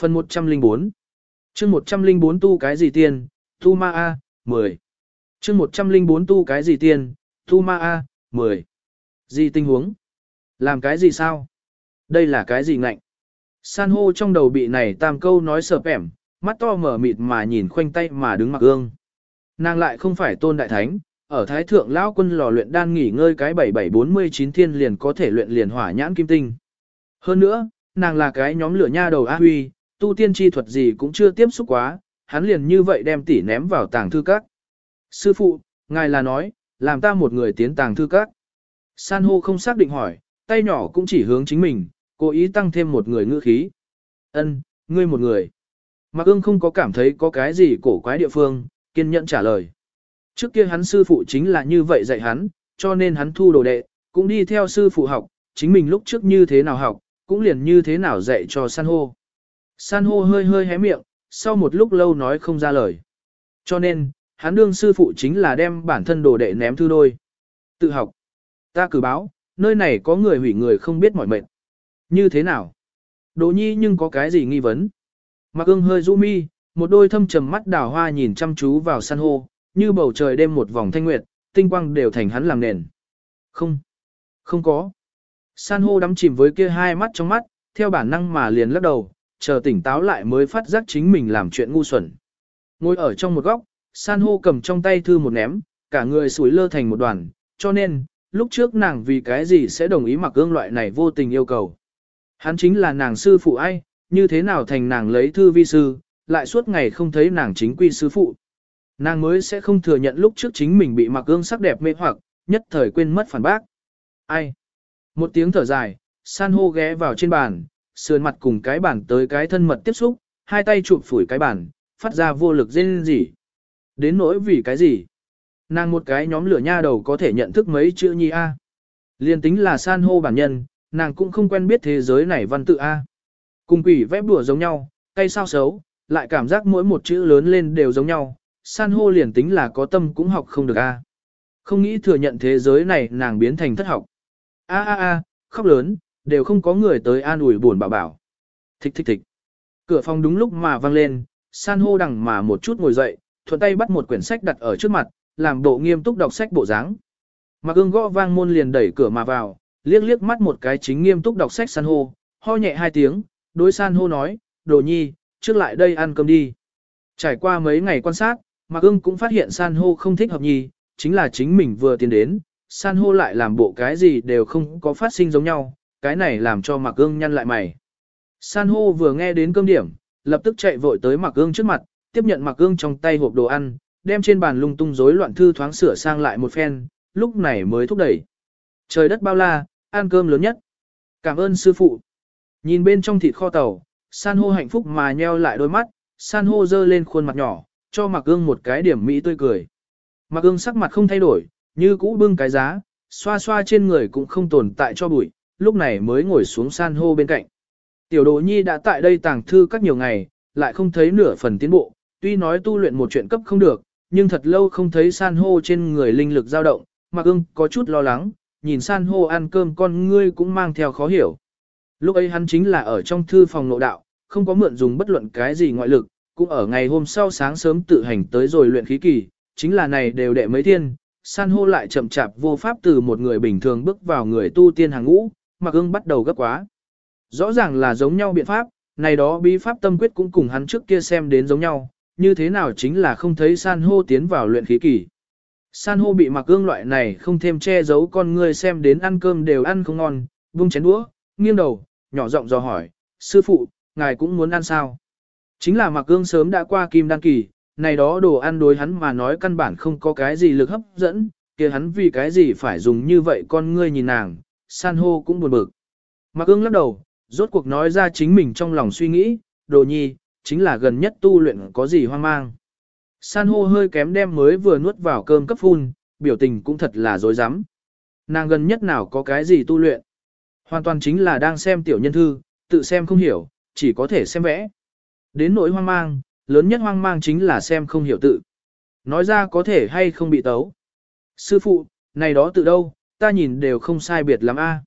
Phần 104 chương 104 tu cái gì tiền, tu ma A, 10. chương 104 tu cái gì tiền, tu ma A, 10. Gì tình huống? Làm cái gì sao? Đây là cái gì ngạnh? San hô trong đầu bị này tam câu nói sợp ẻm, mắt to mở mịt mà nhìn khoanh tay mà đứng mặc gương. Nàng lại không phải tôn đại thánh, ở thái thượng lão quân lò luyện đan nghỉ ngơi cái 7749 thiên liền có thể luyện liền hỏa nhãn kim tinh. Hơn nữa, nàng là cái nhóm lửa nha đầu A Huy, tu tiên chi thuật gì cũng chưa tiếp xúc quá, hắn liền như vậy đem tỷ ném vào tàng thư các. Sư phụ, ngài là nói, làm ta một người tiến tàng thư các. San hô không xác định hỏi, tay nhỏ cũng chỉ hướng chính mình, cố ý tăng thêm một người ngữ khí. Ân, ngươi một người. Mạc ương không có cảm thấy có cái gì cổ quái địa phương, kiên nhẫn trả lời. Trước kia hắn sư phụ chính là như vậy dạy hắn, cho nên hắn thu đồ đệ, cũng đi theo sư phụ học, chính mình lúc trước như thế nào học, cũng liền như thế nào dạy cho san hô. San hô hơi hơi hé miệng, sau một lúc lâu nói không ra lời. Cho nên, hắn đương sư phụ chính là đem bản thân đồ đệ ném thư đôi. Tự học. Ta cử báo, nơi này có người hủy người không biết mỏi mệt. Như thế nào? Đỗ nhi nhưng có cái gì nghi vấn? Mạc ưng hơi rũ mi, một đôi thâm trầm mắt đào hoa nhìn chăm chú vào san hô, như bầu trời đêm một vòng thanh nguyệt, tinh quang đều thành hắn làm nền. Không, không có. San hô đắm chìm với kia hai mắt trong mắt, theo bản năng mà liền lắc đầu, chờ tỉnh táo lại mới phát giác chính mình làm chuyện ngu xuẩn. Ngồi ở trong một góc, san hô cầm trong tay thư một ném, cả người sủi lơ thành một đoàn, cho nên, lúc trước nàng vì cái gì sẽ đồng ý mặc gương loại này vô tình yêu cầu. Hắn chính là nàng sư phụ ai, như thế nào thành nàng lấy thư vi sư, lại suốt ngày không thấy nàng chính quy sư phụ. Nàng mới sẽ không thừa nhận lúc trước chính mình bị mặc gương sắc đẹp mê hoặc, nhất thời quên mất phản bác. Ai? Một tiếng thở dài, san hô ghé vào trên bàn, sườn mặt cùng cái bàn tới cái thân mật tiếp xúc, hai tay chụp phủi cái bàn, phát ra vô lực rên gì. Đến nỗi vì cái gì? Nàng một cái nhóm lửa nha đầu có thể nhận thức mấy chữ nhi A. Liên tính là san hô bản nhân, nàng cũng không quen biết thế giới này văn tự A. Cùng quỷ vẽ bùa giống nhau, tay sao xấu, lại cảm giác mỗi một chữ lớn lên đều giống nhau, san hô liền tính là có tâm cũng học không được A. Không nghĩ thừa nhận thế giới này nàng biến thành thất học. A a a, khóc lớn, đều không có người tới an ủi buồn bảo bảo. Thích thích thích. Cửa phòng đúng lúc mà vang lên, san hô đằng mà một chút ngồi dậy, thuận tay bắt một quyển sách đặt ở trước mặt, làm bộ nghiêm túc đọc sách bộ dáng. Mạc ương gõ vang môn liền đẩy cửa mà vào, liếc liếc mắt một cái chính nghiêm túc đọc sách san hô, ho nhẹ hai tiếng, đối san hô nói, đồ nhi, trước lại đây ăn cơm đi. Trải qua mấy ngày quan sát, Mạc ương cũng phát hiện san hô không thích hợp nhi, chính là chính mình vừa tiến đến, san hô lại làm bộ cái gì đều không có phát sinh giống nhau, cái này làm cho Mạc ương nhăn lại mày. San hô vừa nghe đến cơm điểm, lập tức chạy vội tới Mạc ương trước mặt, tiếp nhận Mạc ương trong tay hộp đồ ăn, đem trên bàn lung tung rối loạn thư thoáng sửa sang lại một phen, lúc này mới thúc đẩy. Trời đất bao la, ăn cơm lớn nhất. Cảm ơn sư phụ. Nhìn bên trong thịt kho tàu, san hô hạnh phúc mà nheo lại đôi mắt, san hô dơ lên khuôn mặt nhỏ, cho Mạc ương một cái điểm mỹ tươi cười. Mạc ương sắc mặt không thay đổi, như cũ bưng cái giá, xoa xoa trên người cũng không tồn tại cho bụi, lúc này mới ngồi xuống san hô bên cạnh. Tiểu đồ nhi đã tại đây tàng thư các nhiều ngày, lại không thấy nửa phần tiến bộ, tuy nói tu luyện một chuyện cấp không được, nhưng thật lâu không thấy san hô trên người linh lực dao động, Mạc ưng có chút lo lắng, nhìn san hô ăn cơm con ngươi cũng mang theo khó hiểu. Lúc ấy hắn chính là ở trong thư phòng nội đạo, không có mượn dùng bất luận cái gì ngoại lực, cũng ở ngày hôm sau sáng sớm tự hành tới rồi luyện khí kỳ, chính là này đều đệ mấy thiên, san hô lại chậm chạp vô pháp từ một người bình thường bước vào người tu tiên hàng ngũ, Mạc ưng bắt đầu gấp quá. Rõ ràng là giống nhau biện pháp, này đó bí pháp tâm quyết cũng cùng hắn trước kia xem đến giống nhau, như thế nào chính là không thấy san hô tiến vào luyện khí kỳ. San hô bị mặc gương loại này không thêm che giấu con người xem đến ăn cơm đều ăn không ngon, vung chén đũa, nghiêng đầu, nhỏ giọng dò hỏi, sư phụ, ngài cũng muốn ăn sao? Chính là mặc gương sớm đã qua kim đăng kỳ, này đó đồ ăn đối hắn mà nói căn bản không có cái gì lực hấp dẫn, kia hắn vì cái gì phải dùng như vậy con ngươi nhìn nàng, san hô cũng buồn bực. Mạc ương lắc đầu, rốt cuộc nói ra chính mình trong lòng suy nghĩ, đồ nhi, chính là gần nhất tu luyện có gì hoang mang. San hô hơi kém đem mới vừa nuốt vào cơm cấp phun, biểu tình cũng thật là dối rắm Nàng gần nhất nào có cái gì tu luyện. Hoàn toàn chính là đang xem tiểu nhân thư, tự xem không hiểu, chỉ có thể xem vẽ. Đến nỗi hoang mang, lớn nhất hoang mang chính là xem không hiểu tự. Nói ra có thể hay không bị tấu. Sư phụ, này đó từ đâu, ta nhìn đều không sai biệt lắm a.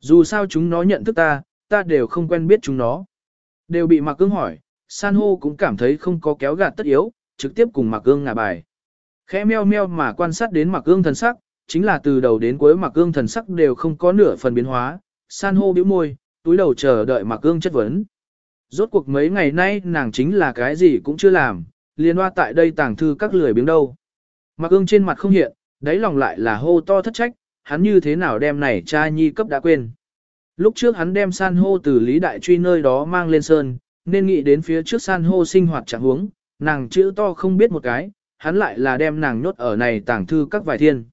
Dù sao chúng nó nhận thức ta, ta đều không quen biết chúng nó. Đều bị Mạc Cương hỏi, san hô cũng cảm thấy không có kéo gạt tất yếu, trực tiếp cùng Mạc Cương ngả bài. Khẽ meo meo mà quan sát đến Mạc Cương thần sắc, chính là từ đầu đến cuối Mạc Cương thần sắc đều không có nửa phần biến hóa, san hô bĩu môi, túi đầu chờ đợi Mạc Cương chất vấn. Rốt cuộc mấy ngày nay nàng chính là cái gì cũng chưa làm, liên hoa tại đây tàng thư các lười biếng đâu. Mạc Cương trên mặt không hiện, đáy lòng lại là hô to thất trách, hắn như thế nào đem này cha nhi cấp đã quên. Lúc trước hắn đem san hô từ Lý Đại Truy nơi đó mang lên sơn, nên nghĩ đến phía trước san hô sinh hoạt trạng huống, nàng chữ to không biết một cái, hắn lại là đem nàng nhốt ở này tàng thư các vài thiên.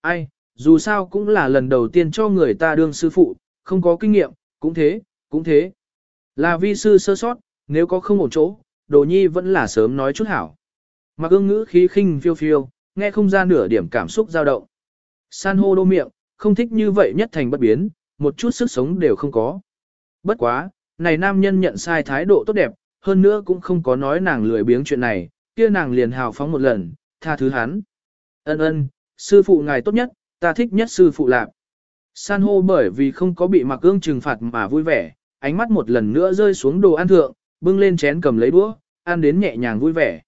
Ai, dù sao cũng là lần đầu tiên cho người ta đương sư phụ, không có kinh nghiệm, cũng thế, cũng thế. Là vi sư sơ sót, nếu có không ổn chỗ, đồ nhi vẫn là sớm nói chút hảo. Mặc ương ngữ khí khinh phiêu phiêu, nghe không ra nửa điểm cảm xúc dao động. San hô đô miệng, không thích như vậy nhất thành bất biến, một chút sức sống đều không có. Bất quá, này nam nhân nhận sai thái độ tốt đẹp, hơn nữa cũng không có nói nàng lười biếng chuyện này, kia nàng liền hào phóng một lần, tha thứ hắn. Ân ân, sư phụ ngài tốt nhất, ta thích nhất sư phụ lạp. San hô bởi vì không có bị mặc ương trừng phạt mà vui vẻ, ánh mắt một lần nữa rơi xuống đồ ăn thượng, bưng lên chén cầm lấy đũa, ăn đến nhẹ nhàng vui vẻ.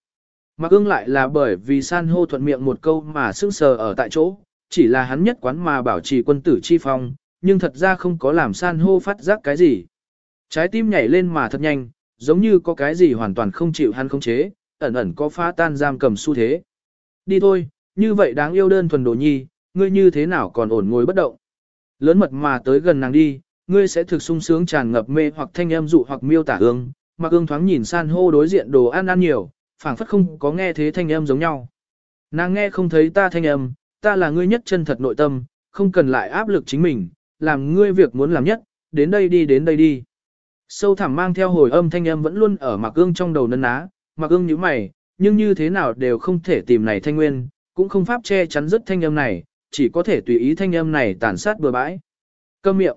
Mặc ương lại là bởi vì san hô thuận miệng một câu mà sững sờ ở tại chỗ, chỉ là hắn nhất quán mà bảo trì quân tử chi phong, nhưng thật ra không có làm san hô phát giác cái gì. Trái tim nhảy lên mà thật nhanh, giống như có cái gì hoàn toàn không chịu hắn khống chế, ẩn ẩn có phá tan giam cầm xu thế. Đi thôi, như vậy đáng yêu đơn thuần đồ nhi, ngươi như thế nào còn ổn ngồi bất động. Lớn mật mà tới gần nàng đi, ngươi sẽ thực sung sướng tràn ngập mê hoặc thanh âm dụ hoặc miêu tả ương, mặc ương thoáng nhìn san hô đối diện đồ ăn ăn nhiều, phảng phất không có nghe thế thanh âm giống nhau. Nàng nghe không thấy ta thanh âm, ta là ngươi nhất chân thật nội tâm, không cần lại áp lực chính mình, làm ngươi việc muốn làm nhất, đến đây đi đến đây đi. Sâu thẳm mang theo hồi âm thanh âm vẫn luôn ở mặc ương trong đầu nân ná, mặc ương như mày, nhưng như thế nào đều không thể tìm này thanh nguyên, cũng không pháp che chắn rất thanh âm này, chỉ có thể tùy ý thanh âm này tàn sát bừa bãi. Câm miệng.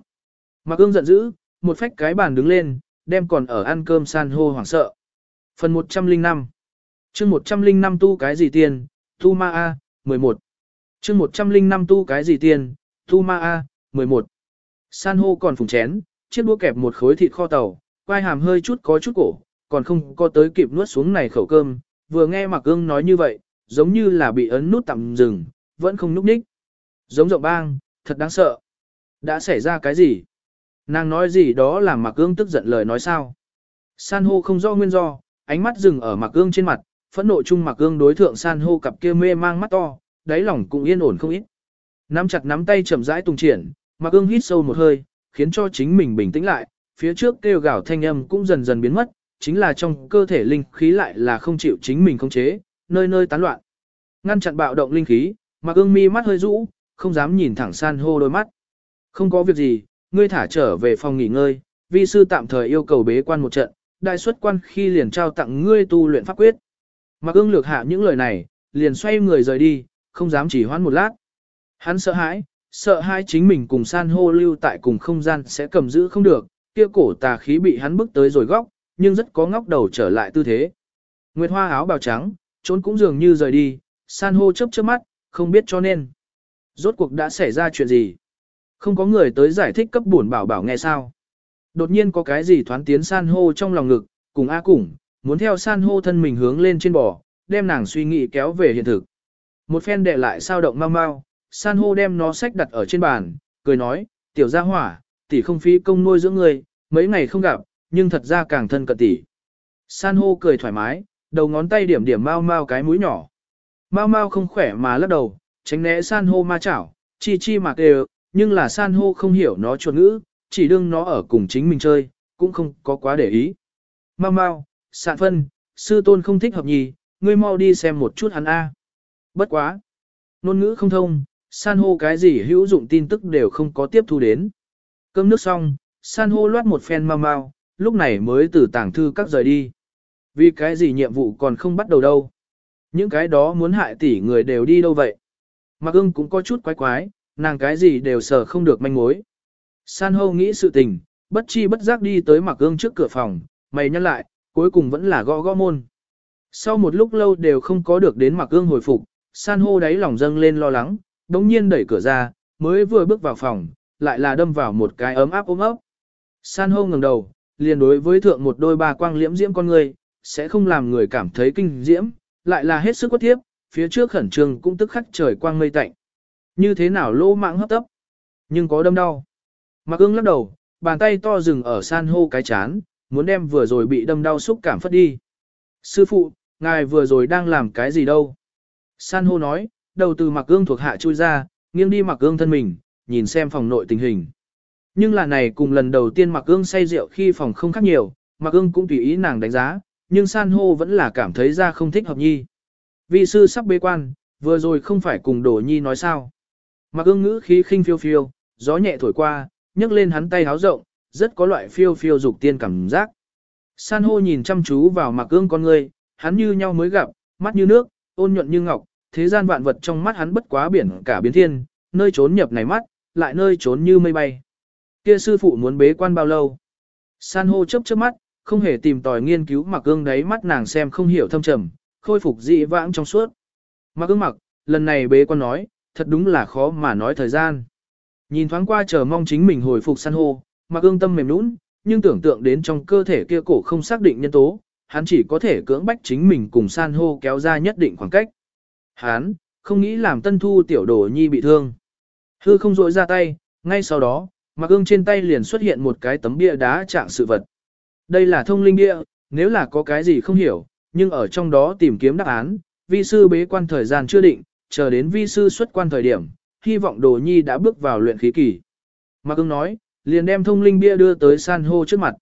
Mặc ương giận dữ, một phách cái bàn đứng lên, đem còn ở ăn cơm san hô hoảng sợ. Phần 105 chương 105 tu cái gì tiền, tu ma A, 11 chương 105 tu cái gì tiền, tu ma A, 11 San hô còn phùng chén, chiếc đũa kẹp một khối thịt kho tàu, quai hàm hơi chút có chút cổ, còn không có tới kịp nuốt xuống này khẩu cơm, vừa nghe Mạc Ương nói như vậy, giống như là bị ấn nút tạm dừng, vẫn không núp ních. Giống rộng bang, thật đáng sợ. Đã xảy ra cái gì? Nàng nói gì đó làm Mạc Ương tức giận lời nói sao? San hô không do nguyên do, ánh mắt dừng ở Mạc Ương trên mặt, phẫn nộ chung Mạc Ương đối thượng San hô cặp kia mê mang mắt to, đáy lòng cũng yên ổn không ít. Nắm chặt nắm tay chậm rãi tung triển, Mạc Ưng hít sâu một hơi, khiến cho chính mình bình tĩnh lại, phía trước kêu gào thanh âm cũng dần dần biến mất, chính là trong cơ thể linh khí lại là không chịu chính mình khống chế, nơi nơi tán loạn. Ngăn chặn bạo động linh khí, Mạc Ưng mi mắt hơi rũ, không dám nhìn thẳng san hô đôi mắt. Không có việc gì, ngươi thả trở về phòng nghỉ ngơi, vi sư tạm thời yêu cầu bế quan một trận, đại xuất quan khi liền trao tặng ngươi tu luyện pháp quyết. Mạc Ưng lược hạ những lời này, liền xoay người rời đi, không dám chỉ hoãn một lát. Hắn sợ hãi, sợ hai chính mình cùng san hô lưu tại cùng không gian sẽ cầm giữ không được, kia cổ tà khí bị hắn bức tới rồi góc, nhưng rất có ngóc đầu trở lại tư thế. Nguyệt hoa áo bào trắng, trốn cũng dường như rời đi, san hô chớp chớp mắt, không biết cho nên. Rốt cuộc đã xảy ra chuyện gì? Không có người tới giải thích cấp buồn bảo bảo nghe sao. Đột nhiên có cái gì thoán tiến san hô trong lòng ngực, cùng A Củng, muốn theo san hô thân mình hướng lên trên bò, đem nàng suy nghĩ kéo về hiện thực. Một phen đệ lại sao động mau mau, san hô đem nó sách đặt ở trên bàn, cười nói, tiểu gia hỏa, tỷ không phí công nuôi dưỡng người, mấy ngày không gặp, nhưng thật ra càng thân cận tỷ. San hô cười thoải mái, đầu ngón tay điểm điểm mau mau cái mũi nhỏ. Mau mau không khỏe mà lắc đầu, tránh né san hô ma chảo, chi chi mà kêu, nhưng là san hô không hiểu nó chuột ngữ, chỉ đương nó ở cùng chính mình chơi, cũng không có quá để ý. Mau mau, sạn phân, sư tôn không thích hợp nhì, ngươi mau đi xem một chút hắn A. Bất quá. Nôn ngữ không thông, san hô cái gì hữu dụng tin tức đều không có tiếp thu đến. Cơm nước xong, san hô loát một phen mau mau, lúc này mới từ tảng thư các rời đi. Vì cái gì nhiệm vụ còn không bắt đầu đâu. Những cái đó muốn hại tỷ người đều đi đâu vậy. Mạc ưng cũng có chút quái quái, nàng cái gì đều sợ không được manh mối. San hô nghĩ sự tình, bất chi bất giác đi tới Mạc ưng trước cửa phòng, mày nhăn lại, cuối cùng vẫn là gõ gõ môn. Sau một lúc lâu đều không có được đến Mạc ưng hồi phục, san hô đáy lòng dâng lên lo lắng, đống nhiên đẩy cửa ra, mới vừa bước vào phòng, lại là đâm vào một cái ấm áp ôm ấp. San hô ngẩng đầu, liền đối với thượng một đôi ba quang liễm diễm con người, sẽ không làm người cảm thấy kinh diễm, lại là hết sức quất tiếp, phía trước khẩn trương cũng tức khắc trời quang mây tạnh. Như thế nào lỗ mạng hấp tấp, nhưng có đâm đau. Mạc ương lắc đầu, bàn tay to dừng ở san hô cái chán, muốn đem vừa rồi bị đâm đau xúc cảm phất đi. Sư phụ, ngài vừa rồi đang làm cái gì đâu? San hô nói, đầu từ mặc ương thuộc hạ chui ra, nghiêng đi mặc ương thân mình, nhìn xem phòng nội tình hình. Nhưng là này cùng lần đầu tiên mặc ương say rượu khi phòng không khác nhiều, mặc ương cũng tùy ý nàng đánh giá, nhưng san hô vẫn là cảm thấy ra không thích hợp nhi. Vị sư sắp bế quan, vừa rồi không phải cùng đổ nhi nói sao. Mặc ương ngữ khí khinh phiêu phiêu, gió nhẹ thổi qua, nhấc lên hắn tay háo rộng, rất có loại phiêu phiêu dục tiên cảm giác. San hô nhìn chăm chú vào mặc ương con người, hắn như nhau mới gặp, mắt như nước, ôn nhuận như ngọc, thế gian vạn vật trong mắt hắn bất quá biển cả biến thiên, nơi trốn nhập này mắt, lại nơi trốn như mây bay. Kia sư phụ muốn bế quan bao lâu? San hô chớp chớp mắt, không hề tìm tòi nghiên cứu mặc gương đấy mắt nàng xem không hiểu thâm trầm, khôi phục dị vãng trong suốt. Mặc ương mặc, lần này bế quan nói, thật đúng là khó mà nói thời gian. Nhìn thoáng qua chờ mong chính mình hồi phục san hô, mặc ương tâm mềm nũng, nhưng tưởng tượng đến trong cơ thể kia cổ không xác định nhân tố, hắn chỉ có thể cưỡng bách chính mình cùng san hô kéo ra nhất định khoảng cách. Hán, không nghĩ làm tân thu tiểu đồ nhi bị thương. Hư không rỗi ra tay, ngay sau đó, mặc ương trên tay liền xuất hiện một cái tấm bia đá trạng sự vật. Đây là thông linh bia, nếu là có cái gì không hiểu, nhưng ở trong đó tìm kiếm đáp án, vi sư bế quan thời gian chưa định, chờ đến vi sư xuất quan thời điểm, hy vọng đồ nhi đã bước vào luyện khí kỳ. Mạc ưng nói, liền đem thông linh bia đưa tới san hô trước mặt.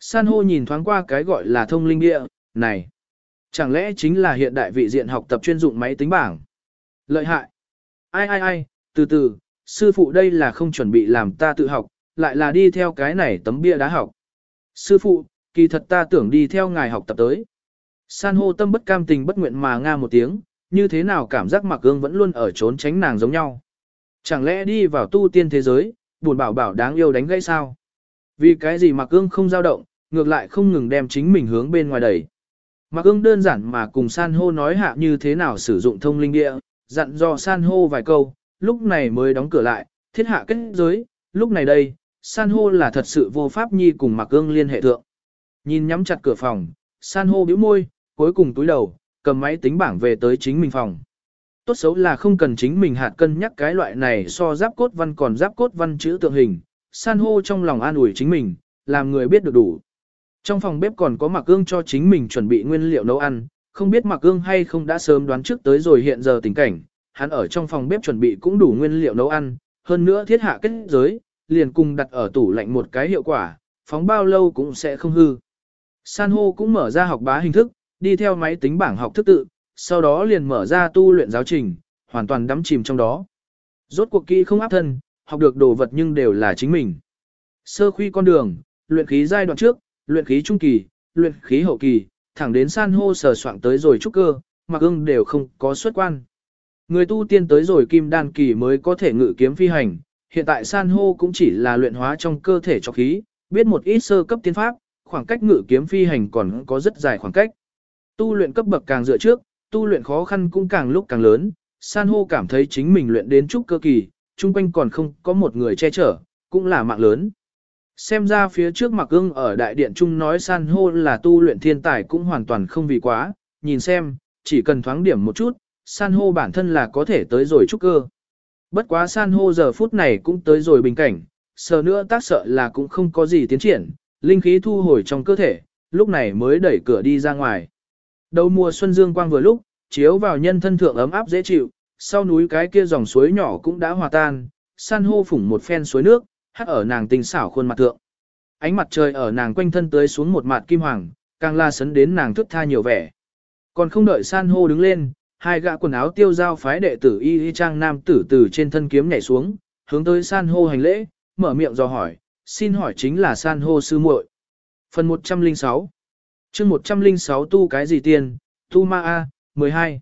San hô nhìn thoáng qua cái gọi là thông linh bia, này, chẳng lẽ chính là hiện đại vị diện học tập chuyên dụng máy tính bảng. Lợi hại. Ai ai ai, từ từ, sư phụ đây là không chuẩn bị làm ta tự học, lại là đi theo cái này tấm bia đá học. Sư phụ, kỳ thật ta tưởng đi theo ngài học tập tới. San hô tâm bất cam tình bất nguyện mà nga một tiếng, như thế nào cảm giác mặc gương vẫn luôn ở trốn tránh nàng giống nhau. Chẳng lẽ đi vào tu tiên thế giới, buồn bảo bảo đáng yêu đánh gãy sao? Vì cái gì mặc gương không dao động, ngược lại không ngừng đem chính mình hướng bên ngoài đẩy. Mạc ưng đơn giản mà cùng san hô nói hạ như thế nào sử dụng thông linh địa, dặn dò san hô vài câu, lúc này mới đóng cửa lại, thiết hạ kết giới, lúc này đây, san hô là thật sự vô pháp nhi cùng mạc ưng liên hệ thượng. Nhìn nhắm chặt cửa phòng, san hô bĩu môi, cuối cùng túi đầu, cầm máy tính bảng về tới chính mình phòng. Tốt xấu là không cần chính mình hạt cân nhắc cái loại này so giáp cốt văn còn giáp cốt văn chữ tượng hình, san hô trong lòng an ủi chính mình, làm người biết được đủ. Trong phòng bếp còn có Mạc ương cho chính mình chuẩn bị nguyên liệu nấu ăn, không biết Mạc ương hay không đã sớm đoán trước tới rồi hiện giờ tình cảnh, hắn ở trong phòng bếp chuẩn bị cũng đủ nguyên liệu nấu ăn, hơn nữa thiết hạ kết giới, liền cùng đặt ở tủ lạnh một cái hiệu quả, phóng bao lâu cũng sẽ không hư. San hô cũng mở ra học bá hình thức, đi theo máy tính bảng học thức tự, sau đó liền mở ra tu luyện giáo trình, hoàn toàn đắm chìm trong đó. Rốt cuộc kỹ không áp thân, học được đồ vật nhưng đều là chính mình. Sơ khuy con đường, luyện khí giai đoạn trước, luyện khí trung kỳ, luyện khí hậu kỳ, thẳng đến san hô sờ soạn tới rồi trúc cơ, mặc ương đều không có xuất quan. Người tu tiên tới rồi kim đan kỳ mới có thể ngự kiếm phi hành, hiện tại san hô cũng chỉ là luyện hóa trong cơ thể cho khí, biết một ít sơ cấp tiên pháp, khoảng cách ngự kiếm phi hành còn có rất dài khoảng cách. Tu luyện cấp bậc càng dựa trước, tu luyện khó khăn cũng càng lúc càng lớn, san hô cảm thấy chính mình luyện đến chút cơ kỳ, chung quanh còn không có một người che chở, cũng là mạng lớn. Xem ra phía trước mặc ưng ở đại điện trung nói san hô là tu luyện thiên tài cũng hoàn toàn không vì quá, nhìn xem, chỉ cần thoáng điểm một chút, san hô bản thân là có thể tới rồi trúc cơ. Bất quá san hô giờ phút này cũng tới rồi bình cảnh, sợ nữa tác sợ là cũng không có gì tiến triển, linh khí thu hồi trong cơ thể, lúc này mới đẩy cửa đi ra ngoài. Đầu mùa xuân dương quang vừa lúc, chiếu vào nhân thân thượng ấm áp dễ chịu, sau núi cái kia dòng suối nhỏ cũng đã hòa tan, san hô phủng một phen suối nước, hắt ở nàng tinh xảo khuôn mặt thượng. Ánh mặt trời ở nàng quanh thân tới xuống một mặt kim hoàng, càng la sấn đến nàng thức tha nhiều vẻ. Còn không đợi san hô đứng lên, hai gã quần áo tiêu giao phái đệ tử y y trang nam tử từ trên thân kiếm nhảy xuống, hướng tới san hô hành lễ, mở miệng dò hỏi, xin hỏi chính là san hô sư muội. Phần 106 chương 106 tu cái gì tiền, tu ma A, 12.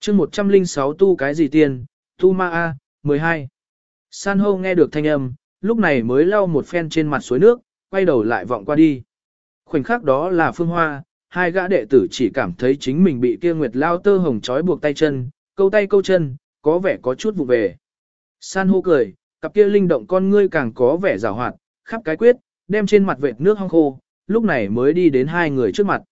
chương 106 tu cái gì tiền, tu ma A, 12. San hô nghe được thanh âm, lúc này mới lau một phen trên mặt suối nước, quay đầu lại vọng qua đi. Khoảnh khắc đó là phương hoa, hai gã đệ tử chỉ cảm thấy chính mình bị kia nguyệt lao tơ hồng trói buộc tay chân, câu tay câu chân, có vẻ có chút vụ về. San hô cười, cặp kia linh động con ngươi càng có vẻ rào hoạt, khắp cái quyết, đem trên mặt vệt nước hong khô, lúc này mới đi đến hai người trước mặt.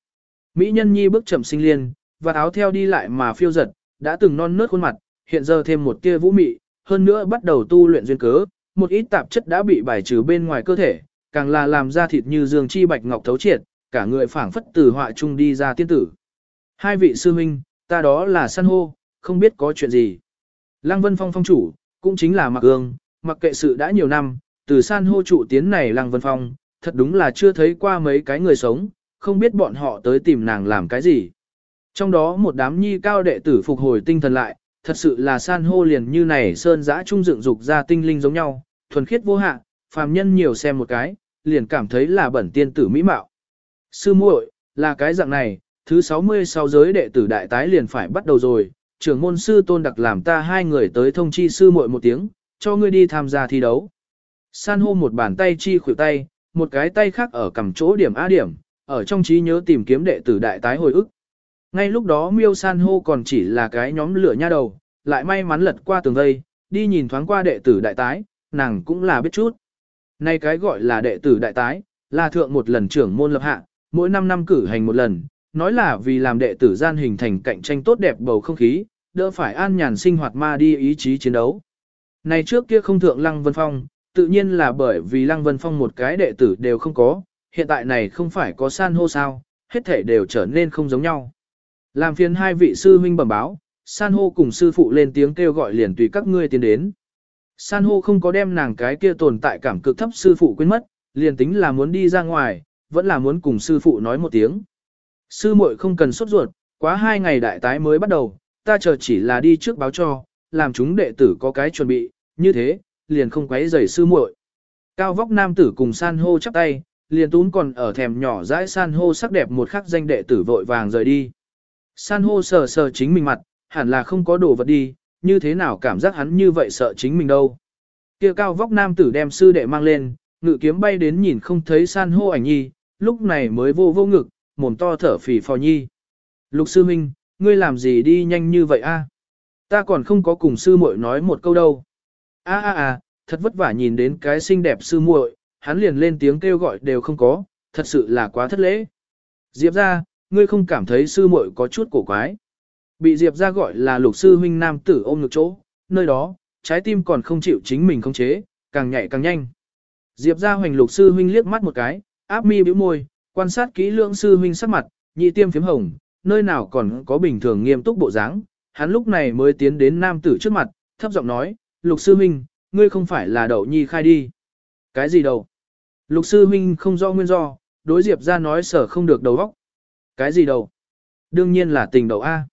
Mỹ nhân nhi bước chậm sinh liên, và áo theo đi lại mà phiêu giật, đã từng non nớt khuôn mặt, hiện giờ thêm một tia vũ mị, hơn nữa bắt đầu tu luyện duyên cớ, một ít tạp chất đã bị bài trừ bên ngoài cơ thể, càng là làm ra thịt như dương chi bạch ngọc thấu triệt, cả người phảng phất từ họa trung đi ra tiên tử. Hai vị sư huynh, ta đó là san hô, không biết có chuyện gì. Lăng Vân Phong phong chủ, cũng chính là Mạc Ương, mặc kệ sự đã nhiều năm, từ san hô trụ tiến này Lăng Vân Phong, thật đúng là chưa thấy qua mấy cái người sống, không biết bọn họ tới tìm nàng làm cái gì. Trong đó một đám nhi cao đệ tử phục hồi tinh thần lại, thật sự là san hô liền như này sơn giã trung dựng dục ra tinh linh giống nhau, thuần khiết vô hạ, phàm nhân nhiều xem một cái, liền cảm thấy là bẩn tiên tử mỹ mạo. Sư muội, là cái dạng này, thứ 66 giới đệ tử đại tái liền phải bắt đầu rồi, trưởng môn sư tôn đặc làm ta hai người tới thông chi sư muội một tiếng, cho ngươi đi tham gia thi đấu. San hô một bàn tay chi khuỷu tay, một cái tay khác ở cầm chỗ điểm A điểm, ở trong trí nhớ tìm kiếm đệ tử đại tái hồi ức. Ngay lúc đó miêu san hô còn chỉ là cái nhóm lửa nha đầu, lại may mắn lật qua tường vây, đi nhìn thoáng qua đệ tử đại tái, nàng cũng là biết chút. Nay cái gọi là đệ tử đại tái, là thượng một lần trưởng môn lập hạ, mỗi 5 năm cử hành một lần, nói là vì làm đệ tử gian hình thành cạnh tranh tốt đẹp bầu không khí, đỡ phải an nhàn sinh hoạt ma đi ý chí chiến đấu. Này trước kia không thượng Lăng Vân Phong, tự nhiên là bởi vì Lăng Vân Phong một cái đệ tử đều không có, hiện tại này không phải có san hô sao, hết thể đều trở nên không giống nhau. Làm phiền hai vị sư huynh bẩm báo, san hô cùng sư phụ lên tiếng kêu gọi liền tùy các ngươi tiến đến. San hô không có đem nàng cái kia tồn tại cảm cực thấp sư phụ quên mất, liền tính là muốn đi ra ngoài, vẫn là muốn cùng sư phụ nói một tiếng. Sư muội không cần sốt ruột, quá hai ngày đại tái mới bắt đầu, ta chờ chỉ là đi trước báo cho, làm chúng đệ tử có cái chuẩn bị, như thế, liền không quấy rầy sư muội. Cao vóc nam tử cùng san hô chắp tay, liền tún còn ở thèm nhỏ dãi san hô sắc đẹp một khắc danh đệ tử vội vàng rời đi. San hô sờ sờ chính mình mặt, hẳn là không có đồ vật đi, như thế nào cảm giác hắn như vậy sợ chính mình đâu. Kia cao vóc nam tử đem sư đệ mang lên, ngự kiếm bay đến nhìn không thấy san hô ảnh nhi, lúc này mới vô vô ngực, mồm to thở phì phò nhi. Lục sư minh, ngươi làm gì đi nhanh như vậy a? Ta còn không có cùng sư muội nói một câu đâu. A a a, thật vất vả nhìn đến cái xinh đẹp sư muội, hắn liền lên tiếng kêu gọi đều không có, thật sự là quá thất lễ. Diệp ra, ngươi không cảm thấy sư muội có chút cổ quái. Bị Diệp ra gọi là lục sư huynh nam tử ôm ngực chỗ, nơi đó, trái tim còn không chịu chính mình không chế, càng nhảy càng nhanh. Diệp ra hoành lục sư huynh liếc mắt một cái, áp mi bĩu môi, quan sát kỹ lưỡng sư huynh sắc mặt, nhị tiêm phím hồng, nơi nào còn có bình thường nghiêm túc bộ dáng. Hắn lúc này mới tiến đến nam tử trước mặt, thấp giọng nói, lục sư huynh, ngươi không phải là đậu nhi khai đi. Cái gì đâu? Lục sư huynh không do nguyên do, đối diệp ra nói sở không được đầu óc. Cái gì đâu? Đương nhiên là tình đầu A.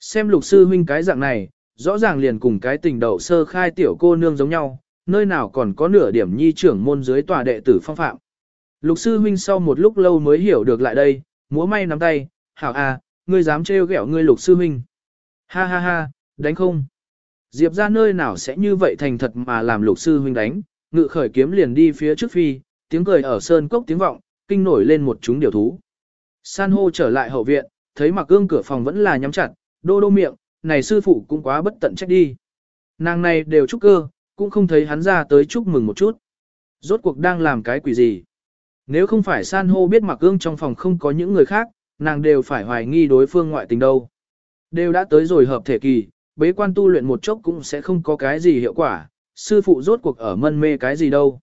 Xem lục sư huynh cái dạng này, rõ ràng liền cùng cái tình đầu sơ khai tiểu cô nương giống nhau, nơi nào còn có nửa điểm nhi trưởng môn dưới tòa đệ tử phong phạm. Lục sư huynh sau một lúc lâu mới hiểu được lại đây, múa may nắm tay, hảo a, ngươi dám trêu ghẹo ngươi lục sư huynh. Ha ha ha, đánh không. Diệp ra nơi nào sẽ như vậy thành thật mà làm lục sư huynh đánh, ngự khởi kiếm liền đi phía trước phi, tiếng cười ở sơn cốc tiếng vọng, kinh nổi lên một chúng điều thú. San hô trở lại hậu viện, thấy mặc gương cửa phòng vẫn là nhắm chặt, đô đô miệng, này sư phụ cũng quá bất tận trách đi. Nàng này đều chúc cơ, cũng không thấy hắn ra tới chúc mừng một chút. Rốt cuộc đang làm cái quỷ gì? Nếu không phải san hô biết mặc gương trong phòng không có những người khác, nàng đều phải hoài nghi đối phương ngoại tình đâu. Đều đã tới rồi hợp thể kỳ, bế quan tu luyện một chốc cũng sẽ không có cái gì hiệu quả, sư phụ rốt cuộc ở mân mê cái gì đâu.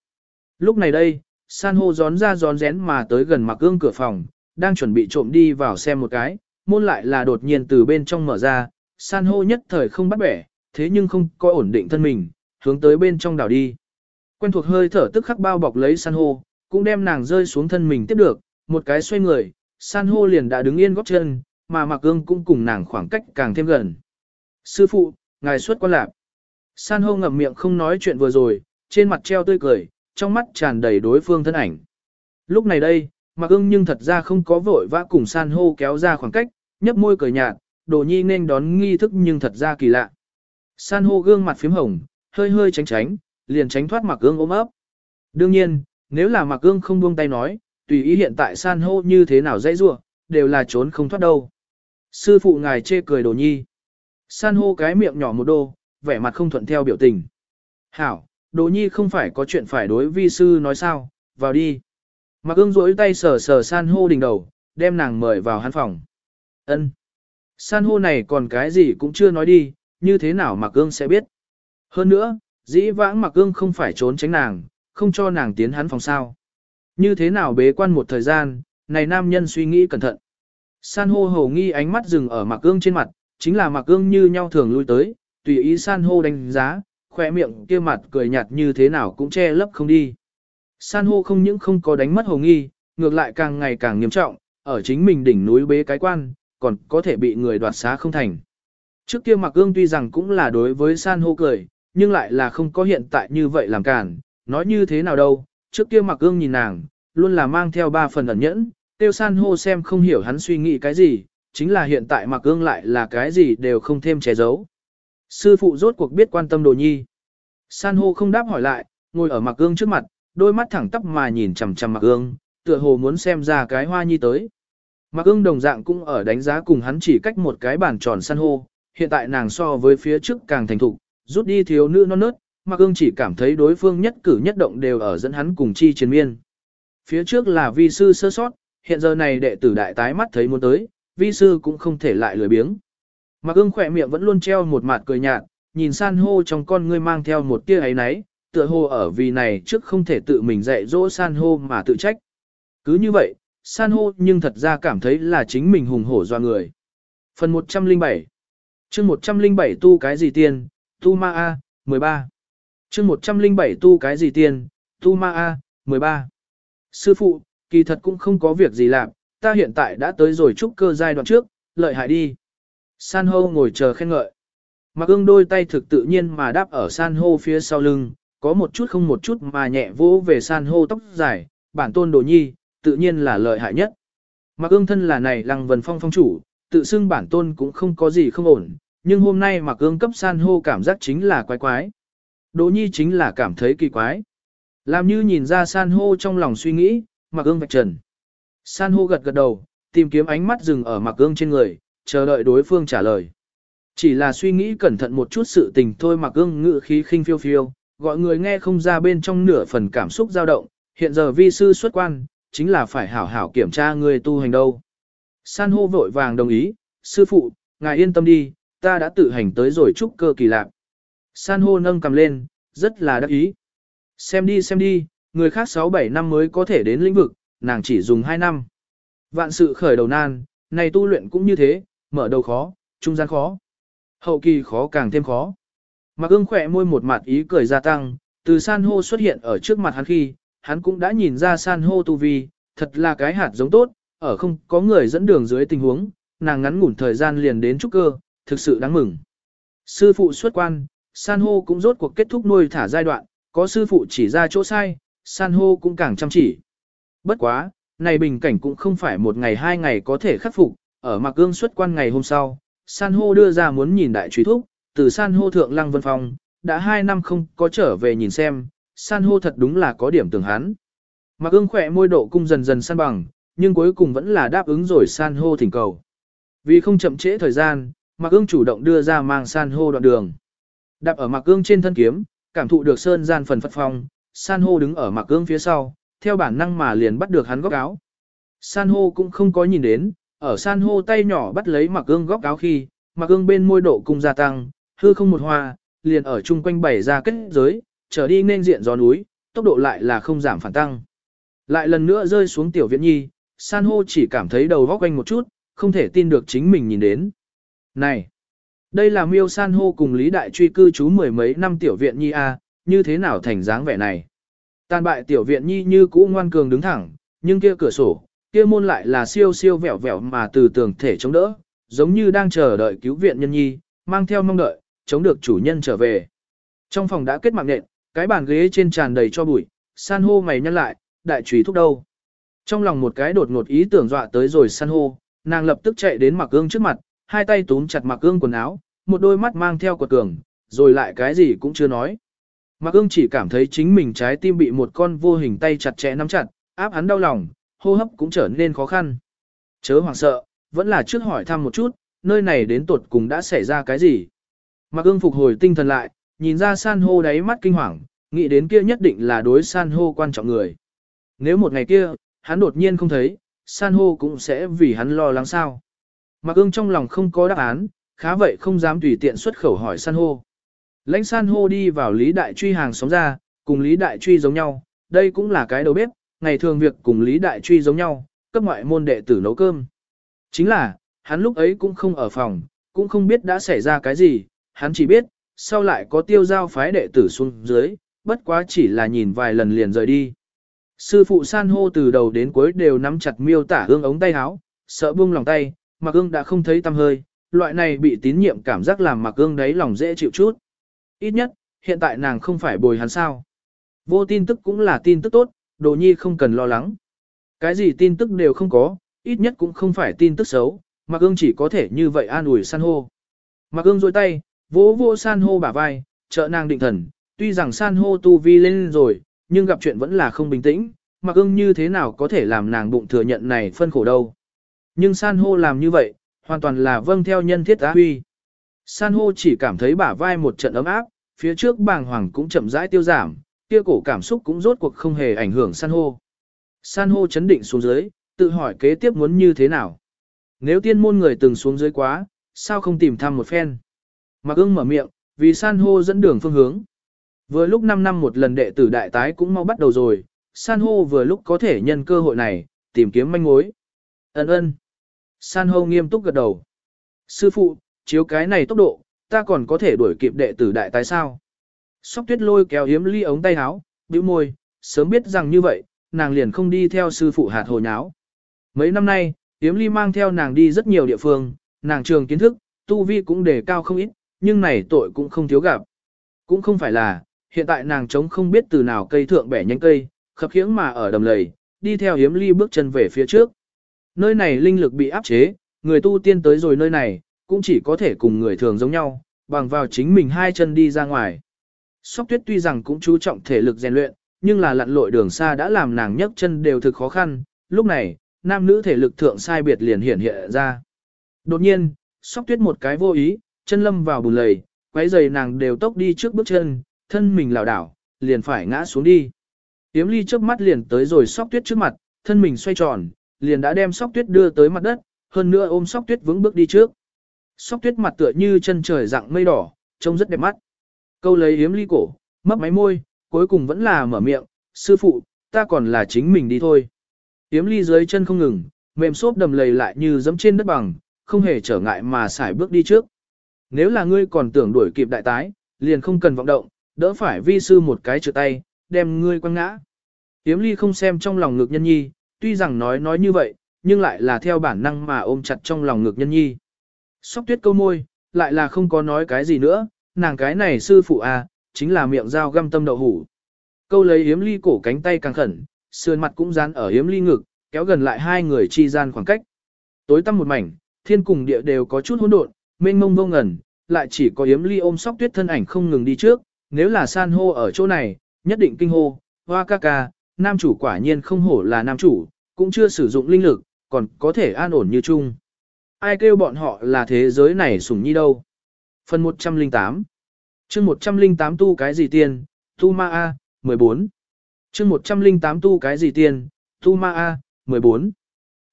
Lúc này đây, san hô gión ra gión rén mà tới gần mặc gương cửa phòng, đang chuẩn bị trộm đi vào xem một cái, môn lại là đột nhiên từ bên trong mở ra, san hô nhất thời không bắt bẻ, thế nhưng không có ổn định thân mình, hướng tới bên trong đảo đi. Quen thuộc hơi thở tức khắc bao bọc lấy san hô, cũng đem nàng rơi xuống thân mình tiếp được, một cái xoay người, san hô liền đã đứng yên góp chân, mà mặc Ương cũng cùng nàng khoảng cách càng thêm gần. Sư phụ, ngài xuất quan lạc. San hô ngậm miệng không nói chuyện vừa rồi, trên mặt treo tươi cười, trong mắt tràn đầy đối phương thân ảnh. Lúc này đây, mặc ưng nhưng thật ra không có vội vã cùng san hô kéo ra khoảng cách, nhấp môi cười nhạt, đồ nhi nên đón nghi thức nhưng thật ra kỳ lạ. San hô gương mặt phím hồng, hơi hơi tránh tránh, liền tránh thoát mặc ương ôm ấp. Đương nhiên, nếu là mặc ương không buông tay nói, tùy ý hiện tại san hô như thế nào dãy rua, đều là trốn không thoát đâu. Sư phụ ngài chê cười đồ nhi. San hô cái miệng nhỏ một đô, vẻ mặt không thuận theo biểu tình. Hảo, đồ nhi không phải có chuyện phải đối vi sư nói sao, vào đi. Mạc ương rỗi tay sờ sờ san hô đỉnh đầu, đem nàng mời vào hắn phòng. ân San hô này còn cái gì cũng chưa nói đi, như thế nào Mạc ương sẽ biết. Hơn nữa, dĩ vãng Mạc ương không phải trốn tránh nàng, không cho nàng tiến hắn phòng sao. Như thế nào bế quan một thời gian, này nam nhân suy nghĩ cẩn thận. San hô hầu nghi ánh mắt dừng ở Mạc ương trên mặt, chính là Mạc ương như nhau thường lui tới, tùy ý san hô đánh giá, khỏe miệng kia mặt cười nhạt như thế nào cũng che lấp không đi. San hô không những không có đánh mất hồ nghi, ngược lại càng ngày càng nghiêm trọng, ở chính mình đỉnh núi bế cái quan, còn có thể bị người đoạt xá không thành. Trước kia mặc ương tuy rằng cũng là đối với san hô cười, nhưng lại là không có hiện tại như vậy làm cản, nói như thế nào đâu, trước kia mặc ương nhìn nàng, luôn là mang theo ba phần ẩn nhẫn, tiêu san hô xem không hiểu hắn suy nghĩ cái gì, chính là hiện tại mặc ương lại là cái gì đều không thêm che giấu. Sư phụ rốt cuộc biết quan tâm đồ nhi. San hô không đáp hỏi lại, ngồi ở mặc ương trước mặt, đôi mắt thẳng tắp mà nhìn chằm chằm Mạc ương, tựa hồ muốn xem ra cái hoa nhi tới. Mạc ương đồng dạng cũng ở đánh giá cùng hắn chỉ cách một cái bàn tròn san hô, hiện tại nàng so với phía trước càng thành thục, rút đi thiếu nữ non nớt, Mạc ương chỉ cảm thấy đối phương nhất cử nhất động đều ở dẫn hắn cùng chi chiến miên. Phía trước là vi sư sơ sót, hiện giờ này đệ tử đại tái mắt thấy muốn tới, vi sư cũng không thể lại lười biếng. Mạc ương khỏe miệng vẫn luôn treo một mặt cười nhạt, nhìn san hô trong con ngươi mang theo một tia ấy náy, tựa hồ ở vì này trước không thể tự mình dạy dỗ san hô mà tự trách. Cứ như vậy, san hô nhưng thật ra cảm thấy là chính mình hùng hổ do người. Phần 107 chương 107 tu cái gì tiên, tu ma A, 13 chương 107 tu cái gì tiên, tu ma A, 13 Sư phụ, kỳ thật cũng không có việc gì làm, ta hiện tại đã tới rồi trúc cơ giai đoạn trước, lợi hại đi. San hô ngồi chờ khen ngợi. Mặc ương đôi tay thực tự nhiên mà đáp ở san hô phía sau lưng, có một chút không một chút mà nhẹ vỗ về san hô tóc dài, bản tôn đồ nhi, tự nhiên là lợi hại nhất. Mặc ương thân là này lăng vần phong phong chủ, tự xưng bản tôn cũng không có gì không ổn, nhưng hôm nay mặc ương cấp san hô cảm giác chính là quái quái. Đồ nhi chính là cảm thấy kỳ quái. Làm như nhìn ra san hô trong lòng suy nghĩ, mặc ương vạch trần. San hô gật gật đầu, tìm kiếm ánh mắt dừng ở mặc ương trên người, chờ đợi đối phương trả lời. Chỉ là suy nghĩ cẩn thận một chút sự tình thôi mặc ương ngự khí khinh phiêu phiêu, gọi người nghe không ra bên trong nửa phần cảm xúc dao động, hiện giờ vi sư xuất quan, chính là phải hảo hảo kiểm tra người tu hành đâu. San hô vội vàng đồng ý, sư phụ, ngài yên tâm đi, ta đã tự hành tới rồi chúc cơ kỳ lạc. San hô nâng cầm lên, rất là đắc ý. Xem đi xem đi, người khác 6-7 năm mới có thể đến lĩnh vực, nàng chỉ dùng 2 năm. Vạn sự khởi đầu nan, này tu luyện cũng như thế, mở đầu khó, trung gian khó. Hậu kỳ khó càng thêm khó. Mạc ương khỏe môi một mặt ý cười gia tăng, từ san hô xuất hiện ở trước mặt hắn khi, hắn cũng đã nhìn ra san hô tu vi, thật là cái hạt giống tốt, ở không có người dẫn đường dưới tình huống, nàng ngắn ngủn thời gian liền đến trúc cơ, thực sự đáng mừng. Sư phụ xuất quan, san hô cũng rốt cuộc kết thúc nuôi thả giai đoạn, có sư phụ chỉ ra chỗ sai, san hô cũng càng chăm chỉ. Bất quá, này bình cảnh cũng không phải một ngày hai ngày có thể khắc phục, ở Mạc gương xuất quan ngày hôm sau, san hô đưa ra muốn nhìn đại truy thúc, từ san hô thượng lăng vân phong, đã hai năm không có trở về nhìn xem, san hô thật đúng là có điểm tưởng hắn. Mặc ương khỏe môi độ cung dần dần san bằng, nhưng cuối cùng vẫn là đáp ứng rồi san hô thỉnh cầu. Vì không chậm trễ thời gian, Mặc ương chủ động đưa ra mang san hô đoạn đường. Đạp ở Mặc ương trên thân kiếm, cảm thụ được sơn gian phần phật phong, san hô đứng ở Mặc ương phía sau, theo bản năng mà liền bắt được hắn góc áo. San hô cũng không có nhìn đến, ở san hô tay nhỏ bắt lấy Mặc ương góc áo khi, Mặc ương bên môi độ cung gia tăng, hư không một hoa, liền ở chung quanh bảy ra kết giới, trở đi nên diện gió núi, tốc độ lại là không giảm phản tăng. Lại lần nữa rơi xuống tiểu viện nhi, san hô chỉ cảm thấy đầu vóc quanh một chút, không thể tin được chính mình nhìn đến. Này! Đây là miêu san hô cùng Lý Đại truy cư trú mười mấy năm tiểu viện nhi a, như thế nào thành dáng vẻ này? Tàn bại tiểu viện nhi như cũ ngoan cường đứng thẳng, nhưng kia cửa sổ, kia môn lại là siêu siêu vẹo vẹo mà từ tường thể chống đỡ, giống như đang chờ đợi cứu viện nhân nhi, mang theo mong đợi, chống được chủ nhân trở về. Trong phòng đã kết mạng nện, cái bàn ghế trên tràn đầy cho bụi, san hô mày nhăn lại, đại trùy thúc đâu. Trong lòng một cái đột ngột ý tưởng dọa tới rồi san hô, nàng lập tức chạy đến mặc gương trước mặt, hai tay túm chặt mặc gương quần áo, một đôi mắt mang theo quật cường, rồi lại cái gì cũng chưa nói. Mặc gương chỉ cảm thấy chính mình trái tim bị một con vô hình tay chặt chẽ nắm chặt, áp hắn đau lòng, hô hấp cũng trở nên khó khăn. Chớ hoảng sợ, vẫn là trước hỏi thăm một chút, nơi này đến tuột cùng đã xảy ra cái gì. Mạc ương phục hồi tinh thần lại, nhìn ra san hô đáy mắt kinh hoàng, nghĩ đến kia nhất định là đối san hô quan trọng người. Nếu một ngày kia, hắn đột nhiên không thấy, san hô cũng sẽ vì hắn lo lắng sao. Mạc ương trong lòng không có đáp án, khá vậy không dám tùy tiện xuất khẩu hỏi san hô. Lãnh san hô đi vào Lý Đại Truy hàng xóm ra, cùng Lý Đại Truy giống nhau, đây cũng là cái đầu bếp, ngày thường việc cùng Lý Đại Truy giống nhau, cấp ngoại môn đệ tử nấu cơm. Chính là, hắn lúc ấy cũng không ở phòng, cũng không biết đã xảy ra cái gì, hắn chỉ biết, sau lại có tiêu giao phái đệ tử xuống dưới, bất quá chỉ là nhìn vài lần liền rời đi. Sư phụ san hô từ đầu đến cuối đều nắm chặt miêu tả hương ống tay áo, sợ buông lòng tay, mặc ương đã không thấy tâm hơi, loại này bị tín nhiệm cảm giác làm mặc ương đấy lòng dễ chịu chút. Ít nhất, hiện tại nàng không phải bồi hắn sao. Vô tin tức cũng là tin tức tốt, đồ nhi không cần lo lắng. Cái gì tin tức đều không có, ít nhất cũng không phải tin tức xấu, mặc ương chỉ có thể như vậy an ủi san hô. Mặc ương dôi tay, vỗ vô san hô bả vai, trợ nàng định thần, tuy rằng san hô tu vi lên rồi, nhưng gặp chuyện vẫn là không bình tĩnh, mặc ưng như thế nào có thể làm nàng bụng thừa nhận này phân khổ đâu. Nhưng san hô làm như vậy, hoàn toàn là vâng theo nhân thiết á huy. San hô chỉ cảm thấy bả vai một trận ấm áp, phía trước bàng hoàng cũng chậm rãi tiêu giảm, kia cổ cảm xúc cũng rốt cuộc không hề ảnh hưởng san hô. San hô chấn định xuống dưới, tự hỏi kế tiếp muốn như thế nào. Nếu tiên môn người từng xuống dưới quá, sao không tìm thăm một phen. Mặc ưng mở miệng, vì san hô dẫn đường phương hướng. Vừa lúc 5 năm một lần đệ tử đại tái cũng mau bắt đầu rồi, san hô vừa lúc có thể nhân cơ hội này, tìm kiếm manh mối. Ấn ơn. San hô nghiêm túc gật đầu. Sư phụ, chiếu cái này tốc độ, ta còn có thể đuổi kịp đệ tử đại tái sao. Sóc tuyết lôi kéo hiếm ly ống tay áo, bĩu môi, sớm biết rằng như vậy, nàng liền không đi theo sư phụ hạt hồ nháo. Mấy năm nay, hiếm ly mang theo nàng đi rất nhiều địa phương, nàng trường kiến thức, tu vi cũng đề cao không ít, nhưng này tội cũng không thiếu gặp. Cũng không phải là, hiện tại nàng trống không biết từ nào cây thượng bẻ nhánh cây, khập khiễng mà ở đầm lầy, đi theo hiếm ly bước chân về phía trước. Nơi này linh lực bị áp chế, người tu tiên tới rồi nơi này, cũng chỉ có thể cùng người thường giống nhau, bằng vào chính mình hai chân đi ra ngoài. Sóc tuyết tuy rằng cũng chú trọng thể lực rèn luyện, nhưng là lặn lội đường xa đã làm nàng nhấc chân đều thực khó khăn, lúc này, nam nữ thể lực thượng sai biệt liền hiện hiện ra. Đột nhiên, sóc tuyết một cái vô ý, chân lâm vào bùn lầy, quấy giày nàng đều tốc đi trước bước chân, thân mình lảo đảo, liền phải ngã xuống đi. Yếm ly trước mắt liền tới rồi sóc tuyết trước mặt, thân mình xoay tròn, liền đã đem sóc tuyết đưa tới mặt đất, hơn nữa ôm sóc tuyết vững bước đi trước. Sóc tuyết mặt tựa như chân trời dạng mây đỏ, trông rất đẹp mắt. Câu lấy yếm ly cổ, mấp máy môi, cuối cùng vẫn là mở miệng, sư phụ, ta còn là chính mình đi thôi. Yếm ly dưới chân không ngừng, mềm xốp đầm lầy lại như giẫm trên đất bằng, không hề trở ngại mà xài bước đi trước. Nếu là ngươi còn tưởng đuổi kịp đại tái, liền không cần vọng động, đỡ phải vi sư một cái trượt tay, đem ngươi quăng ngã. Yếm ly không xem trong lòng ngực nhân nhi, tuy rằng nói nói như vậy, nhưng lại là theo bản năng mà ôm chặt trong lòng ngực nhân nhi. Sóc tuyết câu môi, lại là không có nói cái gì nữa, nàng cái này sư phụ à, chính là miệng dao găm tâm đậu hủ. Câu lấy yếm ly cổ cánh tay càng khẩn, sườn mặt cũng dán ở yếm ly ngực, kéo gần lại hai người chi gian khoảng cách. Tối tăm một mảnh, thiên cùng địa đều có chút hỗn độn, mênh mông vô ngẩn, lại chỉ có yếm ly ôm sóc tuyết thân ảnh không ngừng đi trước, nếu là san hô ở chỗ này, nhất định kinh hô, hoa ca ca, nam chủ quả nhiên không hổ là nam chủ, cũng chưa sử dụng linh lực, còn có thể an ổn như chung. Ai kêu bọn họ là thế giới này sủng nhi đâu. Phần 108 chương 108 tu cái gì tiền, tu ma A, 14 chương 108 tu cái gì tiền, tu ma A, 14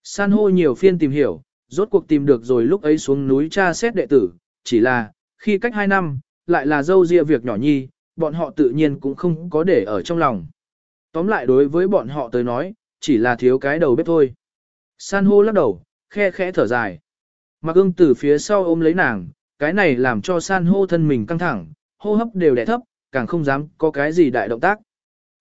San hô nhiều phiên tìm hiểu, rốt cuộc tìm được rồi lúc ấy xuống núi tra xét đệ tử, chỉ là, khi cách 2 năm, lại là dâu ria việc nhỏ nhi, bọn họ tự nhiên cũng không có để ở trong lòng. Tóm lại đối với bọn họ tới nói, chỉ là thiếu cái đầu bếp thôi. San hô lắc đầu, khe khẽ thở dài. Mặc ưng từ phía sau ôm lấy nàng, cái này làm cho san hô thân mình căng thẳng, hô hấp đều đẻ thấp, càng không dám có cái gì đại động tác.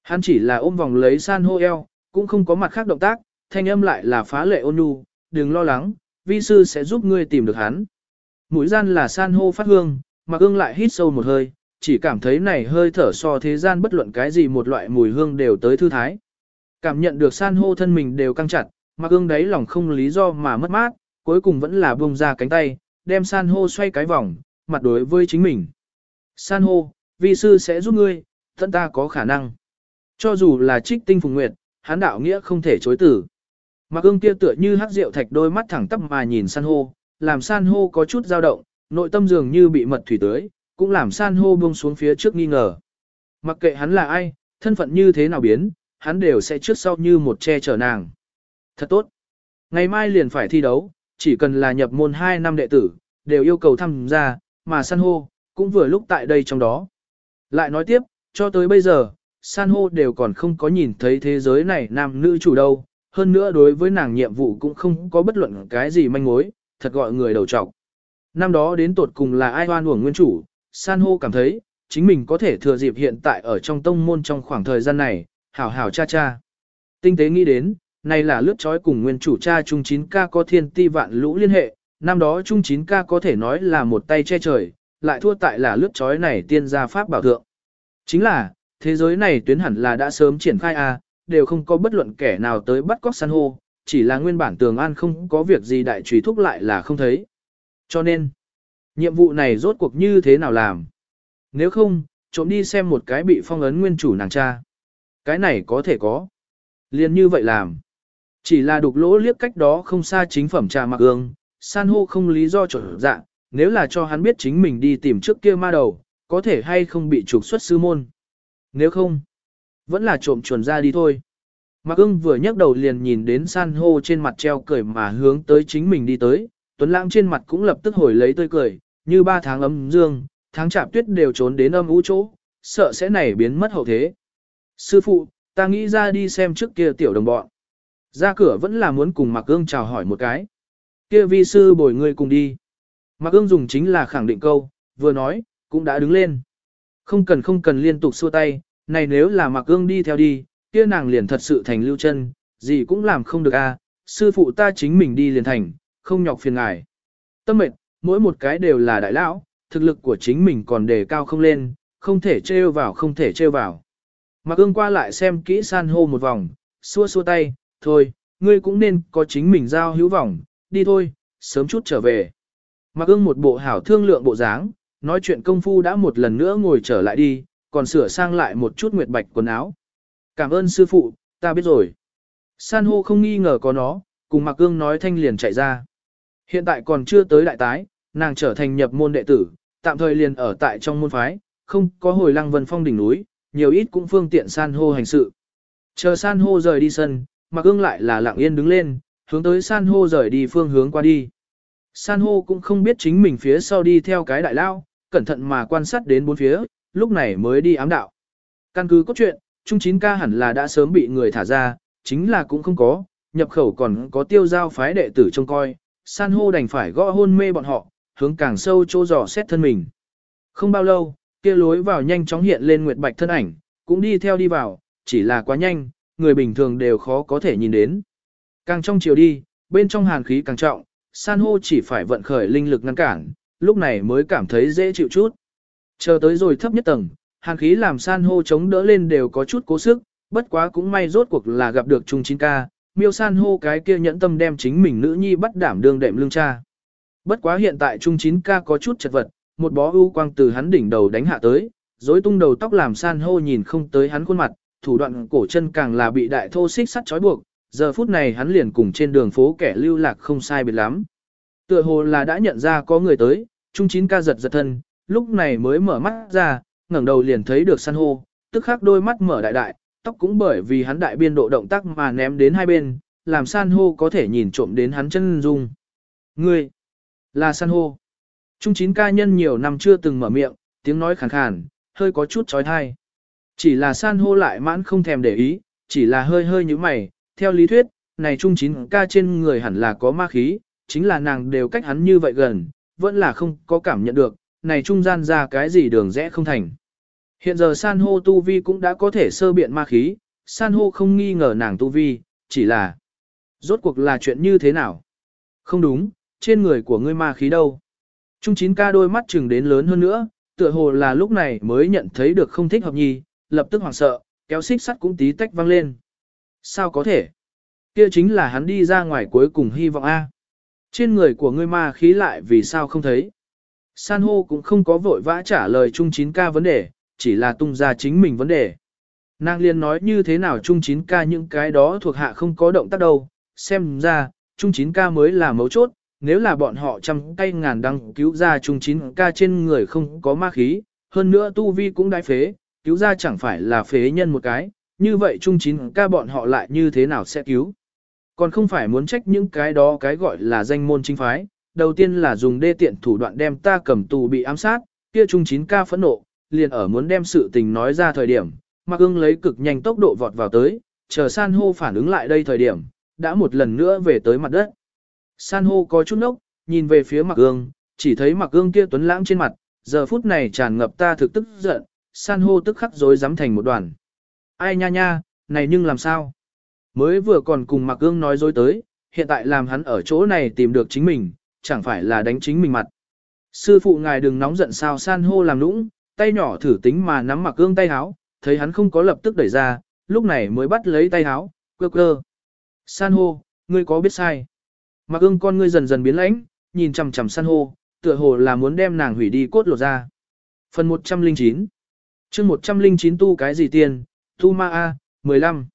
Hắn chỉ là ôm vòng lấy san hô eo, cũng không có mặt khác động tác, thanh âm lại là phá lệ ôn nhu, đừng lo lắng, vi sư sẽ giúp ngươi tìm được hắn. Mũi gian là san hô phát hương, mặc ương lại hít sâu một hơi, chỉ cảm thấy này hơi thở so thế gian bất luận cái gì một loại mùi hương đều tới thư thái. Cảm nhận được san hô thân mình đều căng chặt, mặc ương đấy lòng không lý do mà mất mát, cuối cùng vẫn là buông ra cánh tay, đem san hô xoay cái vòng, mặt đối với chính mình. San hô, vi sư sẽ giúp ngươi, thân ta có khả năng. Cho dù là trích tinh phùng nguyệt, hán đạo nghĩa không thể chối tử. Mặc ương kia tựa như hắc rượu thạch đôi mắt thẳng tắp mà nhìn san hô, làm san hô có chút dao động, nội tâm dường như bị mật thủy tưới, cũng làm san hô buông xuống phía trước nghi ngờ. Mặc kệ hắn là ai, thân phận như thế nào biến, hắn đều sẽ trước sau như một che chở nàng. Thật tốt. Ngày mai liền phải thi đấu, chỉ cần là nhập môn 2 năm đệ tử, đều yêu cầu tham gia, mà san hô, cũng vừa lúc tại đây trong đó. Lại nói tiếp, cho tới bây giờ, san hô đều còn không có nhìn thấy thế giới này nam nữ chủ đâu, hơn nữa đối với nàng nhiệm vụ cũng không có bất luận cái gì manh mối, thật gọi người đầu trọc. Năm đó đến tột cùng là ai hoan uổng nguyên chủ, san hô cảm thấy, chính mình có thể thừa dịp hiện tại ở trong tông môn trong khoảng thời gian này, hảo hảo cha cha. Tinh tế nghĩ đến, này là lướt trói cùng nguyên chủ cha Trung 9K có thiên ti vạn lũ liên hệ, năm đó Trung 9K có thể nói là một tay che trời, lại thua tại là lướt trói này tiên gia pháp bảo thượng. Chính là, thế giới này tuyến hẳn là đã sớm triển khai a, đều không có bất luận kẻ nào tới bắt cóc san hô, chỉ là nguyên bản tường an không có việc gì đại trùy thúc lại là không thấy. Cho nên, nhiệm vụ này rốt cuộc như thế nào làm? Nếu không, trộm đi xem một cái bị phong ấn nguyên chủ nàng cha. Cái này có thể có. Liên như vậy làm. Chỉ là đục lỗ liếc cách đó không xa chính phẩm trà mặc ương, san hô không lý do trở dạ, nếu là cho hắn biết chính mình đi tìm trước kia ma đầu, có thể hay không bị trục xuất sư môn. Nếu không, vẫn là trộm chuồn ra đi thôi. Mạc ưng vừa nhấc đầu liền nhìn đến san hô trên mặt treo cười mà hướng tới chính mình đi tới, tuấn lãng trên mặt cũng lập tức hồi lấy tươi cười, như ba tháng ấm dương, tháng chạp tuyết đều trốn đến âm ú chỗ, sợ sẽ nảy biến mất hậu thế. Sư phụ, ta nghĩ ra đi xem trước kia tiểu đồng bọn. Ra cửa vẫn là muốn cùng Mạc ưng chào hỏi một cái. Kia vi sư bồi người cùng đi. Mạc ưng dùng chính là khẳng định câu, vừa nói, cũng đã đứng lên. Không cần không cần liên tục xua tay, này nếu là Mạc ưng đi theo đi, kia nàng liền thật sự thành lưu chân, gì cũng làm không được a. À, sư phụ ta chính mình đi liền thành, không nhọc phiền ngài. Tâm mệt, mỗi một cái đều là đại lão, thực lực của chính mình còn đề cao không lên, không thể trêu vào không thể trêu vào. Mạc ương qua lại xem kỹ san hô một vòng, xua xua tay, thôi, ngươi cũng nên có chính mình giao hữu vòng, đi thôi, sớm chút trở về. Mạc ương một bộ hảo thương lượng bộ dáng, nói chuyện công phu đã một lần nữa ngồi trở lại đi, còn sửa sang lại một chút nguyệt bạch quần áo. Cảm ơn sư phụ, ta biết rồi. San hô không nghi ngờ có nó, cùng Mạc Cương nói thanh liền chạy ra. Hiện tại còn chưa tới đại tái, nàng trở thành nhập môn đệ tử, tạm thời liền ở tại trong môn phái, không có hồi lăng vân phong đỉnh núi, nhiều ít cũng phương tiện san hô hành sự. Chờ san hô rời đi sân, Mạc Cương lại là lặng yên đứng lên, hướng tới san hô rời đi phương hướng qua đi. San hô cũng không biết chính mình phía sau đi theo cái đại lao, cẩn thận mà quan sát đến bốn phía, lúc này mới đi ám đạo. Căn cứ cốt truyện, Trung 9 ca hẳn là đã sớm bị người thả ra, chính là cũng không có, nhập khẩu còn có tiêu giao phái đệ tử trông coi, san hô đành phải gõ hôn mê bọn họ, hướng càng sâu chỗ dò xét thân mình. Không bao lâu, kia lối vào nhanh chóng hiện lên nguyệt bạch thân ảnh, cũng đi theo đi vào, chỉ là quá nhanh, người bình thường đều khó có thể nhìn đến. Càng trong chiều đi, bên trong hàn khí càng trọng, san hô chỉ phải vận khởi linh lực ngăn cản, lúc này mới cảm thấy dễ chịu chút. Chờ tới rồi thấp nhất tầng, Hàng khí làm san hô chống đỡ lên đều có chút cố sức, bất quá cũng may rốt cuộc là gặp được Trung 9K, miêu san hô cái kia nhẫn tâm đem chính mình nữ nhi bắt đảm đương đệm lương cha. Bất quá hiện tại Trung 9K có chút chật vật, một bó ưu quang từ hắn đỉnh đầu đánh hạ tới, rối tung đầu tóc làm san hô nhìn không tới hắn khuôn mặt, thủ đoạn cổ chân càng là bị đại thô xích sắt trói buộc, giờ phút này hắn liền cùng trên đường phố kẻ lưu lạc không sai biệt lắm. Tựa hồ là đã nhận ra có người tới, Trung 9K giật giật thân, lúc này mới mở mắt ra, ngẩng đầu liền thấy được san hô, tức khắc đôi mắt mở đại đại, tóc cũng bởi vì hắn đại biên độ động tác mà ném đến hai bên, làm san hô có thể nhìn trộm đến hắn chân dung. Ngươi, là san hô. Trung chín ca nhân nhiều năm chưa từng mở miệng, tiếng nói khàn khàn, hơi có chút trói thai. Chỉ là san hô lại mãn không thèm để ý, chỉ là hơi hơi như mày, theo lý thuyết, này trung chín ca trên người hẳn là có ma khí, chính là nàng đều cách hắn như vậy gần, vẫn là không có cảm nhận được, này trung gian ra cái gì đường rẽ không thành. Hiện giờ san hô tu vi cũng đã có thể sơ biện ma khí, san hô không nghi ngờ nàng tu vi, chỉ là rốt cuộc là chuyện như thế nào? Không đúng, trên người của ngươi ma khí đâu? Trung chín ca đôi mắt chừng đến lớn hơn nữa, tựa hồ là lúc này mới nhận thấy được không thích hợp nhi, lập tức hoảng sợ, kéo xích sắt cũng tí tách văng lên. Sao có thể? Kia chính là hắn đi ra ngoài cuối cùng hy vọng A. Trên người của ngươi ma khí lại vì sao không thấy? San hô cũng không có vội vã trả lời Trung chín ca vấn đề, chỉ là tung ra chính mình vấn đề. Nàng liên nói như thế nào Trung 9K những cái đó thuộc hạ không có động tác đâu, xem ra, Trung 9K mới là mấu chốt, nếu là bọn họ trăm tay ngàn đăng cứu ra Trung 9K trên người không có ma khí, hơn nữa tu vi cũng đái phế, cứu ra chẳng phải là phế nhân một cái, như vậy Trung 9K bọn họ lại như thế nào sẽ cứu. Còn không phải muốn trách những cái đó cái gọi là danh môn chính phái, đầu tiên là dùng đê tiện thủ đoạn đem ta cầm tù bị ám sát, kia trung 9 ca phẫn nộ, liền ở muốn đem sự tình nói ra thời điểm, Mạc Ưng lấy cực nhanh tốc độ vọt vào tới, chờ san hô phản ứng lại đây thời điểm, đã một lần nữa về tới mặt đất. San hô có chút nốc, nhìn về phía Mạc Ưng, chỉ thấy Mạc Ưng kia tuấn lãng trên mặt, giờ phút này tràn ngập ta thực tức giận, san hô tức khắc rối rắm thành một đoàn. Ai nha nha, này nhưng làm sao? Mới vừa còn cùng Mạc Ưng nói dối tới, hiện tại làm hắn ở chỗ này tìm được chính mình, chẳng phải là đánh chính mình mặt. Sư phụ ngài đừng nóng giận sao san hô làm nũng, tay nhỏ thử tính mà nắm mặc ương tay háo, thấy hắn không có lập tức đẩy ra, lúc này mới bắt lấy tay háo, quơ quơ. San hô, ngươi có biết sai? Mặc ương con ngươi dần dần biến lãnh, nhìn chằm chằm san hô, tựa hồ là muốn đem nàng hủy đi cốt lột ra. Phần 109 chương 109 tu cái gì tiền, tu ma A, 15.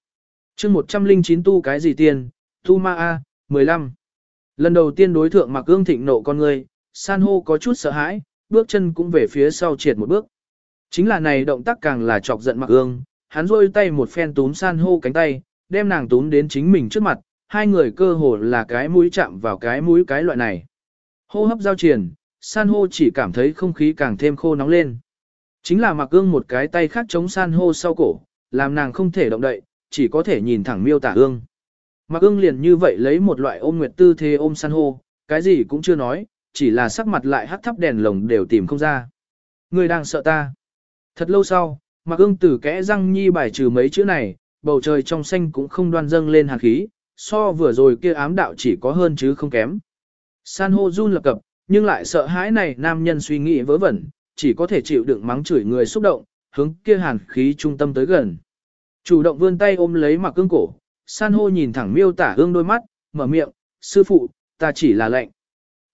chương 109 tu cái gì tiền, tu ma A, 15. Lần đầu tiên đối thượng mặc ương thịnh nộ con ngươi, san hô có chút sợ hãi, bước chân cũng về phía sau triệt một bước. Chính là này động tác càng là chọc giận Mạc ương, hắn rôi tay một phen túm san hô cánh tay, đem nàng túm đến chính mình trước mặt, hai người cơ hồ là cái mũi chạm vào cái mũi cái loại này. Hô hấp giao triển, san hô chỉ cảm thấy không khí càng thêm khô nóng lên. Chính là Mạc ương một cái tay khác chống san hô sau cổ, làm nàng không thể động đậy, chỉ có thể nhìn thẳng miêu tả ương. Mạc ương liền như vậy lấy một loại ôm nguyệt tư thế ôm san hô, cái gì cũng chưa nói, chỉ là sắc mặt lại hắt thắp đèn lồng đều tìm không ra. Người đang sợ ta. Thật lâu sau, mặc ương tử kẽ răng nhi bài trừ mấy chữ này, bầu trời trong xanh cũng không đoan dâng lên hàn khí, so vừa rồi kia ám đạo chỉ có hơn chứ không kém. San hô run lập cập, nhưng lại sợ hãi này nam nhân suy nghĩ vớ vẩn, chỉ có thể chịu đựng mắng chửi người xúc động, hướng kia hàn khí trung tâm tới gần. Chủ động vươn tay ôm lấy mặc ương cổ, san hô nhìn thẳng miêu tả ương đôi mắt, mở miệng, sư phụ, ta chỉ là lệnh.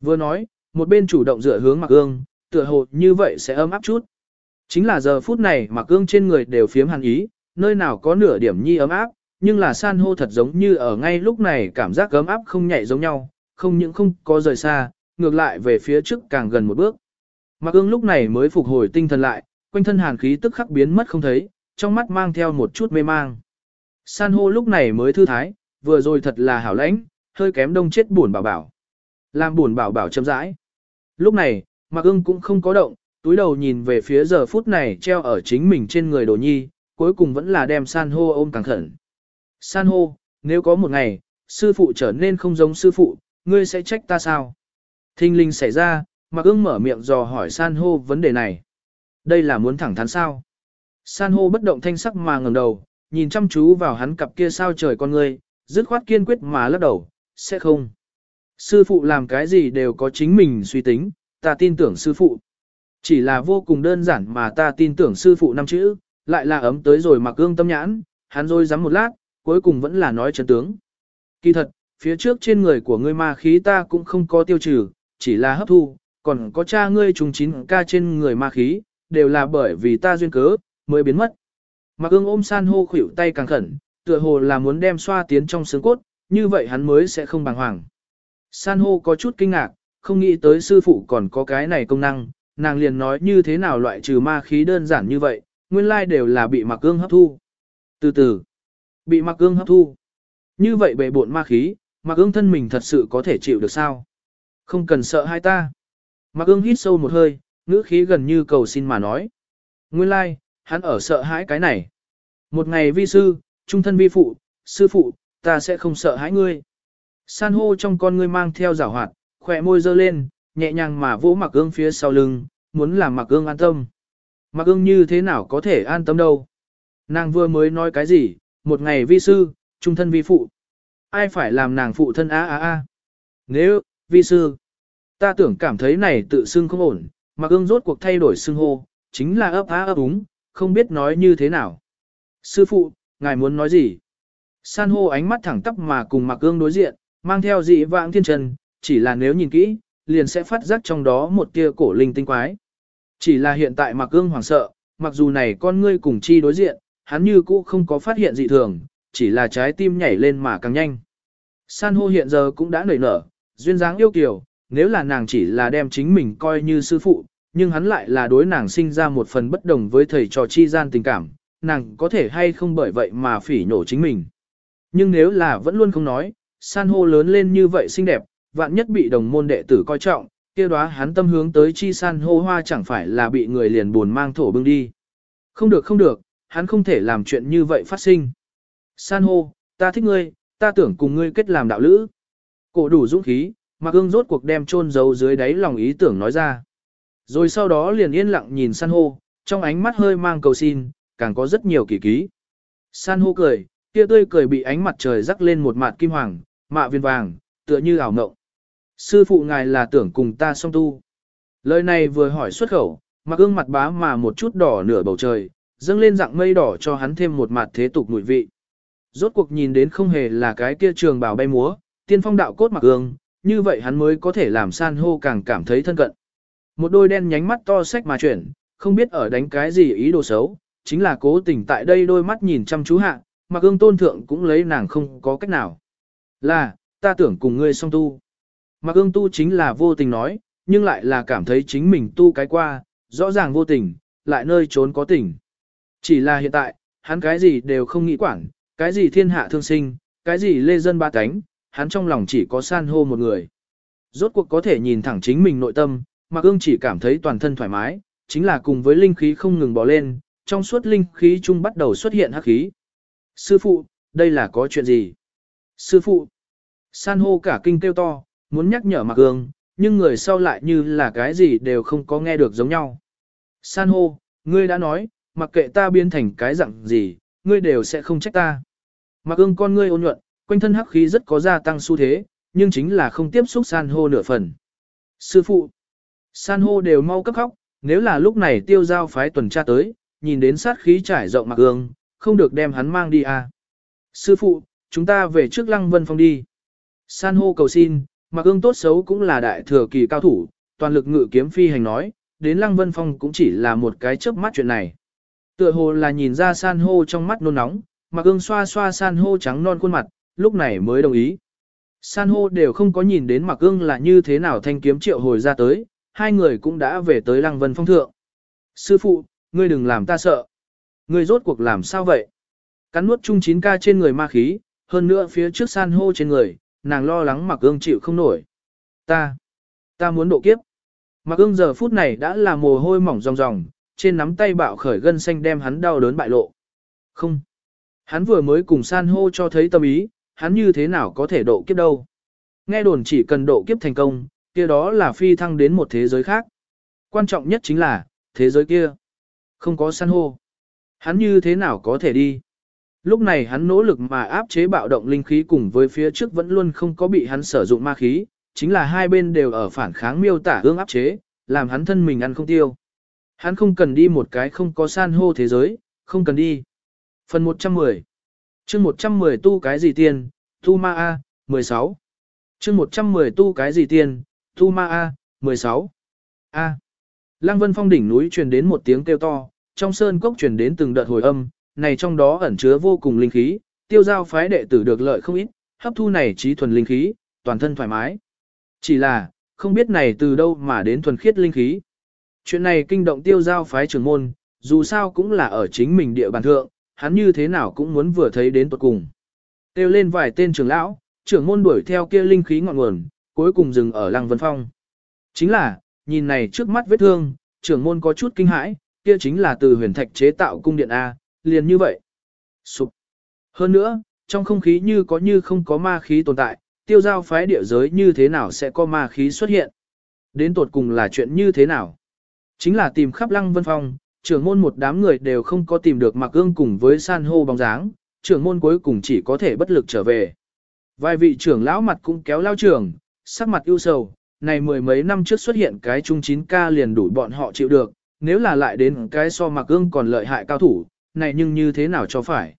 Vừa nói, một bên chủ động dựa hướng Mạc ương, tựa hồ như vậy sẽ ấm áp chút. Chính là giờ phút này mà Ương trên người đều phiếm hàn ý, nơi nào có nửa điểm nhi ấm áp, nhưng là san hô thật giống như ở ngay lúc này cảm giác ấm áp không nhạy giống nhau, không những không có rời xa, ngược lại về phía trước càng gần một bước. Mạc ương lúc này mới phục hồi tinh thần lại, quanh thân hàn khí tức khắc biến mất không thấy, trong mắt mang theo một chút mê mang. San hô lúc này mới thư thái, vừa rồi thật là hảo lãnh, hơi kém đông chết buồn bảo bảo. Làm buồn bảo bảo chậm rãi. Lúc này, Mạc ưng cũng không có động, túi đầu nhìn về phía giờ phút này treo ở chính mình trên người đồ nhi, cuối cùng vẫn là đem san hô ôm càng khẩn. San hô, nếu có một ngày, sư phụ trở nên không giống sư phụ, ngươi sẽ trách ta sao? Thinh linh xảy ra, mặc ưng mở miệng dò hỏi san hô vấn đề này. Đây là muốn thẳng thắn sao? San hô bất động thanh sắc mà ngẩng đầu, nhìn chăm chú vào hắn cặp kia sao trời con ngươi, dứt khoát kiên quyết mà lắc đầu, sẽ không. Sư phụ làm cái gì đều có chính mình suy tính, ta tin tưởng sư phụ. Chỉ là vô cùng đơn giản mà ta tin tưởng sư phụ năm chữ, lại là ấm tới rồi mặc gương tâm nhãn, hắn rồi dám một lát, cuối cùng vẫn là nói chân tướng. Kỳ thật, phía trước trên người của ngươi ma khí ta cũng không có tiêu trừ, chỉ là hấp thu, còn có cha ngươi trùng chín ca trên người ma khí, đều là bởi vì ta duyên cớ, mới biến mất. Mặc ương ôm san hô khuỷu tay càng khẩn, tựa hồ là muốn đem xoa tiến trong xương cốt, như vậy hắn mới sẽ không bàng hoàng. San hô có chút kinh ngạc, không nghĩ tới sư phụ còn có cái này công năng, nàng liền nói như thế nào loại trừ ma khí đơn giản như vậy, nguyên lai đều là bị mặc cương hấp thu. Từ từ, bị mặc cương hấp thu. Như vậy bệ bộn ma khí, mặc cương thân mình thật sự có thể chịu được sao? Không cần sợ hai ta. Mặc cương hít sâu một hơi, ngữ khí gần như cầu xin mà nói. Nguyên lai, hắn ở sợ hãi cái này. Một ngày vi sư, trung thân vi phụ, sư phụ, ta sẽ không sợ hãi ngươi. San hô trong con ngươi mang theo rào hoạt, khỏe môi dơ lên, nhẹ nhàng mà vỗ mặc ương phía sau lưng, muốn làm mặc ương an tâm. Mặc ương như thế nào có thể an tâm đâu. Nàng vừa mới nói cái gì, một ngày vi sư, trung thân vi phụ. Ai phải làm nàng phụ thân a a a. Nếu, vi sư, ta tưởng cảm thấy này tự xưng không ổn, mặc ương rốt cuộc thay đổi xưng hô, chính là ấp á ấp úng, không biết nói như thế nào. Sư phụ, ngài muốn nói gì? San hô ánh mắt thẳng tắp mà cùng mặc ương đối diện, mang theo dị vãng thiên trần, chỉ là nếu nhìn kỹ, liền sẽ phát giác trong đó một tia cổ linh tinh quái. Chỉ là hiện tại mặc ương hoảng sợ, mặc dù này con ngươi cùng chi đối diện, hắn như cũ không có phát hiện dị thường, chỉ là trái tim nhảy lên mà càng nhanh. San hô hiện giờ cũng đã nảy nở, duyên dáng yêu kiều, nếu là nàng chỉ là đem chính mình coi như sư phụ, nhưng hắn lại là đối nàng sinh ra một phần bất đồng với thầy trò chi gian tình cảm, nàng có thể hay không bởi vậy mà phỉ nhổ chính mình. Nhưng nếu là vẫn luôn không nói, san hô lớn lên như vậy xinh đẹp, vạn nhất bị đồng môn đệ tử coi trọng, kia đó hắn tâm hướng tới chi san hô hoa chẳng phải là bị người liền buồn mang thổ bưng đi. Không được không được, hắn không thể làm chuyện như vậy phát sinh. San hô, ta thích ngươi, ta tưởng cùng ngươi kết làm đạo lữ. Cổ đủ dũng khí, mặc ương rốt cuộc đem chôn giấu dưới đáy lòng ý tưởng nói ra. Rồi sau đó liền yên lặng nhìn san hô, trong ánh mắt hơi mang cầu xin, càng có rất nhiều kỳ ký. San hô cười, kia tươi cười bị ánh mặt trời rắc lên một mặt kim hoàng, mạ viên vàng, tựa như ảo mộng. Sư phụ ngài là tưởng cùng ta song tu. Lời này vừa hỏi xuất khẩu, mặc gương mặt bá mà một chút đỏ nửa bầu trời, dâng lên dạng mây đỏ cho hắn thêm một mặt thế tục mùi vị. Rốt cuộc nhìn đến không hề là cái kia trường bào bay múa, tiên phong đạo cốt mặc gương, như vậy hắn mới có thể làm san hô càng cảm thấy thân cận. Một đôi đen nhánh mắt to sách mà chuyển, không biết ở đánh cái gì ý đồ xấu, chính là cố tình tại đây đôi mắt nhìn chăm chú hạ, mặc gương tôn thượng cũng lấy nàng không có cách nào. Là, ta tưởng cùng ngươi song tu. Mặc ương tu chính là vô tình nói, nhưng lại là cảm thấy chính mình tu cái qua, rõ ràng vô tình, lại nơi trốn có tình. Chỉ là hiện tại, hắn cái gì đều không nghĩ quản, cái gì thiên hạ thương sinh, cái gì lê dân ba cánh, hắn trong lòng chỉ có san hô một người. Rốt cuộc có thể nhìn thẳng chính mình nội tâm, Mạc ương chỉ cảm thấy toàn thân thoải mái, chính là cùng với linh khí không ngừng bỏ lên, trong suốt linh khí chung bắt đầu xuất hiện hắc khí. Sư phụ, đây là có chuyện gì? Sư phụ, san hô cả kinh kêu to, muốn nhắc nhở Mạc ương, nhưng người sau lại như là cái gì đều không có nghe được giống nhau. San hô, ngươi đã nói, mặc kệ ta biến thành cái dạng gì, ngươi đều sẽ không trách ta. Mạc ương con ngươi ôn nhuận, quanh thân hắc khí rất có gia tăng xu thế, nhưng chính là không tiếp xúc san hô nửa phần. Sư phụ, san hô đều mau cấp khóc, nếu là lúc này tiêu giao phái tuần tra tới, nhìn đến sát khí trải rộng Mạc ương, không được đem hắn mang đi à. Sư phụ, chúng ta về trước lăng vân phong đi. San hô cầu xin, Mặc ương tốt xấu cũng là đại thừa kỳ cao thủ, toàn lực ngự kiếm phi hành nói, đến lăng vân phong cũng chỉ là một cái chớp mắt chuyện này. Tựa hồ là nhìn ra san hô trong mắt nôn nóng, Mặc ương xoa xoa san hô trắng non khuôn mặt, lúc này mới đồng ý. San hô đều không có nhìn đến Mặc ương là như thế nào thanh kiếm triệu hồi ra tới, hai người cũng đã về tới lăng vân phong thượng. Sư phụ, ngươi đừng làm ta sợ. Ngươi rốt cuộc làm sao vậy? Cắn nuốt chung chín ca trên người ma khí, hơn nữa phía trước san hô trên người, nàng lo lắng mặc ương chịu không nổi. Ta, ta muốn độ kiếp. Mặc ương giờ phút này đã là mồ hôi mỏng ròng ròng, trên nắm tay bạo khởi gân xanh đem hắn đau đớn bại lộ. Không. Hắn vừa mới cùng san hô cho thấy tâm ý, hắn như thế nào có thể độ kiếp đâu. Nghe đồn chỉ cần độ kiếp thành công, kia đó là phi thăng đến một thế giới khác. Quan trọng nhất chính là, thế giới kia, không có san hô. Hắn như thế nào có thể đi? Lúc này hắn nỗ lực mà áp chế bạo động linh khí cùng với phía trước vẫn luôn không có bị hắn sử dụng ma khí, chính là hai bên đều ở phản kháng miêu tả ương áp chế, làm hắn thân mình ăn không tiêu. Hắn không cần đi một cái không có san hô thế giới, không cần đi. Phần 110 chương 110 tu cái gì tiền, tu ma A, 16 chương 110 tu cái gì tiền, tu ma A, 16 A. Lăng Vân Phong đỉnh núi truyền đến một tiếng kêu to, trong sơn cốc truyền đến từng đợt hồi âm, này trong đó ẩn chứa vô cùng linh khí, tiêu giao phái đệ tử được lợi không ít, hấp thu này trí thuần linh khí, toàn thân thoải mái. Chỉ là, không biết này từ đâu mà đến thuần khiết linh khí. Chuyện này kinh động tiêu giao phái trưởng môn, dù sao cũng là ở chính mình địa bàn thượng, hắn như thế nào cũng muốn vừa thấy đến tuột cùng. Tiêu lên vài tên trưởng lão, trưởng môn đuổi theo kia linh khí ngọn nguồn, cuối cùng dừng ở Lăng Vân Phong. Chính là, nhìn này trước mắt vết thương, trưởng môn có chút kinh hãi, kia chính là từ huyền thạch chế tạo cung điện A, liền như vậy. Sụp. Hơn nữa, trong không khí như có như không có ma khí tồn tại, tiêu giao phái địa giới như thế nào sẽ có ma khí xuất hiện. Đến tột cùng là chuyện như thế nào? Chính là tìm khắp lăng vân phong, trưởng môn một đám người đều không có tìm được mặc ương cùng với san hô bóng dáng, trưởng môn cuối cùng chỉ có thể bất lực trở về. Vài vị trưởng lão mặt cũng kéo lao trưởng, sắc mặt ưu sầu, này mười mấy năm trước xuất hiện cái trung 9 ca liền đủ bọn họ chịu được, nếu là lại đến cái so mặc ương còn lợi hại cao thủ, này nhưng như thế nào cho phải.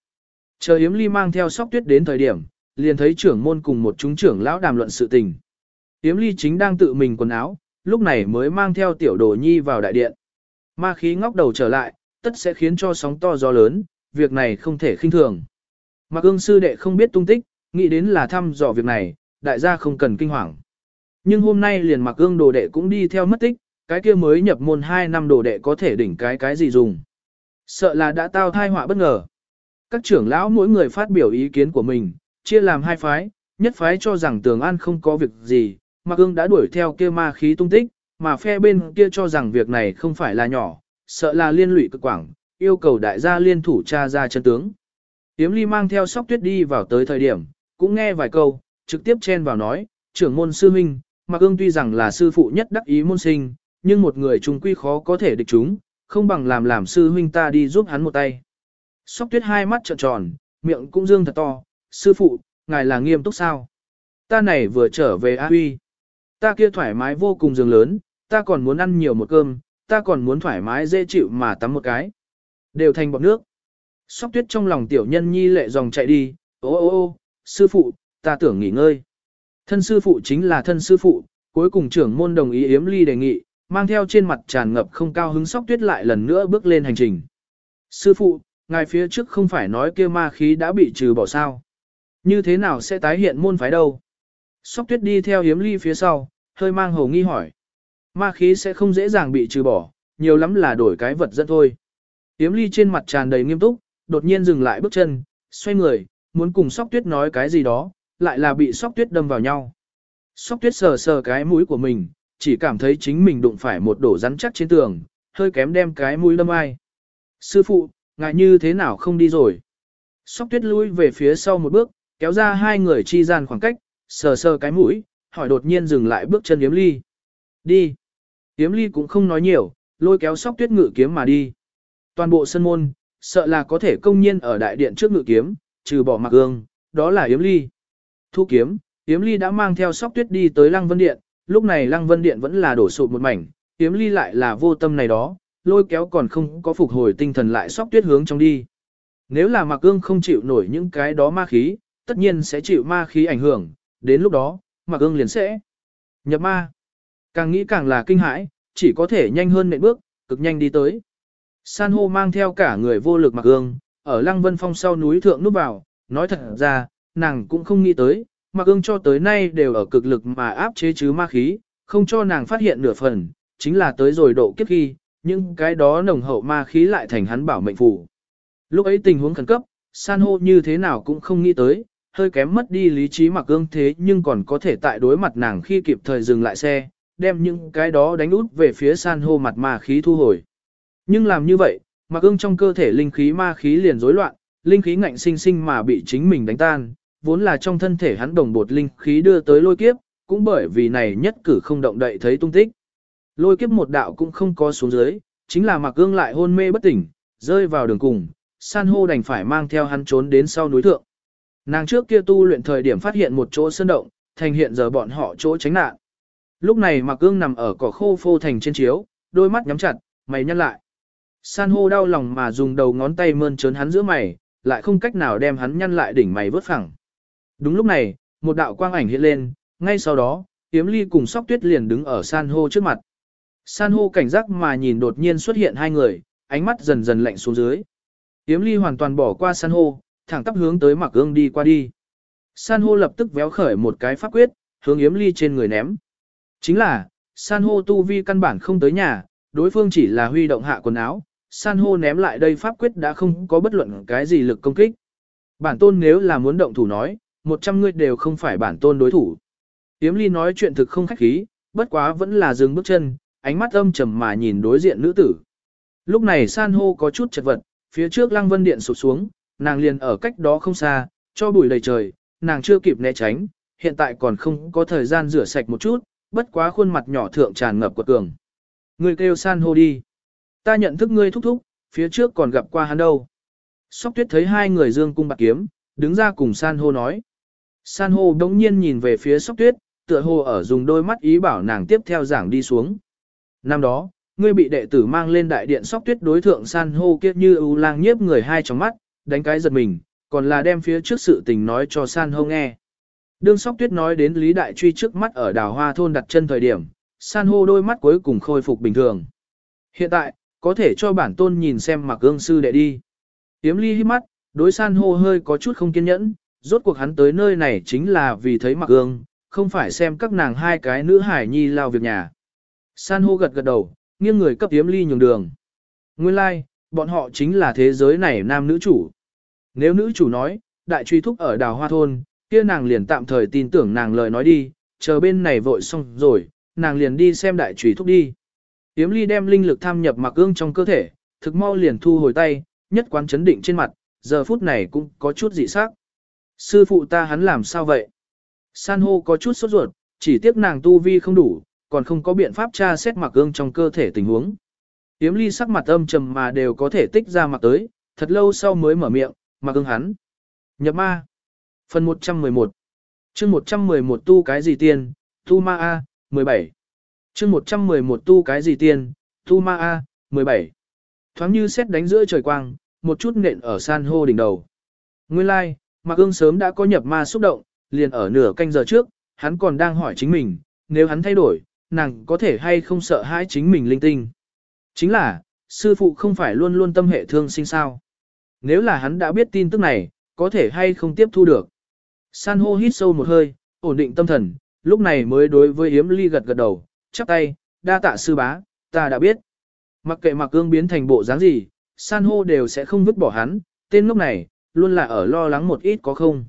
Chờ Yếm Ly mang theo sóc tuyết đến thời điểm, liền thấy trưởng môn cùng một chúng trưởng lão đàm luận sự tình. Yếm Ly chính đang tự mình quần áo, lúc này mới mang theo tiểu đồ nhi vào đại điện. Ma khí ngóc đầu trở lại, tất sẽ khiến cho sóng to gió lớn, việc này không thể khinh thường. Mạc ương sư đệ không biết tung tích, nghĩ đến là thăm dò việc này, đại gia không cần kinh hoàng. Nhưng hôm nay liền Mạc ương đồ đệ cũng đi theo mất tích, cái kia mới nhập môn 2 năm đồ đệ có thể đỉnh cái cái gì dùng. Sợ là đã tao thai họa bất ngờ. Các trưởng lão mỗi người phát biểu ý kiến của mình, chia làm hai phái, nhất phái cho rằng tường an không có việc gì, Mạc Cương đã đuổi theo kia ma khí tung tích, mà phe bên kia cho rằng việc này không phải là nhỏ, sợ là liên lụy cực quảng, yêu cầu đại gia liên thủ tra ra chân tướng. Tiếm ly mang theo sóc tuyết đi vào tới thời điểm, cũng nghe vài câu, trực tiếp chen vào nói, trưởng môn sư huynh, Mạc Cương tuy rằng là sư phụ nhất đắc ý môn sinh, nhưng một người trung quy khó có thể địch chúng, không bằng làm làm sư huynh ta đi giúp hắn một tay. Sóc tuyết hai mắt trợn tròn, miệng cũng dương thật to, sư phụ, ngài là nghiêm túc sao? Ta này vừa trở về A Huy. Ta kia thoải mái vô cùng giường lớn, ta còn muốn ăn nhiều một cơm, ta còn muốn thoải mái dễ chịu mà tắm một cái. Đều thành bọt nước. Sóc tuyết trong lòng tiểu nhân nhi lệ dòng chạy đi, ô ô ô, sư phụ, ta tưởng nghỉ ngơi. Thân sư phụ chính là thân sư phụ, cuối cùng trưởng môn đồng ý yếm ly đề nghị, mang theo trên mặt tràn ngập không cao hứng sóc tuyết lại lần nữa bước lên hành trình. Sư phụ, ngài phía trước không phải nói kia ma khí đã bị trừ bỏ sao. Như thế nào sẽ tái hiện môn phái đâu? Sóc tuyết đi theo hiếm ly phía sau, hơi mang hồ nghi hỏi. Ma khí sẽ không dễ dàng bị trừ bỏ, nhiều lắm là đổi cái vật dẫn thôi. Hiếm ly trên mặt tràn đầy nghiêm túc, đột nhiên dừng lại bước chân, xoay người, muốn cùng sóc tuyết nói cái gì đó, lại là bị sóc tuyết đâm vào nhau. Sóc tuyết sờ sờ cái mũi của mình, chỉ cảm thấy chính mình đụng phải một đổ rắn chắc trên tường, hơi kém đem cái mũi đâm ai. Sư phụ, ngại như thế nào không đi rồi? Sóc tuyết lui về phía sau một bước, kéo ra hai người chi gian khoảng cách, sờ sờ cái mũi, hỏi đột nhiên dừng lại bước chân Yếm Ly. Đi. Yếm Ly cũng không nói nhiều, lôi kéo sóc tuyết ngự kiếm mà đi. Toàn bộ sân môn, sợ là có thể công nhiên ở đại điện trước ngự kiếm, trừ bỏ mặc gương, đó là Yếm Ly. Thu kiếm, Yếm Ly đã mang theo sóc tuyết đi tới Lăng Vân Điện, lúc này Lăng Vân Điện vẫn là đổ sụp một mảnh, Yếm Ly lại là vô tâm này đó, lôi kéo còn không có phục hồi tinh thần lại sóc tuyết hướng trong đi. Nếu là Mạc Ương không chịu nổi những cái đó ma khí, tất nhiên sẽ chịu ma khí ảnh hưởng, đến lúc đó, Mạc ương liền sẽ nhập ma. Càng nghĩ càng là kinh hãi, chỉ có thể nhanh hơn nệm bước, cực nhanh đi tới. San hô mang theo cả người vô lực Mạc ương, ở lăng vân phong sau núi thượng núp vào, nói thật ra, nàng cũng không nghĩ tới, mặc ương cho tới nay đều ở cực lực mà áp chế chứ ma khí, không cho nàng phát hiện nửa phần, chính là tới rồi độ kiếp khi, nhưng cái đó nồng hậu ma khí lại thành hắn bảo mệnh phù. Lúc ấy tình huống khẩn cấp, san hô như thế nào cũng không nghĩ tới, hơi kém mất đi lý trí mặc ương thế nhưng còn có thể tại đối mặt nàng khi kịp thời dừng lại xe, đem những cái đó đánh út về phía san hô mặt ma khí thu hồi. Nhưng làm như vậy, mặc ương trong cơ thể linh khí ma khí liền rối loạn, linh khí ngạnh sinh sinh mà bị chính mình đánh tan, vốn là trong thân thể hắn đồng bột linh khí đưa tới lôi kiếp, cũng bởi vì này nhất cử không động đậy thấy tung tích. Lôi kiếp một đạo cũng không có xuống dưới, chính là mặc ương lại hôn mê bất tỉnh, rơi vào đường cùng, san hô đành phải mang theo hắn trốn đến sau núi thượng. Nàng trước kia tu luyện thời điểm phát hiện một chỗ sơn động, thành hiện giờ bọn họ chỗ tránh nạn. Lúc này Mạc Cương nằm ở cỏ khô phô thành trên chiếu, đôi mắt nhắm chặt, mày nhăn lại. San hô đau lòng mà dùng đầu ngón tay mơn trớn hắn giữa mày, lại không cách nào đem hắn nhăn lại đỉnh mày vớt phẳng. Đúng lúc này, một đạo quang ảnh hiện lên, ngay sau đó, Yếm Ly cùng Sóc Tuyết liền đứng ở San hô trước mặt. San hô cảnh giác mà nhìn đột nhiên xuất hiện hai người, ánh mắt dần dần lạnh xuống dưới. Yếm Ly hoàn toàn bỏ qua San hô, thẳng tắp hướng tới mặc ương đi qua đi. San hô lập tức véo khởi một cái pháp quyết, hướng yếm ly trên người ném. Chính là, san hô tu vi căn bản không tới nhà, đối phương chỉ là huy động hạ quần áo, san hô ném lại đây pháp quyết đã không có bất luận cái gì lực công kích. Bản tôn nếu là muốn động thủ nói, một trăm người đều không phải bản tôn đối thủ. Yếm ly nói chuyện thực không khách khí, bất quá vẫn là dừng bước chân, ánh mắt âm trầm mà nhìn đối diện nữ tử. Lúc này san hô có chút chật vật, phía trước lăng vân điện sụp xuống, nàng liền ở cách đó không xa, cho bụi đầy trời, nàng chưa kịp né tránh, hiện tại còn không có thời gian rửa sạch một chút, bất quá khuôn mặt nhỏ thượng tràn ngập quật cường. Người kêu san hô đi. Ta nhận thức ngươi thúc thúc, phía trước còn gặp qua hắn đâu. Sóc tuyết thấy hai người dương cung bạc kiếm, đứng ra cùng san hô nói. San hô đống nhiên nhìn về phía sóc tuyết, tựa hồ ở dùng đôi mắt ý bảo nàng tiếp theo giảng đi xuống. Năm đó, ngươi bị đệ tử mang lên đại điện sóc tuyết đối thượng san hô kia như ưu lang nhiếp người hai trong mắt, đánh cái giật mình, còn là đem phía trước sự tình nói cho san hô nghe. Đương sóc tuyết nói đến Lý Đại Truy trước mắt ở đào hoa thôn đặt chân thời điểm, san hô đôi mắt cuối cùng khôi phục bình thường. Hiện tại, có thể cho bản tôn nhìn xem mặc gương sư đệ đi. Tiếm ly hít mắt, đối san hô hơi có chút không kiên nhẫn, rốt cuộc hắn tới nơi này chính là vì thấy mặc gương, không phải xem các nàng hai cái nữ hải nhi lao việc nhà. San hô gật gật đầu, nghiêng người cấp tiếm ly nhường đường. Nguyên lai, like, bọn họ chính là thế giới này nam nữ chủ. Nếu nữ chủ nói, đại truy thúc ở đào hoa thôn, kia nàng liền tạm thời tin tưởng nàng lời nói đi, chờ bên này vội xong rồi, nàng liền đi xem đại trùy thúc đi. Tiếm ly đem linh lực tham nhập mặc ương trong cơ thể, thực mau liền thu hồi tay, nhất quán chấn định trên mặt, giờ phút này cũng có chút dị sắc. Sư phụ ta hắn làm sao vậy? San hô có chút sốt ruột, chỉ tiếc nàng tu vi không đủ, còn không có biện pháp tra xét mặc ương trong cơ thể tình huống. Yếm ly sắc mặt âm trầm mà đều có thể tích ra mặt tới, thật lâu sau mới mở miệng, mặc ương hắn. Nhập ma. Phần 111 chương 111 tu cái gì tiên, tu ma A, 17 chương 111 tu cái gì tiên, tu ma A, 17 Thoáng như xét đánh giữa trời quang, một chút nện ở san hô đỉnh đầu. Nguyên lai, like, Mạc ương sớm đã có nhập ma xúc động, liền ở nửa canh giờ trước, hắn còn đang hỏi chính mình, nếu hắn thay đổi, nàng có thể hay không sợ hãi chính mình linh tinh. Chính là, sư phụ không phải luôn luôn tâm hệ thương sinh sao. Nếu là hắn đã biết tin tức này, có thể hay không tiếp thu được. San hô hít sâu một hơi, ổn định tâm thần, lúc này mới đối với Yếm Ly gật gật đầu, chắp tay, đa tạ sư bá, ta đã biết. Mặc kệ mặc ương biến thành bộ dáng gì, san hô đều sẽ không vứt bỏ hắn, tên lúc này, luôn là ở lo lắng một ít có không.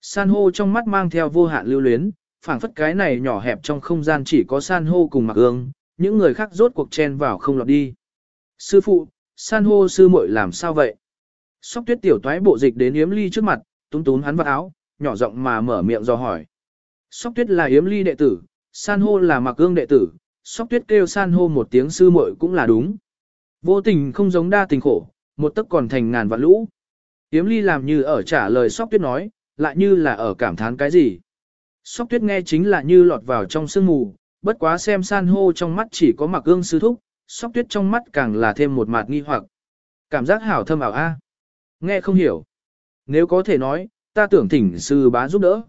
San hô trong mắt mang theo vô hạn lưu luyến, phảng phất cái này nhỏ hẹp trong không gian chỉ có san hô cùng mặc ương, những người khác rốt cuộc chen vào không lọt đi. Sư phụ, san hô sư muội làm sao vậy? Sóc tuyết tiểu toái bộ dịch đến yếm ly trước mặt, túm túm hắn vào áo, nhỏ giọng mà mở miệng do hỏi. Sóc tuyết là yếm ly đệ tử, san hô là mặc ương đệ tử, sóc tuyết kêu san hô một tiếng sư muội cũng là đúng. Vô tình không giống đa tình khổ, một tấc còn thành ngàn vạn lũ. Yếm ly làm như ở trả lời sóc tuyết nói, lại như là ở cảm thán cái gì. Sóc tuyết nghe chính là như lọt vào trong sương mù, bất quá xem san hô trong mắt chỉ có mặc ương sư thúc, sóc tuyết trong mắt càng là thêm một mạt nghi hoặc. Cảm giác hảo thâm ảo a. Nghe không hiểu. Nếu có thể nói, ta tưởng thỉnh sư bá giúp đỡ.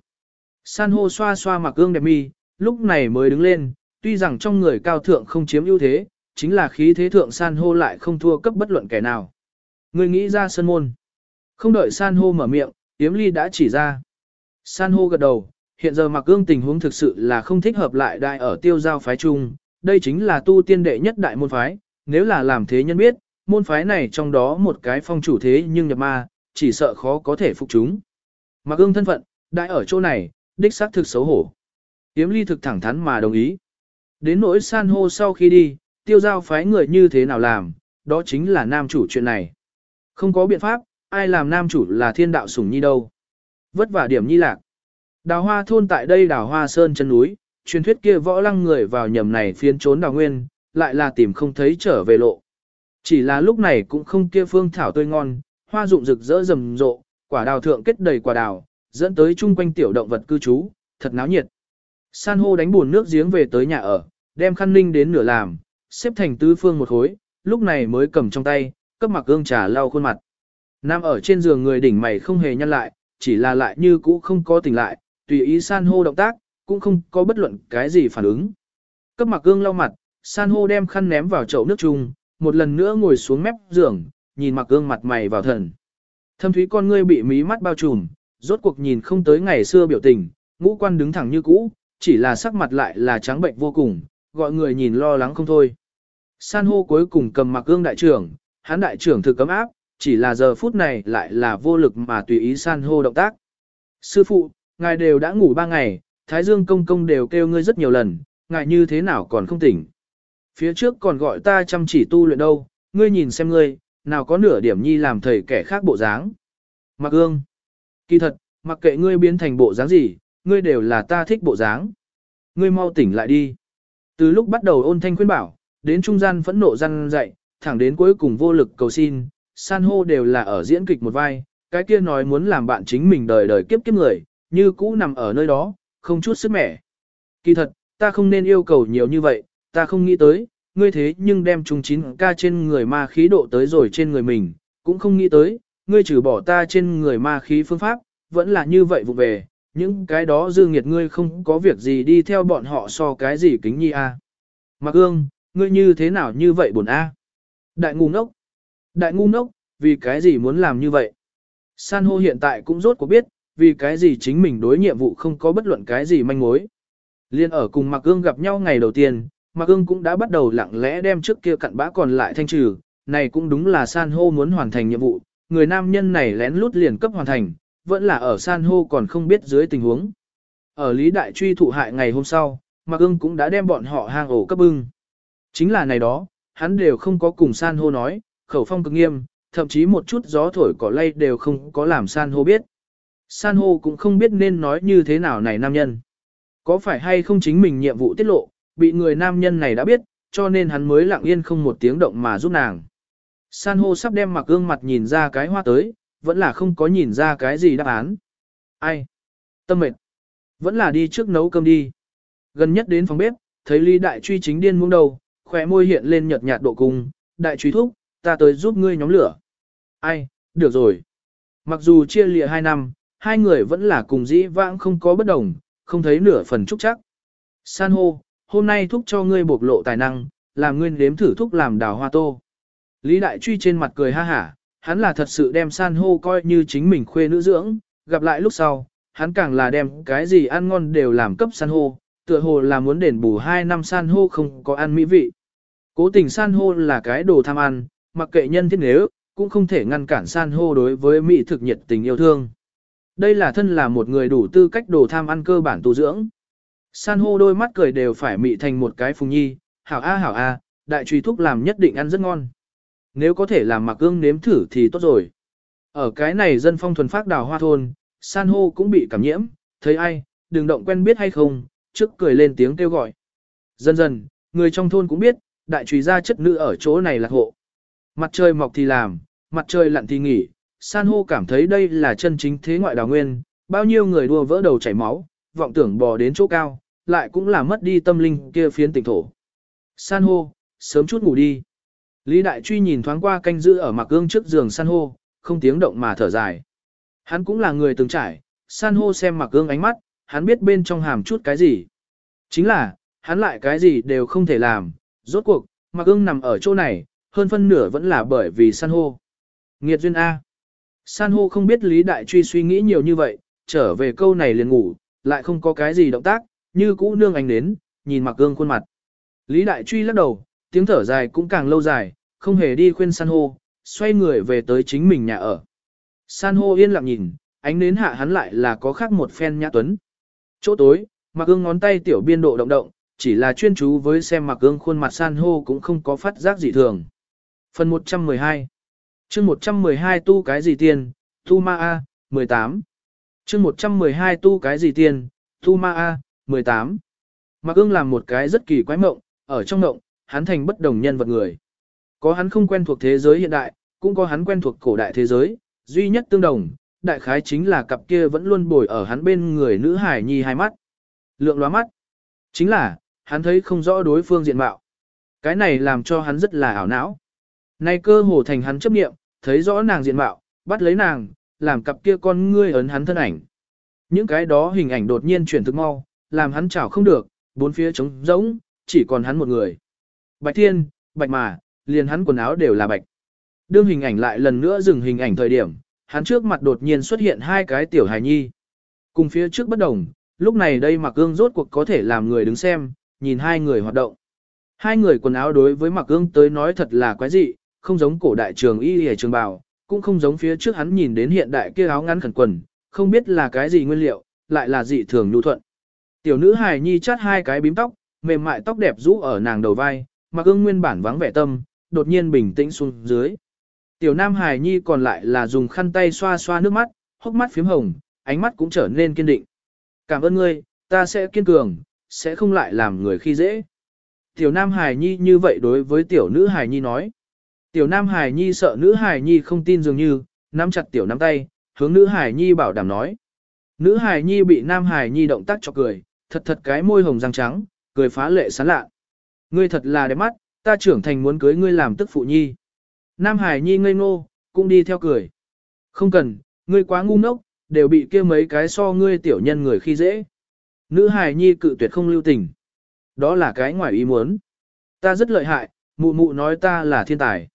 San hô xoa xoa mặc ương đẹp mi, lúc này mới đứng lên, tuy rằng trong người cao thượng không chiếm ưu thế, chính là khí thế thượng san hô lại không thua cấp bất luận kẻ nào. Người nghĩ ra sân môn. Không đợi san hô mở miệng, Yếm Ly đã chỉ ra. San hô gật đầu, hiện giờ mặc gương tình huống thực sự là không thích hợp lại đại ở tiêu giao phái chung, đây chính là tu tiên đệ nhất đại môn phái, nếu là làm thế nhân biết, môn phái này trong đó một cái phong chủ thế nhưng nhập ma, chỉ sợ khó có thể phục chúng. Mặc gương thân phận, đại ở chỗ này, đích xác thực xấu hổ. Yếm Ly thực thẳng thắn mà đồng ý. Đến nỗi san hô sau khi đi, tiêu giao phái người như thế nào làm, đó chính là nam chủ chuyện này. Không có biện pháp, ai làm nam chủ là thiên đạo sủng nhi đâu. Vất vả điểm nhi lạc. Đào hoa thôn tại đây đào hoa sơn chân núi, truyền thuyết kia võ lăng người vào nhầm này phiến trốn đào nguyên, lại là tìm không thấy trở về lộ. Chỉ là lúc này cũng không kia phương thảo tươi ngon, hoa dụng rực rỡ rầm rộ, quả đào thượng kết đầy quả đào, dẫn tới chung quanh tiểu động vật cư trú, thật náo nhiệt. San hô đánh buồn nước giếng về tới nhà ở, đem khăn ninh đến nửa làm, xếp thành tứ phương một khối, lúc này mới cầm trong tay, cấp mặc gương trà lau khuôn mặt. Nam ở trên giường người đỉnh mày không hề nhăn lại, chỉ là lại như cũ không có tỉnh lại, tùy ý san hô động tác, cũng không có bất luận cái gì phản ứng. Cấp mặc gương lau mặt, san hô đem khăn ném vào chậu nước chung, một lần nữa ngồi xuống mép giường, nhìn mặc gương mặt mày vào thần. Thâm thúy con ngươi bị mí mắt bao trùm, rốt cuộc nhìn không tới ngày xưa biểu tình, ngũ quan đứng thẳng như cũ, chỉ là sắc mặt lại là trắng bệnh vô cùng, gọi người nhìn lo lắng không thôi. San hô cuối cùng cầm mặc gương đại trưởng, hắn đại trưởng thực cấm áp, chỉ là giờ phút này lại là vô lực mà tùy ý san hô động tác. Sư phụ, ngài đều đã ngủ ba ngày, Thái Dương công công đều kêu ngươi rất nhiều lần, ngài như thế nào còn không tỉnh. Phía trước còn gọi ta chăm chỉ tu luyện đâu, ngươi nhìn xem ngươi, nào có nửa điểm nhi làm thầy kẻ khác bộ dáng. Mặc ương. Kỳ thật, mặc kệ ngươi biến thành bộ dáng gì, ngươi đều là ta thích bộ dáng. Ngươi mau tỉnh lại đi. Từ lúc bắt đầu ôn thanh khuyên bảo, đến trung gian phẫn nộ răn dạy thẳng đến cuối cùng vô lực cầu xin, san hô đều là ở diễn kịch một vai, cái kia nói muốn làm bạn chính mình đời đời kiếp kiếp người, như cũ nằm ở nơi đó, không chút sức mẻ. Kỳ thật, ta không nên yêu cầu nhiều như vậy, ta không nghĩ tới, ngươi thế nhưng đem chung chín ca trên người ma khí độ tới rồi trên người mình, cũng không nghĩ tới, ngươi trừ bỏ ta trên người ma khí phương pháp, vẫn là như vậy vụ về, những cái đó dư nghiệt ngươi không có việc gì đi theo bọn họ so cái gì kính nhi a. À. Mạc ương, ngươi như thế nào như vậy buồn a? Đại ngu ngốc. Đại ngu ngốc, vì cái gì muốn làm như vậy? San hô hiện tại cũng rốt cuộc biết, vì cái gì chính mình đối nhiệm vụ không có bất luận cái gì manh mối. Liên ở cùng Mạc ương gặp nhau ngày đầu tiên, Mạc ương cũng đã bắt đầu lặng lẽ đem trước kia cặn bã còn lại thanh trừ, này cũng đúng là san hô muốn hoàn thành nhiệm vụ, người nam nhân này lén lút liền cấp hoàn thành, vẫn là ở san hô còn không biết dưới tình huống. Ở Lý Đại Truy thụ hại ngày hôm sau, Mạc Ương cũng đã đem bọn họ hang ổ cấp bưng. Chính là này đó, hắn đều không có cùng san hô nói, khẩu phong cực nghiêm, thậm chí một chút gió thổi cỏ lay đều không có làm san hô biết. San hô cũng không biết nên nói như thế nào này nam nhân. Có phải hay không chính mình nhiệm vụ tiết lộ, bị người nam nhân này đã biết, cho nên hắn mới lặng yên không một tiếng động mà giúp nàng. San hô sắp đem mặc gương mặt nhìn ra cái hoa tới, vẫn là không có nhìn ra cái gì đáp án. Ai? Tâm mệt. Vẫn là đi trước nấu cơm đi. Gần nhất đến phòng bếp, thấy Lý Đại Truy chính điên muông đầu, khỏe môi hiện lên nhợt nhạt độ cùng. Đại Truy thúc, ta tới giúp ngươi nhóm lửa. Ai, được rồi. Mặc dù chia lìa hai năm, hai người vẫn là cùng dĩ vãng không có bất đồng, không thấy nửa phần trúc chắc. San hô, hôm nay thúc cho ngươi bộc lộ tài năng, làm ngươi đếm thử thúc làm đào hoa tô. Lý Đại Truy trên mặt cười ha hả, hắn là thật sự đem san hô coi như chính mình khuê nữ dưỡng, gặp lại lúc sau, hắn càng là đem cái gì ăn ngon đều làm cấp san hô, tựa hồ là muốn đền bù hai năm san hô không có ăn mỹ vị. Cố tình san hô là cái đồ tham ăn, mặc kệ nhân thiết nếu, cũng không thể ngăn cản san hô đối với mỹ thực nhiệt tình yêu thương. Đây là thân là một người đủ tư cách đồ tham ăn cơ bản tu dưỡng. San hô đôi mắt cười đều phải mị thành một cái phùng nhi, hảo a hảo a, đại truy thúc làm nhất định ăn rất ngon. Nếu có thể làm mặc ương nếm thử thì tốt rồi. Ở cái này dân phong thuần phát đào hoa thôn, san hô cũng bị cảm nhiễm, thấy ai, đừng động quen biết hay không, trước cười lên tiếng kêu gọi. Dần dần, người trong thôn cũng biết, đại trùy gia chất nữ ở chỗ này là hộ. Mặt trời mọc thì làm, mặt trời lặn thì nghỉ, san hô cảm thấy đây là chân chính thế ngoại đào nguyên, bao nhiêu người đua vỡ đầu chảy máu, vọng tưởng bò đến chỗ cao, lại cũng là mất đi tâm linh kia phiến tỉnh thổ. San hô, sớm chút ngủ đi. Lý Đại Truy nhìn thoáng qua canh giữ ở mặt gương trước giường san hô, không tiếng động mà thở dài. Hắn cũng là người từng trải, san hô xem mặc gương ánh mắt, hắn biết bên trong hàm chút cái gì. Chính là, hắn lại cái gì đều không thể làm, rốt cuộc, mặc gương nằm ở chỗ này, hơn phân nửa vẫn là bởi vì san hô. Nghiệt duyên A. San hô không biết Lý Đại Truy suy nghĩ nhiều như vậy, trở về câu này liền ngủ, lại không có cái gì động tác, như cũ nương ánh đến, nhìn mặc gương khuôn mặt. Lý Đại Truy lắc đầu, tiếng thở dài cũng càng lâu dài, không hề đi khuyên san hô, xoay người về tới chính mình nhà ở. San hô yên lặng nhìn, ánh nến hạ hắn lại là có khác một phen nhã tuấn. Chỗ tối, mặc gương ngón tay tiểu biên độ động động, chỉ là chuyên chú với xem mặc gương khuôn mặt san hô cũng không có phát giác gì thường. Phần 112 chương 112 tu cái gì tiền, tu ma A, 18 chương 112 tu cái gì tiền, tu ma A, 18 Mạc ương làm một cái rất kỳ quái mộng, ở trong mộng, hắn thành bất đồng nhân vật người. Có hắn không quen thuộc thế giới hiện đại, cũng có hắn quen thuộc cổ đại thế giới, duy nhất tương đồng, đại khái chính là cặp kia vẫn luôn bồi ở hắn bên người nữ hải nhi hai mắt. Lượng loa mắt. Chính là, hắn thấy không rõ đối phương diện mạo. Cái này làm cho hắn rất là ảo não. Nay cơ hồ thành hắn chấp nghiệm, thấy rõ nàng diện mạo, bắt lấy nàng, làm cặp kia con ngươi ấn hắn thân ảnh. Những cái đó hình ảnh đột nhiên chuyển thực mau, làm hắn chảo không được, bốn phía trống rỗng, chỉ còn hắn một người. Bạch thiên, bạch mà, liền hắn quần áo đều là bạch. Đương hình ảnh lại lần nữa dừng hình ảnh thời điểm, hắn trước mặt đột nhiên xuất hiện hai cái tiểu hài nhi. Cùng phía trước bất đồng, lúc này đây mặc gương rốt cuộc có thể làm người đứng xem, nhìn hai người hoạt động. Hai người quần áo đối với mặc gương tới nói thật là quái dị, không giống cổ đại trường y hề trường bào, cũng không giống phía trước hắn nhìn đến hiện đại kia áo ngắn khẩn quần, không biết là cái gì nguyên liệu, lại là dị thường nhu thuận. Tiểu nữ hài nhi chát hai cái bím tóc, mềm mại tóc đẹp rũ ở nàng đầu vai, mặc gương nguyên bản vắng vẻ tâm, đột nhiên bình tĩnh xuống dưới. Tiểu Nam hài Nhi còn lại là dùng khăn tay xoa xoa nước mắt, hốc mắt phím hồng, ánh mắt cũng trở nên kiên định. Cảm ơn ngươi, ta sẽ kiên cường, sẽ không lại làm người khi dễ. Tiểu Nam hài Nhi như vậy đối với tiểu nữ hài Nhi nói. Tiểu Nam Hải Nhi sợ nữ Hải Nhi không tin dường như, nắm chặt tiểu nắm tay, hướng nữ Hải Nhi bảo đảm nói. Nữ Hải Nhi bị Nam Hải Nhi động tác cho cười, thật thật cái môi hồng răng trắng, cười phá lệ sán lạ. Ngươi thật là đẹp mắt, ta trưởng thành muốn cưới ngươi làm tức phụ nhi. Nam Hải Nhi ngây ngô, cũng đi theo cười. Không cần, ngươi quá ngu ngốc, đều bị kia mấy cái so ngươi tiểu nhân người khi dễ. Nữ Hải Nhi cự tuyệt không lưu tình. Đó là cái ngoài ý muốn. Ta rất lợi hại, mụ mụ nói ta là thiên tài.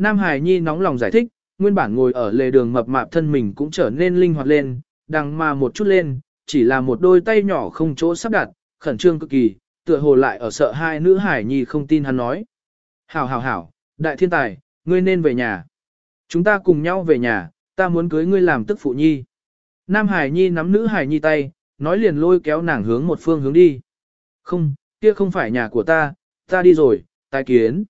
Nam Hải Nhi nóng lòng giải thích, nguyên bản ngồi ở lề đường mập mạp thân mình cũng trở nên linh hoạt lên, đằng mà một chút lên, chỉ là một đôi tay nhỏ không chỗ sắp đặt, khẩn trương cực kỳ, tựa hồ lại ở sợ hai nữ Hải Nhi không tin hắn nói. Hảo hảo hảo, đại thiên tài, ngươi nên về nhà. Chúng ta cùng nhau về nhà, ta muốn cưới ngươi làm tức phụ nhi. Nam Hải Nhi nắm nữ Hải Nhi tay, nói liền lôi kéo nàng hướng một phương hướng đi. Không, kia không phải nhà của ta, ta đi rồi, tai kiến.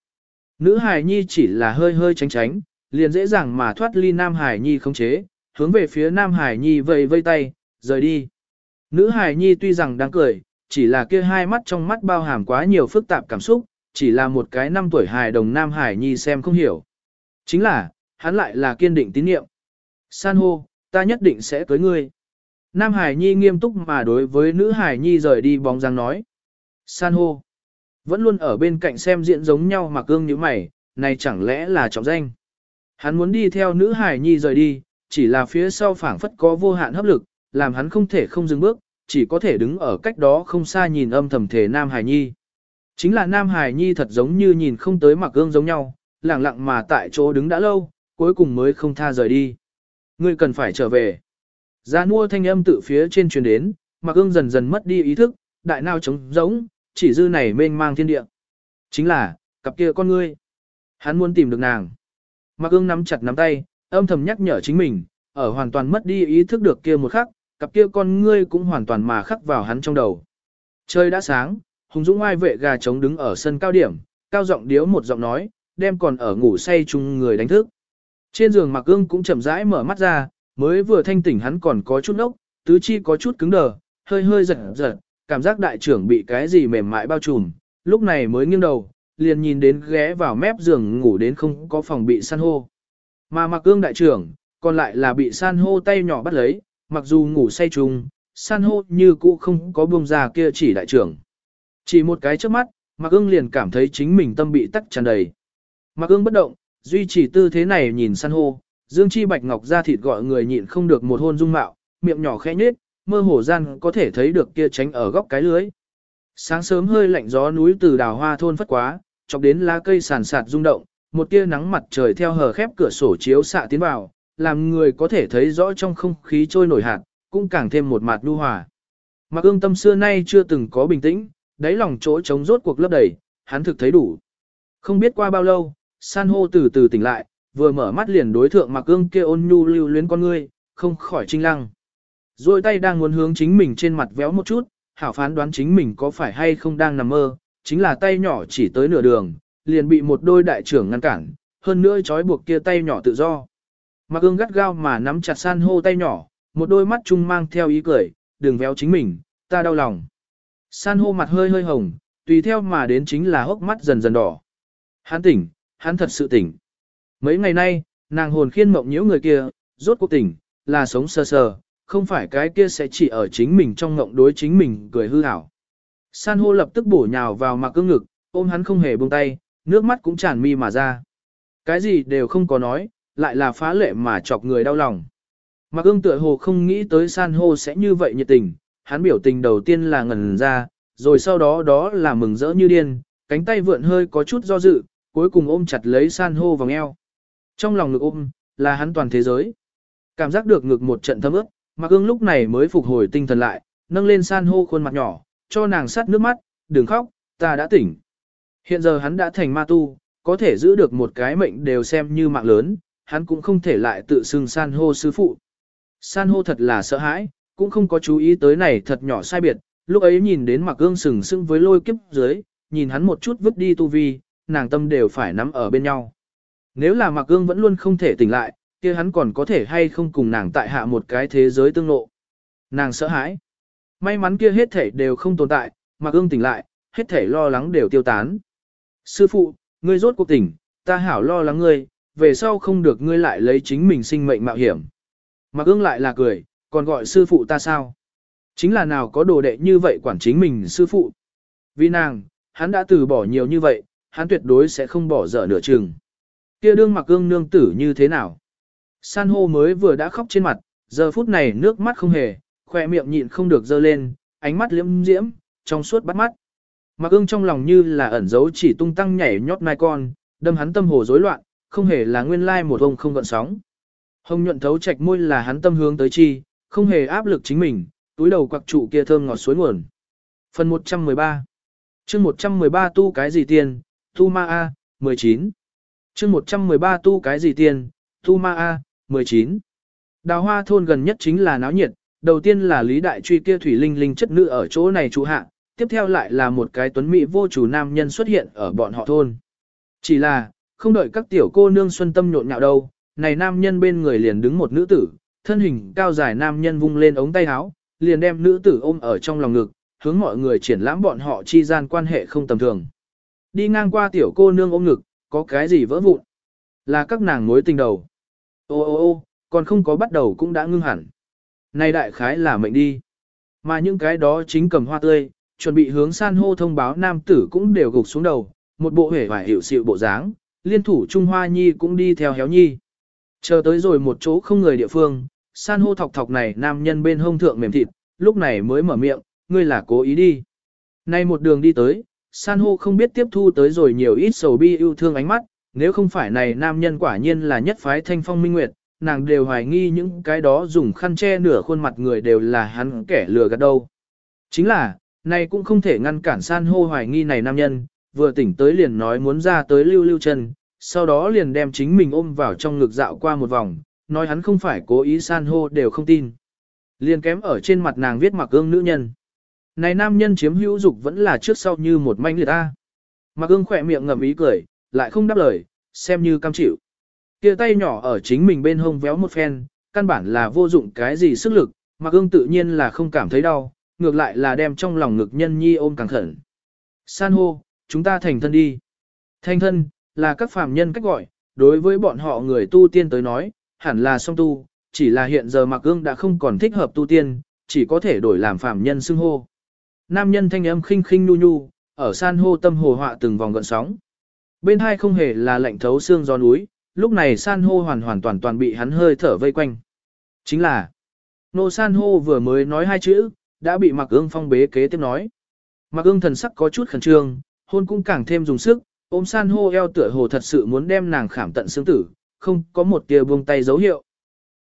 Nữ Hải Nhi chỉ là hơi hơi tránh tránh, liền dễ dàng mà thoát ly Nam Hải Nhi không chế, hướng về phía Nam Hải Nhi vây vây tay, rời đi. Nữ Hải Nhi tuy rằng đang cười, chỉ là kia hai mắt trong mắt bao hàm quá nhiều phức tạp cảm xúc, chỉ là một cái năm tuổi hài đồng Nam Hải Nhi xem không hiểu. Chính là, hắn lại là kiên định tín nhiệm. San hô, ta nhất định sẽ cưới ngươi. Nam Hải Nhi nghiêm túc mà đối với nữ Hải Nhi rời đi bóng dáng nói. San hô, vẫn luôn ở bên cạnh xem diễn giống nhau mà cương như mày, này chẳng lẽ là trọng danh. Hắn muốn đi theo nữ Hải Nhi rời đi, chỉ là phía sau phảng phất có vô hạn hấp lực, làm hắn không thể không dừng bước, chỉ có thể đứng ở cách đó không xa nhìn âm thầm thể Nam Hải Nhi. Chính là Nam Hải Nhi thật giống như nhìn không tới mặc gương giống nhau, lặng lặng mà tại chỗ đứng đã lâu, cuối cùng mới không tha rời đi. Ngươi cần phải trở về. Gia nua thanh âm tự phía trên truyền đến, mặc gương dần dần mất đi ý thức, đại nào trống giống, chỉ dư này mênh mang thiên địa. Chính là, cặp kia con ngươi. Hắn muốn tìm được nàng. Mặc ương nắm chặt nắm tay, âm thầm nhắc nhở chính mình, ở hoàn toàn mất đi ý thức được kia một khắc, cặp kia con ngươi cũng hoàn toàn mà khắc vào hắn trong đầu. Trời đã sáng, Hùng Dũng ai vệ gà trống đứng ở sân cao điểm, cao giọng điếu một giọng nói, đem còn ở ngủ say chung người đánh thức. Trên giường Mạc Ưng cũng chậm rãi mở mắt ra, mới vừa thanh tỉnh hắn còn có chút ốc, tứ chi có chút cứng đờ, hơi hơi giật giật, cảm giác đại trưởng bị cái gì mềm mại bao trùm, lúc này mới nghiêng đầu, liền nhìn đến ghé vào mép giường ngủ đến không có phòng bị san hô. Mà mặc ương đại trưởng, còn lại là bị san hô tay nhỏ bắt lấy, mặc dù ngủ say chung, san hô như cũ không có buông ra kia chỉ đại trưởng. Chỉ một cái trước mắt, mặc ương liền cảm thấy chính mình tâm bị tắc tràn đầy. Mặc ương bất động, duy trì tư thế này nhìn san hô, dương chi bạch ngọc ra thịt gọi người nhịn không được một hôn dung mạo, miệng nhỏ khẽ nhếch, mơ hồ gian có thể thấy được kia tránh ở góc cái lưới. Sáng sớm hơi lạnh gió núi từ đào hoa thôn phất quá, chọc đến lá cây sàn sạt rung động, một tia nắng mặt trời theo hờ khép cửa sổ chiếu xạ tiến vào, làm người có thể thấy rõ trong không khí trôi nổi hạt, cũng càng thêm một mặt lưu hòa. Mặc ương tâm xưa nay chưa từng có bình tĩnh, đáy lòng chỗ trống rốt cuộc lấp đầy, hắn thực thấy đủ. Không biết qua bao lâu, san hô từ từ tỉnh lại, vừa mở mắt liền đối thượng mặc ương kia ôn nhu lưu luyến con ngươi, không khỏi trinh lăng. Rồi tay đang muốn hướng chính mình trên mặt véo một chút, hảo phán đoán chính mình có phải hay không đang nằm mơ, chính là tay nhỏ chỉ tới nửa đường, liền bị một đôi đại trưởng ngăn cản, hơn nữa trói buộc kia tay nhỏ tự do. Mặc ương gắt gao mà nắm chặt san hô tay nhỏ, một đôi mắt chung mang theo ý cười, đừng véo chính mình, ta đau lòng. San hô mặt hơi hơi hồng, tùy theo mà đến chính là hốc mắt dần dần đỏ. Hắn tỉnh, hắn thật sự tỉnh. Mấy ngày nay, nàng hồn khiên mộng nhiễu người kia, rốt cuộc tỉnh, là sống sơ sờ, không phải cái kia sẽ chỉ ở chính mình trong ngộng đối chính mình cười hư hảo. San hô lập tức bổ nhào vào mặt cương ngực, ôm hắn không hề buông tay, nước mắt cũng tràn mi mà ra. Cái gì đều không có nói, lại là phá lệ mà chọc người đau lòng. Mặc ương tựa hồ không nghĩ tới san hô sẽ như vậy nhiệt tình, hắn biểu tình đầu tiên là ngẩn ra, rồi sau đó đó là mừng rỡ như điên, cánh tay vượn hơi có chút do dự, cuối cùng ôm chặt lấy san hô vòng eo. Trong lòng ngực ôm, là hắn toàn thế giới. Cảm giác được ngực một trận thấm ướt, Mạc ương lúc này mới phục hồi tinh thần lại, nâng lên san hô khuôn mặt nhỏ, cho nàng sắt nước mắt, đừng khóc, ta đã tỉnh. Hiện giờ hắn đã thành ma tu, có thể giữ được một cái mệnh đều xem như mạng lớn, hắn cũng không thể lại tự xưng san hô sư phụ. San hô thật là sợ hãi, cũng không có chú ý tới này thật nhỏ sai biệt, lúc ấy nhìn đến mặc ương sừng sững với lôi kiếp dưới, nhìn hắn một chút vứt đi tu vi, nàng tâm đều phải nắm ở bên nhau. Nếu là mặc ương vẫn luôn không thể tỉnh lại, kia hắn còn có thể hay không cùng nàng tại hạ một cái thế giới tương lộ, Nàng sợ hãi. May mắn kia hết thể đều không tồn tại, mặc ương tỉnh lại, hết thể lo lắng đều tiêu tán. Sư phụ, ngươi rốt cuộc tỉnh, ta hảo lo lắng ngươi, về sau không được ngươi lại lấy chính mình sinh mệnh mạo hiểm. Mặc ương lại là cười, còn gọi sư phụ ta sao? Chính là nào có đồ đệ như vậy quản chính mình sư phụ. Vì nàng, hắn đã từ bỏ nhiều như vậy, hắn tuyệt đối sẽ không bỏ dở nửa chừng. Kia đương mặc ương nương tử như thế nào? San hô mới vừa đã khóc trên mặt, giờ phút này nước mắt không hề, khoe miệng nhịn không được dơ lên, ánh mắt liễm diễm, trong suốt bắt mắt. Mặc ương trong lòng như là ẩn giấu chỉ tung tăng nhảy nhót mai con, đâm hắn tâm hồ rối loạn, không hề là nguyên lai một ông không gợn sóng. Hồng nhuận thấu trạch môi là hắn tâm hướng tới chi, không hề áp lực chính mình, túi đầu quặc trụ kia thơm ngọt suối nguồn. Phần 113 chương 113 tu cái gì tiền, tu ma A, 19 chương 113 tu cái gì tiền, tu ma A, 19 Đào hoa thôn gần nhất chính là náo nhiệt, đầu tiên là Lý Đại Truy kia thủy linh linh chất nữ ở chỗ này trụ hạ, tiếp theo lại là một cái tuấn mỹ vô chủ nam nhân xuất hiện ở bọn họ thôn. Chỉ là, không đợi các tiểu cô nương xuân tâm nhộn nhạo đâu, này nam nhân bên người liền đứng một nữ tử, thân hình cao dài nam nhân vung lên ống tay áo, liền đem nữ tử ôm ở trong lòng ngực, hướng mọi người triển lãm bọn họ chi gian quan hệ không tầm thường. Đi ngang qua tiểu cô nương ôm ngực, có cái gì vỡ vụn? Là các nàng mối tình đầu. Ô ô ô, còn không có bắt đầu cũng đã ngưng hẳn. Này đại khái là mệnh đi. Mà những cái đó chính cầm hoa tươi, chuẩn bị hướng san hô thông báo nam tử cũng đều gục xuống đầu, một bộ hể vải hiệu sự bộ dáng, liên thủ Trung Hoa Nhi cũng đi theo héo nhi. Chờ tới rồi một chỗ không người địa phương, san hô thọc thọc này nam nhân bên hông thượng mềm thịt, lúc này mới mở miệng, ngươi là cố ý đi. Nay một đường đi tới, san hô không biết tiếp thu tới rồi nhiều ít sầu bi yêu thương ánh mắt, nếu không phải này nam nhân quả nhiên là nhất phái thanh phong minh nguyệt, nàng đều hoài nghi những cái đó dùng khăn che nửa khuôn mặt người đều là hắn kẻ lừa gạt đâu. Chính là, này cũng không thể ngăn cản san hô hoài nghi này nam nhân, vừa tỉnh tới liền nói muốn ra tới lưu lưu chân, sau đó liền đem chính mình ôm vào trong ngực dạo qua một vòng, nói hắn không phải cố ý san hô đều không tin. Liền kém ở trên mặt nàng viết mặc ương nữ nhân. Này nam nhân chiếm hữu dục vẫn là trước sau như một manh liệt ta. Mặc ương khỏe miệng ngậm ý cười, lại không đáp lời, xem như cam chịu. Kia tay nhỏ ở chính mình bên hông véo một phen, căn bản là vô dụng cái gì sức lực, mà gương tự nhiên là không cảm thấy đau, ngược lại là đem trong lòng ngực nhân nhi ôm càng khẩn. San hô, chúng ta thành thân đi. Thành thân, là các phàm nhân cách gọi, đối với bọn họ người tu tiên tới nói, hẳn là song tu, chỉ là hiện giờ mặc ương đã không còn thích hợp tu tiên, chỉ có thể đổi làm phàm nhân xưng hô. Nam nhân thanh âm khinh khinh nu nhu, ở san hô tâm hồ họa từng vòng gợn sóng. Bên hai không hề là lạnh thấu xương gió núi, lúc này san hô hoàn hoàn toàn toàn bị hắn hơi thở vây quanh. Chính là, nô san hô vừa mới nói hai chữ, đã bị mặc ương phong bế kế tiếp nói. Mặc ương thần sắc có chút khẩn trương, hôn cũng càng thêm dùng sức, ôm san hô eo tựa hồ thật sự muốn đem nàng khảm tận xương tử, không có một tia buông tay dấu hiệu.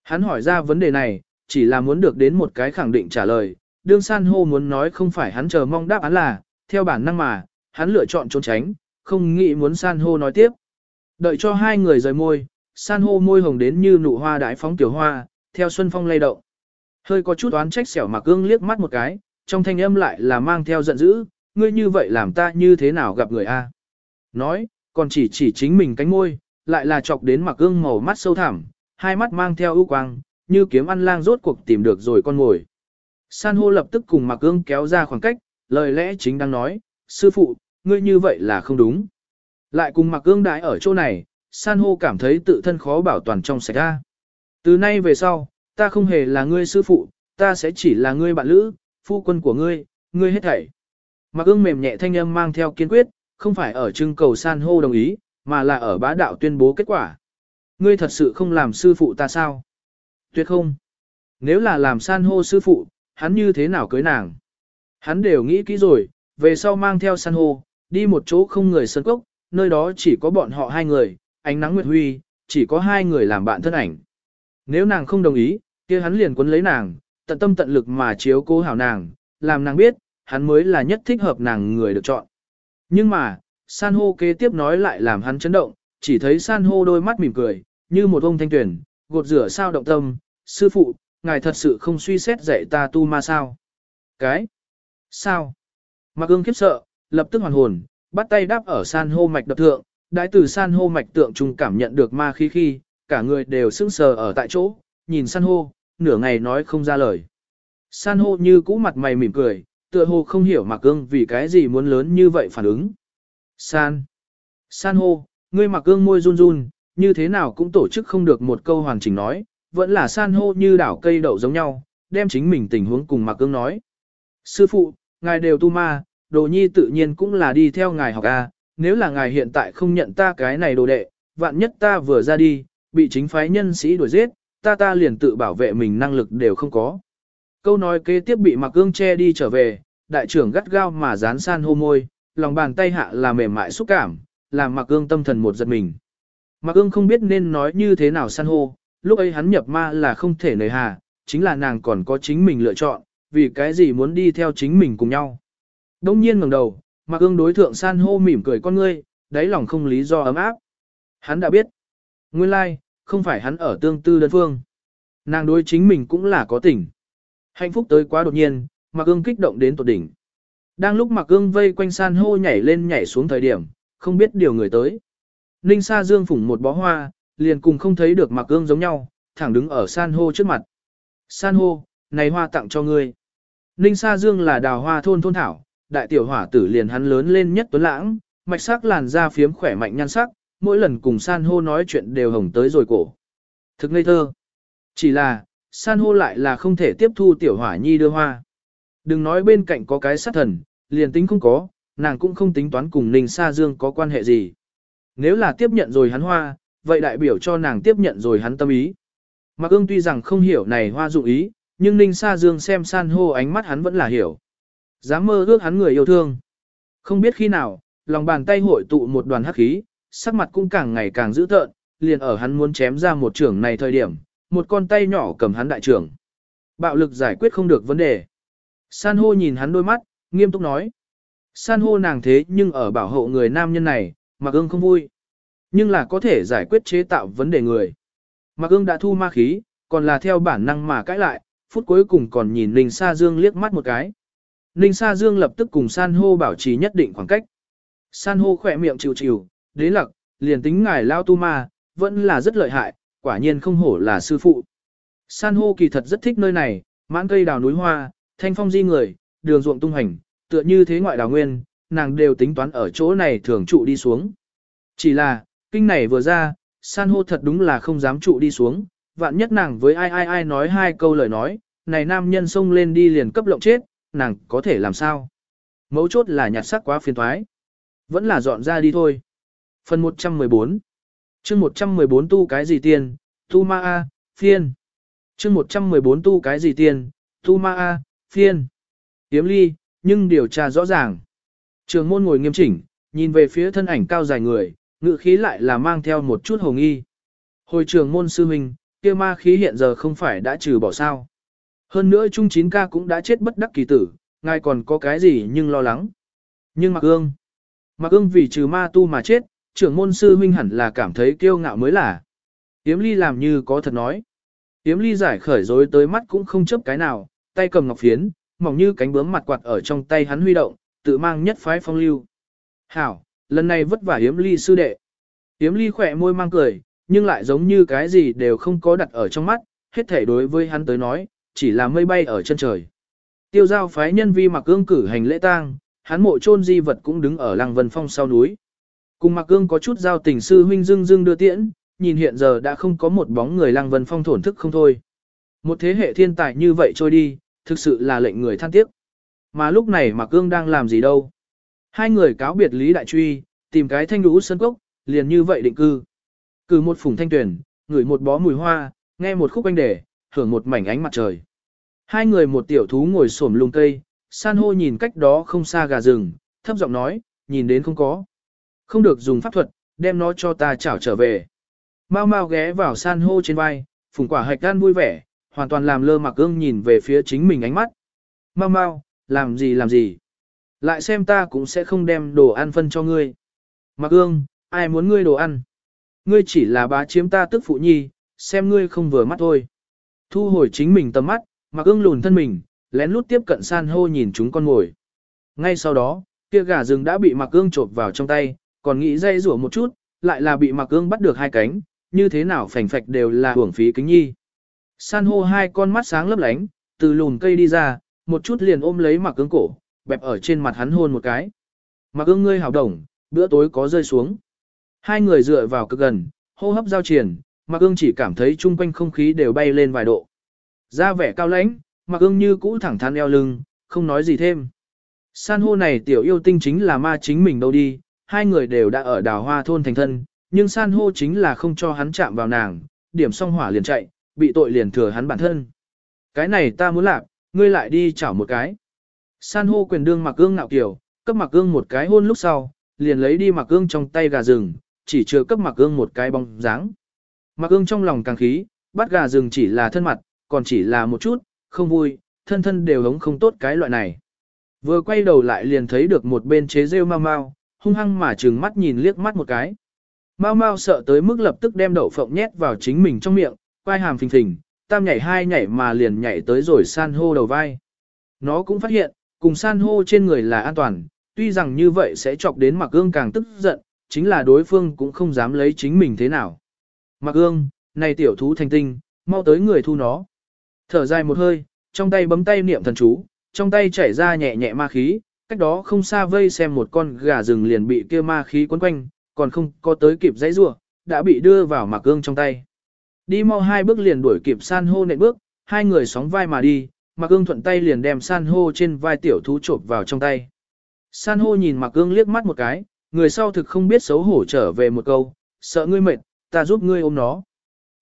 Hắn hỏi ra vấn đề này, chỉ là muốn được đến một cái khẳng định trả lời, đương san hô muốn nói không phải hắn chờ mong đáp án là, theo bản năng mà, hắn lựa chọn trốn tránh, không nghĩ muốn san hô nói tiếp. Đợi cho hai người rời môi, san hô môi hồng đến như nụ hoa đại phóng tiểu hoa, theo xuân phong lay động. Hơi có chút oán trách xẻo mà cương liếc mắt một cái, trong thanh âm lại là mang theo giận dữ, ngươi như vậy làm ta như thế nào gặp người a? Nói, còn chỉ chỉ chính mình cánh môi, lại là chọc đến mặc gương màu mắt sâu thẳm, hai mắt mang theo ưu quang, như kiếm ăn lang rốt cuộc tìm được rồi con ngồi. San hô lập tức cùng mặc gương kéo ra khoảng cách, lời lẽ chính đang nói, sư phụ, ngươi như vậy là không đúng. Lại cùng mặc ương đãi ở chỗ này, san hô cảm thấy tự thân khó bảo toàn trong sạch ra. Từ nay về sau, ta không hề là ngươi sư phụ, ta sẽ chỉ là ngươi bạn lữ, phu quân của ngươi, ngươi hết thảy. Mặc ương mềm nhẹ thanh âm mang theo kiên quyết, không phải ở trưng cầu san hô đồng ý, mà là ở bá đạo tuyên bố kết quả. Ngươi thật sự không làm sư phụ ta sao? Tuyệt không. Nếu là làm san hô sư phụ, hắn như thế nào cưới nàng? Hắn đều nghĩ kỹ rồi, về sau mang theo san hô, đi một chỗ không người sân cốc, nơi đó chỉ có bọn họ hai người, ánh nắng nguyệt huy, chỉ có hai người làm bạn thân ảnh. Nếu nàng không đồng ý, kia hắn liền quấn lấy nàng, tận tâm tận lực mà chiếu cố hảo nàng, làm nàng biết, hắn mới là nhất thích hợp nàng người được chọn. Nhưng mà, san hô kế tiếp nói lại làm hắn chấn động, chỉ thấy san hô đôi mắt mỉm cười, như một ông thanh tuyển, gột rửa sao động tâm, sư phụ, ngài thật sự không suy xét dạy ta tu ma sao? Cái? Sao? Mạc ương khiếp sợ, lập tức hoàn hồn, bắt tay đáp ở san hô mạch đập thượng, đãi từ san hô mạch tượng trùng cảm nhận được ma khí khi, cả người đều sững sờ ở tại chỗ, nhìn san hô, nửa ngày nói không ra lời. San hô như cũ mặt mày mỉm cười, tựa hồ không hiểu Mạc Cương vì cái gì muốn lớn như vậy phản ứng. San. San hô, ngươi Mạc Cương môi run run, như thế nào cũng tổ chức không được một câu hoàn chỉnh nói, vẫn là san hô như đảo cây đậu giống nhau, đem chính mình tình huống cùng Mạc Cương nói. Sư phụ, ngài đều tu ma, đồ nhi tự nhiên cũng là đi theo ngài học A, nếu là ngài hiện tại không nhận ta cái này đồ đệ, vạn nhất ta vừa ra đi, bị chính phái nhân sĩ đuổi giết, ta ta liền tự bảo vệ mình năng lực đều không có. Câu nói kế tiếp bị mặc ương che đi trở về, đại trưởng gắt gao mà dán san hô môi, lòng bàn tay hạ là mềm mại xúc cảm, làm mặc ương tâm thần một giật mình. Mặc ương không biết nên nói như thế nào san hô, lúc ấy hắn nhập ma là không thể nời hà, chính là nàng còn có chính mình lựa chọn, vì cái gì muốn đi theo chính mình cùng nhau. Đông nhiên ngẩng đầu, mặc ương đối thượng san hô mỉm cười con ngươi, đáy lòng không lý do ấm áp. Hắn đã biết. Nguyên lai, like, không phải hắn ở tương tư đơn phương. Nàng đối chính mình cũng là có tình. Hạnh phúc tới quá đột nhiên, Mạc Ương kích động đến tột đỉnh. Đang lúc Mạc Ương vây quanh san hô nhảy lên nhảy xuống thời điểm, không biết điều người tới. Ninh Sa Dương phủng một bó hoa, liền cùng không thấy được Mạc Ương giống nhau, thẳng đứng ở san hô trước mặt. San hô, này hoa tặng cho ngươi. Ninh Sa Dương là đào hoa thôn thôn thảo, đại tiểu hỏa tử liền hắn lớn lên nhất tuấn lãng, mạch sắc làn da phiếm khỏe mạnh nhan sắc, mỗi lần cùng san hô nói chuyện đều hồng tới rồi cổ. Thực ngây thơ. Chỉ là, san hô lại là không thể tiếp thu tiểu hỏa nhi đưa hoa. Đừng nói bên cạnh có cái sát thần, liền tính không có, nàng cũng không tính toán cùng Ninh Sa Dương có quan hệ gì. Nếu là tiếp nhận rồi hắn hoa, vậy đại biểu cho nàng tiếp nhận rồi hắn tâm ý. Mạc ương tuy rằng không hiểu này hoa dụng ý, nhưng Ninh Sa Dương xem san hô ánh mắt hắn vẫn là hiểu. Dám mơ ước hắn người yêu thương. Không biết khi nào, lòng bàn tay hội tụ một đoàn hắc khí, sắc mặt cũng càng ngày càng dữ tợn, liền ở hắn muốn chém ra một trưởng này thời điểm, một con tay nhỏ cầm hắn đại trưởng. Bạo lực giải quyết không được vấn đề. San hô nhìn hắn đôi mắt, nghiêm túc nói. San hô nàng thế nhưng ở bảo hộ người nam nhân này, mặc ương không vui. Nhưng là có thể giải quyết chế tạo vấn đề người. Mặc ương đã thu ma khí, còn là theo bản năng mà cãi lại, phút cuối cùng còn nhìn Ninh Sa Dương liếc mắt một cái. Ninh Sa Dương lập tức cùng San hô bảo trì nhất định khoảng cách. San hô khỏe miệng chịu chịu, đế lặc, liền tính ngài lao tu ma, vẫn là rất lợi hại, quả nhiên không hổ là sư phụ. San hô kỳ thật rất thích nơi này, mãn cây đào núi hoa, thanh phong di người, đường ruộng tung hành, tựa như thế ngoại đào nguyên, nàng đều tính toán ở chỗ này thường trụ đi xuống. Chỉ là, kinh này vừa ra, san hô thật đúng là không dám trụ đi xuống, vạn nhất nàng với ai ai ai nói hai câu lời nói, này nam nhân xông lên đi liền cấp lộng chết, nàng có thể làm sao? Mấu chốt là nhặt sắc quá phiền thoái. Vẫn là dọn ra đi thôi. Phần 114 chương 114 tu cái gì tiền, tu ma a, phiên. chương 114 tu cái gì tiền, tu ma a, phiên. Tiếm ly, nhưng điều tra rõ ràng. Trường môn ngồi nghiêm chỉnh, nhìn về phía thân ảnh cao dài người, ngự khí lại là mang theo một chút hồng nghi. Hồi trường môn sư huynh, kia ma khí hiện giờ không phải đã trừ bỏ sao. Hơn nữa Trung 9 ca cũng đã chết bất đắc kỳ tử, ngài còn có cái gì nhưng lo lắng. Nhưng Mạc Ương, Mạc Ương vì trừ ma tu mà chết, trưởng môn sư huynh hẳn là cảm thấy kiêu ngạo mới là. Yếm ly làm như có thật nói. Yếm ly giải khởi rối tới mắt cũng không chấp cái nào, tay cầm ngọc phiến, mỏng như cánh bướm mặt quạt ở trong tay hắn huy động, tự mang nhất phái phong lưu. Hảo, lần này vất vả Yếm ly sư đệ. Yếm ly khỏe môi mang cười, nhưng lại giống như cái gì đều không có đặt ở trong mắt, hết thể đối với hắn tới nói, chỉ là mây bay ở chân trời. Tiêu giao phái nhân vi mặc ương cử hành lễ tang, hắn mộ chôn di vật cũng đứng ở lăng vân phong sau núi. Cùng mặc ương có chút giao tình sư huynh dương dương đưa tiễn, nhìn hiện giờ đã không có một bóng người lăng vân phong thổn thức không thôi. Một thế hệ thiên tài như vậy trôi đi, thực sự là lệnh người than tiếc. Mà lúc này mặc ương đang làm gì đâu. Hai người cáo biệt Lý Đại Truy, tìm cái thanh đũ sân cốc, liền như vậy định cư. Cử một phùng thanh tuyển, ngửi một bó mùi hoa, nghe một khúc anh đề, hưởng một mảnh ánh mặt trời. Hai người một tiểu thú ngồi xổm lùng cây, san hô nhìn cách đó không xa gà rừng, thấp giọng nói, nhìn đến không có. Không được dùng pháp thuật, đem nó cho ta chảo trở về. Mau mau ghé vào san hô trên vai, phùng quả hạch gan vui vẻ, hoàn toàn làm lơ mặc ương nhìn về phía chính mình ánh mắt. Mau mau, làm gì làm gì. Lại xem ta cũng sẽ không đem đồ ăn phân cho ngươi. Mặc ương, ai muốn ngươi đồ ăn? Ngươi chỉ là bá chiếm ta tức phụ nhi, xem ngươi không vừa mắt thôi. Thu hồi chính mình tầm mắt, mặc ương lùn thân mình, lén lút tiếp cận san hô nhìn chúng con ngồi. Ngay sau đó, kia gà rừng đã bị mặc ương trộp vào trong tay, còn nghĩ dây rủa một chút, lại là bị mặc ương bắt được hai cánh, như thế nào phành phạch đều là hưởng phí kính nhi. San hô hai con mắt sáng lấp lánh, từ lùn cây đi ra, một chút liền ôm lấy mặc ương cổ, bẹp ở trên mặt hắn hôn một cái. Mặc ương ngươi hào đồng, bữa tối có rơi xuống. Hai người dựa vào cực gần, hô hấp giao triển, mặc ương chỉ cảm thấy chung quanh không khí đều bay lên vài độ. Ra vẻ cao lãnh, mặc ương như cũ thẳng thắn eo lưng, không nói gì thêm. San hô này tiểu yêu tinh chính là ma chính mình đâu đi, hai người đều đã ở đào hoa thôn thành thân, nhưng san hô chính là không cho hắn chạm vào nàng, điểm song hỏa liền chạy, bị tội liền thừa hắn bản thân. Cái này ta muốn làm, ngươi lại đi chảo một cái. San hô quyền đương mặc ương ngạo kiểu, cấp mặc ương một cái hôn lúc sau, liền lấy đi mặc ương trong tay gà rừng, chỉ chưa cấp mặc ương một cái bóng dáng. Mặc ương trong lòng càng khí, bắt gà rừng chỉ là thân mặt, còn chỉ là một chút, không vui, thân thân đều hống không tốt cái loại này. Vừa quay đầu lại liền thấy được một bên chế rêu mau mau, hung hăng mà trừng mắt nhìn liếc mắt một cái. Mau mau sợ tới mức lập tức đem đậu phộng nhét vào chính mình trong miệng, quai hàm phình phình, tam nhảy hai nhảy mà liền nhảy tới rồi san hô đầu vai. Nó cũng phát hiện, cùng san hô trên người là an toàn, tuy rằng như vậy sẽ chọc đến mặc ương càng tức giận, chính là đối phương cũng không dám lấy chính mình thế nào. Mặc ương, này tiểu thú thành tinh, mau tới người thu nó. Thở dài một hơi, trong tay bấm tay niệm thần chú, trong tay chảy ra nhẹ nhẹ ma khí, cách đó không xa vây xem một con gà rừng liền bị kia ma khí quấn quanh, còn không có tới kịp dãy rủa, đã bị đưa vào mạc gương trong tay. Đi mau hai bước liền đuổi kịp san hô nện bước, hai người sóng vai mà đi, mạc gương thuận tay liền đem san hô trên vai tiểu thú chộp vào trong tay. San hô nhìn mạc gương liếc mắt một cái, người sau thực không biết xấu hổ trở về một câu, sợ ngươi mệt, ta giúp ngươi ôm nó.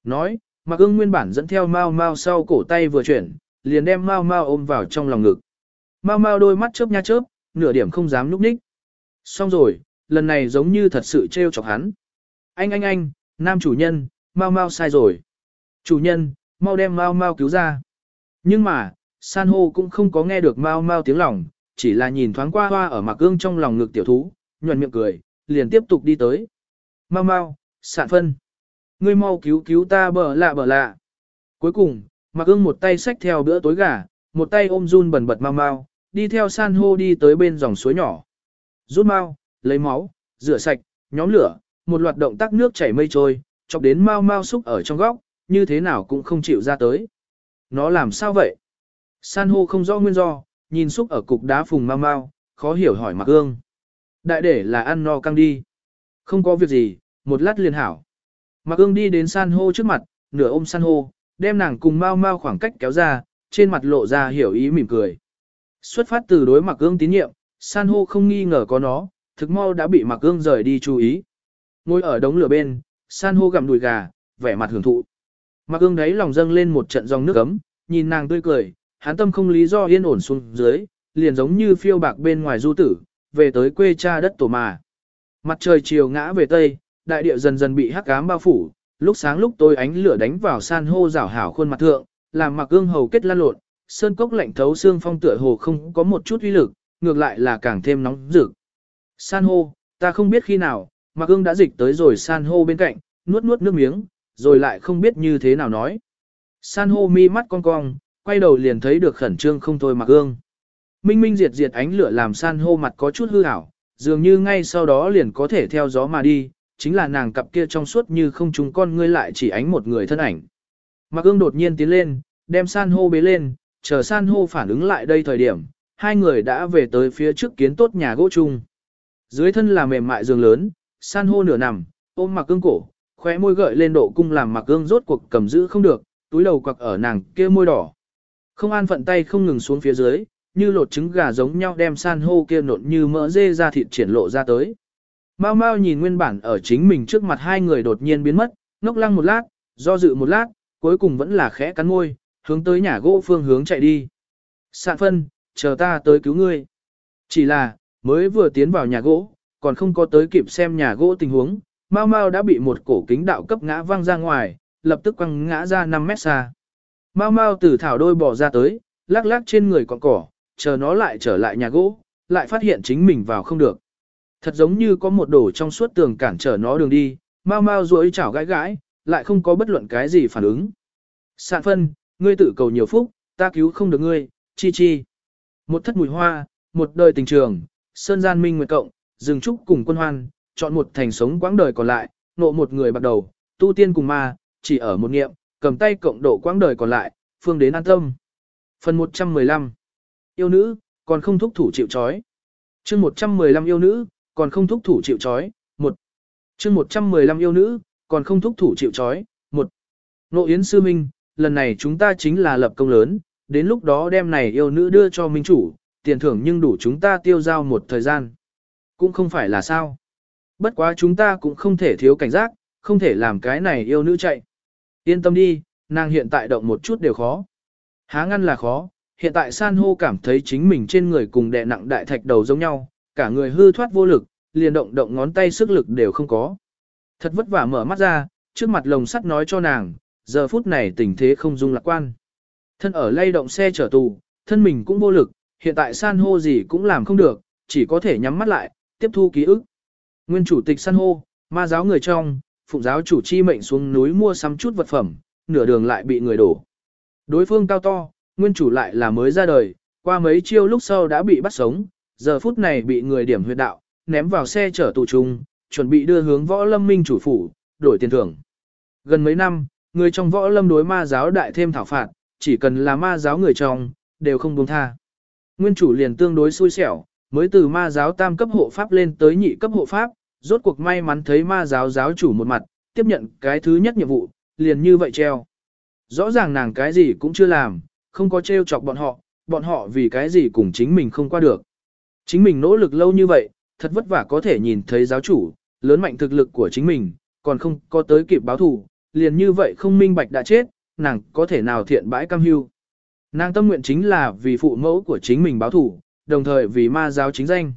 Nói, Mạc ưng nguyên bản dẫn theo Mao Mao sau cổ tay vừa chuyển, liền đem Mao Mao ôm vào trong lòng ngực. Mao Mao đôi mắt chớp nha chớp, nửa điểm không dám núp ních. Xong rồi, lần này giống như thật sự trêu chọc hắn. Anh anh anh, nam chủ nhân, Mao Mao sai rồi. Chủ nhân, mau đem Mao Mao cứu ra. Nhưng mà, san hô cũng không có nghe được Mao Mao tiếng lòng, chỉ là nhìn thoáng qua hoa ở mạc gương trong lòng ngực tiểu thú, nhuận miệng cười, liền tiếp tục đi tới. Mao Mao, sạn phân. Ngươi mau cứu cứu ta bở lạ bở lạ. Cuối cùng, mặc ương một tay xách theo bữa tối gà, một tay ôm run bẩn bật mau mau, đi theo san hô đi tới bên dòng suối nhỏ. Rút mau, lấy máu, rửa sạch, nhóm lửa, một loạt động tác nước chảy mây trôi, chọc đến mau mau xúc ở trong góc, như thế nào cũng không chịu ra tới. Nó làm sao vậy? San hô không rõ nguyên do, nhìn xúc ở cục đá phùng mau mau, khó hiểu hỏi Mạc Ương. Đại để là ăn no căng đi. Không có việc gì, một lát liền hảo. Mạc Ương đi đến san hô trước mặt, nửa ôm san hô, đem nàng cùng mau mau khoảng cách kéo ra, trên mặt lộ ra hiểu ý mỉm cười. Xuất phát từ đối Mạc Ương tín nhiệm, san hô không nghi ngờ có nó, thực mau đã bị Mạc Ương rời đi chú ý. Ngồi ở đống lửa bên, san hô gặm đùi gà, vẻ mặt hưởng thụ. Mạc Ương đấy lòng dâng lên một trận dòng nước ấm, nhìn nàng tươi cười, hán tâm không lý do yên ổn xuống dưới, liền giống như phiêu bạc bên ngoài du tử, về tới quê cha đất tổ mà. Mặt trời chiều ngã về tây, đại địa dần dần bị hắc ám bao phủ, lúc sáng lúc tối ánh lửa đánh vào san hô rảo hảo khuôn mặt thượng, làm mặc gương hầu kết lan lộn, sơn cốc lạnh thấu xương phong tựa hồ không có một chút uy lực, ngược lại là càng thêm nóng rực. San hô, ta không biết khi nào, mặc gương đã dịch tới rồi san hô bên cạnh, nuốt nuốt nước miếng, rồi lại không biết như thế nào nói. San hô mi mắt cong cong, quay đầu liền thấy được khẩn trương không thôi mặc gương. Minh minh diệt diệt ánh lửa làm san hô mặt có chút hư ảo, dường như ngay sau đó liền có thể theo gió mà đi, chính là nàng cặp kia trong suốt như không trùng con ngươi lại chỉ ánh một người thân ảnh. Mạc ương đột nhiên tiến lên, đem san hô bế lên, chờ san hô phản ứng lại đây thời điểm, hai người đã về tới phía trước kiến tốt nhà gỗ chung. Dưới thân là mềm mại giường lớn, san hô nửa nằm, ôm Mạc ương cổ, khóe môi gợi lên độ cung làm Mạc ương rốt cuộc cầm giữ không được, túi đầu quặc ở nàng kia môi đỏ. Không an phận tay không ngừng xuống phía dưới, như lột trứng gà giống nhau đem san hô kia nộn như mỡ dê ra thịt triển lộ ra tới. Mao Mao nhìn nguyên bản ở chính mình trước mặt hai người đột nhiên biến mất, ngốc lăng một lát, do dự một lát, cuối cùng vẫn là khẽ cắn môi, hướng tới nhà gỗ phương hướng chạy đi. Sạn phân, chờ ta tới cứu ngươi. Chỉ là, mới vừa tiến vào nhà gỗ, còn không có tới kịp xem nhà gỗ tình huống, Mao Mao đã bị một cổ kính đạo cấp ngã văng ra ngoài, lập tức quăng ngã ra 5 mét xa. Mao Mao từ thảo đôi bỏ ra tới, lắc lắc trên người còn cỏ, chờ nó lại trở lại nhà gỗ, lại phát hiện chính mình vào không được. Thật giống như có một đổ trong suốt tường cản trở nó đường đi, mau mau rối chảo gãi gãi, lại không có bất luận cái gì phản ứng. Sạn phân, ngươi tự cầu nhiều phúc, ta cứu không được ngươi, chi chi. Một thất mùi hoa, một đời tình trường, sơn gian minh nguyệt cộng, dừng trúc cùng quân hoan, chọn một thành sống quãng đời còn lại, nộ một người bắt đầu, tu tiên cùng ma, chỉ ở một nghiệm, cầm tay cộng độ quãng đời còn lại, phương đến an tâm. Phần 115 Yêu nữ, còn không thúc thủ chịu chói. chương 115 yêu nữ, còn không thúc thủ chịu chói. Một chương 115 yêu nữ, còn không thúc thủ chịu chói. Một Nộ Yến Sư Minh, lần này chúng ta chính là lập công lớn, đến lúc đó đem này yêu nữ đưa cho Minh Chủ, tiền thưởng nhưng đủ chúng ta tiêu giao một thời gian. Cũng không phải là sao. Bất quá chúng ta cũng không thể thiếu cảnh giác, không thể làm cái này yêu nữ chạy. Yên tâm đi, nàng hiện tại động một chút đều khó. Há ngăn là khó, hiện tại san hô cảm thấy chính mình trên người cùng đè nặng đại thạch đầu giống nhau, cả người hư thoát vô lực, liền động động ngón tay sức lực đều không có. Thật vất vả mở mắt ra, trước mặt lồng sắt nói cho nàng, giờ phút này tình thế không dung lạc quan. Thân ở lay động xe chở tù, thân mình cũng vô lực, hiện tại san hô gì cũng làm không được, chỉ có thể nhắm mắt lại, tiếp thu ký ức. Nguyên chủ tịch san hô, ma giáo người trong, phụng giáo chủ chi mệnh xuống núi mua sắm chút vật phẩm, nửa đường lại bị người đổ. Đối phương cao to, nguyên chủ lại là mới ra đời, qua mấy chiêu lúc sau đã bị bắt sống, giờ phút này bị người điểm huyệt đạo, ném vào xe chở tù trung, chuẩn bị đưa hướng võ lâm minh chủ phủ, đổi tiền thưởng. Gần mấy năm, người trong võ lâm đối ma giáo đại thêm thảo phạt, chỉ cần là ma giáo người trong, đều không buông tha. Nguyên chủ liền tương đối xui xẻo, mới từ ma giáo tam cấp hộ pháp lên tới nhị cấp hộ pháp, rốt cuộc may mắn thấy ma giáo giáo chủ một mặt, tiếp nhận cái thứ nhất nhiệm vụ, liền như vậy treo. Rõ ràng nàng cái gì cũng chưa làm, không có treo chọc bọn họ, bọn họ vì cái gì cùng chính mình không qua được. Chính mình nỗ lực lâu như vậy, thật vất vả có thể nhìn thấy giáo chủ, lớn mạnh thực lực của chính mình, còn không có tới kịp báo thù, liền như vậy không minh bạch đã chết, nàng có thể nào thiện bãi cam hưu. Nàng tâm nguyện chính là vì phụ mẫu của chính mình báo thù, đồng thời vì ma giáo chính danh.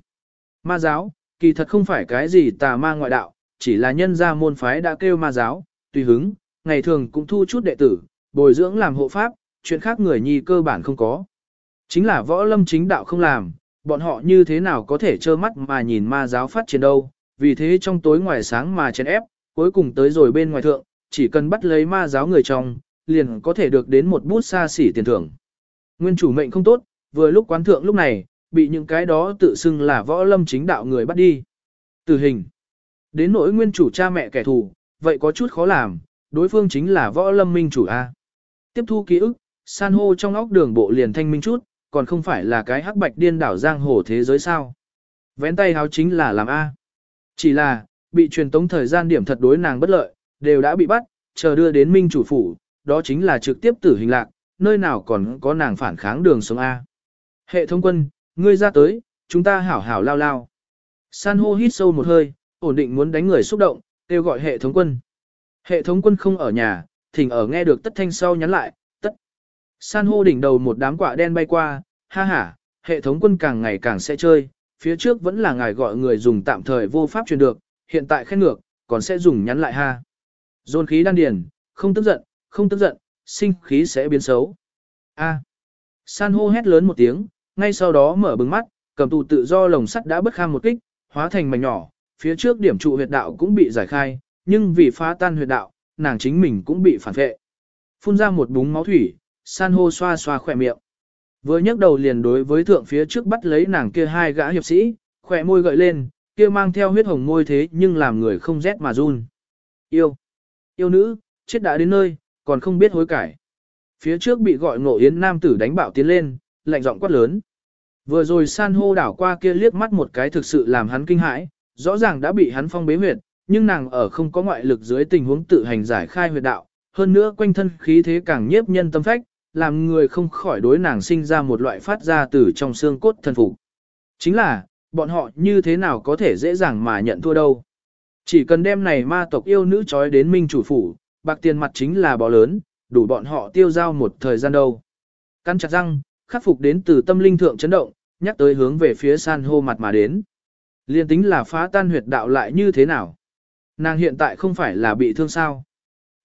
Ma giáo, kỳ thật không phải cái gì tà ma ngoại đạo, chỉ là nhân gia môn phái đã kêu ma giáo, tùy hứng, ngày thường cũng thu chút đệ tử, bồi dưỡng làm hộ pháp, chuyện khác người nhi cơ bản không có. Chính là võ lâm chính đạo không làm, bọn họ như thế nào có thể trơ mắt mà nhìn ma giáo phát triển đâu, vì thế trong tối ngoài sáng mà chèn ép, cuối cùng tới rồi bên ngoài thượng, chỉ cần bắt lấy ma giáo người trong, liền có thể được đến một bút xa xỉ tiền thưởng. Nguyên chủ mệnh không tốt, vừa lúc quán thượng lúc này, bị những cái đó tự xưng là võ lâm chính đạo người bắt đi. Tử hình. Đến nỗi nguyên chủ cha mẹ kẻ thù, vậy có chút khó làm, đối phương chính là võ lâm minh chủ A. Tiếp thu ký ức, san hô trong óc đường bộ liền thanh minh chút, còn không phải là cái hắc bạch điên đảo giang hồ thế giới sao. Vén tay háo chính là làm A. Chỉ là, bị truyền tống thời gian điểm thật đối nàng bất lợi, đều đã bị bắt, chờ đưa đến minh chủ phủ, đó chính là trực tiếp tử hình lạc, nơi nào còn có nàng phản kháng đường sống A. Hệ thống quân, ngươi ra tới, chúng ta hảo hảo lao lao. San hô hít sâu một hơi, ổn định muốn đánh người xúc động, kêu gọi hệ thống quân. Hệ thống quân không ở nhà, thỉnh ở nghe được tất thanh sau nhắn lại. San hô đỉnh đầu một đám quả đen bay qua, ha ha, hệ thống quân càng ngày càng sẽ chơi, phía trước vẫn là ngài gọi người dùng tạm thời vô pháp truyền được, hiện tại khen ngược, còn sẽ dùng nhắn lại ha. Dồn khí đan điền, không tức giận, không tức giận, sinh khí sẽ biến xấu. A. San hô hét lớn một tiếng, ngay sau đó mở bừng mắt, cầm tù tự do lồng sắt đã bất kham một kích, hóa thành mảnh nhỏ, phía trước điểm trụ huyệt đạo cũng bị giải khai, nhưng vì phá tan huyệt đạo, nàng chính mình cũng bị phản vệ. Phun ra một búng máu thủy, san hô xoa xoa khỏe miệng. Vừa nhấc đầu liền đối với thượng phía trước bắt lấy nàng kia hai gã hiệp sĩ, khỏe môi gợi lên, kia mang theo huyết hồng môi thế nhưng làm người không rét mà run. Yêu, yêu nữ, chết đã đến nơi, còn không biết hối cải. Phía trước bị gọi ngộ yến nam tử đánh bạo tiến lên, lạnh giọng quát lớn. Vừa rồi san hô đảo qua kia liếc mắt một cái thực sự làm hắn kinh hãi, rõ ràng đã bị hắn phong bế huyệt, nhưng nàng ở không có ngoại lực dưới tình huống tự hành giải khai huyệt đạo, hơn nữa quanh thân khí thế càng nhiếp nhân tâm phách, làm người không khỏi đối nàng sinh ra một loại phát ra từ trong xương cốt thân phục. Chính là, bọn họ như thế nào có thể dễ dàng mà nhận thua đâu. Chỉ cần đem này ma tộc yêu nữ trói đến minh chủ phủ, bạc tiền mặt chính là bò lớn, đủ bọn họ tiêu giao một thời gian đâu. Căn chặt răng, khắc phục đến từ tâm linh thượng chấn động, nhắc tới hướng về phía san hô mặt mà đến. Liên tính là phá tan huyệt đạo lại như thế nào? Nàng hiện tại không phải là bị thương sao?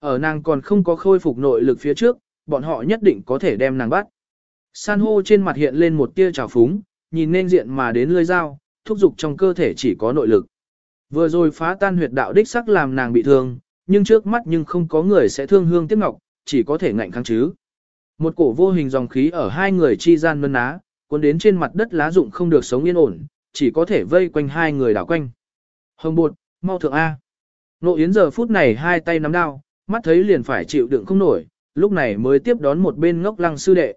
Ở nàng còn không có khôi phục nội lực phía trước, bọn họ nhất định có thể đem nàng bắt. San hô trên mặt hiện lên một tia trào phúng, nhìn nên diện mà đến lưỡi dao, thúc dục trong cơ thể chỉ có nội lực. Vừa rồi phá tan huyệt đạo đích sắc làm nàng bị thương, nhưng trước mắt nhưng không có người sẽ thương hương tiếc ngọc, chỉ có thể ngạnh kháng chứ. Một cổ vô hình dòng khí ở hai người chi gian mân á, cuốn đến trên mặt đất lá rụng không được sống yên ổn, chỉ có thể vây quanh hai người đảo quanh. Hồng bột, mau thượng A. Nộ Yến giờ phút này hai tay nắm đao, mắt thấy liền phải chịu đựng không nổi, lúc này mới tiếp đón một bên ngốc lăng sư đệ.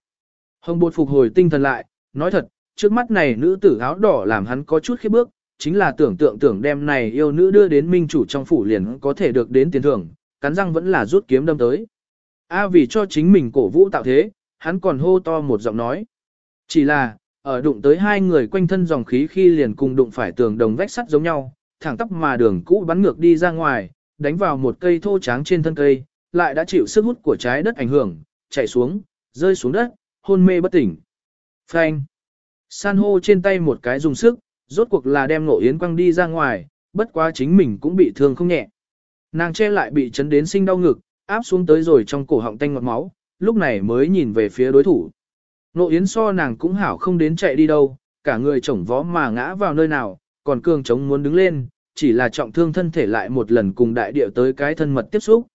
Hồng bột phục hồi tinh thần lại, nói thật, trước mắt này nữ tử áo đỏ làm hắn có chút khiếp bước, chính là tưởng tượng tưởng đem này yêu nữ đưa đến minh chủ trong phủ liền có thể được đến tiền thưởng, cắn răng vẫn là rút kiếm đâm tới. A vì cho chính mình cổ vũ tạo thế, hắn còn hô to một giọng nói. Chỉ là, ở đụng tới hai người quanh thân dòng khí khi liền cùng đụng phải tường đồng vách sắt giống nhau, thẳng tắp mà đường cũ bắn ngược đi ra ngoài, đánh vào một cây thô tráng trên thân cây, lại đã chịu sức hút của trái đất ảnh hưởng, chạy xuống, rơi xuống đất, hôn mê bất tỉnh. Phanh. San hô trên tay một cái dùng sức, rốt cuộc là đem ngộ yến quăng đi ra ngoài, bất quá chính mình cũng bị thương không nhẹ. Nàng che lại bị chấn đến sinh đau ngực, áp xuống tới rồi trong cổ họng tanh ngọt máu, lúc này mới nhìn về phía đối thủ. Ngộ yến so nàng cũng hảo không đến chạy đi đâu, cả người chổng vó mà ngã vào nơi nào, còn cường chống muốn đứng lên, chỉ là trọng thương thân thể lại một lần cùng đại địa tới cái thân mật tiếp xúc.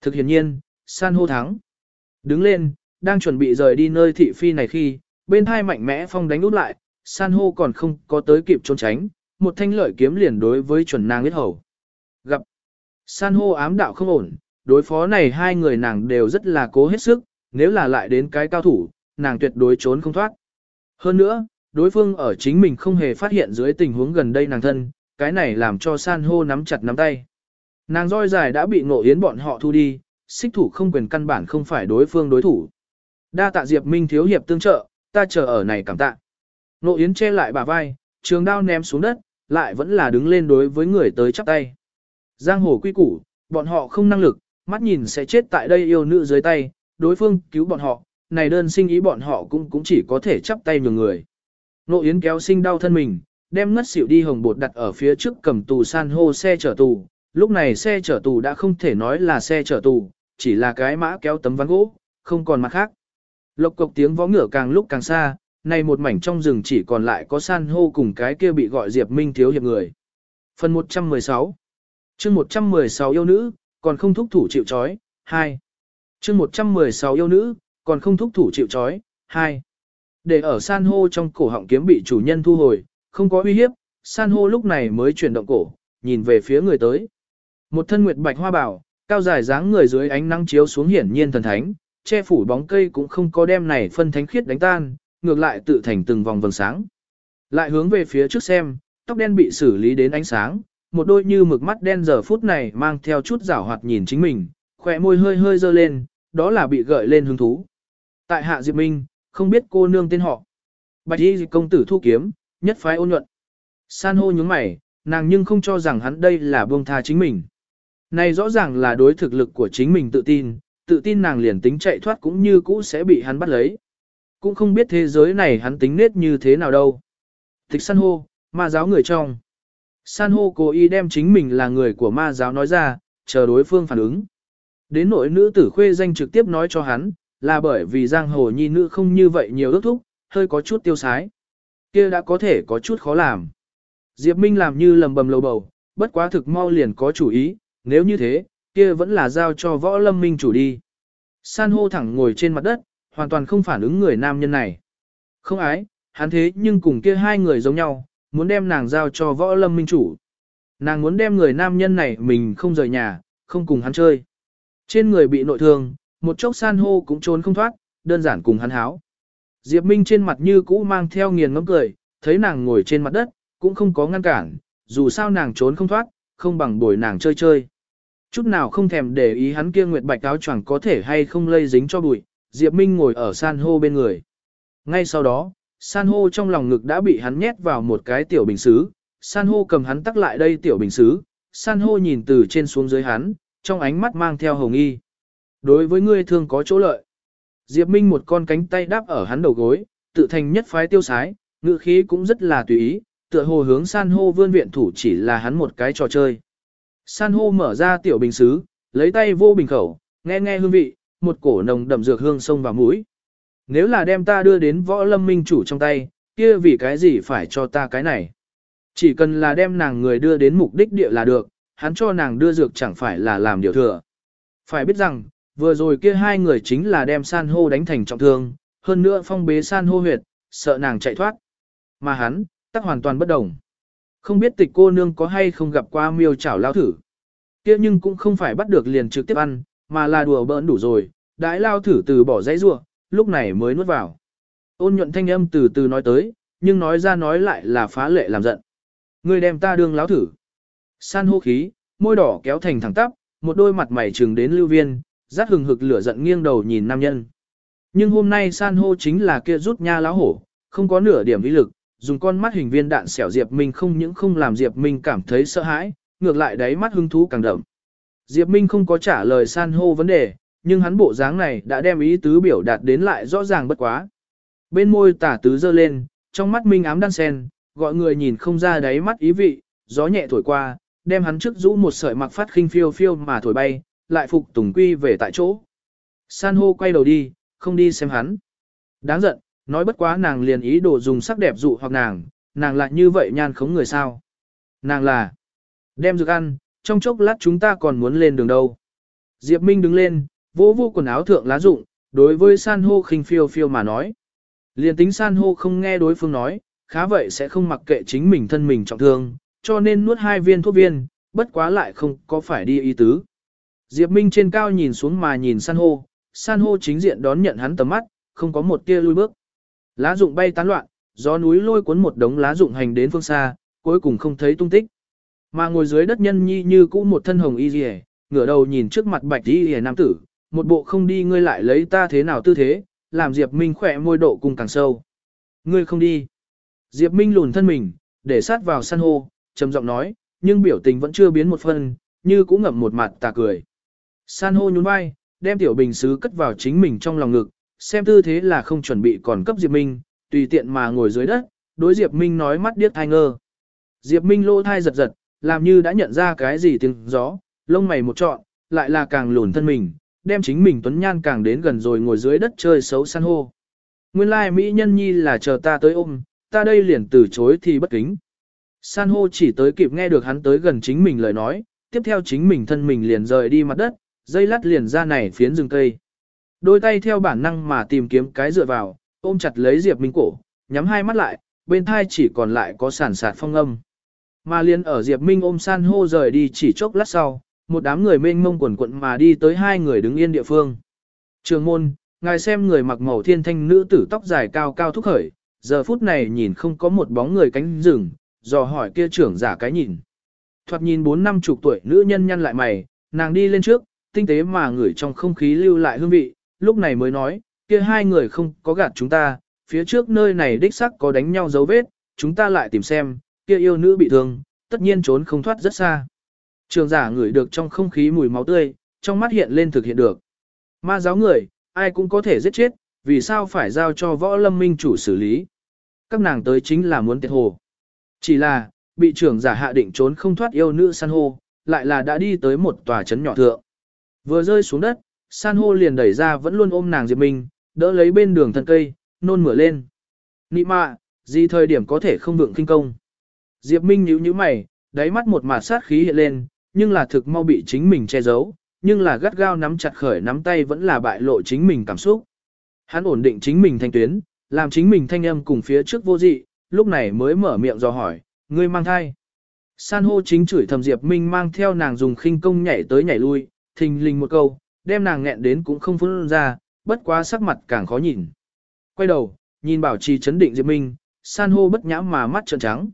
Thực hiện nhiên, san hô thắng. Đứng lên, đang chuẩn bị rời đi nơi thị phi này khi, bên hai mạnh mẽ phong đánh út lại, san hô còn không có tới kịp trốn tránh, một thanh lợi kiếm liền đối với chuẩn nàng huyết hầu. Gặp san hô ám đạo không ổn, đối phó này hai người nàng đều rất là cố hết sức, nếu là lại đến cái cao thủ, nàng tuyệt đối trốn không thoát. Hơn nữa, đối phương ở chính mình không hề phát hiện dưới tình huống gần đây nàng thân, cái này làm cho san hô nắm chặt nắm tay. Nàng roi dài đã bị ngộ yến bọn họ thu đi, xích thủ không quyền căn bản không phải đối phương đối thủ. Đa tạ Diệp Minh thiếu hiệp tương trợ, ta chờ ở này cảm tạ. Ngộ yến che lại bả vai, trường đao ném xuống đất, lại vẫn là đứng lên đối với người tới chắp tay. Giang hồ quy củ, bọn họ không năng lực, mắt nhìn sẽ chết tại đây yêu nữ dưới tay, đối phương cứu bọn họ, này đơn sinh ý bọn họ cũng cũng chỉ có thể chắp tay nhường người. Nộ Yến kéo sinh đau thân mình, đem ngất xỉu đi hồng bột đặt ở phía trước cầm tù san hô xe chở tù, lúc này xe chở tù đã không thể nói là xe chở tù, chỉ là cái mã kéo tấm ván gỗ, không còn mặt khác. Lộc cộc tiếng vó ngựa càng lúc càng xa, nay một mảnh trong rừng chỉ còn lại có san hô cùng cái kia bị gọi Diệp Minh thiếu hiệp người. Phần 116 chương 116 yêu nữ, còn không thúc thủ chịu chói, 2. chương 116 yêu nữ, còn không thúc thủ chịu chói, 2. Để ở san hô trong cổ họng kiếm bị chủ nhân thu hồi, không có uy hiếp, san hô lúc này mới chuyển động cổ, nhìn về phía người tới. Một thân nguyệt bạch hoa bảo, cao dài dáng người dưới ánh nắng chiếu xuống hiển nhiên thần thánh, che phủ bóng cây cũng không có đem này phân thánh khiết đánh tan, ngược lại tự thành từng vòng vầng sáng. Lại hướng về phía trước xem, tóc đen bị xử lý đến ánh sáng, một đôi như mực mắt đen giờ phút này mang theo chút rảo hoạt nhìn chính mình, khỏe môi hơi hơi dơ lên, đó là bị gợi lên hứng thú. Tại hạ Diệp Minh, không biết cô nương tên họ. Bạch y công tử thu kiếm, nhất phái ôn nhuận. San hô nhướng mày, nàng nhưng không cho rằng hắn đây là buông tha chính mình. Này rõ ràng là đối thực lực của chính mình tự tin, tự tin nàng liền tính chạy thoát cũng như cũ sẽ bị hắn bắt lấy. Cũng không biết thế giới này hắn tính nết như thế nào đâu. Thích san hô, ma giáo người trong. San hô cố ý đem chính mình là người của ma giáo nói ra, chờ đối phương phản ứng. Đến nội nữ tử khuê danh trực tiếp nói cho hắn, là bởi vì giang hồ nhi nữ không như vậy nhiều ước thúc, hơi có chút tiêu sái. kia đã có thể có chút khó làm. Diệp Minh làm như lầm bầm lầu bầu, bất quá thực mau liền có chủ ý, nếu như thế, kia vẫn là giao cho võ lâm minh chủ đi. San hô thẳng ngồi trên mặt đất, hoàn toàn không phản ứng người nam nhân này. Không ái, hắn thế nhưng cùng kia hai người giống nhau, muốn đem nàng giao cho võ lâm minh chủ. Nàng muốn đem người nam nhân này mình không rời nhà, không cùng hắn chơi. Trên người bị nội thương, một chốc san hô cũng trốn không thoát, đơn giản cùng hắn háo. Diệp Minh trên mặt như cũ mang theo nghiền ngẫm cười, thấy nàng ngồi trên mặt đất, cũng không có ngăn cản, dù sao nàng trốn không thoát, không bằng bồi nàng chơi chơi. Chút nào không thèm để ý hắn kia nguyệt bạch áo choàng có thể hay không lây dính cho bụi, Diệp Minh ngồi ở san hô bên người. Ngay sau đó, san hô trong lòng ngực đã bị hắn nhét vào một cái tiểu bình xứ, san hô cầm hắn tắc lại đây tiểu bình xứ, san hô nhìn từ trên xuống dưới hắn, trong ánh mắt mang theo hồng y. Đối với ngươi thương có chỗ lợi. Diệp Minh một con cánh tay đáp ở hắn đầu gối, tự thành nhất phái tiêu sái, ngữ khí cũng rất là tùy ý, tựa hồ hướng san hô vươn viện thủ chỉ là hắn một cái trò chơi. San hô mở ra tiểu bình xứ, lấy tay vô bình khẩu, nghe nghe hương vị, một cổ nồng đậm dược hương sông vào mũi. Nếu là đem ta đưa đến võ lâm minh chủ trong tay, kia vì cái gì phải cho ta cái này? Chỉ cần là đem nàng người đưa đến mục đích địa là được, hắn cho nàng đưa dược chẳng phải là làm điều thừa. Phải biết rằng, vừa rồi kia hai người chính là đem san hô đánh thành trọng thương, hơn nữa phong bế san hô huyệt, sợ nàng chạy thoát. Mà hắn, tắc hoàn toàn bất đồng. Không biết tịch cô nương có hay không gặp qua miêu chảo lao thử. kia nhưng cũng không phải bắt được liền trực tiếp ăn, mà là đùa bỡn đủ rồi, đãi lao thử từ bỏ dãy rua, lúc này mới nuốt vào. Ôn nhuận thanh âm từ từ nói tới, nhưng nói ra nói lại là phá lệ làm giận. Người đem ta đương láo thử. San hô khí, môi đỏ kéo thành thẳng tắp, một đôi mặt mày trừng đến lưu viên, rát hừng hực lửa giận nghiêng đầu nhìn nam nhân. Nhưng hôm nay san hô chính là kia rút nha láo hổ, không có nửa điểm vĩ lực, dùng con mắt hình viên đạn xẻo Diệp Minh không những không làm Diệp Minh cảm thấy sợ hãi, ngược lại đáy mắt hứng thú càng đậm. Diệp Minh không có trả lời san hô vấn đề, nhưng hắn bộ dáng này đã đem ý tứ biểu đạt đến lại rõ ràng bất quá. Bên môi tả tứ dơ lên, trong mắt Minh ám đan sen, gọi người nhìn không ra đáy mắt ý vị, gió nhẹ thổi qua, đem hắn trước rũ một sợi mặc phát khinh phiêu phiêu mà thổi bay, lại phục tùng quy về tại chỗ. San hô quay đầu đi, không đi xem hắn. Đáng giận, nói bất quá nàng liền ý đồ dùng sắc đẹp dụ hoặc nàng, nàng lại như vậy nhan khống người sao. Nàng là, đem dược ăn, trong chốc lát chúng ta còn muốn lên đường đâu. Diệp Minh đứng lên, vô vô quần áo thượng lá rụng, đối với san hô khinh phiêu phiêu mà nói. liền tính san hô không nghe đối phương nói, khá vậy sẽ không mặc kệ chính mình thân mình trọng thương, cho nên nuốt hai viên thuốc viên, bất quá lại không có phải đi ý tứ. Diệp Minh trên cao nhìn xuống mà nhìn san hô, san hô chính diện đón nhận hắn tầm mắt, không có một tia lui bước. Lá rụng bay tán loạn, gió núi lôi cuốn một đống lá rụng hành đến phương xa, cuối cùng không thấy tung tích. Mà ngồi dưới đất nhân nhi như cũ một thân hồng y rìa, ngửa đầu nhìn trước mặt bạch y rìa nam tử, một bộ không đi ngươi lại lấy ta thế nào tư thế, làm Diệp Minh khỏe môi độ cùng càng sâu. Ngươi không đi. Diệp Minh lùn thân mình, để sát vào san hô, trầm giọng nói, nhưng biểu tình vẫn chưa biến một phần, như cũng ngậm một mặt tà cười. San hô nhún vai, đem tiểu bình sứ cất vào chính mình trong lòng ngực, xem tư thế là không chuẩn bị còn cấp Diệp Minh, tùy tiện mà ngồi dưới đất, đối Diệp Minh nói mắt điếc thai ngơ. Diệp Minh lô thai giật giật, làm như đã nhận ra cái gì tiếng gió, lông mày một trọn, lại là càng lùn thân mình, đem chính mình tuấn nhan càng đến gần rồi ngồi dưới đất chơi xấu san hô. Nguyên lai Mỹ nhân nhi là chờ ta tới ôm, ta đây liền từ chối thì bất kính. San hô chỉ tới kịp nghe được hắn tới gần chính mình lời nói, tiếp theo chính mình thân mình liền rời đi mặt đất, dây lát liền ra này phiến rừng cây. Đôi tay theo bản năng mà tìm kiếm cái dựa vào, ôm chặt lấy Diệp Minh cổ, nhắm hai mắt lại, bên thai chỉ còn lại có sản sạt phong âm. Mà liền ở Diệp Minh ôm san hô rời đi chỉ chốc lát sau, một đám người mênh mông quần quận mà đi tới hai người đứng yên địa phương. Trường môn, ngài xem người mặc màu thiên thanh nữ tử tóc dài cao cao thúc khởi, giờ phút này nhìn không có một bóng người cánh rừng, dò hỏi kia trưởng giả cái nhìn. Thoạt nhìn bốn năm chục tuổi nữ nhân nhăn lại mày, nàng đi lên trước, tinh tế mà ngửi trong không khí lưu lại hương vị, lúc này mới nói, kia hai người không có gạt chúng ta, phía trước nơi này đích sắc có đánh nhau dấu vết, chúng ta lại tìm xem, kia yêu nữ bị thương, tất nhiên trốn không thoát rất xa. Trường giả ngửi được trong không khí mùi máu tươi, trong mắt hiện lên thực hiện được. Ma giáo người, ai cũng có thể giết chết, vì sao phải giao cho võ lâm minh chủ xử lý. Các nàng tới chính là muốn tiệt hồ. Chỉ là, bị trưởng giả hạ định trốn không thoát yêu nữ san hô, lại là đã đi tới một tòa trấn nhỏ thượng. Vừa rơi xuống đất, san hô liền đẩy ra vẫn luôn ôm nàng Diệp Minh, đỡ lấy bên đường thân cây, nôn mửa lên. Nị mạ, gì thời điểm có thể không vượng kinh công. Diệp Minh nhíu nhíu mày, đáy mắt một mạt sát khí hiện lên, nhưng là thực mau bị chính mình che giấu, nhưng là gắt gao nắm chặt khởi nắm tay vẫn là bại lộ chính mình cảm xúc. Hắn ổn định chính mình thanh tuyến, làm chính mình thanh âm cùng phía trước vô dị, lúc này mới mở miệng do hỏi, ngươi mang thai. San hô chính chửi thầm Diệp Minh mang theo nàng dùng khinh công nhảy tới nhảy lui, thình lình một câu, đem nàng nghẹn đến cũng không phun ra, bất quá sắc mặt càng khó nhìn. Quay đầu, nhìn bảo trì chấn định Diệp Minh, san hô bất nhãm mà mắt trợn trắng.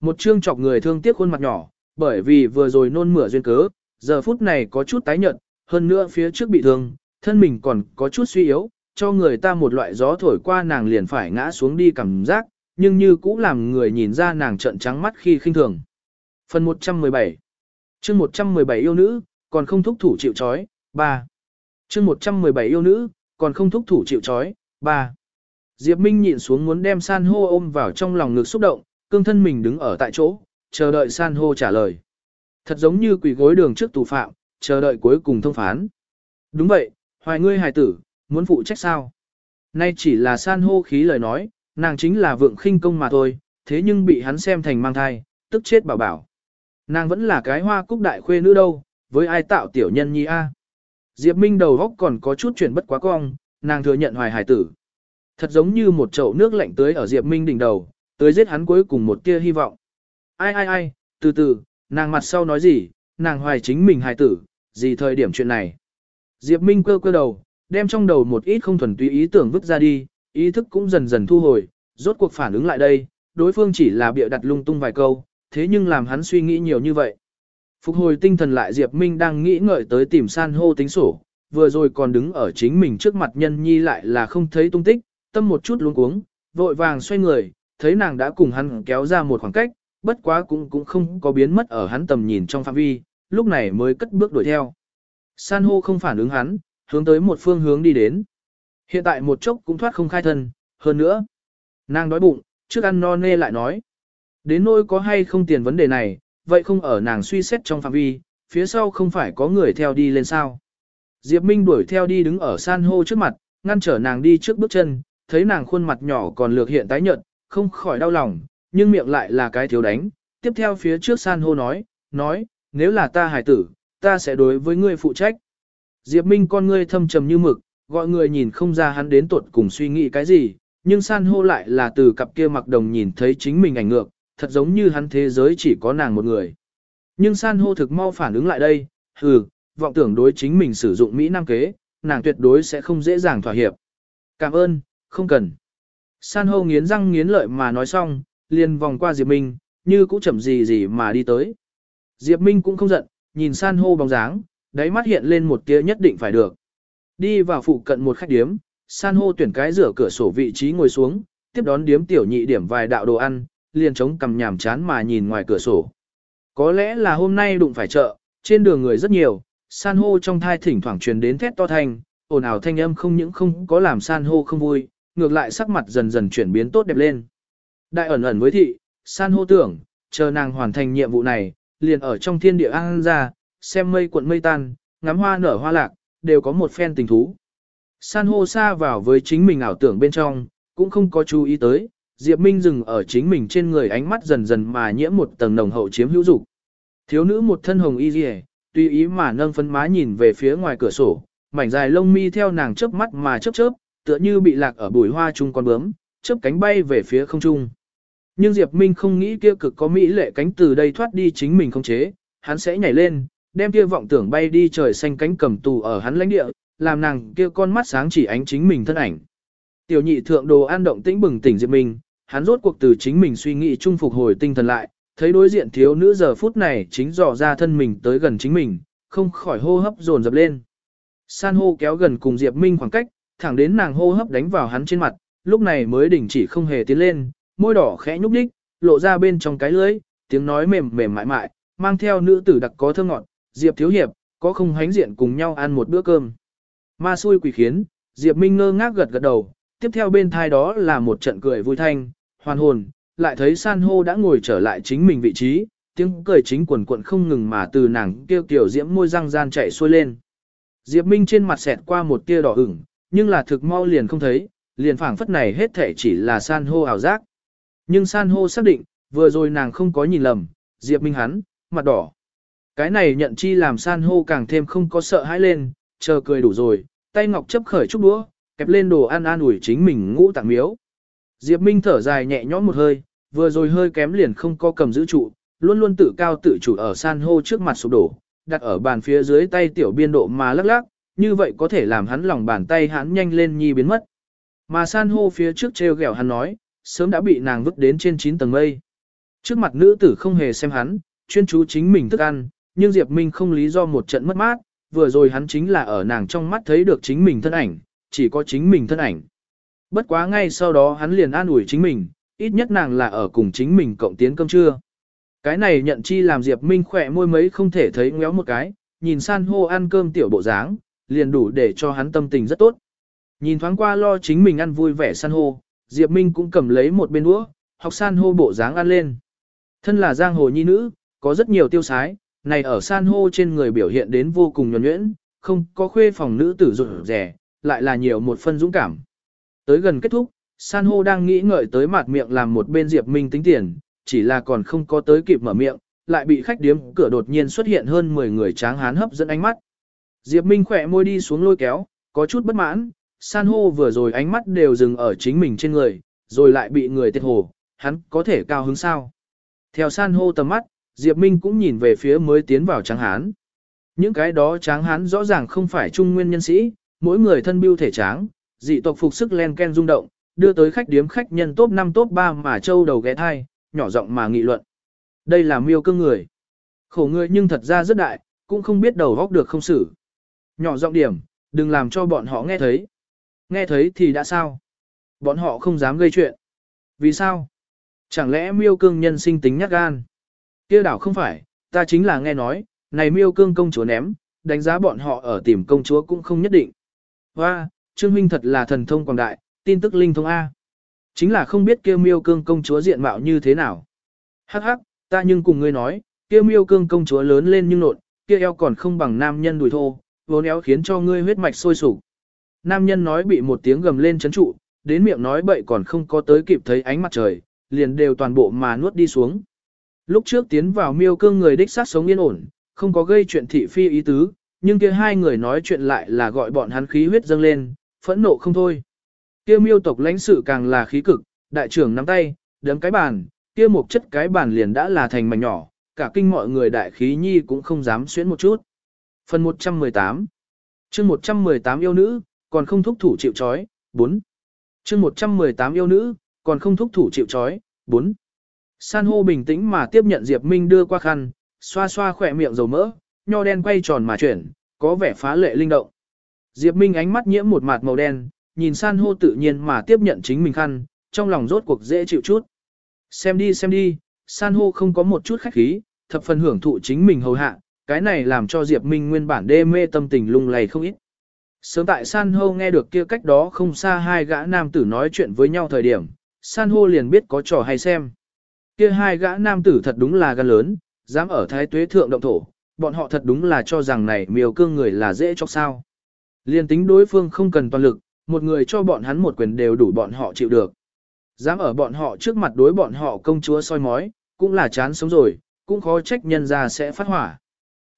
Một chương chọc người thương tiếc khuôn mặt nhỏ, bởi vì vừa rồi nôn mửa duyên cớ, giờ phút này có chút tái nhợt, hơn nữa phía trước bị thương, thân mình còn có chút suy yếu, cho người ta một loại gió thổi qua nàng liền phải ngã xuống đi cảm giác, nhưng như cũng làm người nhìn ra nàng trợn trắng mắt khi khinh thường. Phần 117 chương 117 yêu nữ, còn không thúc thủ chịu chói, 3. chương 117 yêu nữ, còn không thúc thủ chịu chói, 3. Diệp Minh nhịn xuống muốn đem san hô ôm vào trong lòng ngực xúc động, cương thân mình đứng ở tại chỗ, chờ đợi san hô trả lời. Thật giống như quỷ gối đường trước tù phạm, chờ đợi cuối cùng thông phán. Đúng vậy, hoài ngươi hài tử, muốn phụ trách sao? Nay chỉ là san hô khí lời nói, nàng chính là vượng khinh công mà thôi, thế nhưng bị hắn xem thành mang thai, tức chết bảo bảo. Nàng vẫn là cái hoa cúc đại khuê nữ đâu, với ai tạo tiểu nhân nhi a? Diệp Minh đầu góc còn có chút chuyển bất quá cong, nàng thừa nhận hoài hài tử. Thật giống như một chậu nước lạnh tưới ở Diệp Minh đỉnh đầu, tưới giết hắn cuối cùng một tia hy vọng. Ai ai ai, từ từ, nàng mặt sau nói gì, nàng hoài chính mình hài tử, gì thời điểm chuyện này. Diệp Minh cơ cơ đầu, đem trong đầu một ít không thuần túy ý tưởng vứt ra đi, ý thức cũng dần dần thu hồi, rốt cuộc phản ứng lại đây, đối phương chỉ là bịa đặt lung tung vài câu, thế nhưng làm hắn suy nghĩ nhiều như vậy. Phục hồi tinh thần lại Diệp Minh đang nghĩ ngợi tới tìm san hô tính sổ, vừa rồi còn đứng ở chính mình trước mặt nhân nhi lại là không thấy tung tích, tâm một chút luống cuống, vội vàng xoay người, thấy nàng đã cùng hắn kéo ra một khoảng cách, bất quá cũng cũng không có biến mất ở hắn tầm nhìn trong phạm vi, lúc này mới cất bước đuổi theo. San hô không phản ứng hắn, hướng tới một phương hướng đi đến. Hiện tại một chốc cũng thoát không khai thân, hơn nữa. Nàng đói bụng, trước ăn no nê lại nói. Đến nỗi có hay không tiền vấn đề này, vậy không ở nàng suy xét trong phạm vi, phía sau không phải có người theo đi lên sao. Diệp Minh đuổi theo đi đứng ở san hô trước mặt, ngăn trở nàng đi trước bước chân, thấy nàng khuôn mặt nhỏ còn lược hiện tái nhợt, không khỏi đau lòng, nhưng miệng lại là cái thiếu đánh. Tiếp theo phía trước san hô nói, nói, nếu là ta hải tử, ta sẽ đối với ngươi phụ trách. Diệp Minh con ngươi thâm trầm như mực, gọi người nhìn không ra hắn đến tuột cùng suy nghĩ cái gì, nhưng san hô lại là từ cặp kia mặc đồng nhìn thấy chính mình ảnh ngược, thật giống như hắn thế giới chỉ có nàng một người. Nhưng san hô thực mau phản ứng lại đây, hừ, vọng tưởng đối chính mình sử dụng Mỹ Nam kế, nàng tuyệt đối sẽ không dễ dàng thỏa hiệp. Cảm ơn, không cần. San hô nghiến răng nghiến lợi mà nói xong, liền vòng qua Diệp Minh, như cũng chậm gì gì mà đi tới. Diệp Minh cũng không giận, nhìn san hô bóng dáng, đáy mắt hiện lên một tia nhất định phải được. Đi vào phụ cận một khách điếm, san hô tuyển cái rửa cửa sổ vị trí ngồi xuống, tiếp đón điếm tiểu nhị điểm vài đạo đồ ăn, liền chống cầm nhảm chán mà nhìn ngoài cửa sổ. Có lẽ là hôm nay đụng phải chợ, trên đường người rất nhiều, san hô trong thai thỉnh thoảng truyền đến thét to thanh, ồn ào thanh âm không những không có làm san hô không vui, ngược lại sắc mặt dần dần chuyển biến tốt đẹp lên. Đại ẩn ẩn với thị, san hô tưởng, chờ nàng hoàn thành nhiệm vụ này, liền ở trong thiên địa an ra, xem mây cuộn mây tan, ngắm hoa nở hoa lạc, đều có một phen tình thú. San hô xa vào với chính mình ảo tưởng bên trong, cũng không có chú ý tới, Diệp Minh dừng ở chính mình trên người ánh mắt dần dần mà nhiễm một tầng nồng hậu chiếm hữu dục. Thiếu nữ một thân hồng y liễu, tùy ý mà nâng phấn má nhìn về phía ngoài cửa sổ, mảnh dài lông mi theo nàng chớp mắt mà chớp chớp, tựa như bị lạc ở bụi hoa chung con bướm, chớp cánh bay về phía không trung. Nhưng Diệp Minh không nghĩ kia cực có mỹ lệ cánh từ đây thoát đi chính mình không chế, hắn sẽ nhảy lên, đem kia vọng tưởng bay đi trời xanh cánh cầm tù ở hắn lãnh địa, làm nàng kia con mắt sáng chỉ ánh chính mình thân ảnh. Tiểu nhị thượng đồ an động tĩnh bừng tỉnh Diệp Minh, hắn rốt cuộc từ chính mình suy nghĩ chung phục hồi tinh thần lại, thấy đối diện thiếu nữ giờ phút này chính dò ra thân mình tới gần chính mình, không khỏi hô hấp dồn dập lên. San hô kéo gần cùng Diệp Minh khoảng cách, thẳng đến nàng hô hấp đánh vào hắn trên mặt, lúc này mới đình chỉ không hề tiến lên, môi đỏ khẽ nhúc nhích, lộ ra bên trong cái lưỡi, tiếng nói mềm mềm mại mại, mang theo nữ tử đặc có thơm ngọt, Diệp thiếu hiệp, có không hánh diện cùng nhau ăn một bữa cơm. Ma xui quỷ khiến, Diệp Minh ngơ ngác gật gật đầu, tiếp theo bên thai đó là một trận cười vui thanh, hoàn hồn, lại thấy san hô đã ngồi trở lại chính mình vị trí, tiếng cười chính quần quận không ngừng mà từ nàng kêu tiểu diễm môi răng gian chạy xuôi lên. Diệp Minh trên mặt xẹt qua một tia đỏ ửng, nhưng là thực mau liền không thấy, liền phảng phất này hết thể chỉ là san hô ảo giác. Nhưng san hô xác định, vừa rồi nàng không có nhìn lầm, Diệp Minh hắn, mặt đỏ. Cái này nhận chi làm san hô càng thêm không có sợ hãi lên, chờ cười đủ rồi, tay ngọc chấp khởi chút đũa, kẹp lên đồ ăn an ủi chính mình ngũ tạng miếu. Diệp Minh thở dài nhẹ nhõm một hơi, vừa rồi hơi kém liền không có cầm giữ trụ, luôn luôn tự cao tự chủ ở san hô trước mặt sụp đổ, đặt ở bàn phía dưới tay tiểu biên độ mà lắc lắc, như vậy có thể làm hắn lòng bàn tay hắn nhanh lên nhi biến mất. Mà san hô phía trước treo gẹo hắn nói, sớm đã bị nàng vứt đến trên 9 tầng mây. Trước mặt nữ tử không hề xem hắn, chuyên chú chính mình thức ăn, nhưng Diệp Minh không lý do một trận mất mát, vừa rồi hắn chính là ở nàng trong mắt thấy được chính mình thân ảnh, chỉ có chính mình thân ảnh. Bất quá ngay sau đó hắn liền an ủi chính mình, ít nhất nàng là ở cùng chính mình cộng tiến cơm trưa. Cái này nhận chi làm Diệp Minh khỏe môi mấy không thể thấy ngéo một cái, nhìn san hô ăn cơm tiểu bộ dáng, liền đủ để cho hắn tâm tình rất tốt. Nhìn thoáng qua lo chính mình ăn vui vẻ san hô, Diệp Minh cũng cầm lấy một bên đũa, học san hô bộ dáng ăn lên. Thân là giang hồ nhi nữ, có rất nhiều tiêu sái, này ở san hô trên người biểu hiện đến vô cùng nhuẩn nhuyễn, không có khuê phòng nữ tử rụt rẻ, lại là nhiều một phân dũng cảm. Tới gần kết thúc, san hô đang nghĩ ngợi tới mặt miệng làm một bên Diệp Minh tính tiền, chỉ là còn không có tới kịp mở miệng, lại bị khách điếm cửa đột nhiên xuất hiện hơn 10 người tráng hán hấp dẫn ánh mắt. Diệp Minh khỏe môi đi xuống lôi kéo, có chút bất mãn, san hô vừa rồi ánh mắt đều dừng ở chính mình trên người, rồi lại bị người tiệt hồ, hắn có thể cao hứng sao. Theo san hô tầm mắt, Diệp Minh cũng nhìn về phía mới tiến vào tráng hán. Những cái đó tráng hán rõ ràng không phải trung nguyên nhân sĩ, mỗi người thân biêu thể tráng, dị tộc phục sức len ken rung động, đưa tới khách điếm khách nhân top 5 top 3 mà châu đầu ghé thai, nhỏ giọng mà nghị luận. Đây là miêu cương người. Khổ người nhưng thật ra rất đại, cũng không biết đầu góc được không xử. Nhỏ giọng điểm, đừng làm cho bọn họ nghe thấy. Nghe thấy thì đã sao? Bọn họ không dám gây chuyện. Vì sao? Chẳng lẽ miêu cương nhân sinh tính nhát gan? kia đảo không phải, ta chính là nghe nói, này miêu cương công chúa ném, đánh giá bọn họ ở tìm công chúa cũng không nhất định. Và, Trương Huynh thật là thần thông quảng đại, tin tức linh thông A. Chính là không biết kia miêu cương công chúa diện mạo như thế nào. Hắc hắc, ta nhưng cùng ngươi nói, kia miêu cương công chúa lớn lên nhưng nộn, kia eo còn không bằng nam nhân đùi thô, vốn éo khiến cho ngươi huyết mạch sôi sục. Nam nhân nói bị một tiếng gầm lên chấn trụ, đến miệng nói bậy còn không có tới kịp thấy ánh mặt trời, liền đều toàn bộ mà nuốt đi xuống. Lúc trước tiến vào miêu cương người đích sát sống yên ổn, không có gây chuyện thị phi ý tứ, nhưng kia hai người nói chuyện lại là gọi bọn hắn khí huyết dâng lên, phẫn nộ không thôi. Kia miêu tộc lãnh sự càng là khí cực, đại trưởng nắm tay, đấm cái bàn, kia một chất cái bàn liền đã là thành mảnh nhỏ, cả kinh mọi người đại khí nhi cũng không dám xuyến một chút. Phần 118 chương 118 yêu nữ, còn không thúc thủ chịu chói, 4. chương 118 yêu nữ, còn không thúc thủ chịu chói, 4. San hô bình tĩnh mà tiếp nhận Diệp Minh đưa qua khăn, xoa xoa khỏe miệng dầu mỡ, nho đen quay tròn mà chuyển, có vẻ phá lệ linh động. Diệp Minh ánh mắt nhiễm một mạt màu đen, nhìn san hô tự nhiên mà tiếp nhận chính mình khăn, trong lòng rốt cuộc dễ chịu chút. Xem đi xem đi, san hô không có một chút khách khí, thập phần hưởng thụ chính mình hầu hạ, cái này làm cho Diệp Minh nguyên bản đê mê tâm tình lung lay không ít. Sớm tại san hô nghe được kia cách đó không xa hai gã nam tử nói chuyện với nhau thời điểm, san hô liền biết có trò hay xem. Kia hai gã nam tử thật đúng là gan lớn, dám ở thái tuế thượng động thổ, bọn họ thật đúng là cho rằng này miều cương người là dễ chọc sao. Liên tính đối phương không cần toàn lực, một người cho bọn hắn một quyền đều đủ bọn họ chịu được. Dám ở bọn họ trước mặt đối bọn họ công chúa soi mói, cũng là chán sống rồi, cũng khó trách nhân ra sẽ phát hỏa.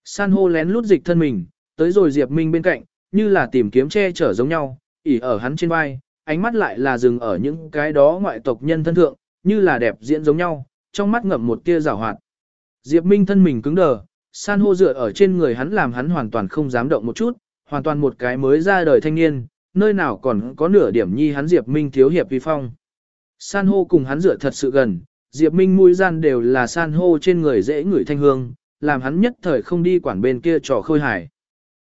San hô lén lút dịch thân mình, tới rồi Diệp Minh bên cạnh, như là tìm kiếm che chở giống nhau, ỉ ở hắn trên vai, ánh mắt lại là dừng ở những cái đó ngoại tộc nhân thân thượng, như là đẹp diễn giống nhau, trong mắt ngậm một tia rào hoạt. Diệp Minh thân mình cứng đờ, san hô dựa ở trên người hắn làm hắn hoàn toàn không dám động một chút, hoàn toàn một cái mới ra đời thanh niên, nơi nào còn có nửa điểm nhi hắn Diệp Minh thiếu hiệp vi phong. San hô cùng hắn rửa thật sự gần, Diệp Minh mũi gian đều là san hô trên người dễ ngửi thanh hương, làm hắn nhất thời không đi quản bên kia trò khôi hài.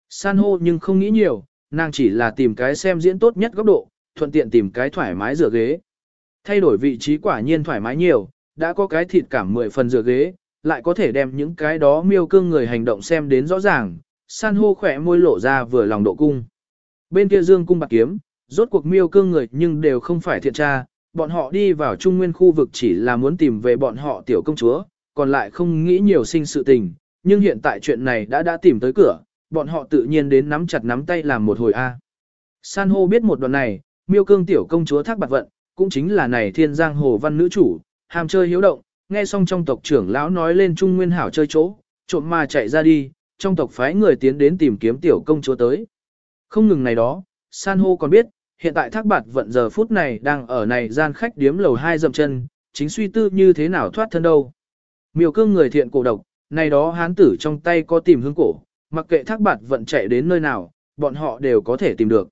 San hô nhưng không nghĩ nhiều, nàng chỉ là tìm cái xem diễn tốt nhất góc độ, thuận tiện tìm cái thoải mái rửa ghế. Thay đổi vị trí quả nhiên thoải mái nhiều, đã có cái thịt cảm 10 phần rửa ghế, lại có thể đem những cái đó miêu cương người hành động xem đến rõ ràng, san hô khỏe môi lộ ra vừa lòng độ cung. Bên kia dương cung bạc kiếm, rốt cuộc miêu cương người nhưng đều không phải thiện tra, bọn họ đi vào trung nguyên khu vực chỉ là muốn tìm về bọn họ tiểu công chúa, còn lại không nghĩ nhiều sinh sự tình, nhưng hiện tại chuyện này đã đã tìm tới cửa, bọn họ tự nhiên đến nắm chặt nắm tay làm một hồi A. San hô biết một đoạn này, miêu cương tiểu công chúa thác bạc vận, cũng chính là này thiên giang hồ văn nữ chủ, ham chơi hiếu động, nghe xong trong tộc trưởng lão nói lên trung nguyên hảo chơi chỗ, trộm mà chạy ra đi, trong tộc phái người tiến đến tìm kiếm tiểu công chúa tới. Không ngừng này đó, san hô còn biết, hiện tại thác bạt vận giờ phút này đang ở này gian khách điếm lầu hai dậm chân, chính suy tư như thế nào thoát thân đâu. Miêu cương người thiện cổ độc, này đó hán tử trong tay có tìm hướng cổ, mặc kệ thác bạt vận chạy đến nơi nào, bọn họ đều có thể tìm được.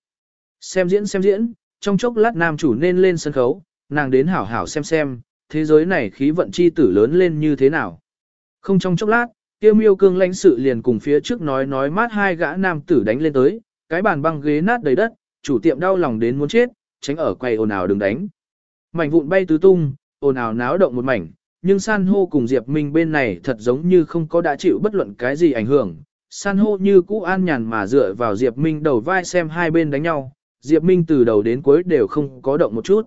Xem diễn xem diễn, trong chốc lát nam chủ nên lên sân khấu, nàng đến hảo hảo xem xem, thế giới này khí vận chi tử lớn lên như thế nào. Không trong chốc lát, Tiêu miêu cương lãnh sự liền cùng phía trước nói nói mát hai gã nam tử đánh lên tới, cái bàn băng ghế nát đầy đất, chủ tiệm đau lòng đến muốn chết, tránh ở quầy ồn ào đừng đánh. Mảnh vụn bay tứ tung, ồn ào náo động một mảnh, nhưng san hô cùng Diệp Minh bên này thật giống như không có đã chịu bất luận cái gì ảnh hưởng. San hô như cũ an nhàn mà dựa vào Diệp Minh đầu vai xem hai bên đánh nhau, Diệp Minh từ đầu đến cuối đều không có động một chút.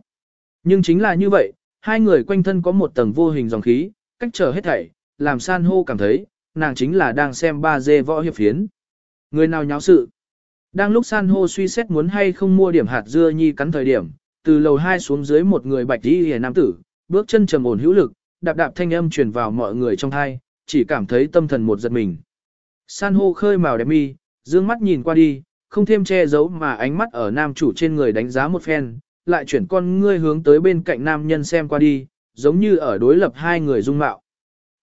Nhưng chính là như vậy, hai người quanh thân có một tầng vô hình dòng khí, cách trở hết thảy, làm san hô cảm thấy, nàng chính là đang xem ba dê võ hiệp phiến. Người nào nháo sự? Đang lúc san hô suy xét muốn hay không mua điểm hạt dưa nhi cắn thời điểm, từ lầu hai xuống dưới một người bạch đi hề nam tử, bước chân trầm ổn hữu lực, đạp đạp thanh âm truyền vào mọi người trong thai, chỉ cảm thấy tâm thần một giật mình. San hô khơi màu đẹp mi, dương mắt nhìn qua đi, không thêm che giấu mà ánh mắt ở nam chủ trên người đánh giá một phen, lại chuyển con ngươi hướng tới bên cạnh nam nhân xem qua đi, giống như ở đối lập hai người dung mạo.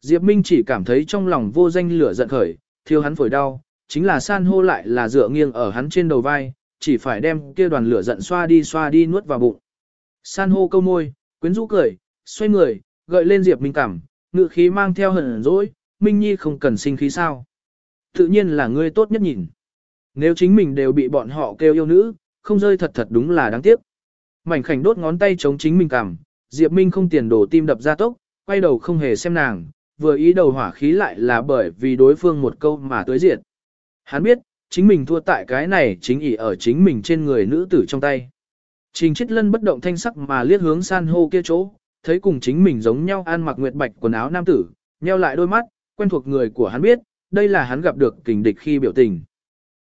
Diệp Minh chỉ cảm thấy trong lòng vô danh lửa giận khởi, thiêu hắn phổi đau, chính là san hô lại là dựa nghiêng ở hắn trên đầu vai, chỉ phải đem kia đoàn lửa giận xoa đi xoa đi nuốt vào bụng. San hô câu môi, quyến rũ cười, xoay người, gợi lên Diệp Minh cảm, ngự khí mang theo hận dỗi, Minh Nhi không cần sinh khí sao. Tự nhiên là ngươi tốt nhất nhìn. Nếu chính mình đều bị bọn họ kêu yêu nữ, không rơi thật thật đúng là đáng tiếc. Mảnh khảnh đốt ngón tay chống chính mình cảm, Diệp Minh không tiền đổ tim đập ra tốc, quay đầu không hề xem nàng, vừa ý đầu hỏa khí lại là bởi vì đối phương một câu mà tới diệt. Hắn biết, chính mình thua tại cái này chính ỷ ở chính mình trên người nữ tử trong tay. Trình chết lân bất động thanh sắc mà liếc hướng san hô kia chỗ, thấy cùng chính mình giống nhau ăn mặc nguyệt bạch quần áo nam tử, nheo lại đôi mắt, quen thuộc người của hắn biết, đây là hắn gặp được kình địch khi biểu tình.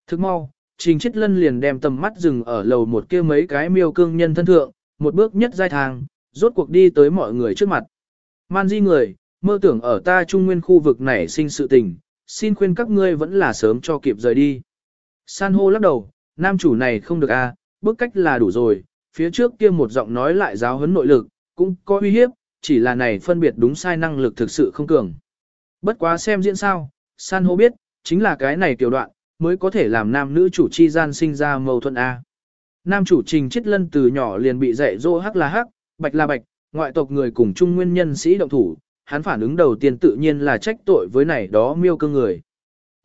Thức mau, trình chết lân liền đem tầm mắt dừng ở lầu một kia mấy cái miêu cương nhân thân thượng, một bước nhất giai thang, rốt cuộc đi tới mọi người trước mặt. Man di người, mơ tưởng ở ta trung nguyên khu vực này sinh sự tình, xin khuyên các ngươi vẫn là sớm cho kịp rời đi. San hô lắc đầu, nam chủ này không được a, bước cách là đủ rồi, phía trước kia một giọng nói lại giáo huấn nội lực, cũng có uy hiếp, chỉ là này phân biệt đúng sai năng lực thực sự không cường. Bất quá xem diễn sao, San hô biết, chính là cái này tiểu đoạn, mới có thể làm nam nữ chủ chi gian sinh ra mâu thuẫn A. Nam chủ trình chết lân từ nhỏ liền bị dạy dỗ hắc là hắc, bạch là bạch, ngoại tộc người cùng chung nguyên nhân sĩ động thủ, hắn phản ứng đầu tiên tự nhiên là trách tội với này đó miêu cơ người.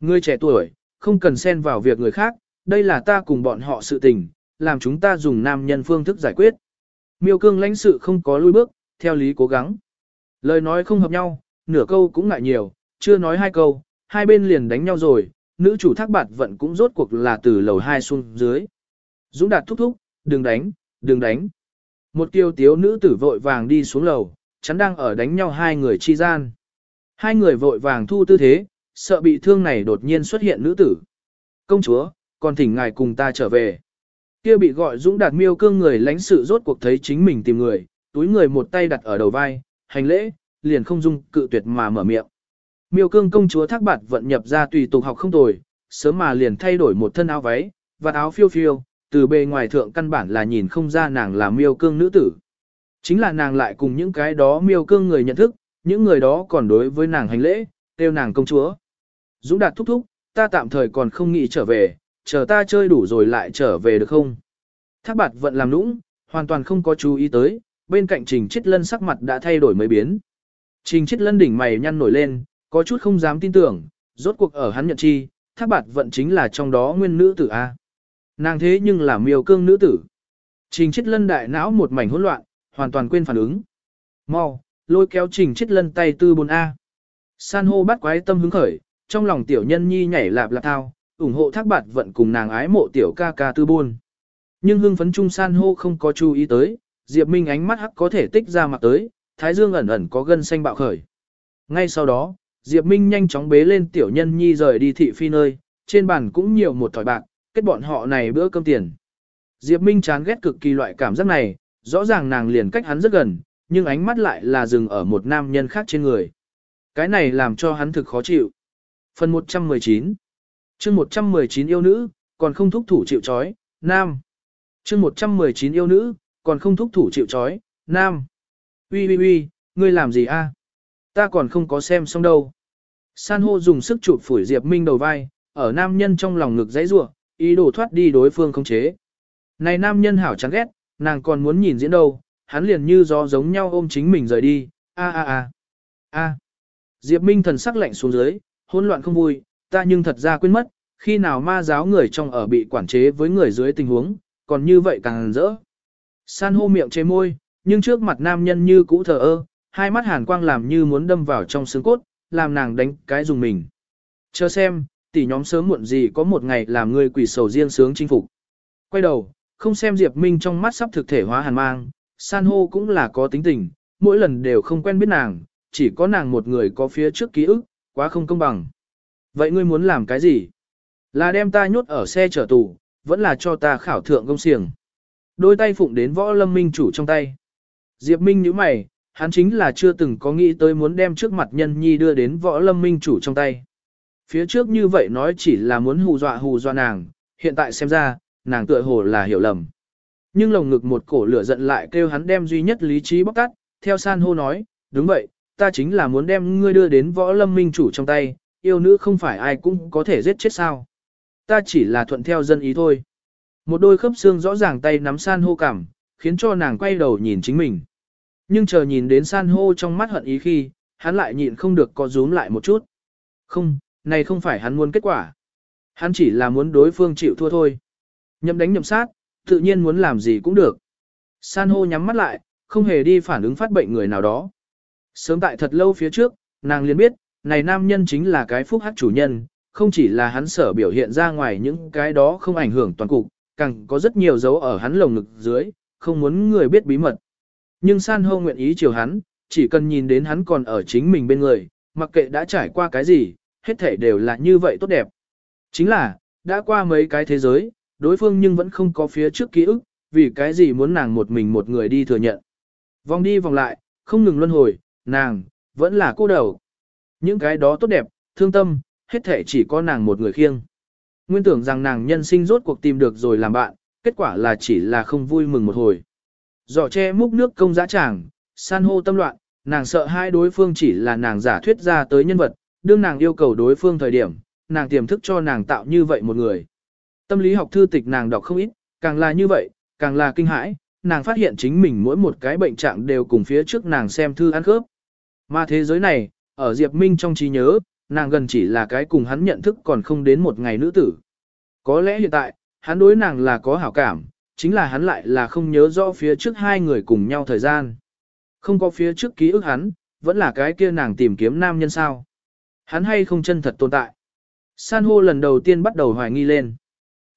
ngươi trẻ tuổi, không cần xen vào việc người khác, đây là ta cùng bọn họ sự tình, làm chúng ta dùng nam nhân phương thức giải quyết. Miêu cương lãnh sự không có lui bước, theo lý cố gắng. Lời nói không hợp nhau, nửa câu cũng ngại nhiều, chưa nói hai câu, hai bên liền đánh nhau rồi, nữ chủ thác bạt vận cũng rốt cuộc là từ lầu hai xuống dưới. Dũng đạt thúc thúc, đừng đánh, đừng đánh. Một tiêu tiếu nữ tử vội vàng đi xuống lầu, chắn đang ở đánh nhau hai người chi gian. Hai người vội vàng thu tư thế, sợ bị thương này đột nhiên xuất hiện nữ tử. Công chúa, còn thỉnh ngài cùng ta trở về. Kia bị gọi dũng đạt miêu cương người lãnh sự rốt cuộc thấy chính mình tìm người, túi người một tay đặt ở đầu vai, hành lễ, liền không dung cự tuyệt mà mở miệng. Miêu cương công chúa thác bạt vận nhập ra tùy tục học không tồi, sớm mà liền thay đổi một thân áo váy, và áo phiêu phiêu, từ bề ngoài thượng căn bản là nhìn không ra nàng là miêu cương nữ tử. Chính là nàng lại cùng những cái đó miêu cương người nhận thức, những người đó còn đối với nàng hành lễ, kêu nàng công chúa. Dũng đạt thúc thúc, ta tạm thời còn không nghĩ trở về, chờ ta chơi đủ rồi lại trở về được không? Thác bạt vận làm nũng, hoàn toàn không có chú ý tới, bên cạnh trình chết lân sắc mặt đã thay đổi mới biến. Trình chết lân đỉnh mày nhăn nổi lên, có chút không dám tin tưởng, rốt cuộc ở hắn nhận chi, thác bạt vận chính là trong đó nguyên nữ tử A. Nàng thế nhưng là miêu cương nữ tử. Trình chết lân đại não một mảnh hỗn loạn, hoàn toàn quên phản ứng. Mau, lôi kéo trình chết lân tay tư bồn A. San hô bắt quái tâm hứng khởi, trong lòng tiểu nhân nhi nhảy lạp lạp thao, ủng hộ thác bạt vận cùng nàng ái mộ tiểu ca ca tư bôn. Nhưng hưng phấn trung san hô không có chú ý tới, Diệp Minh ánh mắt hắc có thể tích ra mặt tới, thái dương ẩn ẩn có gân xanh bạo khởi. Ngay sau đó, Diệp Minh nhanh chóng bế lên tiểu nhân nhi rời đi thị phi nơi, trên bàn cũng nhiều một thỏi bạc, kết bọn họ này bữa cơm tiền. Diệp Minh chán ghét cực kỳ loại cảm giác này, rõ ràng nàng liền cách hắn rất gần, nhưng ánh mắt lại là dừng ở một nam nhân khác trên người. Cái này làm cho hắn thực khó chịu. Phần 119 chương 119 yêu nữ, còn không thúc thủ chịu chói, nam. chương 119 yêu nữ, còn không thúc thủ chịu chói, nam. Ui ui ui, ngươi làm gì a? Ta còn không có xem xong đâu. San hô dùng sức chụp phủi Diệp Minh đầu vai, ở nam nhân trong lòng ngực dãy rủa, ý đồ thoát đi đối phương không chế. Này nam nhân hảo chán ghét, nàng còn muốn nhìn diễn đâu, hắn liền như gió giống nhau ôm chính mình rời đi, a a a. A. Diệp Minh thần sắc lạnh xuống dưới, hỗn loạn không vui, ta nhưng thật ra quên mất, khi nào ma giáo người trong ở bị quản chế với người dưới tình huống, còn như vậy càng rỡ. San hô miệng chế môi, nhưng trước mặt nam nhân như cũ thờ ơ, hai mắt hàn quang làm như muốn đâm vào trong xương cốt, làm nàng đánh cái dùng mình. Chờ xem, tỷ nhóm sớm muộn gì có một ngày làm người quỷ sầu riêng sướng chinh phục. Quay đầu, không xem Diệp Minh trong mắt sắp thực thể hóa hàn mang, san hô cũng là có tính tình, mỗi lần đều không quen biết nàng, chỉ có nàng một người có phía trước ký ức, quá không công bằng. Vậy ngươi muốn làm cái gì? Là đem ta nhốt ở xe chở tù, vẫn là cho ta khảo thượng công xiềng. Đôi tay phụng đến võ lâm minh chủ trong tay. Diệp Minh nhíu mày, hắn chính là chưa từng có nghĩ tới muốn đem trước mặt nhân nhi đưa đến võ lâm minh chủ trong tay. Phía trước như vậy nói chỉ là muốn hù dọa hù dọa nàng, hiện tại xem ra, nàng tựa hồ là hiểu lầm. Nhưng lồng ngực một cổ lửa giận lại kêu hắn đem duy nhất lý trí bóc tắt, theo san hô nói, đúng vậy, ta chính là muốn đem ngươi đưa đến võ lâm minh chủ trong tay, yêu nữ không phải ai cũng có thể giết chết sao. Ta chỉ là thuận theo dân ý thôi. Một đôi khớp xương rõ ràng tay nắm san hô cảm, khiến cho nàng quay đầu nhìn chính mình. Nhưng chờ nhìn đến san hô trong mắt hận ý khi, hắn lại nhịn không được có rúm lại một chút. Không, này không phải hắn muốn kết quả. Hắn chỉ là muốn đối phương chịu thua thôi. Nhậm đánh nhậm sát, tự nhiên muốn làm gì cũng được. San hô nhắm mắt lại, không hề đi phản ứng phát bệnh người nào đó. Sớm tại thật lâu phía trước, nàng liền biết, này nam nhân chính là cái phúc hắc chủ nhân, không chỉ là hắn sở biểu hiện ra ngoài những cái đó không ảnh hưởng toàn cục, càng có rất nhiều dấu ở hắn lồng ngực dưới, không muốn người biết bí mật. Nhưng san hô nguyện ý chiều hắn, chỉ cần nhìn đến hắn còn ở chính mình bên người, mặc kệ đã trải qua cái gì, hết thể đều là như vậy tốt đẹp. Chính là, đã qua mấy cái thế giới, đối phương nhưng vẫn không có phía trước ký ức, vì cái gì muốn nàng một mình một người đi thừa nhận. Vòng đi vòng lại, không ngừng luân hồi, nàng, vẫn là cô đầu. Những cái đó tốt đẹp, thương tâm, hết thể chỉ có nàng một người khiêng. Nguyên tưởng rằng nàng nhân sinh rốt cuộc tìm được rồi làm bạn, kết quả là chỉ là không vui mừng một hồi. Giỏ che múc nước công giá tràng, san hô tâm loạn, nàng sợ hai đối phương chỉ là nàng giả thuyết ra tới nhân vật, đương nàng yêu cầu đối phương thời điểm, nàng tiềm thức cho nàng tạo như vậy một người. Tâm lý học thư tịch nàng đọc không ít, càng là như vậy, càng là kinh hãi, nàng phát hiện chính mình mỗi một cái bệnh trạng đều cùng phía trước nàng xem thư ăn khớp. Mà thế giới này, ở Diệp Minh trong trí nhớ, nàng gần chỉ là cái cùng hắn nhận thức còn không đến một ngày nữ tử. Có lẽ hiện tại, hắn đối nàng là có hảo cảm, chính là hắn lại là không nhớ rõ phía trước hai người cùng nhau thời gian. Không có phía trước ký ức hắn, vẫn là cái kia nàng tìm kiếm nam nhân sao. Hắn hay không chân thật tồn tại. San hô lần đầu tiên bắt đầu hoài nghi lên.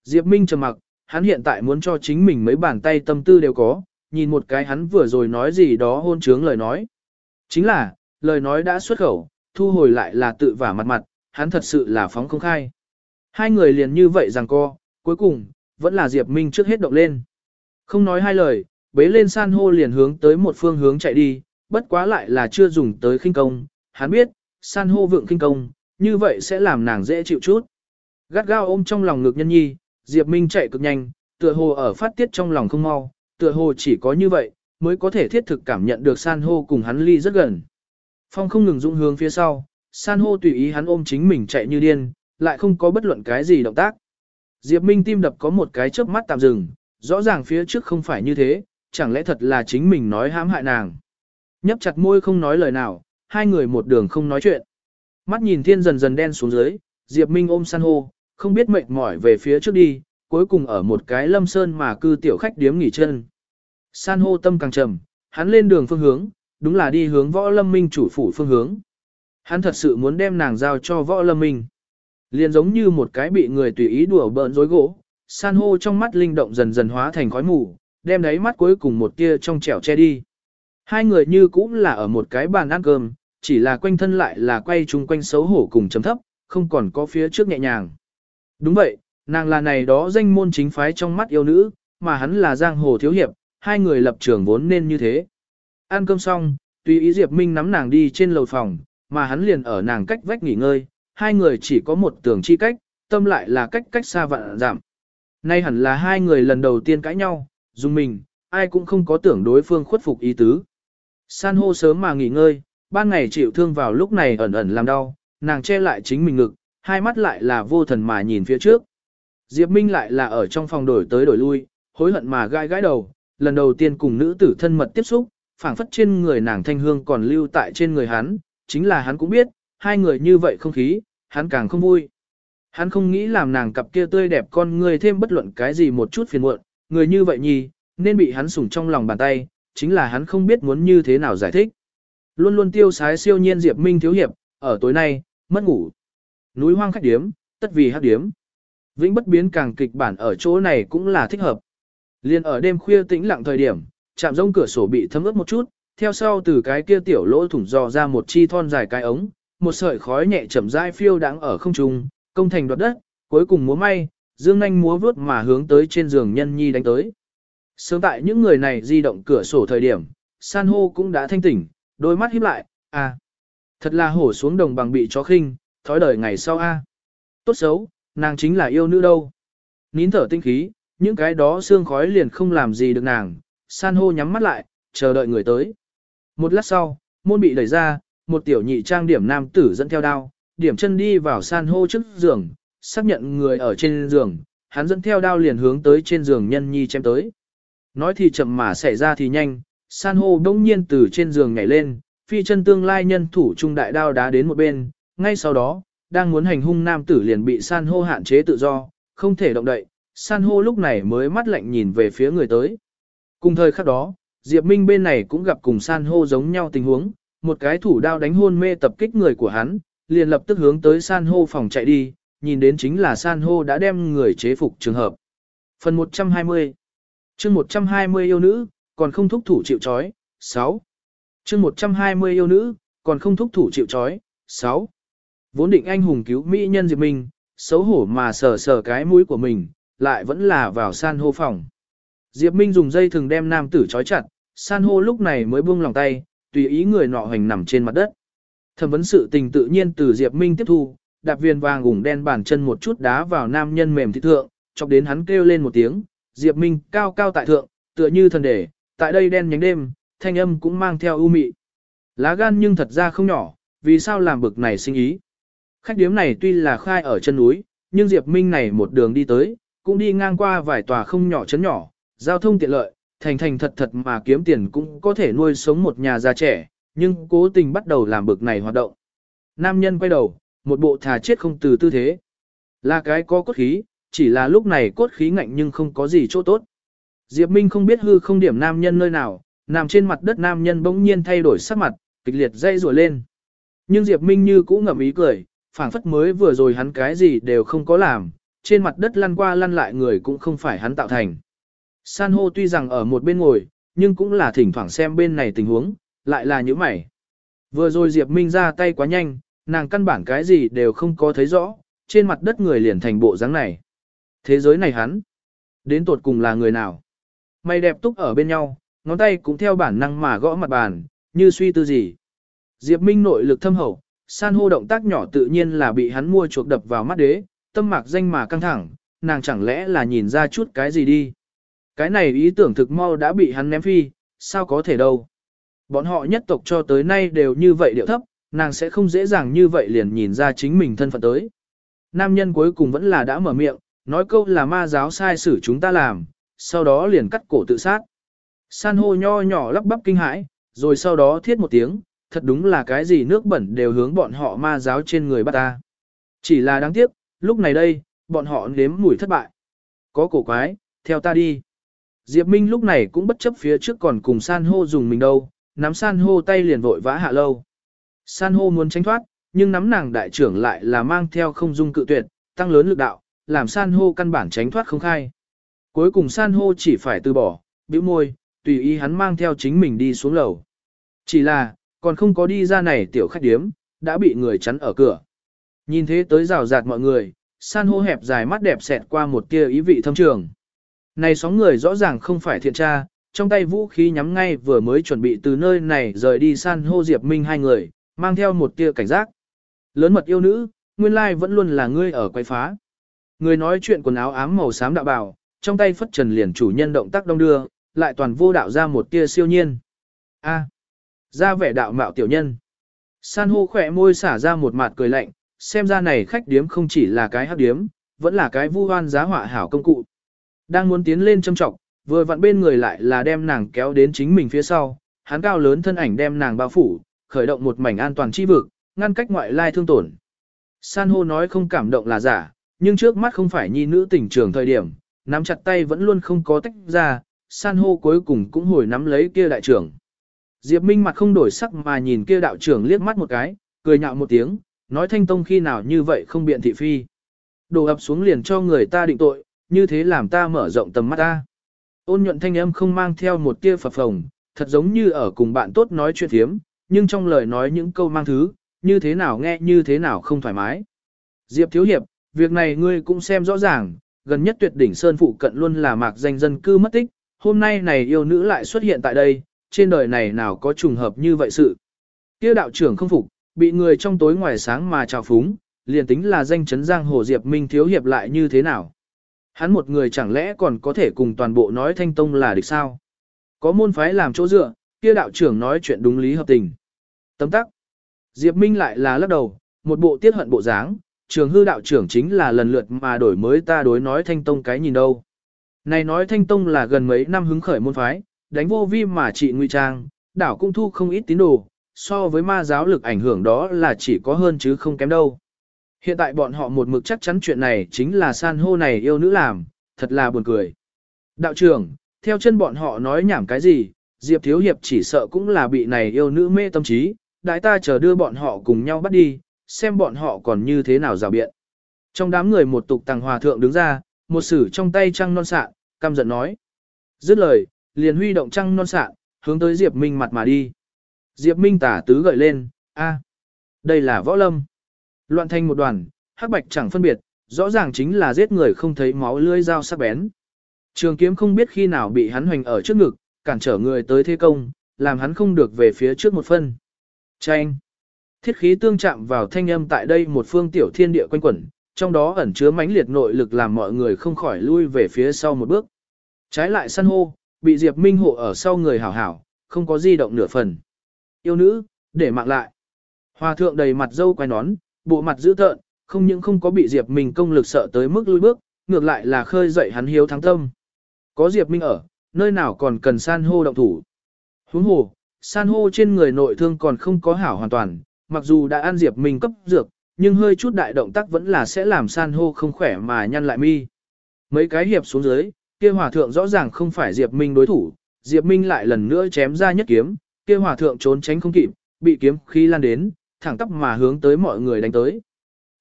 Diệp Minh trầm mặc, hắn hiện tại muốn cho chính mình mấy bàn tay tâm tư đều có, nhìn một cái hắn vừa rồi nói gì đó hôn trướng lời nói. Chính là, lời nói đã xuất khẩu, thu hồi lại là tự vả mặt mặt, hắn thật sự là phóng không khai. Hai người liền như vậy rằng co, cuối cùng, vẫn là Diệp Minh trước hết động lên. Không nói hai lời, bế lên san hô liền hướng tới một phương hướng chạy đi, bất quá lại là chưa dùng tới khinh công, hắn biết, san hô vượng khinh công, như vậy sẽ làm nàng dễ chịu chút. Gắt gao ôm trong lòng ngực nhân nhi, Diệp Minh chạy cực nhanh, tựa hồ ở phát tiết trong lòng không mau, tựa hồ chỉ có như vậy, mới có thể thiết thực cảm nhận được san hô cùng hắn ly rất gần. Phong không ngừng dũng hướng phía sau, san hô tùy ý hắn ôm chính mình chạy như điên, lại không có bất luận cái gì động tác. Diệp Minh tim đập có một cái chớp mắt tạm dừng, rõ ràng phía trước không phải như thế, chẳng lẽ thật là chính mình nói hãm hại nàng. Nhấp chặt môi không nói lời nào, hai người một đường không nói chuyện. Mắt nhìn thiên dần dần đen xuống dưới, Diệp Minh ôm san hô, không biết mệt mỏi về phía trước đi, cuối cùng ở một cái lâm sơn mà cư tiểu khách điếm nghỉ chân. San hô tâm càng trầm, hắn lên đường phương hướng, đúng là đi hướng võ lâm minh chủ phủ phương hướng. Hắn thật sự muốn đem nàng giao cho võ lâm minh. Liền giống như một cái bị người tùy ý đùa bỡn rối gỗ, san hô trong mắt linh động dần dần hóa thành khói mù, đem đáy mắt cuối cùng một tia trong trẻo che đi. Hai người như cũng là ở một cái bàn ăn cơm, chỉ là quanh thân lại là quay chung quanh xấu hổ cùng chấm thấp, không còn có phía trước nhẹ nhàng. Đúng vậy, nàng là này đó danh môn chính phái trong mắt yêu nữ, mà hắn là giang hồ thiếu hiệp, hai người lập trường vốn nên như thế. Ăn cơm xong, tùy ý Diệp Minh nắm nàng đi trên lầu phòng, mà hắn liền ở nàng cách vách nghỉ ngơi, hai người chỉ có một tường chi cách, tâm lại là cách cách xa vạn giảm. Nay hẳn là hai người lần đầu tiên cãi nhau, dùng mình, ai cũng không có tưởng đối phương khuất phục ý tứ. San hô sớm mà nghỉ ngơi, ban ngày chịu thương vào lúc này ẩn ẩn làm đau, nàng che lại chính mình ngực, hai mắt lại là vô thần mà nhìn phía trước. Diệp Minh lại là ở trong phòng đổi tới đổi lui, hối hận mà gai gãi đầu, lần đầu tiên cùng nữ tử thân mật tiếp xúc, phảng phất trên người nàng thanh hương còn lưu tại trên người hắn, chính là hắn cũng biết, hai người như vậy không khí, hắn càng không vui. Hắn không nghĩ làm nàng cặp kia tươi đẹp con người thêm bất luận cái gì một chút phiền muộn, người như vậy nhì, nên bị hắn sủng trong lòng bàn tay, chính là hắn không biết muốn như thế nào giải thích. Luôn luôn tiêu sái siêu nhiên Diệp Minh thiếu hiệp, ở tối nay, mất ngủ. Núi hoang khách điếm, tất vì hát điếm. Vĩnh bất biến càng kịch bản ở chỗ này cũng là thích hợp. Liên ở đêm khuya tĩnh lặng thời điểm, chạm rông cửa sổ bị thấm ướt một chút, theo sau từ cái kia tiểu lỗ thủng dò ra một chi thon dài cái ống, một sợi khói nhẹ chậm rãi phiêu đáng ở không trung, công thành đoạt đất, cuối cùng múa may, dương nhanh múa vướt mà hướng tới trên giường nhân nhi đánh tới. Sớm tại những người này di động cửa sổ thời điểm, san hô cũng đã thanh tỉnh, đôi mắt híp lại, à, thật là hổ xuống đồng bằng bị chó khinh, thói đời ngày sau a. Tốt xấu, nàng chính là yêu nữ đâu. Nín thở tinh khí, những cái đó xương khói liền không làm gì được nàng, san hô nhắm mắt lại, chờ đợi người tới. Một lát sau, môn bị đẩy ra, một tiểu nhị trang điểm nam tử dẫn theo đao, điểm chân đi vào san hô trước giường, xác nhận người ở trên giường, hắn dẫn theo đao liền hướng tới trên giường nhân nhi chém tới. Nói thì chậm mà xảy ra thì nhanh, san hô đông nhiên từ trên giường nhảy lên, phi chân tương lai nhân thủ trung đại đao đá đến một bên, ngay sau đó, đang muốn hành hung nam tử liền bị san hô hạn chế tự do, không thể động đậy, san hô lúc này mới mắt lạnh nhìn về phía người tới. Cùng thời khắc đó, Diệp Minh bên này cũng gặp cùng san hô giống nhau tình huống, một cái thủ đao đánh hôn mê tập kích người của hắn, liền lập tức hướng tới san hô phòng chạy đi, nhìn đến chính là san hô đã đem người chế phục trường hợp. Phần 120 chương 120 yêu nữ, còn không thúc thủ chịu chói, 6. chương 120 yêu nữ, còn không thúc thủ chịu chói, 6. Vốn định anh hùng cứu mỹ nhân Diệp Minh, xấu hổ mà sờ sờ cái mũi của mình, lại vẫn là vào san hô phòng. Diệp Minh dùng dây thừng đem nam tử trói chặt, san hô lúc này mới buông lòng tay, tùy ý người nọ hành nằm trên mặt đất. Thẩm vấn sự tình tự nhiên từ Diệp Minh tiếp thu, đạp viên vàng ủng đen bàn chân một chút đá vào nam nhân mềm thị thượng, chọc đến hắn kêu lên một tiếng, Diệp Minh cao cao tại thượng, tựa như thần đề, tại đây đen nhánh đêm, thanh âm cũng mang theo ưu mị. Lá gan nhưng thật ra không nhỏ, vì sao làm bực này sinh ý. Khách điếm này tuy là khai ở chân núi, nhưng Diệp Minh này một đường đi tới, cũng đi ngang qua vài tòa không nhỏ chấn nhỏ, giao thông tiện lợi, thành thành thật thật mà kiếm tiền cũng có thể nuôi sống một nhà già trẻ, nhưng cố tình bắt đầu làm bực này hoạt động. Nam nhân quay đầu, một bộ thà chết không từ tư thế. Là cái có cốt khí, chỉ là lúc này cốt khí ngạnh nhưng không có gì chỗ tốt. Diệp Minh không biết hư không điểm nam nhân nơi nào, nằm trên mặt đất nam nhân bỗng nhiên thay đổi sắc mặt, kịch liệt dây rùa lên. Nhưng Diệp Minh như cũ ngậm ý cười, phảng phất mới vừa rồi hắn cái gì đều không có làm, trên mặt đất lăn qua lăn lại người cũng không phải hắn tạo thành. San hô tuy rằng ở một bên ngồi, nhưng cũng là thỉnh thoảng xem bên này tình huống, lại là những mày. Vừa rồi Diệp Minh ra tay quá nhanh, nàng căn bản cái gì đều không có thấy rõ, trên mặt đất người liền thành bộ dáng này. Thế giới này hắn, đến tột cùng là người nào? Mày đẹp túc ở bên nhau, ngón tay cũng theo bản năng mà gõ mặt bàn, như suy tư gì. Diệp Minh nội lực thâm hậu, san hô động tác nhỏ tự nhiên là bị hắn mua chuộc đập vào mắt đế, tâm mạc danh mà căng thẳng, nàng chẳng lẽ là nhìn ra chút cái gì đi. Cái này ý tưởng thực mau đã bị hắn ném phi, sao có thể đâu. Bọn họ nhất tộc cho tới nay đều như vậy điệu thấp, nàng sẽ không dễ dàng như vậy liền nhìn ra chính mình thân phận tới. Nam nhân cuối cùng vẫn là đã mở miệng, nói câu là ma giáo sai xử chúng ta làm, sau đó liền cắt cổ tự sát. San hô nho nhỏ lắp bắp kinh hãi, rồi sau đó thiết một tiếng, thật đúng là cái gì nước bẩn đều hướng bọn họ ma giáo trên người bắt ta. Chỉ là đáng tiếc, lúc này đây, bọn họ nếm mùi thất bại. Có cổ quái, theo ta đi. Diệp Minh lúc này cũng bất chấp phía trước còn cùng san hô dùng mình đâu, nắm san hô tay liền vội vã hạ lâu. San hô muốn tránh thoát, nhưng nắm nàng đại trưởng lại là mang theo không dung cự tuyệt, tăng lớn lực đạo, làm san hô căn bản tránh thoát không khai. Cuối cùng san hô chỉ phải từ bỏ, bĩu môi, tùy ý hắn mang theo chính mình đi xuống lầu. Chỉ là, còn không có đi ra này tiểu khách điếm, đã bị người chắn ở cửa. Nhìn thế tới rào rạt mọi người, san hô hẹp dài mắt đẹp xẹt qua một tia ý vị thâm trường. Này sóng người rõ ràng không phải thiện tra, trong tay vũ khí nhắm ngay vừa mới chuẩn bị từ nơi này rời đi san hô Diệp Minh hai người, mang theo một tia cảnh giác. Lớn mật yêu nữ, nguyên lai vẫn luôn là ngươi ở quay phá. Người nói chuyện quần áo ám màu xám đạo bào, trong tay phất trần liền chủ nhân động tác đông đưa, lại toàn vô đạo ra một tia siêu nhiên. A, ra vẻ đạo mạo tiểu nhân. San hô khỏe môi xả ra một mặt cười lạnh, xem ra này khách điếm không chỉ là cái hắc điếm, vẫn là cái vu hoan giá họa hảo công cụ. Đang muốn tiến lên châm trọng, vừa vặn bên người lại là đem nàng kéo đến chính mình phía sau, hắn cao lớn thân ảnh đem nàng bao phủ, khởi động một mảnh an toàn chi vực, ngăn cách ngoại lai thương tổn. San hô nói không cảm động là giả, nhưng trước mắt không phải nhi nữ tình trường thời điểm, nắm chặt tay vẫn luôn không có tách ra, san hô cuối cùng cũng hồi nắm lấy kia đại trưởng. Diệp Minh mặt không đổi sắc mà nhìn kia đạo trưởng liếc mắt một cái, cười nhạo một tiếng, nói thanh tông khi nào như vậy không biện thị phi. Đổ ập xuống liền cho người ta định tội, như thế làm ta mở rộng tầm mắt ta. Ôn nhuận thanh âm không mang theo một tia phập phồng, thật giống như ở cùng bạn tốt nói chuyện thiếm, nhưng trong lời nói những câu mang thứ, như thế nào nghe như thế nào không thoải mái. Diệp Thiếu Hiệp, việc này ngươi cũng xem rõ ràng, gần nhất tuyệt đỉnh Sơn Phụ cận luôn là mạc danh dân cư mất tích, hôm nay này yêu nữ lại xuất hiện tại đây, trên đời này nào có trùng hợp như vậy sự. Kia đạo trưởng không phục, bị người trong tối ngoài sáng mà trào phúng, liền tính là danh chấn giang hồ Diệp Minh Thiếu Hiệp lại như thế nào. Hắn một người chẳng lẽ còn có thể cùng toàn bộ nói thanh tông là địch sao? Có môn phái làm chỗ dựa, kia đạo trưởng nói chuyện đúng lý hợp tình. Tấm tắc. Diệp Minh lại là lắc đầu, một bộ tiết hận bộ dáng, trường hư đạo trưởng chính là lần lượt mà đổi mới ta đối nói thanh tông cái nhìn đâu. Này nói thanh tông là gần mấy năm hứng khởi môn phái, đánh vô vi mà trị nguy trang, đảo cũng thu không ít tín đồ, so với ma giáo lực ảnh hưởng đó là chỉ có hơn chứ không kém đâu. Hiện tại bọn họ một mực chắc chắn chuyện này chính là san hô này yêu nữ làm, thật là buồn cười. Đạo trưởng, theo chân bọn họ nói nhảm cái gì, Diệp Thiếu Hiệp chỉ sợ cũng là bị này yêu nữ mê tâm trí, đại ta chờ đưa bọn họ cùng nhau bắt đi, xem bọn họ còn như thế nào rào biện. Trong đám người một tục tàng hòa thượng đứng ra, một sử trong tay trăng non sạ, căm giận nói. Dứt lời, liền huy động trăng non sạn, hướng tới Diệp Minh mặt mà đi. Diệp Minh tả tứ gợi lên, a, đây là võ lâm. Loạn thành một đoàn, hắc bạch chẳng phân biệt, rõ ràng chính là giết người không thấy máu lưỡi dao sắc bén. Trường kiếm không biết khi nào bị hắn hoành ở trước ngực, cản trở người tới thế công, làm hắn không được về phía trước một phân. Chanh! Thiết khí tương chạm vào thanh âm tại đây một phương tiểu thiên địa quanh quẩn, trong đó ẩn chứa mãnh liệt nội lực làm mọi người không khỏi lui về phía sau một bước. Trái lại săn hô, bị Diệp Minh hộ ở sau người hảo hảo, không có di động nửa phần. Yêu nữ, để mạng lại. Hòa thượng đầy mặt dâu quay nón, bộ mặt dữ tợn, không những không có bị Diệp Minh công lực sợ tới mức lui bước, ngược lại là khơi dậy hắn hiếu thắng tâm. Có Diệp Minh ở, nơi nào còn cần san hô động thủ. Huống hồ, san hô trên người nội thương còn không có hảo hoàn toàn, mặc dù đã ăn Diệp Minh cấp dược, nhưng hơi chút đại động tác vẫn là sẽ làm san hô không khỏe mà nhăn lại mi. Mấy cái hiệp xuống dưới, kia hòa thượng rõ ràng không phải Diệp Minh đối thủ, Diệp Minh lại lần nữa chém ra nhất kiếm, kia hòa thượng trốn tránh không kịp, bị kiếm khí lan đến, thẳng tắp mà hướng tới mọi người đánh tới.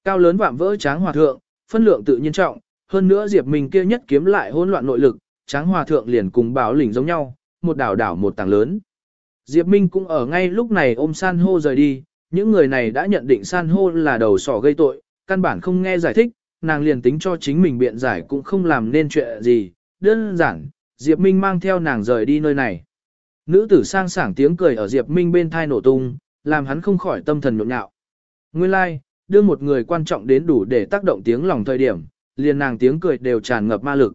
Cao lớn vạm vỡ tráng hòa thượng, phân lượng tự nhiên trọng, hơn nữa Diệp Minh kia nhất kiếm lại hỗn loạn nội lực, tráng hòa thượng liền cùng bảo lĩnh giống nhau, một đảo đảo một tảng lớn. Diệp Minh cũng ở ngay lúc này ôm san hô rời đi, những người này đã nhận định san hô là đầu sỏ gây tội, căn bản không nghe giải thích, nàng liền tính cho chính mình biện giải cũng không làm nên chuyện gì, đơn giản, Diệp Minh mang theo nàng rời đi nơi này. Nữ tử sang sảng tiếng cười ở Diệp Minh bên thai nổ tung, làm hắn không khỏi tâm thần nhộn nhạo. Nguyên lai, like, đưa một người quan trọng đến đủ để tác động tiếng lòng thời điểm, liền nàng tiếng cười đều tràn ngập ma lực.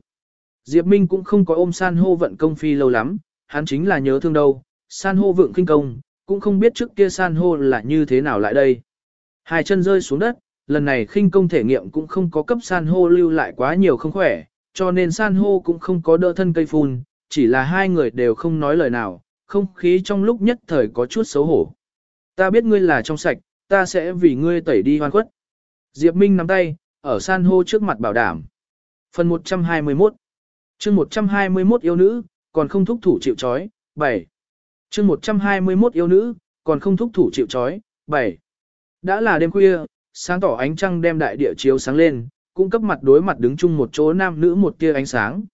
Diệp Minh cũng không có ôm san hô vận công phi lâu lắm, hắn chính là nhớ thương đâu, san hô vượng kinh công, cũng không biết trước kia san hô là như thế nào lại đây. Hai chân rơi xuống đất, lần này khinh công thể nghiệm cũng không có cấp san hô lưu lại quá nhiều không khỏe, cho nên san hô cũng không có đỡ thân cây phun, chỉ là hai người đều không nói lời nào, không khí trong lúc nhất thời có chút xấu hổ. Ta biết ngươi là trong sạch, ta sẽ vì ngươi tẩy đi hoan khuất. Diệp Minh nắm tay, ở san hô trước mặt bảo đảm. Phần 121 chương 121 yêu nữ, còn không thúc thủ chịu chói, 7. chương 121 yêu nữ, còn không thúc thủ chịu chói, 7. Đã là đêm khuya, sáng tỏ ánh trăng đem đại địa chiếu sáng lên, cung cấp mặt đối mặt đứng chung một chỗ nam nữ một tia ánh sáng.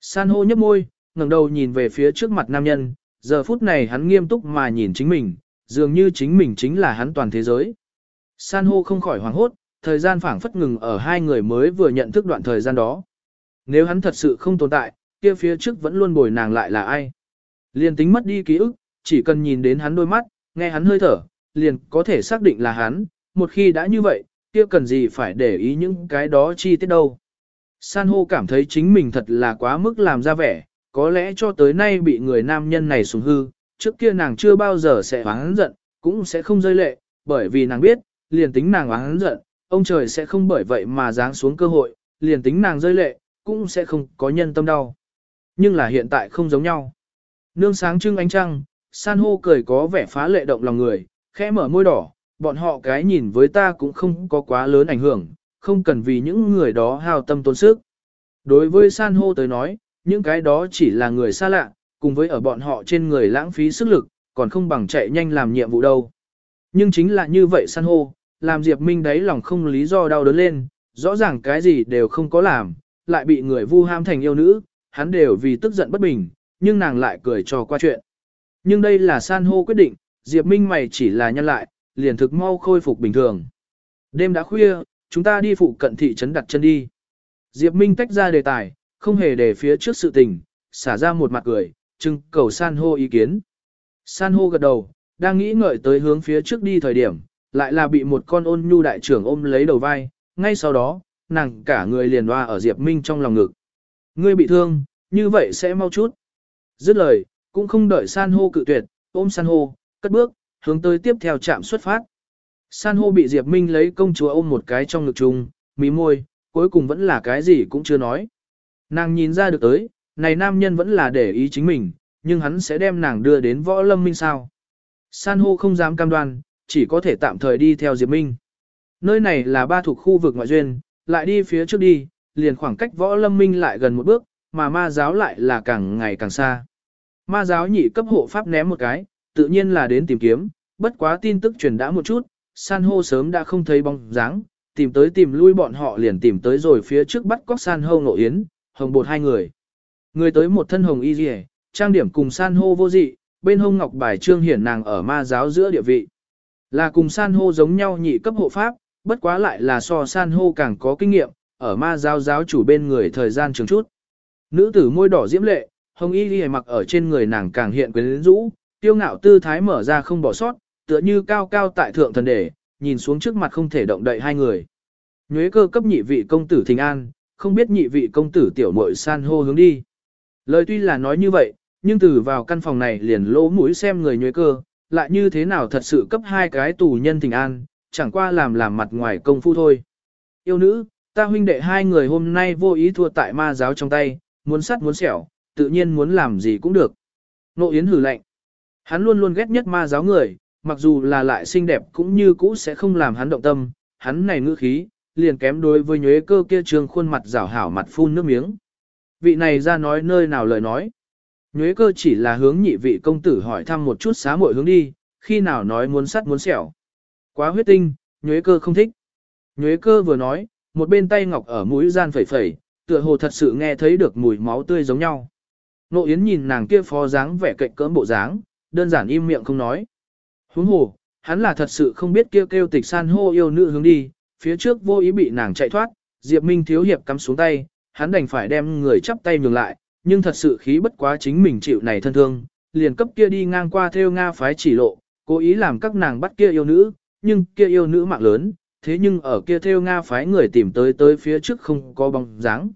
San hô nhấp môi, ngẩng đầu nhìn về phía trước mặt nam nhân, giờ phút này hắn nghiêm túc mà nhìn chính mình, dường như chính mình chính là hắn toàn thế giới. San hô không khỏi hoảng hốt, thời gian phảng phất ngừng ở hai người mới vừa nhận thức đoạn thời gian đó. Nếu hắn thật sự không tồn tại, kia phía trước vẫn luôn bồi nàng lại là ai. Liền tính mất đi ký ức, chỉ cần nhìn đến hắn đôi mắt, nghe hắn hơi thở, liền có thể xác định là hắn, một khi đã như vậy, kia cần gì phải để ý những cái đó chi tiết đâu. San hô cảm thấy chính mình thật là quá mức làm ra vẻ, có lẽ cho tới nay bị người nam nhân này sủng hư, trước kia nàng chưa bao giờ sẽ oán giận, cũng sẽ không rơi lệ, bởi vì nàng biết, liền tính nàng oán giận, ông trời sẽ không bởi vậy mà giáng xuống cơ hội, liền tính nàng rơi lệ, cũng sẽ không có nhân tâm đau. Nhưng là hiện tại không giống nhau. Nương sáng trưng ánh trăng, san hô cười có vẻ phá lệ động lòng người, khẽ mở môi đỏ, bọn họ cái nhìn với ta cũng không có quá lớn ảnh hưởng, không cần vì những người đó hao tâm tốn sức. Đối với san hô tới nói, những cái đó chỉ là người xa lạ, cùng với ở bọn họ trên người lãng phí sức lực, còn không bằng chạy nhanh làm nhiệm vụ đâu. Nhưng chính là như vậy san hô, làm Diệp Minh đấy lòng không lý do đau đớn lên, rõ ràng cái gì đều không có làm, lại bị người vu ham thành yêu nữ, hắn đều vì tức giận bất bình, nhưng nàng lại cười cho qua chuyện. Nhưng đây là san hô quyết định, Diệp Minh mày chỉ là nhân lại, liền thực mau khôi phục bình thường. Đêm đã khuya, chúng ta đi phụ cận thị trấn đặt chân đi. Diệp Minh tách ra đề tài, không hề để phía trước sự tình, xả ra một mặt cười, trưng cầu san hô ý kiến. San hô gật đầu, đang nghĩ ngợi tới hướng phía trước đi thời điểm, lại là bị một con ôn nhu đại trưởng ôm lấy đầu vai, ngay sau đó, nàng cả người liền hoa ở Diệp Minh trong lòng ngực. Ngươi bị thương, như vậy sẽ mau chút. Dứt lời, cũng không đợi san hô cự tuyệt, ôm san hô, cất bước, hướng tới tiếp theo trạm xuất phát. San hô bị Diệp Minh lấy công chúa ôm một cái trong ngực chung, mí môi, cuối cùng vẫn là cái gì cũng chưa nói. Nàng nhìn ra được tới, này nam nhân vẫn là để ý chính mình, nhưng hắn sẽ đem nàng đưa đến võ lâm minh sao. San hô không dám cam đoan, chỉ có thể tạm thời đi theo Diệp Minh. Nơi này là ba thuộc khu vực ngoại duyên, lại đi phía trước đi, liền khoảng cách võ lâm minh lại gần một bước, mà ma giáo lại là càng ngày càng xa. Ma giáo nhị cấp hộ pháp ném một cái, tự nhiên là đến tìm kiếm, bất quá tin tức truyền đã một chút, san hô sớm đã không thấy bóng dáng, tìm tới tìm lui bọn họ liền tìm tới rồi phía trước bắt cóc san hô ngộ yến, hồng bột hai người. Người tới một thân hồng y rìa, trang điểm cùng san hô vô dị, bên hông ngọc bài trương hiển nàng ở ma giáo giữa địa vị. Là cùng san hô giống nhau nhị cấp hộ pháp, bất quá lại là so san hô càng có kinh nghiệm, ở ma giáo giáo chủ bên người thời gian trường chút. Nữ tử môi đỏ diễm lệ, hồng y ghi mặc ở trên người nàng càng hiện quyến rũ, tiêu ngạo tư thái mở ra không bỏ sót, tựa như cao cao tại thượng thần đề, nhìn xuống trước mặt không thể động đậy hai người. Nhuế cơ cấp nhị vị công tử thình an, không biết nhị vị công tử tiểu muội san hô hướng đi. Lời tuy là nói như vậy, nhưng từ vào căn phòng này liền lỗ mũi xem người nhuế cơ, lại như thế nào thật sự cấp hai cái tù nhân thình an, chẳng qua làm làm mặt ngoài công phu thôi. Yêu nữ, ta huynh đệ hai người hôm nay vô ý thua tại ma giáo trong tay, muốn sắt muốn sẹo, tự nhiên muốn làm gì cũng được. Nộ Yến hử lạnh. Hắn luôn luôn ghét nhất ma giáo người, mặc dù là lại xinh đẹp cũng như cũ sẽ không làm hắn động tâm, hắn này ngữ khí, liền kém đối với nhuế cơ kia trường khuôn mặt rảo hảo mặt phun nước miếng. Vị này ra nói nơi nào lời nói. Nhuế cơ chỉ là hướng nhị vị công tử hỏi thăm một chút xá muội hướng đi, khi nào nói muốn sắt muốn sẹo. Quá huyết tinh, nhuế cơ không thích. Nhuế cơ vừa nói, một bên tay ngọc ở mũi gian phẩy phẩy, tựa hồ thật sự nghe thấy được mùi máu tươi giống nhau. Nộ Yến nhìn nàng kia phó dáng vẻ cạnh cỡm bộ dáng, đơn giản im miệng không nói. Huống hồ, hắn là thật sự không biết kêu kêu tịch san hô yêu nữ hướng đi, phía trước vô ý bị nàng chạy thoát, Diệp Minh thiếu hiệp cắm xuống tay, hắn đành phải đem người chắp tay nhường lại, nhưng thật sự khí bất quá chính mình chịu này thân thương, liền cấp kia đi ngang qua theo Nga phái chỉ lộ, cố ý làm các nàng bắt kia yêu nữ, nhưng kia yêu nữ mạng lớn, thế nhưng ở kia theo Nga phái người tìm tới tới phía trước không có bóng dáng.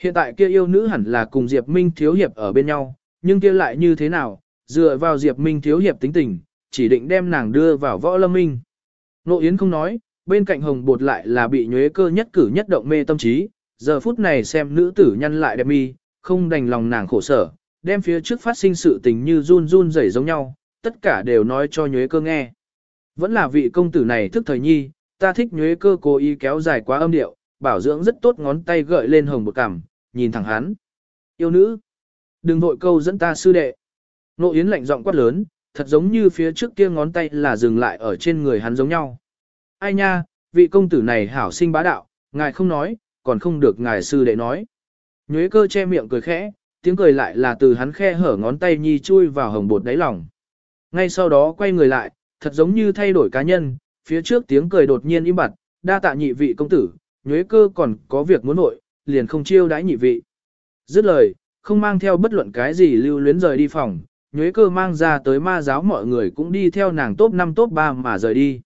Hiện tại kia yêu nữ hẳn là cùng Diệp Minh thiếu hiệp ở bên nhau, nhưng kia lại như thế nào, dựa vào Diệp Minh thiếu hiệp tính tình, chỉ định đem nàng đưa vào võ lâm minh. Nộ Yến không nói, bên cạnh hồng bột lại là bị nhuế cơ nhất cử nhất động mê tâm trí, giờ phút này xem nữ tử nhăn lại đẹp mi, không đành lòng nàng khổ sở, đem phía trước phát sinh sự tình như run run rẩy giống nhau, tất cả đều nói cho nhuế cơ nghe. Vẫn là vị công tử này thức thời nhi, ta thích nhuế cơ cố ý kéo dài quá âm điệu, bảo dưỡng rất tốt ngón tay gợi lên hồng bột cằm, nhìn thẳng hắn. Yêu nữ, đừng vội câu dẫn ta sư đệ. Nộ Yến lạnh giọng quát lớn, thật giống như phía trước kia ngón tay là dừng lại ở trên người hắn giống nhau. Ai nha, vị công tử này hảo sinh bá đạo, ngài không nói, còn không được ngài sư đệ nói. Nhuế cơ che miệng cười khẽ, tiếng cười lại là từ hắn khe hở ngón tay nhi chui vào hồng bột đáy lòng. Ngay sau đó quay người lại, thật giống như thay đổi cá nhân, phía trước tiếng cười đột nhiên im bặt, đa tạ nhị vị công tử, nhuế cơ còn có việc muốn nội, liền không chiêu đãi nhị vị. Dứt lời, không mang theo bất luận cái gì lưu luyến rời đi phòng, nhuế cơ mang ra tới ma giáo mọi người cũng đi theo nàng top 5 top 3 mà rời đi.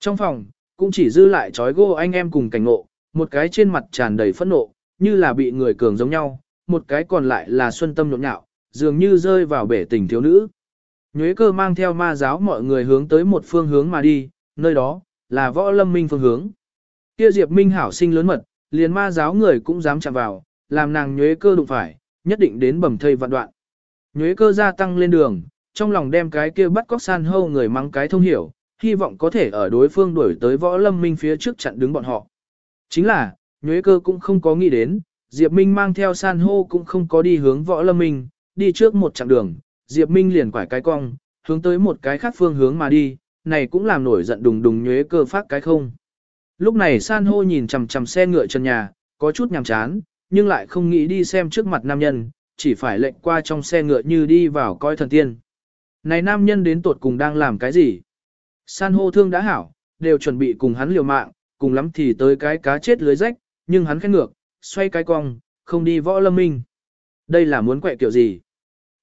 Trong phòng, cũng chỉ dư lại trói gô anh em cùng cảnh ngộ, một cái trên mặt tràn đầy phẫn nộ, như là bị người cường giống nhau, một cái còn lại là xuân tâm nhộn nhạo, dường như rơi vào bể tình thiếu nữ. Nhuế cơ mang theo ma giáo mọi người hướng tới một phương hướng mà đi, nơi đó, là võ lâm minh phương hướng. Kia Diệp Minh hảo sinh lớn mật, liền ma giáo người cũng dám chạm vào, làm nàng nhuế cơ đụng phải, nhất định đến bầm thây vạn đoạn. Nhuế cơ gia tăng lên đường, trong lòng đem cái kia bắt cóc san hâu người mắng cái thông hiểu, hy vọng có thể ở đối phương đuổi tới võ lâm minh phía trước chặn đứng bọn họ. Chính là, nhuế cơ cũng không có nghĩ đến, Diệp Minh mang theo san hô cũng không có đi hướng võ lâm minh, đi trước một chặng đường, Diệp Minh liền quải cái cong, hướng tới một cái khác phương hướng mà đi, này cũng làm nổi giận đùng đùng nhuế cơ phát cái không. Lúc này san hô nhìn chằm chằm xe ngựa trần nhà, có chút nhàm chán, nhưng lại không nghĩ đi xem trước mặt nam nhân, chỉ phải lệnh qua trong xe ngựa như đi vào coi thần tiên. Này nam nhân đến tột cùng đang làm cái gì? San hô thương đã hảo, đều chuẩn bị cùng hắn liều mạng, cùng lắm thì tới cái cá chết lưới rách, nhưng hắn khen ngược, xoay cái cong, không đi võ lâm minh. Đây là muốn quẹ kiểu gì?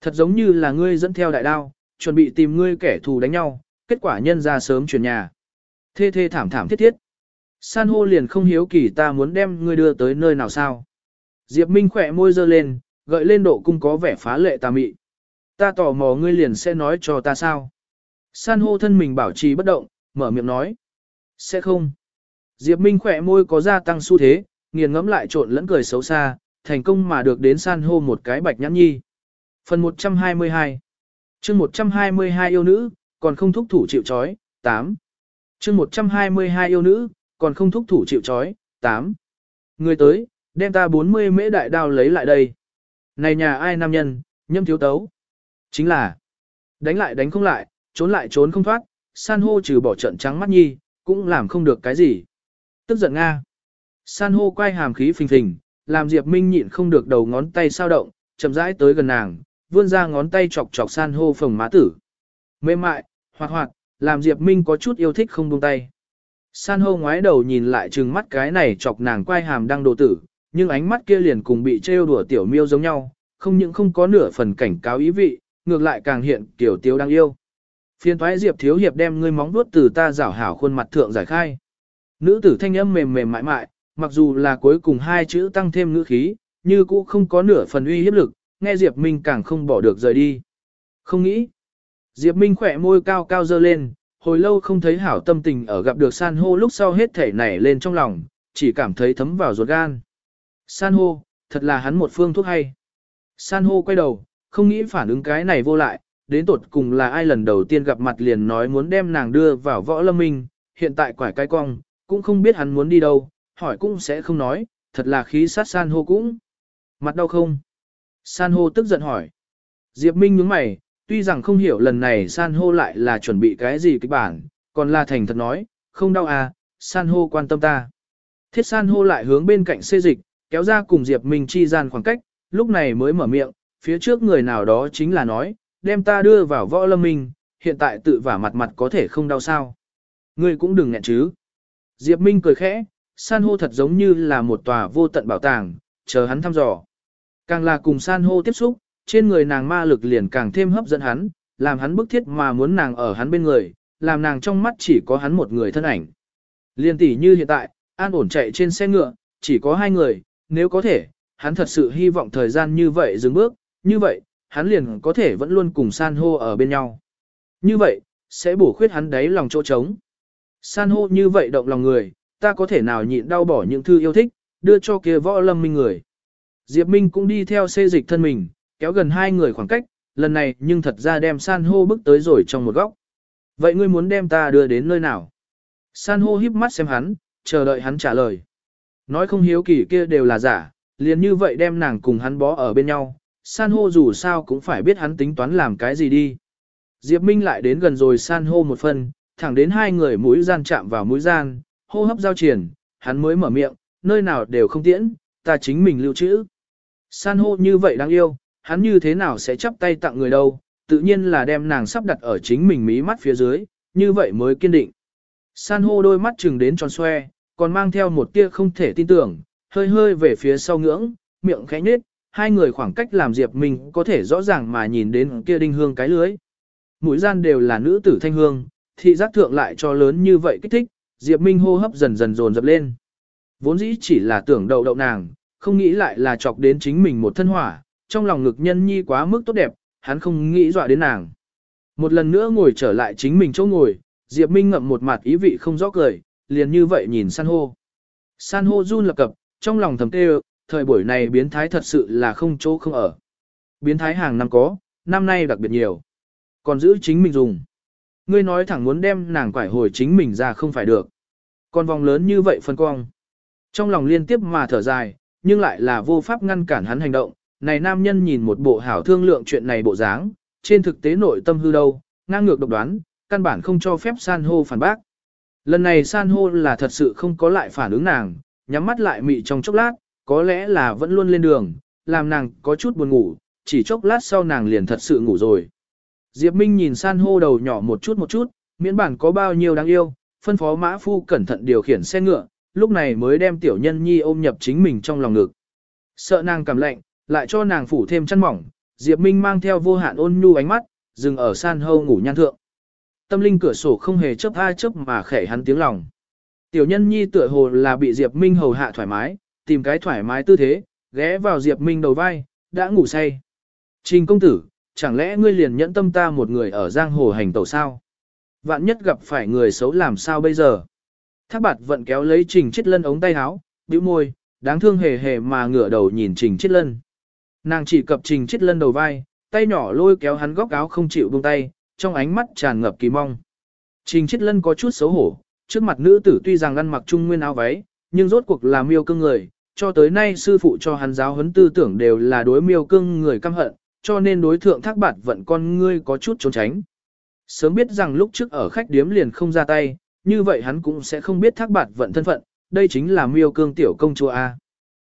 Thật giống như là ngươi dẫn theo đại đao, chuẩn bị tìm ngươi kẻ thù đánh nhau, kết quả nhân ra sớm chuyển nhà. Thê thê thảm thảm thiết thiết. San hô liền không hiếu kỳ ta muốn đem ngươi đưa tới nơi nào sao. Diệp Minh khỏe môi dơ lên, gợi lên độ cung có vẻ phá lệ tà mị. Ta tò mò ngươi liền sẽ nói cho ta sao. San hô thân mình bảo trì bất động, mở miệng nói. Sẽ không. Diệp Minh khỏe môi có gia tăng xu thế, nghiền ngẫm lại trộn lẫn cười xấu xa, thành công mà được đến san hô một cái bạch nhãn nhi. Phần 122 chương 122 yêu nữ, còn không thúc thủ chịu chói, 8. chương 122 yêu nữ, còn không thúc thủ chịu chói, 8. Người tới, đem ta 40 mễ đại đao lấy lại đây. Này nhà ai nam nhân, nhâm thiếu tấu. Chính là, đánh lại đánh không lại, trốn lại trốn không thoát, san hô trừ bỏ trận trắng mắt nhi, cũng làm không được cái gì. Tức giận Nga. San hô quay hàm khí phình phình, làm Diệp Minh nhịn không được đầu ngón tay sao động, chậm rãi tới gần nàng, vươn ra ngón tay chọc chọc san hô phồng má tử. Mềm mại, hoạt hoạt, làm Diệp Minh có chút yêu thích không buông tay. San hô ngoái đầu nhìn lại trừng mắt cái này chọc nàng quay hàm đang đồ tử, nhưng ánh mắt kia liền cùng bị trêu đùa tiểu miêu giống nhau, không những không có nửa phần cảnh cáo ý vị, ngược lại càng hiện tiểu tiêu đang yêu. Phiên thoái Diệp thiếu hiệp đem ngươi móng vuốt từ ta rảo hảo khuôn mặt thượng giải khai. Nữ tử thanh âm mềm mềm mại mại, mặc dù là cuối cùng hai chữ tăng thêm ngữ khí, như cũ không có nửa phần uy hiếp lực, nghe Diệp Minh càng không bỏ được rời đi. Không nghĩ. Diệp Minh khỏe môi cao cao dơ lên, hồi lâu không thấy hảo tâm tình ở gặp được san hô lúc sau hết thể nảy lên trong lòng, chỉ cảm thấy thấm vào ruột gan. San hô, thật là hắn một phương thuốc hay. San hô quay đầu, không nghĩ phản ứng cái này vô lại, đến tột cùng là ai lần đầu tiên gặp mặt liền nói muốn đem nàng đưa vào võ lâm minh, hiện tại quải cái cong, cũng không biết hắn muốn đi đâu, hỏi cũng sẽ không nói, thật là khí sát san hô cũng. Mặt đau không? San hô tức giận hỏi. Diệp Minh nhướng mày, tuy rằng không hiểu lần này san hô lại là chuẩn bị cái gì kịch bản, còn là thành thật nói, không đau à, san hô quan tâm ta. Thiết san hô lại hướng bên cạnh xê dịch, kéo ra cùng Diệp Minh chi gian khoảng cách, lúc này mới mở miệng, phía trước người nào đó chính là nói, đem ta đưa vào võ lâm minh, hiện tại tự vả mặt mặt có thể không đau sao. Ngươi cũng đừng nghẹn chứ. Diệp Minh cười khẽ, san hô thật giống như là một tòa vô tận bảo tàng, chờ hắn thăm dò. Càng là cùng san hô tiếp xúc, trên người nàng ma lực liền càng thêm hấp dẫn hắn, làm hắn bức thiết mà muốn nàng ở hắn bên người, làm nàng trong mắt chỉ có hắn một người thân ảnh. Liên tỷ như hiện tại, an ổn chạy trên xe ngựa, chỉ có hai người, nếu có thể, hắn thật sự hy vọng thời gian như vậy dừng bước, như vậy, hắn liền có thể vẫn luôn cùng san hô ở bên nhau. Như vậy, sẽ bổ khuyết hắn đáy lòng chỗ trống. San hô như vậy động lòng người, ta có thể nào nhịn đau bỏ những thư yêu thích, đưa cho kia võ lâm minh người. Diệp Minh cũng đi theo xê dịch thân mình, kéo gần hai người khoảng cách, lần này nhưng thật ra đem san hô bước tới rồi trong một góc. Vậy ngươi muốn đem ta đưa đến nơi nào? San hô híp mắt xem hắn, chờ đợi hắn trả lời. Nói không hiếu kỳ kia đều là giả, liền như vậy đem nàng cùng hắn bó ở bên nhau, san hô dù sao cũng phải biết hắn tính toán làm cái gì đi. Diệp Minh lại đến gần rồi san hô một phần, thẳng đến hai người mũi gian chạm vào mũi gian, hô hấp giao triển, hắn mới mở miệng, nơi nào đều không tiễn, ta chính mình lưu trữ. San hô như vậy đáng yêu, hắn như thế nào sẽ chấp tay tặng người đâu, tự nhiên là đem nàng sắp đặt ở chính mình mí mắt phía dưới, như vậy mới kiên định. San hô đôi mắt chừng đến tròn xoe, còn mang theo một tia không thể tin tưởng, hơi hơi về phía sau ngưỡng, miệng khẽ nhếch, hai người khoảng cách làm Diệp Minh có thể rõ ràng mà nhìn đến kia đinh hương cái lưới. Mũi gian đều là nữ tử thanh hương, thị giác thượng lại cho lớn như vậy kích thích, Diệp Minh hô hấp dần dần dồn dập lên. Vốn dĩ chỉ là tưởng đậu đậu nàng, không nghĩ lại là chọc đến chính mình một thân hỏa, trong lòng ngực nhân nhi quá mức tốt đẹp, hắn không nghĩ dọa đến nàng. Một lần nữa ngồi trở lại chính mình chỗ ngồi, Diệp Minh ngậm một mặt ý vị không rõ cười, liền như vậy nhìn san hô. San hô run lập cập, trong lòng thầm kêu, thời buổi này biến thái thật sự là không chỗ không ở. Biến thái hàng năm có, năm nay đặc biệt nhiều. Còn giữ chính mình dùng. Ngươi nói thẳng muốn đem nàng quải hồi chính mình ra không phải được. Còn vòng lớn như vậy phân cong. Trong lòng liên tiếp mà thở dài, nhưng lại là vô pháp ngăn cản hắn hành động. Này nam nhân nhìn một bộ hảo thương lượng chuyện này bộ dáng, trên thực tế nội tâm hư đâu, ngang ngược độc đoán, căn bản không cho phép san hô phản bác. Lần này san hô là thật sự không có lại phản ứng nàng, nhắm mắt lại mị trong chốc lát, có lẽ là vẫn luôn lên đường, làm nàng có chút buồn ngủ, chỉ chốc lát sau nàng liền thật sự ngủ rồi. Diệp Minh nhìn san hô đầu nhỏ một chút một chút, miễn bản có bao nhiêu đáng yêu, phân phó mã phu cẩn thận điều khiển xe ngựa, lúc này mới đem tiểu nhân nhi ôm nhập chính mình trong lòng ngực. Sợ nàng cảm lạnh, lại cho nàng phủ thêm chăn mỏng, Diệp Minh mang theo vô hạn ôn nhu ánh mắt, dừng ở san hô ngủ nhan thượng. Tâm linh cửa sổ không hề chớp ai chớp mà khẽ hắn tiếng lòng. Tiểu nhân nhi tựa hồ là bị Diệp Minh hầu hạ thoải mái, tìm cái thoải mái tư thế, ghé vào Diệp Minh đầu vai, đã ngủ say. Trình công tử, chẳng lẽ ngươi liền nhẫn tâm ta một người ở giang hồ hành tẩu sao? Vạn nhất gặp phải người xấu làm sao bây giờ? Thác bạt vận kéo lấy trình chết lân ống tay áo, bĩu môi, đáng thương hề hề mà ngửa đầu nhìn trình chết lân. Nàng chỉ cập trình chết lân đầu vai, tay nhỏ lôi kéo hắn góc áo không chịu buông tay, trong ánh mắt tràn ngập kỳ mong. Trình Chiết lân có chút xấu hổ, trước mặt nữ tử tuy rằng ăn mặc trung nguyên áo váy, nhưng rốt cuộc là miêu cương người, cho tới nay sư phụ cho hắn giáo huấn tư tưởng đều là đối miêu cương người căm hận, cho nên đối thượng thác bạt vận con ngươi có chút trốn tránh. Sớm biết rằng lúc trước ở khách điếm liền không ra tay, như vậy hắn cũng sẽ không biết thác bạt vận thân phận, đây chính là miêu cương tiểu công chúa A.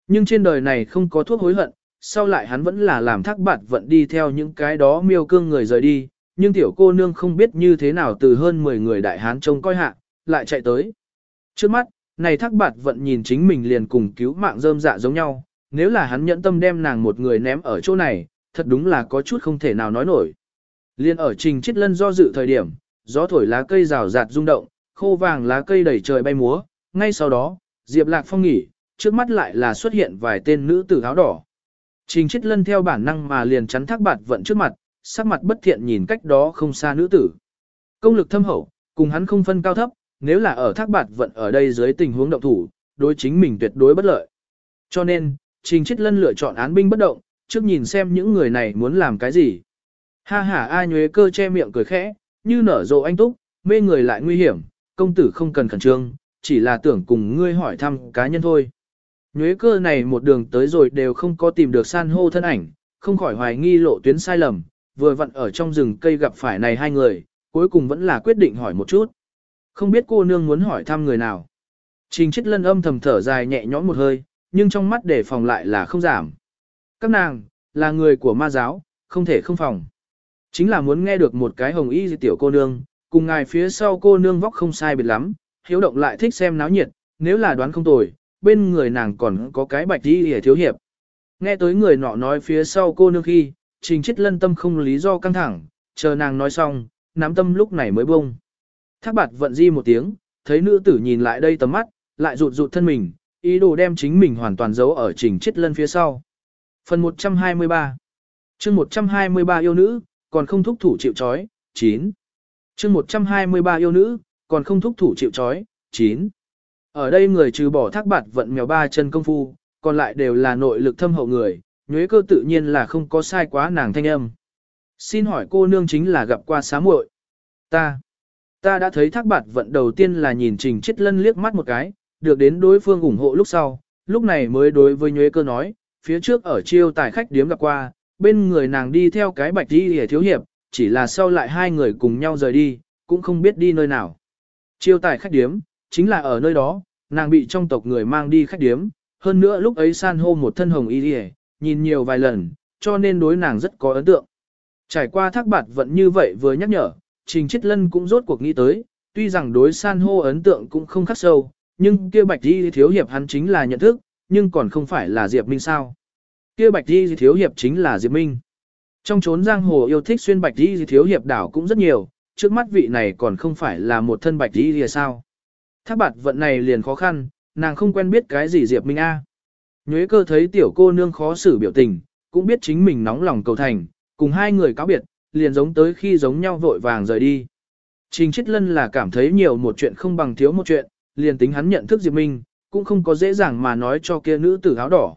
Nhưng trên đời này không có thuốc hối hận, sau lại hắn vẫn là làm thác bạt vận đi theo những cái đó miêu cương người rời đi, nhưng tiểu cô nương không biết như thế nào từ hơn 10 người đại hán trông coi hạ, lại chạy tới. Trước mắt, này thác bạt vận nhìn chính mình liền cùng cứu mạng rơm dạ giống nhau, nếu là hắn nhẫn tâm đem nàng một người ném ở chỗ này, thật đúng là có chút không thể nào nói nổi. Liên ở trình chết lân do dự thời điểm, gió thổi lá cây rào rạt rung động, khô vàng lá cây đầy trời bay múa, ngay sau đó, Diệp Lạc Phong nghỉ, trước mắt lại là xuất hiện vài tên nữ tử áo đỏ. Trình chết lân theo bản năng mà liền chắn thác bạt vận trước mặt, sắc mặt bất thiện nhìn cách đó không xa nữ tử. Công lực thâm hậu, cùng hắn không phân cao thấp, nếu là ở thác bạt vận ở đây dưới tình huống động thủ, đối chính mình tuyệt đối bất lợi. Cho nên, Trình Chiết Lân lựa chọn án binh bất động, trước nhìn xem những người này muốn làm cái gì. Ha ha a nhuế cơ che miệng cười khẽ, như nở rộ anh túc, mê người lại nguy hiểm, công tử không cần khẩn trương, chỉ là tưởng cùng ngươi hỏi thăm cá nhân thôi. Nhuế cơ này một đường tới rồi đều không có tìm được san hô thân ảnh, không khỏi hoài nghi lộ tuyến sai lầm, vừa vặn ở trong rừng cây gặp phải này hai người, cuối cùng vẫn là quyết định hỏi một chút. Không biết cô nương muốn hỏi thăm người nào. Trình chết lân âm thầm thở dài nhẹ nhõm một hơi, nhưng trong mắt để phòng lại là không giảm. Các nàng, là người của ma giáo, không thể không phòng. Chính là muốn nghe được một cái hồng y tiểu cô nương, cùng ngài phía sau cô nương vóc không sai biệt lắm, hiếu động lại thích xem náo nhiệt, nếu là đoán không tồi, bên người nàng còn có cái bạch đi hề thiếu hiệp. Nghe tới người nọ nói phía sau cô nương khi, trình chết lân tâm không lý do căng thẳng, chờ nàng nói xong, nắm tâm lúc này mới bông. Thác bạt vận di một tiếng, thấy nữ tử nhìn lại đây tầm mắt, lại rụt rụt thân mình, ý đồ đem chính mình hoàn toàn giấu ở trình chết lân phía sau. Phần 123 chương 123 yêu nữ, còn không thúc thủ chịu chói, 9. chương 123 yêu nữ, còn không thúc thủ chịu chói, 9. Ở đây người trừ bỏ thác bạt vận mèo ba chân công phu, còn lại đều là nội lực thâm hậu người, nhuế cơ tự nhiên là không có sai quá nàng thanh âm. Xin hỏi cô nương chính là gặp qua xá muội Ta. Ta đã thấy thác bạt vận đầu tiên là nhìn trình chết lân liếc mắt một cái, được đến đối phương ủng hộ lúc sau, lúc này mới đối với nhuế cơ nói, phía trước ở chiêu tài khách điếm gặp qua, bên người nàng đi theo cái bạch đi hề thiếu hiệp, chỉ là sau lại hai người cùng nhau rời đi, cũng không biết đi nơi nào. Chiêu tài khách điếm, chính là ở nơi đó, nàng bị trong tộc người mang đi khách điếm, hơn nữa lúc ấy san hô một thân hồng y đi nhìn nhiều vài lần, cho nên đối nàng rất có ấn tượng. Trải qua thác bạt vận như vậy vừa nhắc nhở, Trình Chiết Lân cũng rốt cuộc nghĩ tới, tuy rằng đối san hô ấn tượng cũng không khắc sâu, nhưng kia bạch đi thiếu hiệp hắn chính là nhận thức, nhưng còn không phải là Diệp Minh sao. Kia bạch đi thiếu hiệp chính là Diệp Minh. Trong chốn giang hồ yêu thích xuyên bạch đi thiếu hiệp đảo cũng rất nhiều, trước mắt vị này còn không phải là một thân bạch đi thì sao. Thác bạt vận này liền khó khăn, nàng không quen biết cái gì Diệp Minh A. Nhuế cơ thấy tiểu cô nương khó xử biểu tình, cũng biết chính mình nóng lòng cầu thành, cùng hai người cáo biệt, liền giống tới khi giống nhau vội vàng rời đi. Trình Chiết Lân là cảm thấy nhiều một chuyện không bằng thiếu một chuyện, liền tính hắn nhận thức Diệp Minh, cũng không có dễ dàng mà nói cho kia nữ tử áo đỏ.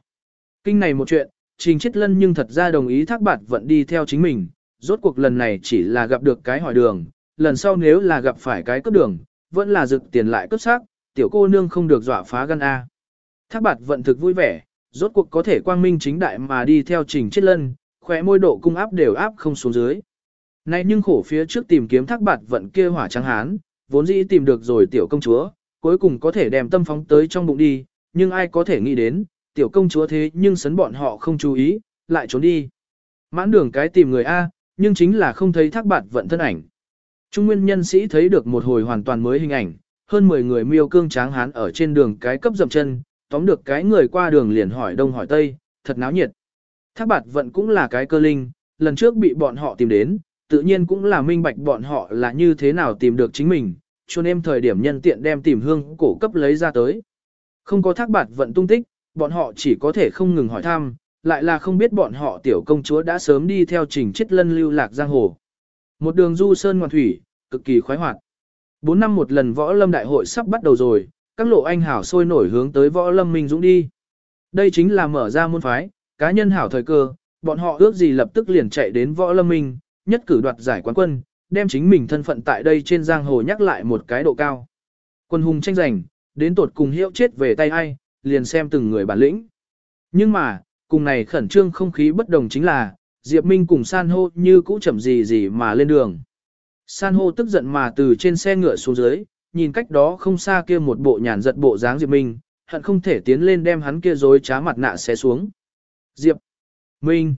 Kinh này một chuyện, Trình Chiết Lân nhưng thật ra đồng ý thác bạt vận đi theo chính mình, rốt cuộc lần này chỉ là gặp được cái hỏi đường, lần sau nếu là gặp phải cái cấp đường, vẫn là rực tiền lại cấp xác, tiểu cô nương không được dọa phá gan A. Thác bạt vận thực vui vẻ, rốt cuộc có thể quang minh chính đại mà đi theo Trình chết Lân, khỏe môi độ cung áp đều áp không xuống dưới. Nay nhưng khổ phía trước tìm kiếm thác bạt vận kia hỏa trắng hán, vốn dĩ tìm được rồi tiểu công chúa, cuối cùng có thể đem tâm phóng tới trong bụng đi, nhưng ai có thể nghĩ đến, tiểu công chúa thế nhưng sấn bọn họ không chú ý, lại trốn đi. Mãn đường cái tìm người A, nhưng chính là không thấy thác bạt vận thân ảnh. Trung nguyên nhân sĩ thấy được một hồi hoàn toàn mới hình ảnh, hơn 10 người miêu cương tráng hán ở trên đường cái cấp dậm chân, tóm được cái người qua đường liền hỏi đông hỏi tây, thật náo nhiệt. Thác bạt vận cũng là cái cơ linh, lần trước bị bọn họ tìm đến, tự nhiên cũng là minh bạch bọn họ là như thế nào tìm được chính mình, cho nên thời điểm nhân tiện đem tìm hương cổ cấp lấy ra tới. Không có thác bạt vận tung tích, bọn họ chỉ có thể không ngừng hỏi thăm, lại là không biết bọn họ tiểu công chúa đã sớm đi theo trình chết lân lưu lạc giang hồ. Một đường du sơn ngoan thủy, cực kỳ khoái hoạt. Bốn năm một lần võ lâm đại hội sắp bắt đầu rồi, các lộ anh hảo sôi nổi hướng tới võ lâm minh dũng đi. Đây chính là mở ra môn phái, cá nhân hảo thời cơ, bọn họ ước gì lập tức liền chạy đến võ lâm minh, nhất cử đoạt giải quán quân, đem chính mình thân phận tại đây trên giang hồ nhắc lại một cái độ cao. Quân hùng tranh giành, đến tột cùng hiệu chết về tay ai, liền xem từng người bản lĩnh. Nhưng mà, cùng này khẩn trương không khí bất đồng chính là, Diệp Minh cùng san hô như cũ chậm gì gì mà lên đường. San hô tức giận mà từ trên xe ngựa xuống dưới, nhìn cách đó không xa kia một bộ nhàn giật bộ dáng Diệp Minh, hận không thể tiến lên đem hắn kia dối trá mặt nạ xé xuống. Diệp Minh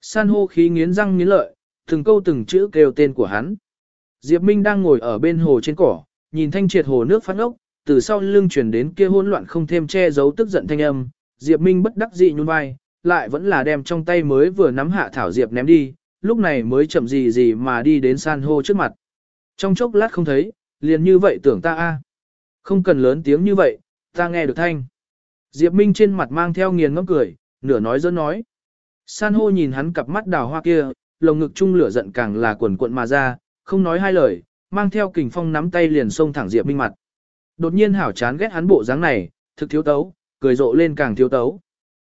San hô khí nghiến răng nghiến lợi, từng câu từng chữ kêu tên của hắn. Diệp Minh đang ngồi ở bên hồ trên cỏ, nhìn thanh triệt hồ nước phát ốc, từ sau lưng chuyển đến kia hỗn loạn không thêm che giấu tức giận thanh âm, Diệp Minh bất đắc dĩ nhún vai, lại vẫn là đem trong tay mới vừa nắm hạ thảo diệp ném đi, lúc này mới chậm gì gì mà đi đến san hô trước mặt. Trong chốc lát không thấy, liền như vậy tưởng ta a Không cần lớn tiếng như vậy, ta nghe được thanh. Diệp Minh trên mặt mang theo nghiền ngẫm cười, nửa nói dẫn nói. San hô nhìn hắn cặp mắt đào hoa kia, lồng ngực chung lửa giận càng là quần cuộn mà ra, không nói hai lời, mang theo kình phong nắm tay liền xông thẳng Diệp Minh mặt. Đột nhiên hảo chán ghét hắn bộ dáng này, thực thiếu tấu, cười rộ lên càng thiếu tấu.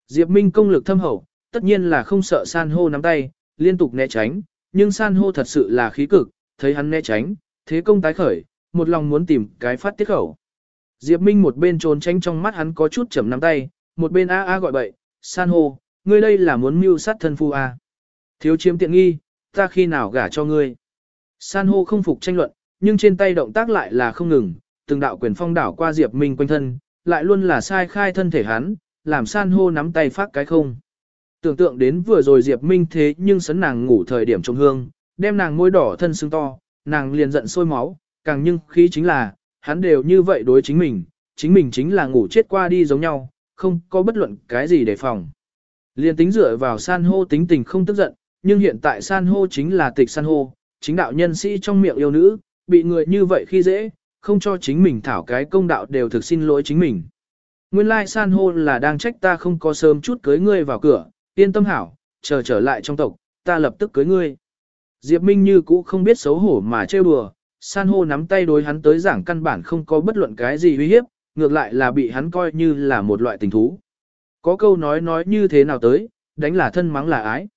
Diệp Minh công lực thâm hậu, tất nhiên là không sợ san hô nắm tay, liên tục né tránh, nhưng san hô thật sự là khí cực, thấy hắn né tránh, thế công tái khởi, một lòng muốn tìm cái phát tiết khẩu. Diệp Minh một bên trốn tránh trong mắt hắn có chút chầm nắm tay, một bên a a gọi bậy, san hô, ngươi đây là muốn mưu sát thân phu a. Thiếu chiếm tiện nghi, ta khi nào gả cho ngươi. San hô không phục tranh luận, nhưng trên tay động tác lại là không ngừng, từng đạo quyền phong đảo qua Diệp Minh quanh thân, lại luôn là sai khai thân thể hắn, làm san hô nắm tay phát cái không. Tưởng tượng đến vừa rồi Diệp Minh thế nhưng sấn nàng ngủ thời điểm trong hương, đem nàng môi đỏ thân xương to, nàng liền giận sôi máu, càng nhưng khí chính là, hắn đều như vậy đối chính mình, chính mình chính là ngủ chết qua đi giống nhau, không có bất luận cái gì để phòng. liên tính dựa vào san hô tính tình không tức giận, nhưng hiện tại san hô chính là tịch san hô, chính đạo nhân sĩ trong miệng yêu nữ, bị người như vậy khi dễ, không cho chính mình thảo cái công đạo đều thực xin lỗi chính mình. Nguyên lai san hô là đang trách ta không có sớm chút cưới ngươi vào cửa, yên tâm hảo, chờ trở lại trong tộc, ta lập tức cưới ngươi. Diệp Minh như cũ không biết xấu hổ mà trêu đùa, san hô nắm tay đối hắn tới giảng căn bản không có bất luận cái gì uy hiếp, ngược lại là bị hắn coi như là một loại tình thú. Có câu nói nói như thế nào tới, đánh là thân mắng là ái.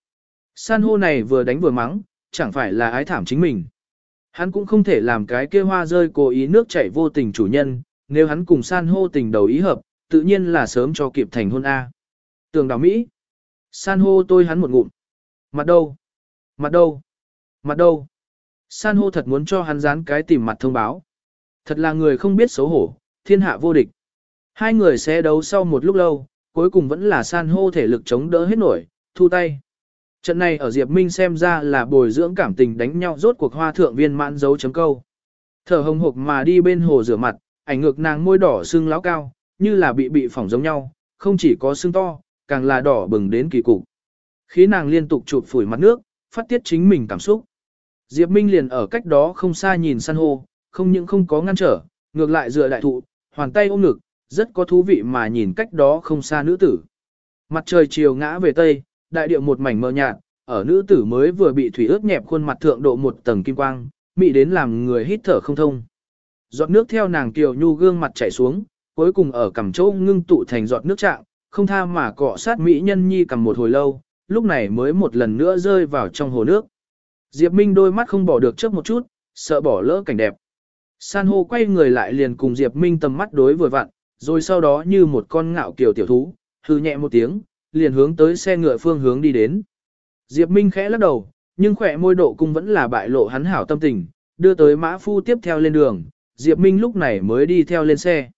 San hô này vừa đánh vừa mắng, chẳng phải là ái thảm chính mình. Hắn cũng không thể làm cái kia hoa rơi cố ý nước chảy vô tình chủ nhân, nếu hắn cùng san hô tình đầu ý hợp, tự nhiên là sớm cho kịp thành hôn A. Tường đào Mỹ. San hô tôi hắn một ngụm. Mặt đâu? Mặt đâu? Mặt đâu? San hô thật muốn cho hắn dán cái tìm mặt thông báo. Thật là người không biết xấu hổ, thiên hạ vô địch. Hai người sẽ đấu sau một lúc lâu, cuối cùng vẫn là san hô thể lực chống đỡ hết nổi, thu tay. Trận này ở Diệp Minh xem ra là bồi dưỡng cảm tình đánh nhau rốt cuộc hoa thượng viên mãn dấu chấm câu. Thở hồng hộc mà đi bên hồ rửa mặt, ảnh ngược nàng môi đỏ sưng láo cao, như là bị bị phỏng giống nhau, không chỉ có sưng to, càng là đỏ bừng đến kỳ cục. Khí nàng liên tục chụp phủi mặt nước, phát tiết chính mình cảm xúc. Diệp Minh liền ở cách đó không xa nhìn san hô, không những không có ngăn trở, ngược lại dựa đại thụ, hoàn tay ôm ngực, rất có thú vị mà nhìn cách đó không xa nữ tử. Mặt trời chiều ngã về tây, đại điệu một mảnh mờ nhạt, ở nữ tử mới vừa bị thủy ướt nhẹp khuôn mặt thượng độ một tầng kim quang, mị đến làm người hít thở không thông. Giọt nước theo nàng kiều nhu gương mặt chảy xuống, cuối cùng ở cằm chỗ ngưng tụ thành giọt nước trạng, không tha mà cọ sát mỹ nhân nhi cầm một hồi lâu, lúc này mới một lần nữa rơi vào trong hồ nước. Diệp Minh đôi mắt không bỏ được trước một chút, sợ bỏ lỡ cảnh đẹp. San hô quay người lại liền cùng Diệp Minh tầm mắt đối vừa vặn, rồi sau đó như một con ngạo kiều tiểu thú, hư nhẹ một tiếng, liền hướng tới xe ngựa phương hướng đi đến. Diệp Minh khẽ lắc đầu, nhưng khỏe môi độ cung vẫn là bại lộ hắn hảo tâm tình, đưa tới mã phu tiếp theo lên đường, Diệp Minh lúc này mới đi theo lên xe.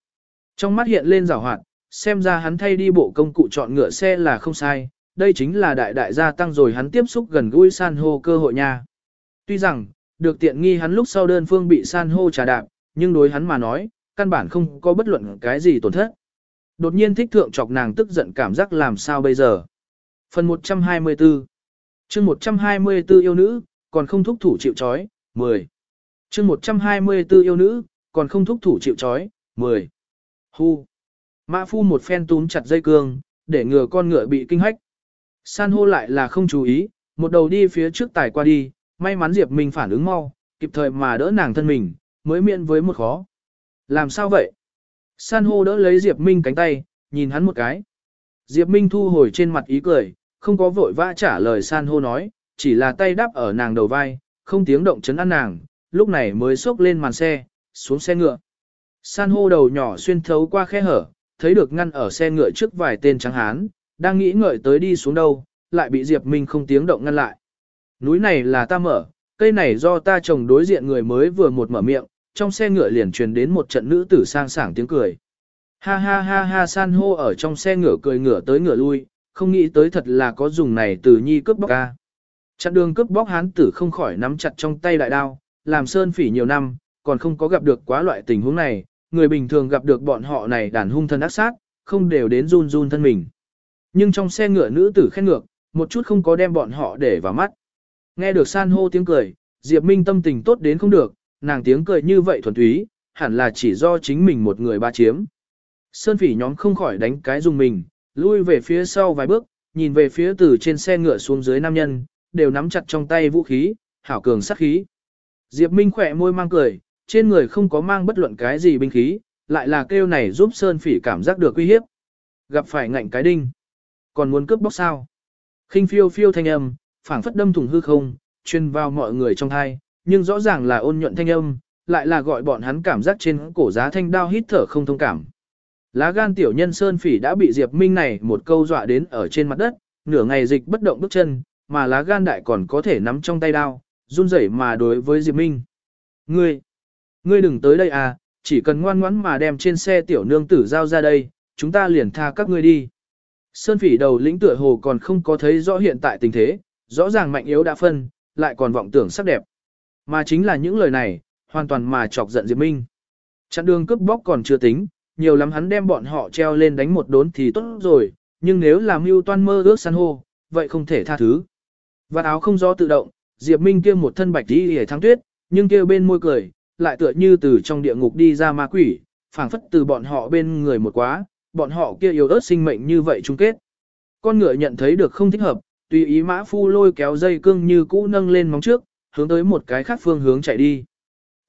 Trong mắt hiện lên rào hoạt, xem ra hắn thay đi bộ công cụ chọn ngựa xe là không sai, đây chính là đại đại gia tăng rồi hắn tiếp xúc gần gũi san hô cơ hội nha. Tuy rằng, được tiện nghi hắn lúc sau đơn phương bị san hô trà đạp, nhưng đối hắn mà nói, căn bản không có bất luận cái gì tổn thất. Đột nhiên thích thượng chọc nàng tức giận cảm giác làm sao bây giờ. Phần 124 chương 124 yêu nữ, còn không thúc thủ chịu chói, 10. chương 124 yêu nữ, còn không thúc thủ chịu chói, 10. Hu. Mã phu một phen túm chặt dây cương, để ngừa con ngựa bị kinh hách. San hô lại là không chú ý, một đầu đi phía trước tài qua đi, may mắn Diệp Minh phản ứng mau, kịp thời mà đỡ nàng thân mình, mới miễn với một khó. Làm sao vậy? San hô đỡ lấy Diệp Minh cánh tay, nhìn hắn một cái. Diệp Minh thu hồi trên mặt ý cười, không có vội vã trả lời San hô nói, chỉ là tay đắp ở nàng đầu vai, không tiếng động chấn an nàng, lúc này mới xốc lên màn xe, xuống xe ngựa. San hô đầu nhỏ xuyên thấu qua khe hở, thấy được ngăn ở xe ngựa trước vài tên trắng hán, đang nghĩ ngợi tới đi xuống đâu, lại bị Diệp Minh không tiếng động ngăn lại. Núi này là ta mở, cây này do ta trồng đối diện người mới vừa một mở miệng, trong xe ngựa liền truyền đến một trận nữ tử sang sảng tiếng cười. Ha ha ha ha san hô ở trong xe ngựa cười ngựa tới ngựa lui, không nghĩ tới thật là có dùng này từ nhi cướp bóc ca. Chặn đường cướp bóc hán tử không khỏi nắm chặt trong tay đại đao, làm sơn phỉ nhiều năm, còn không có gặp được quá loại tình huống này, người bình thường gặp được bọn họ này đàn hung thân ác sát, không đều đến run run thân mình. Nhưng trong xe ngựa nữ tử khen ngược, một chút không có đem bọn họ để vào mắt. Nghe được san hô tiếng cười, Diệp Minh tâm tình tốt đến không được, nàng tiếng cười như vậy thuần túy, hẳn là chỉ do chính mình một người ba chiếm. Sơn phỉ nhóm không khỏi đánh cái dùng mình, lui về phía sau vài bước, nhìn về phía từ trên xe ngựa xuống dưới nam nhân, đều nắm chặt trong tay vũ khí, hảo cường sát khí. Diệp Minh khỏe môi mang cười, trên người không có mang bất luận cái gì binh khí, lại là kêu này giúp Sơn phỉ cảm giác được uy hiếp. Gặp phải ngạnh cái đinh, còn muốn cướp bóc sao? khinh phiêu phiêu thanh âm, phảng phất đâm thủng hư không, truyền vào mọi người trong thai, nhưng rõ ràng là ôn nhuận thanh âm, lại là gọi bọn hắn cảm giác trên cổ giá thanh đao hít thở không thông cảm. Lá gan tiểu nhân Sơn Phỉ đã bị Diệp Minh này một câu dọa đến ở trên mặt đất, nửa ngày dịch bất động bước chân, mà lá gan đại còn có thể nắm trong tay đao, run rẩy mà đối với Diệp Minh. Ngươi, ngươi đừng tới đây à, chỉ cần ngoan ngoãn mà đem trên xe tiểu nương tử giao ra đây, chúng ta liền tha các ngươi đi. Sơn Phỉ đầu lĩnh tựa hồ còn không có thấy rõ hiện tại tình thế, rõ ràng mạnh yếu đã phân, lại còn vọng tưởng sắc đẹp. Mà chính là những lời này, hoàn toàn mà chọc giận Diệp Minh. Chặn đường cướp bóc còn chưa tính, nhiều lắm hắn đem bọn họ treo lên đánh một đốn thì tốt rồi, nhưng nếu làm mưu toan mơ ước san hô, vậy không thể tha thứ. Vạt áo không gió tự động, Diệp Minh kia một thân bạch đi hề thắng tuyết, nhưng kia bên môi cười, lại tựa như từ trong địa ngục đi ra ma quỷ, phảng phất từ bọn họ bên người một quá, bọn họ kia yếu ớt sinh mệnh như vậy chung kết. Con ngựa nhận thấy được không thích hợp, tùy ý mã phu lôi kéo dây cương như cũ nâng lên móng trước, hướng tới một cái khác phương hướng chạy đi.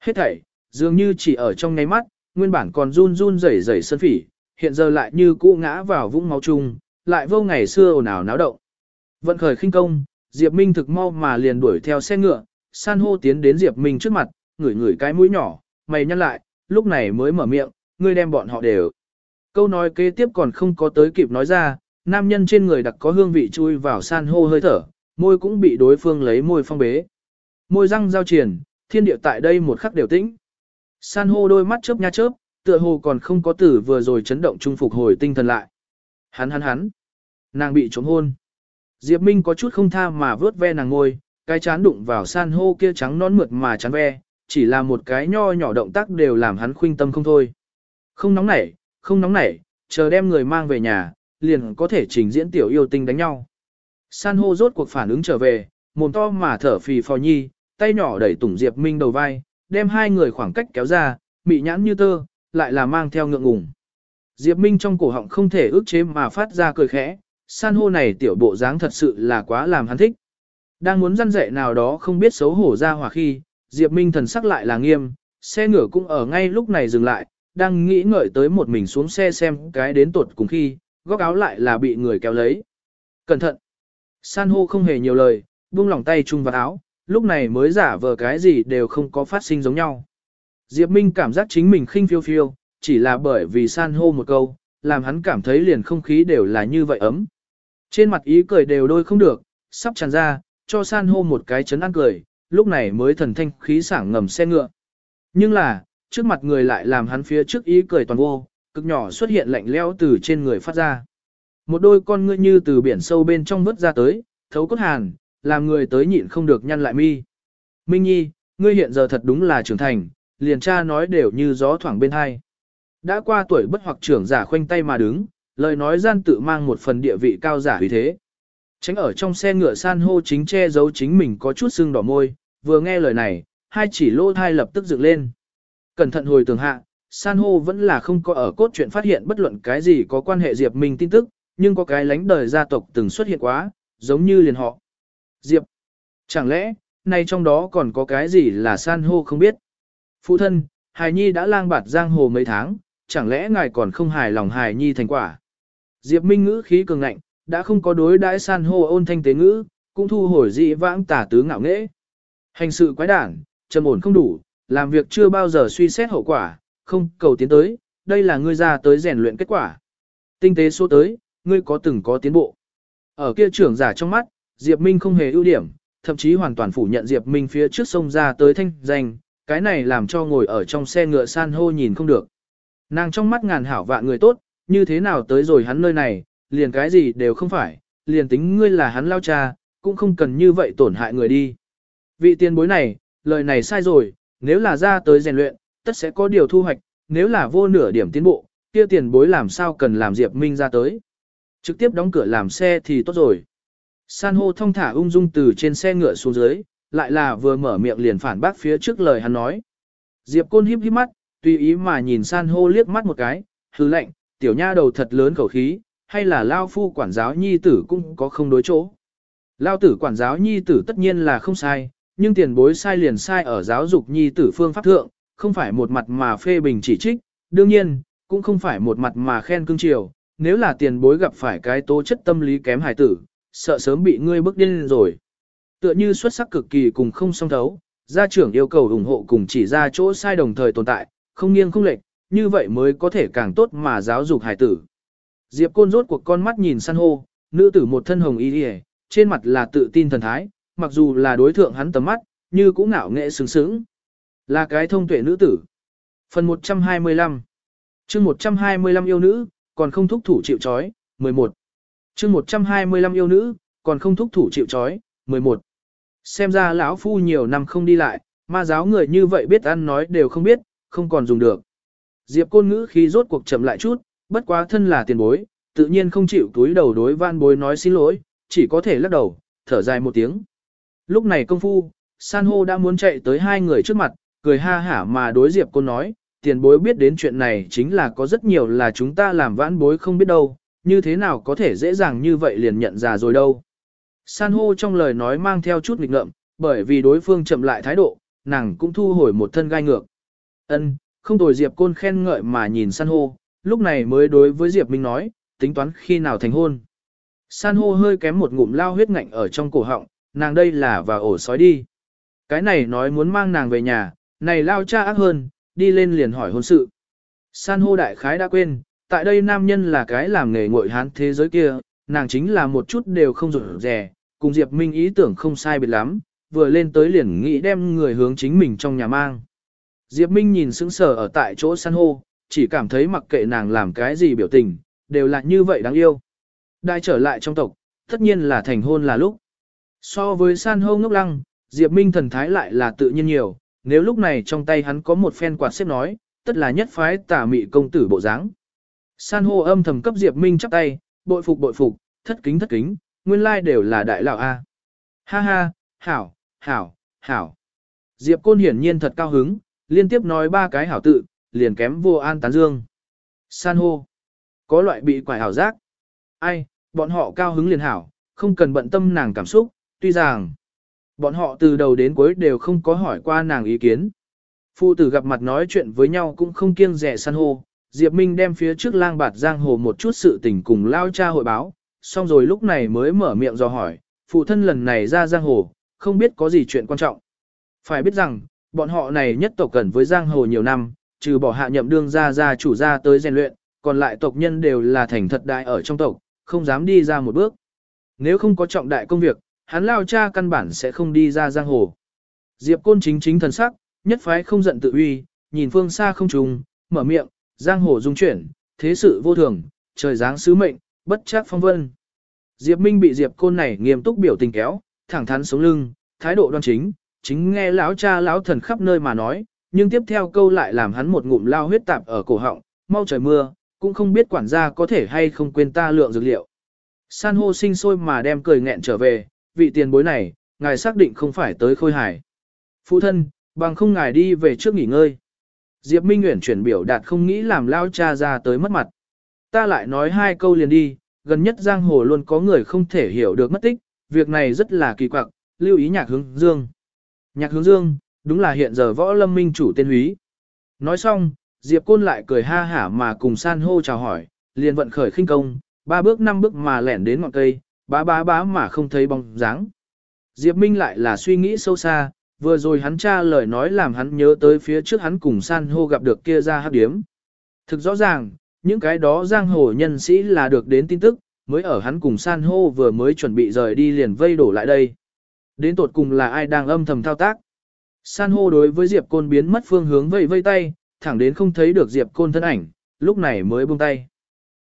Hết thảy, dường như chỉ ở trong ngay mắt, nguyên bản còn run run rẩy rẩy sân phỉ, hiện giờ lại như cũ ngã vào vũng máu chung, lại vô ngày xưa ồn ào náo động. Vận khởi khinh công, Diệp Minh thực mau mà liền đuổi theo xe ngựa, san hô tiến đến Diệp Minh trước mặt, ngửi ngửi cái mũi nhỏ, mày nhăn lại, lúc này mới mở miệng, ngươi đem bọn họ đều. Câu nói kế tiếp còn không có tới kịp nói ra, nam nhân trên người đặc có hương vị chui vào san hô hơi thở, môi cũng bị đối phương lấy môi phong bế. Môi răng giao triển, thiên địa tại đây một khắc đều tĩnh. San hô đôi mắt chớp nha chớp, tựa hồ còn không có tử vừa rồi chấn động trung phục hồi tinh thần lại. Hắn hắn hắn, nàng bị trống hôn. Diệp Minh có chút không tha mà vớt ve nàng ngôi, cái chán đụng vào san hô kia trắng nón mượt mà chán ve, chỉ là một cái nho nhỏ động tác đều làm hắn khuynh tâm không thôi. Không nóng nảy, không nóng nảy, chờ đem người mang về nhà, liền có thể trình diễn tiểu yêu tinh đánh nhau. San hô rốt cuộc phản ứng trở về, mồm to mà thở phì phò nhi, tay nhỏ đẩy tùng Diệp Minh đầu vai, đem hai người khoảng cách kéo ra, mị nhãn như tơ, lại là mang theo ngượng ngùng. Diệp Minh trong cổ họng không thể ước chế mà phát ra cười khẽ, san hô này tiểu bộ dáng thật sự là quá làm hắn thích. Đang muốn răn dạy nào đó không biết xấu hổ ra hỏa khi, Diệp Minh thần sắc lại là nghiêm, xe ngựa cũng ở ngay lúc này dừng lại, đang nghĩ ngợi tới một mình xuống xe xem cái đến tột cùng khi, góc áo lại là bị người kéo lấy. Cẩn thận! San hô không hề nhiều lời, buông lỏng tay chung vào áo, lúc này mới giả vờ cái gì đều không có phát sinh giống nhau. Diệp Minh cảm giác chính mình khinh phiêu phiêu, chỉ là bởi vì san hô một câu, làm hắn cảm thấy liền không khí đều là như vậy ấm. Trên mặt ý cười đều đôi không được, sắp tràn ra, cho san hô một cái chấn ăn cười, lúc này mới thần thanh khí sảng ngầm xe ngựa. Nhưng là, trước mặt người lại làm hắn phía trước ý cười toàn vô, cực nhỏ xuất hiện lạnh leo từ trên người phát ra. Một đôi con ngươi như từ biển sâu bên trong vớt ra tới, thấu cốt hàn, làm người tới nhịn không được nhăn lại mi. Minh Nhi, ngươi hiện giờ thật đúng là trưởng thành, liền cha nói đều như gió thoảng bên hai. Đã qua tuổi bất hoặc trưởng giả khoanh tay mà đứng, lời nói gian tự mang một phần địa vị cao giả vì thế. Tránh ở trong xe ngựa san hô chính che giấu chính mình có chút sưng đỏ môi, vừa nghe lời này, hai chỉ lô thai lập tức dựng lên. Cẩn thận hồi tường hạ, san hô vẫn là không có ở cốt chuyện phát hiện bất luận cái gì có quan hệ Diệp Minh tin tức, nhưng có cái lánh đời gia tộc từng xuất hiện quá, giống như liền họ. Diệp, chẳng lẽ, nay trong đó còn có cái gì là san hô không biết? Phụ thân, Hài Nhi đã lang bạt giang hồ mấy tháng, chẳng lẽ ngài còn không hài lòng Hài Nhi thành quả? Diệp Minh ngữ khí cường ngạnh, đã không có đối đãi san hô ôn thanh tế ngữ, cũng thu hồi dị vãng tả tứ ngạo nghễ. Hành sự quái đản, trầm ổn không đủ, làm việc chưa bao giờ suy xét hậu quả, không cầu tiến tới, đây là ngươi ra tới rèn luyện kết quả. Tinh tế số tới, ngươi có từng có tiến bộ. Ở kia trưởng giả trong mắt, Diệp Minh không hề ưu điểm, thậm chí hoàn toàn phủ nhận Diệp Minh phía trước sông ra tới thanh danh, cái này làm cho ngồi ở trong xe ngựa san hô nhìn không được. Nàng trong mắt ngàn hảo vạn người tốt, như thế nào tới rồi hắn nơi này, liền cái gì đều không phải, liền tính ngươi là hắn lao cha, cũng không cần như vậy tổn hại người đi. Vị tiền bối này, lời này sai rồi, nếu là ra tới rèn luyện, tất sẽ có điều thu hoạch, nếu là vô nửa điểm tiến bộ, kia tiền bối làm sao cần làm Diệp Minh ra tới. Trực tiếp đóng cửa làm xe thì tốt rồi. San hô thong thả ung dung từ trên xe ngựa xuống dưới, lại là vừa mở miệng liền phản bác phía trước lời hắn nói. Diệp Côn híp híp mắt, tùy ý mà nhìn san hô liếc mắt một cái, hứ lệnh, tiểu nha đầu thật lớn khẩu khí, hay là lao phu quản giáo nhi tử cũng có không đối chỗ. Lao tử quản giáo nhi tử tất nhiên là không sai, nhưng tiền bối sai liền sai ở giáo dục nhi tử phương pháp thượng, không phải một mặt mà phê bình chỉ trích, đương nhiên, cũng không phải một mặt mà khen cưng chiều, nếu là tiền bối gặp phải cái tố chất tâm lý kém hài tử, sợ sớm bị ngươi bức điên rồi. Tựa như xuất sắc cực kỳ cùng không song thấu, gia trưởng yêu cầu ủng hộ cùng chỉ ra chỗ sai đồng thời tồn tại, không nghiêng không lệch, như vậy mới có thể càng tốt mà giáo dục hài tử. Diệp Côn rốt cuộc con mắt nhìn san hô, nữ tử một thân hồng y điề, trên mặt là tự tin thần thái, mặc dù là đối thượng hắn tầm mắt, như cũng ngạo nghệ sướng sướng. Là cái thông tuệ nữ tử. Phần 125 chương 125 yêu nữ, còn không thúc thủ chịu chói, 11. chương 125 yêu nữ, còn không thúc thủ chịu chói, 11. Xem ra lão phu nhiều năm không đi lại, ma giáo người như vậy biết ăn nói đều không biết, không còn dùng được. Diệp côn ngữ khi rốt cuộc chậm lại chút, bất quá thân là tiền bối, tự nhiên không chịu túi đầu đối van bối nói xin lỗi, chỉ có thể lắc đầu, thở dài một tiếng. Lúc này công phu, san hô đã muốn chạy tới hai người trước mặt, cười ha hả mà đối Diệp côn nói, tiền bối biết đến chuyện này chính là có rất nhiều là chúng ta làm vãn bối không biết đâu, như thế nào có thể dễ dàng như vậy liền nhận ra rồi đâu. San hô trong lời nói mang theo chút nghịch ngợm, bởi vì đối phương chậm lại thái độ, nàng cũng thu hồi một thân gai ngược. Ân, không tồi Diệp Côn khen ngợi mà nhìn san hô, lúc này mới đối với Diệp Minh nói, tính toán khi nào thành hôn. San hô hơi kém một ngụm lao huyết ngạnh ở trong cổ họng, nàng đây là vào ổ sói đi. Cái này nói muốn mang nàng về nhà, này lao cha ác hơn, đi lên liền hỏi hôn sự. San hô đại khái đã quên, tại đây nam nhân là cái làm nghề ngội hán thế giới kia, nàng chính là một chút đều không rủi rẻ, cùng Diệp Minh ý tưởng không sai biệt lắm, vừa lên tới liền nghĩ đem người hướng chính mình trong nhà mang. Diệp Minh nhìn sững sờ ở tại chỗ san hô, chỉ cảm thấy mặc kệ nàng làm cái gì biểu tình, đều là như vậy đáng yêu. Đại trở lại trong tộc, tất nhiên là thành hôn là lúc. So với san hô ngốc lăng, Diệp Minh thần thái lại là tự nhiên nhiều, nếu lúc này trong tay hắn có một phen quạt xếp nói, tất là nhất phái tả mị công tử bộ dáng. San hô âm thầm cấp Diệp Minh chắp tay, bội phục bội phục, thất kính thất kính, nguyên lai đều là đại lão A. Ha ha, hảo, hảo, hảo. Diệp Côn hiển nhiên thật cao hứng, liên tiếp nói ba cái hảo tự, liền kém vô an tán dương. San hô. Có loại bị quải hảo giác. Ai, bọn họ cao hứng liền hảo, không cần bận tâm nàng cảm xúc, tuy rằng bọn họ từ đầu đến cuối đều không có hỏi qua nàng ý kiến. Phụ tử gặp mặt nói chuyện với nhau cũng không kiêng rẻ san hô, Diệp Minh đem phía trước lang bạt giang hồ một chút sự tình cùng lao cha hội báo, xong rồi lúc này mới mở miệng do hỏi, phụ thân lần này ra giang hồ, không biết có gì chuyện quan trọng. Phải biết rằng, bọn họ này nhất tộc cần với giang hồ nhiều năm, trừ bỏ hạ nhậm đương ra ra chủ ra tới rèn luyện, còn lại tộc nhân đều là thành thật đại ở trong tộc, không dám đi ra một bước. Nếu không có trọng đại công việc, hắn lao cha căn bản sẽ không đi ra giang hồ. Diệp côn chính chính thần sắc, nhất phái không giận tự uy, nhìn phương xa không trùng, mở miệng, giang hồ dung chuyển, thế sự vô thường, trời giáng sứ mệnh, bất chắc phong vân. Diệp Minh bị Diệp Côn này nghiêm túc biểu tình kéo, thẳng thắn sống lưng, thái độ đoan chính, chính nghe lão cha lão thần khắp nơi mà nói, nhưng tiếp theo câu lại làm hắn một ngụm lao huyết tạp ở cổ họng, mau trời mưa, cũng không biết quản gia có thể hay không quên ta lượng dược liệu. San hô sinh sôi mà đem cười nghẹn trở về, vị tiền bối này, ngài xác định không phải tới khôi hải. Phụ thân, bằng không ngài đi về trước nghỉ ngơi. Diệp Minh Nguyễn chuyển biểu đạt không nghĩ làm lao cha ra tới mất mặt. Ta lại nói hai câu liền đi, gần nhất giang hồ luôn có người không thể hiểu được mất tích, việc này rất là kỳ quặc, lưu ý nhạc hướng dương. Nhạc hướng dương, đúng là hiện giờ võ lâm minh chủ tên húy. Nói xong, Diệp Côn lại cười ha hả mà cùng san hô chào hỏi, liền vận khởi khinh công, ba bước năm bước mà lẻn đến ngọn cây, bá bá bá mà không thấy bóng dáng. Diệp Minh lại là suy nghĩ sâu xa, vừa rồi hắn tra lời nói làm hắn nhớ tới phía trước hắn cùng san hô gặp được kia ra hát điếm. Thực rõ ràng, những cái đó giang hồ nhân sĩ là được đến tin tức, mới ở hắn cùng san hô vừa mới chuẩn bị rời đi liền vây đổ lại đây. Đến tột cùng là ai đang âm thầm thao tác. San hô đối với Diệp Côn biến mất phương hướng vây vây tay, thẳng đến không thấy được Diệp Côn thân ảnh, lúc này mới buông tay.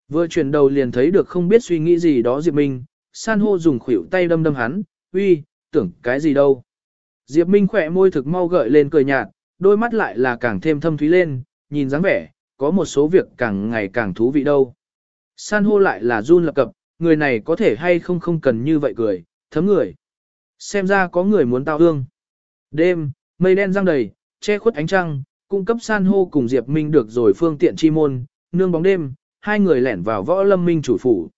Vừa chuyển đầu liền thấy được không biết suy nghĩ gì đó Diệp Minh, San hô dùng khuỷu tay đâm đâm hắn, uy, tưởng cái gì đâu. Diệp Minh khỏe môi thực mau gợi lên cười nhạt, đôi mắt lại là càng thêm thâm thúy lên, nhìn dáng vẻ, có một số việc càng ngày càng thú vị đâu. San hô lại là run lập cập, người này có thể hay không không cần như vậy cười, thấm người. Xem ra có người muốn tao hương. Đêm, mây đen răng đầy, che khuất ánh trăng, cung cấp san hô cùng Diệp Minh được rồi phương tiện chi môn, nương bóng đêm, hai người lẻn vào võ lâm minh chủ phủ.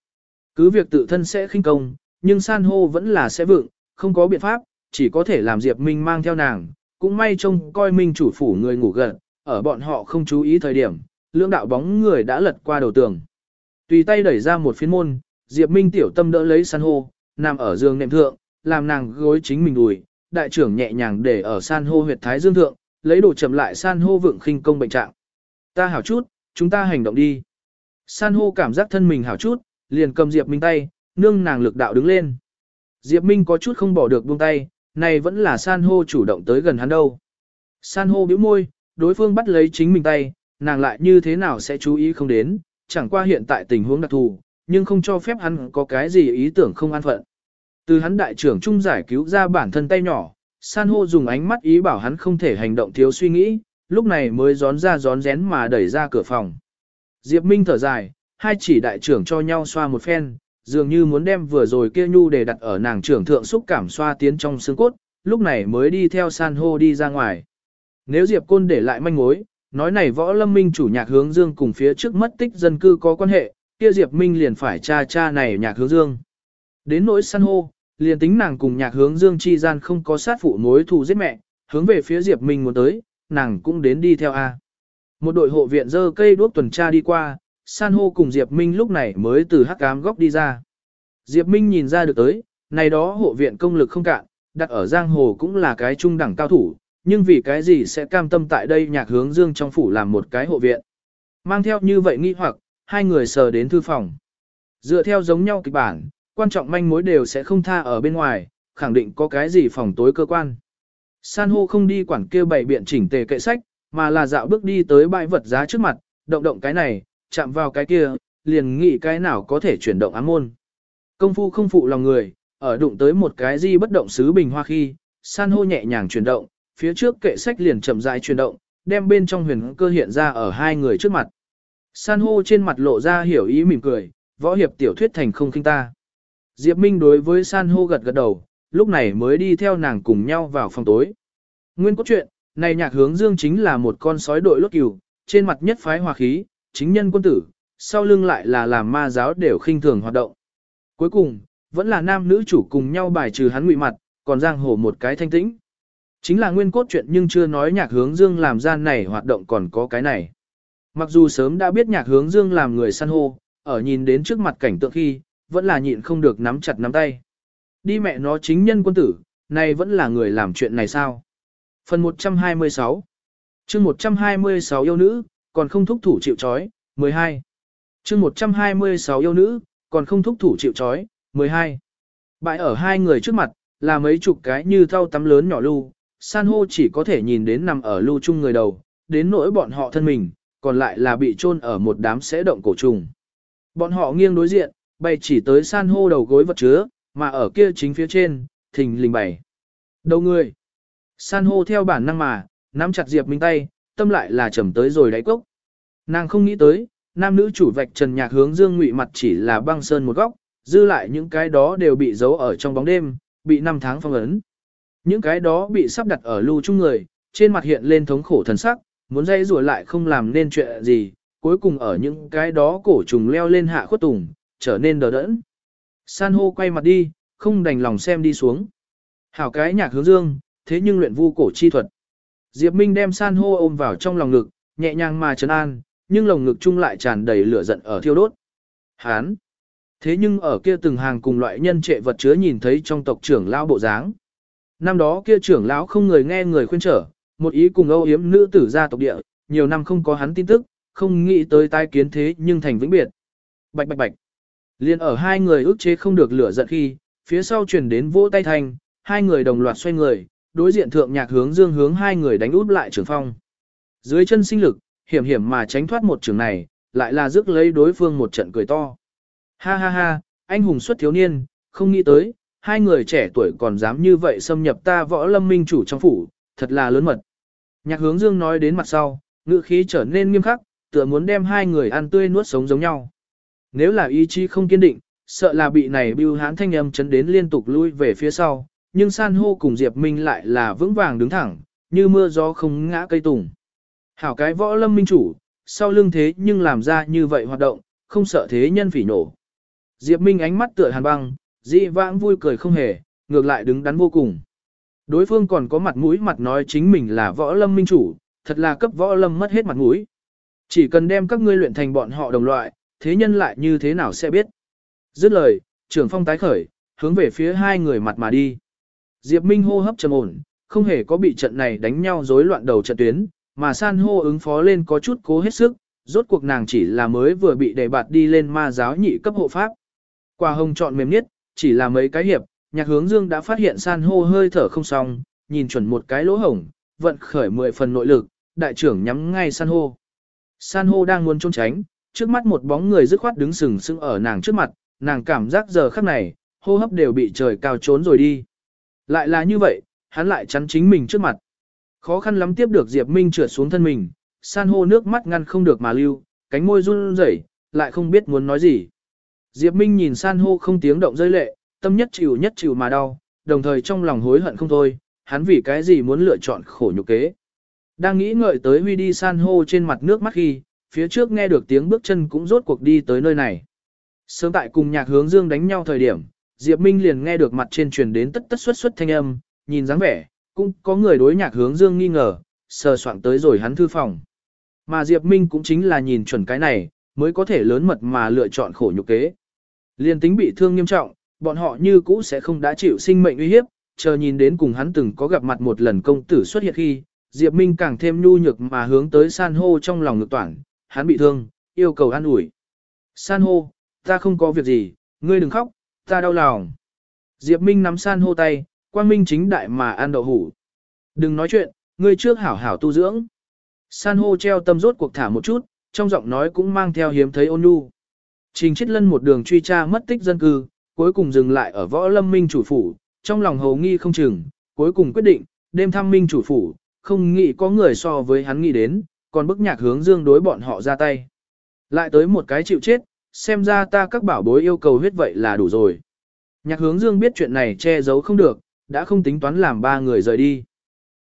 Cứ việc tự thân sẽ khinh công, nhưng san hô vẫn là sẽ vượng, không có biện pháp, chỉ có thể làm Diệp Minh mang theo nàng, cũng may trông coi minh chủ phủ người ngủ gần, ở bọn họ không chú ý thời điểm, lưỡng đạo bóng người đã lật qua đầu tường. Tùy tay đẩy ra một phiến môn, Diệp Minh tiểu tâm đỡ lấy san hô, nằm ở giường nệm thượng, làm nàng gối chính mình đùi, đại trưởng nhẹ nhàng để ở san hô huyệt thái dương thượng, lấy đồ chậm lại san hô vượng khinh công bệnh trạng. Ta hảo chút, chúng ta hành động đi. San hô cảm giác thân mình hảo chút, liền cầm Diệp Minh tay, nương nàng lực đạo đứng lên. Diệp Minh có chút không bỏ được buông tay, này vẫn là san hô chủ động tới gần hắn đâu. San hô bĩu môi, đối phương bắt lấy chính mình tay, nàng lại như thế nào sẽ chú ý không đến, chẳng qua hiện tại tình huống đặc thù, nhưng không cho phép hắn có cái gì ý tưởng không an phận. Từ hắn đại trưởng trung giải cứu ra bản thân tay nhỏ, san hô dùng ánh mắt ý bảo hắn không thể hành động thiếu suy nghĩ, lúc này mới gión ra gión rén mà đẩy ra cửa phòng. Diệp Minh thở dài, hai chỉ đại trưởng cho nhau xoa một phen, dường như muốn đem vừa rồi kia nhu để đặt ở nàng trưởng thượng xúc cảm xoa tiến trong xương cốt, lúc này mới đi theo san hô đi ra ngoài. Nếu Diệp Côn để lại manh mối, nói này võ lâm minh chủ nhạc hướng dương cùng phía trước mất tích dân cư có quan hệ, kia Diệp Minh liền phải tra cha này nhạc hướng dương. Đến nỗi san hô, liền tính nàng cùng nhạc hướng dương chi gian không có sát phụ mối thù giết mẹ, hướng về phía Diệp Minh muốn tới, nàng cũng đến đi theo A. Một đội hộ viện dơ cây đuốc tuần tra đi qua, san hô cùng Diệp Minh lúc này mới từ hắc ám góc đi ra. Diệp Minh nhìn ra được tới, này đó hộ viện công lực không cạn, đặt ở giang hồ cũng là cái trung đẳng cao thủ, nhưng vì cái gì sẽ cam tâm tại đây nhạc hướng dương trong phủ làm một cái hộ viện. Mang theo như vậy nghi hoặc, hai người sờ đến thư phòng. Dựa theo giống nhau kịch bản, quan trọng manh mối đều sẽ không tha ở bên ngoài, khẳng định có cái gì phòng tối cơ quan. San hô không đi quản kêu bảy biện chỉnh tề kệ sách, mà là dạo bước đi tới bãi vật giá trước mặt, động động cái này, chạm vào cái kia, liền nghĩ cái nào có thể chuyển động ám môn. Công phu không phụ lòng người, ở đụng tới một cái di bất động sứ bình hoa khi, san hô nhẹ nhàng chuyển động, phía trước kệ sách liền chậm rãi chuyển động, đem bên trong huyền cơ hiện ra ở hai người trước mặt. San hô trên mặt lộ ra hiểu ý mỉm cười, võ hiệp tiểu thuyết thành không kinh ta. Diệp Minh đối với san hô gật gật đầu, lúc này mới đi theo nàng cùng nhau vào phòng tối. Nguyên cốt truyện, này nhạc hướng dương chính là một con sói đội lốt cừu, trên mặt nhất phái hòa khí, chính nhân quân tử, sau lưng lại là làm ma giáo đều khinh thường hoạt động. Cuối cùng, vẫn là nam nữ chủ cùng nhau bài trừ hắn ngụy mặt, còn giang hồ một cái thanh tĩnh. Chính là nguyên cốt chuyện nhưng chưa nói nhạc hướng dương làm gian này hoạt động còn có cái này. Mặc dù sớm đã biết nhạc hướng dương làm người săn hô, ở nhìn đến trước mặt cảnh tượng khi, vẫn là nhịn không được nắm chặt nắm tay. Đi mẹ nó chính nhân quân tử, này vẫn là người làm chuyện này sao? Phần 126 chương 126 yêu nữ, còn không thúc thủ chịu chói, 12. chương 126 yêu nữ, còn không thúc thủ chịu chói, 12. Bại ở hai người trước mặt, là mấy chục cái như thau tắm lớn nhỏ lưu, san hô chỉ có thể nhìn đến nằm ở lưu chung người đầu, đến nỗi bọn họ thân mình, còn lại là bị chôn ở một đám sẽ động cổ trùng. Bọn họ nghiêng đối diện, bay chỉ tới san hô đầu gối vật chứa, mà ở kia chính phía trên, thình lình bày. Đầu người. San hô theo bản năng mà, nắm chặt Diệp Minh tay, tâm lại là trầm tới rồi đáy cốc. Nàng không nghĩ tới, nam nữ chủ vạch trần nhạc hướng dương ngụy mặt chỉ là băng sơn một góc, dư lại những cái đó đều bị giấu ở trong bóng đêm, bị năm tháng phong ấn. Những cái đó bị sắp đặt ở lưu chung người, trên mặt hiện lên thống khổ thần sắc, muốn dây rùa lại không làm nên chuyện gì, cuối cùng ở những cái đó cổ trùng leo lên hạ khuất tùng, trở nên đờ đẫn. San hô quay mặt đi, không đành lòng xem đi xuống. Hảo cái nhạc hướng dương, thế nhưng luyện vu cổ chi thuật. Diệp Minh đem san hô ôm vào trong lòng ngực, nhẹ nhàng mà trấn an, nhưng lồng ngực chung lại tràn đầy lửa giận ở thiêu đốt. Hán! Thế nhưng ở kia từng hàng cùng loại nhân trệ vật chứa nhìn thấy trong tộc trưởng lão bộ dáng. Năm đó kia trưởng lão không người nghe người khuyên trở, một ý cùng âu yếm nữ tử gia tộc địa, nhiều năm không có hắn tin tức, không nghĩ tới tai kiến thế nhưng thành vĩnh biệt. Bạch bạch bạch. Liên ở hai người ức chế không được lửa giận khi, phía sau truyền đến vỗ tay thành, hai người đồng loạt xoay người, đối diện thượng nhạc hướng dương hướng hai người đánh út lại trường phong. Dưới chân sinh lực, hiểm hiểm mà tránh thoát một trường này, lại là rước lấy đối phương một trận cười to. Ha ha ha, anh hùng xuất thiếu niên, không nghĩ tới, hai người trẻ tuổi còn dám như vậy xâm nhập ta võ lâm minh chủ trong phủ, thật là lớn mật. Nhạc hướng dương nói đến mặt sau, ngữ khí trở nên nghiêm khắc, tựa muốn đem hai người ăn tươi nuốt sống giống nhau. Nếu là ý chí không kiên định, sợ là bị này bưu hán thanh âm chấn đến liên tục lui về phía sau, nhưng san hô cùng Diệp Minh lại là vững vàng đứng thẳng, như mưa gió không ngã cây tùng. Hảo cái võ lâm minh chủ, sau lưng thế nhưng làm ra như vậy hoạt động, không sợ thế nhân phỉ nổ. Diệp Minh ánh mắt tựa hàn băng, dị vãng vui cười không hề, ngược lại đứng đắn vô cùng. Đối phương còn có mặt mũi mặt nói chính mình là võ lâm minh chủ, thật là cấp võ lâm mất hết mặt mũi. Chỉ cần đem các ngươi luyện thành bọn họ đồng loại, thế nhân lại như thế nào sẽ biết. Dứt lời, trưởng phong tái khởi, hướng về phía hai người mặt mà đi. Diệp Minh hô hấp trầm ổn, không hề có bị trận này đánh nhau rối loạn đầu trận tuyến, mà san hô ứng phó lên có chút cố hết sức, rốt cuộc nàng chỉ là mới vừa bị đẩy bạt đi lên ma giáo nhị cấp hộ pháp. Quả hồng chọn mềm nhất, chỉ là mấy cái hiệp, nhạc hướng dương đã phát hiện san hô hơi thở không xong, nhìn chuẩn một cái lỗ hổng, vận khởi mười phần nội lực, đại trưởng nhắm ngay san hô. San hô đang muốn trốn tránh, trước mắt một bóng người dứt khoát đứng sừng sững ở nàng trước mặt, nàng cảm giác giờ khắc này, hô hấp đều bị trời cao trốn rồi đi. Lại là như vậy, hắn lại chắn chính mình trước mặt. Khó khăn lắm tiếp được Diệp Minh trượt xuống thân mình, san hô nước mắt ngăn không được mà lưu, cánh môi run rẩy, lại không biết muốn nói gì. Diệp Minh nhìn san hô không tiếng động rơi lệ, tâm nhất chịu nhất chịu mà đau, đồng thời trong lòng hối hận không thôi, hắn vì cái gì muốn lựa chọn khổ nhục kế. Đang nghĩ ngợi tới huy đi san hô trên mặt nước mắt khi, phía trước nghe được tiếng bước chân cũng rốt cuộc đi tới nơi này. Sớm tại cùng nhạc hướng dương đánh nhau thời điểm, Diệp Minh liền nghe được mặt trên truyền đến tất tất xuất xuất thanh âm, nhìn dáng vẻ, cũng có người đối nhạc hướng dương nghi ngờ, sờ soạn tới rồi hắn thư phòng. Mà Diệp Minh cũng chính là nhìn chuẩn cái này, mới có thể lớn mật mà lựa chọn khổ nhục kế. Liên tính bị thương nghiêm trọng, bọn họ như cũ sẽ không đã chịu sinh mệnh uy hiếp, chờ nhìn đến cùng hắn từng có gặp mặt một lần công tử xuất hiện khi, Diệp Minh càng thêm nhu nhược mà hướng tới san hô trong lòng ngược toàn, hắn bị thương, yêu cầu an ủi. San hô, ta không có việc gì, ngươi đừng khóc, ta đau lòng. Diệp Minh nắm san hô tay, quang minh chính đại mà ăn đậu hủ. Đừng nói chuyện, ngươi trước hảo hảo tu dưỡng. San hô treo tâm rốt cuộc thả một chút, trong giọng nói cũng mang theo hiếm thấy ôn nhu. Trình chết lân một đường truy tra mất tích dân cư, cuối cùng dừng lại ở võ lâm minh chủ phủ, trong lòng hầu nghi không chừng, cuối cùng quyết định, đêm thăm minh chủ phủ, không nghĩ có người so với hắn nghĩ đến, còn bức nhạc hướng dương đối bọn họ ra tay. Lại tới một cái chịu chết, xem ra ta các bảo bối yêu cầu huyết vậy là đủ rồi. Nhạc hướng dương biết chuyện này che giấu không được, đã không tính toán làm ba người rời đi.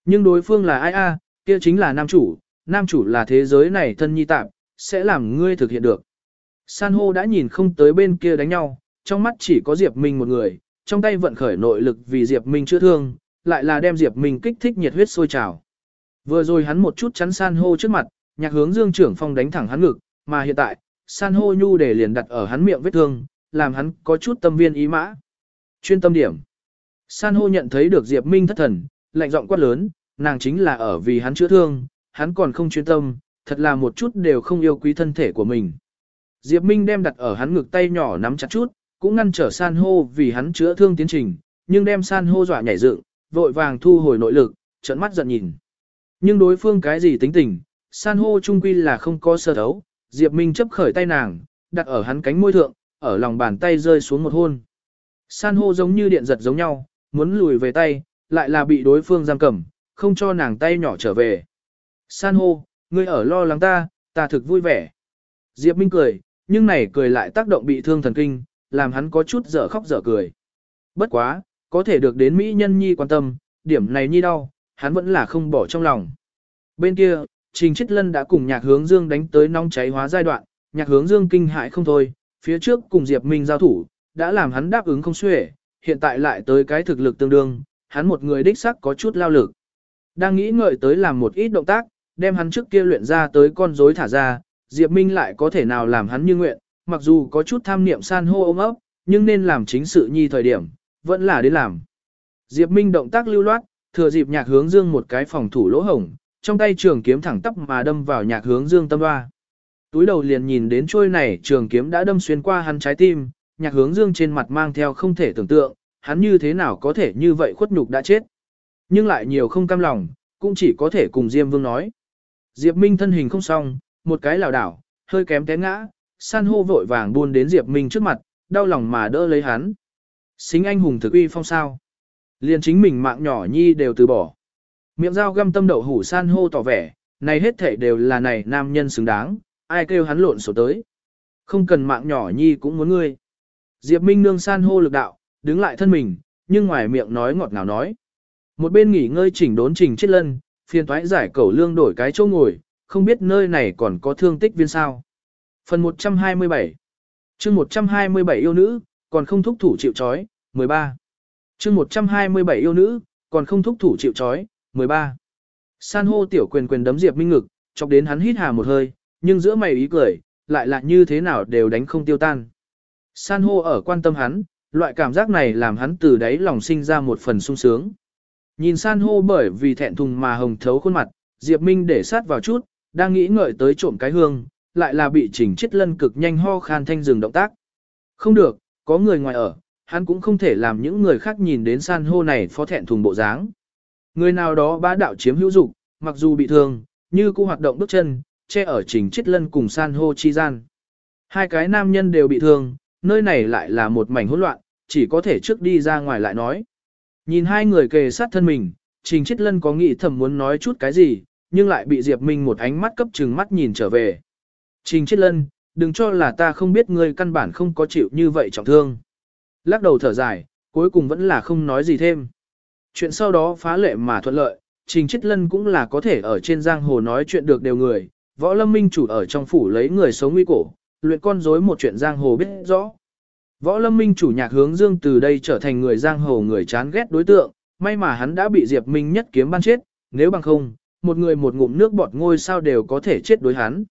Nhưng đối phương là ai a? kia chính là nam chủ, nam chủ là thế giới này thân nhi tạm, sẽ làm ngươi thực hiện được. San hô đã nhìn không tới bên kia đánh nhau, trong mắt chỉ có Diệp Minh một người, trong tay vận khởi nội lực vì Diệp Minh chữa thương, lại là đem Diệp Minh kích thích nhiệt huyết sôi trào. Vừa rồi hắn một chút chắn san hô trước mặt, nhạc hướng dương trưởng phong đánh thẳng hắn ngực, mà hiện tại, san hô nhu để liền đặt ở hắn miệng vết thương, làm hắn có chút tâm viên ý mã. Chuyên tâm điểm. San hô nhận thấy được Diệp Minh thất thần, lạnh giọng quát lớn, nàng chính là ở vì hắn chữa thương, hắn còn không chuyên tâm, thật là một chút đều không yêu quý thân thể của mình. Diệp Minh đem đặt ở hắn ngực tay nhỏ nắm chặt chút, cũng ngăn trở san hô vì hắn chữa thương tiến trình, nhưng đem san hô dọa nhảy dựng, vội vàng thu hồi nội lực, trợn mắt giận nhìn. Nhưng đối phương cái gì tính tình, san hô trung quy là không có sơ thấu, Diệp Minh chấp khởi tay nàng, đặt ở hắn cánh môi thượng, ở lòng bàn tay rơi xuống một hôn. San hô giống như điện giật giống nhau, muốn lùi về tay, lại là bị đối phương giam cầm, không cho nàng tay nhỏ trở về. San hô, ngươi ở lo lắng ta, ta thực vui vẻ. Diệp Minh cười, nhưng này cười lại tác động bị thương thần kinh, làm hắn có chút dở khóc dở cười. Bất quá, có thể được đến Mỹ nhân nhi quan tâm, điểm này nhi đau, hắn vẫn là không bỏ trong lòng. Bên kia, Trình Chiết Lân đã cùng nhạc hướng dương đánh tới nóng cháy hóa giai đoạn, nhạc hướng dương kinh hãi không thôi, phía trước cùng Diệp Minh giao thủ, đã làm hắn đáp ứng không xuể, hiện tại lại tới cái thực lực tương đương, hắn một người đích sắc có chút lao lực. Đang nghĩ ngợi tới làm một ít động tác, đem hắn trước kia luyện ra tới con rối thả ra, Diệp Minh lại có thể nào làm hắn như nguyện, mặc dù có chút tham niệm san hô ôm ấp, nhưng nên làm chính sự nhi thời điểm, vẫn là đến làm. Diệp Minh động tác lưu loát, thừa dịp nhạc hướng dương một cái phòng thủ lỗ hổng, trong tay trường kiếm thẳng tắp mà đâm vào nhạc hướng dương tâm hoa. Túi đầu liền nhìn đến trôi này trường kiếm đã đâm xuyên qua hắn trái tim, nhạc hướng dương trên mặt mang theo không thể tưởng tượng, hắn như thế nào có thể như vậy khuất nhục đã chết. Nhưng lại nhiều không cam lòng, cũng chỉ có thể cùng Diêm Vương nói. Diệp Minh thân hình không xong, một cái lảo đảo, hơi kém té ngã, san hô vội vàng buôn đến Diệp Minh trước mặt, đau lòng mà đỡ lấy hắn. Xính anh hùng thực uy phong sao. Liền chính mình mạng nhỏ nhi đều từ bỏ. Miệng dao găm tâm đậu hủ san hô tỏ vẻ, này hết thể đều là này nam nhân xứng đáng, ai kêu hắn lộn sổ tới. Không cần mạng nhỏ nhi cũng muốn ngươi. Diệp Minh nương san hô lực đạo, đứng lại thân mình, nhưng ngoài miệng nói ngọt ngào nói. Một bên nghỉ ngơi chỉnh đốn trình chết lân, phiền thoái giải cẩu lương đổi cái chỗ ngồi, không biết nơi này còn có thương tích viên sao. Phần 127 chương 127 yêu nữ, còn không thúc thủ chịu chói, 13. chương 127 yêu nữ, còn không thúc thủ chịu chói, 13. San hô tiểu quyền quyền đấm Diệp Minh ngực, chọc đến hắn hít hà một hơi, nhưng giữa mày ý cười, lại là như thế nào đều đánh không tiêu tan. San hô ở quan tâm hắn, loại cảm giác này làm hắn từ đáy lòng sinh ra một phần sung sướng. Nhìn san hô bởi vì thẹn thùng mà hồng thấu khuôn mặt, Diệp Minh để sát vào chút, đang nghĩ ngợi tới trộm cái hương, lại là bị chỉnh chết lân cực nhanh ho khan thanh dừng động tác. Không được, có người ngoài ở, hắn cũng không thể làm những người khác nhìn đến san hô này phó thẹn thùng bộ dáng. Người nào đó bá đạo chiếm hữu dục, mặc dù bị thương, như cũng hoạt động bước chân, che ở trình chết lân cùng san hô chi gian. Hai cái nam nhân đều bị thương, nơi này lại là một mảnh hỗn loạn, chỉ có thể trước đi ra ngoài lại nói. Nhìn hai người kề sát thân mình, trình chết lân có nghĩ thầm muốn nói chút cái gì, nhưng lại bị Diệp Minh một ánh mắt cấp trừng mắt nhìn trở về. Trình chết lân, đừng cho là ta không biết ngươi căn bản không có chịu như vậy trọng thương. Lắc đầu thở dài, cuối cùng vẫn là không nói gì thêm. Chuyện sau đó phá lệ mà thuận lợi, Trình Chiết Lân cũng là có thể ở trên giang hồ nói chuyện được đều người, võ lâm minh chủ ở trong phủ lấy người sống nguy cổ, luyện con rối một chuyện giang hồ biết rõ. Võ lâm minh chủ nhạc hướng dương từ đây trở thành người giang hồ người chán ghét đối tượng, may mà hắn đã bị Diệp Minh nhất kiếm ban chết, nếu bằng không, một người một ngụm nước bọt ngôi sao đều có thể chết đối hắn.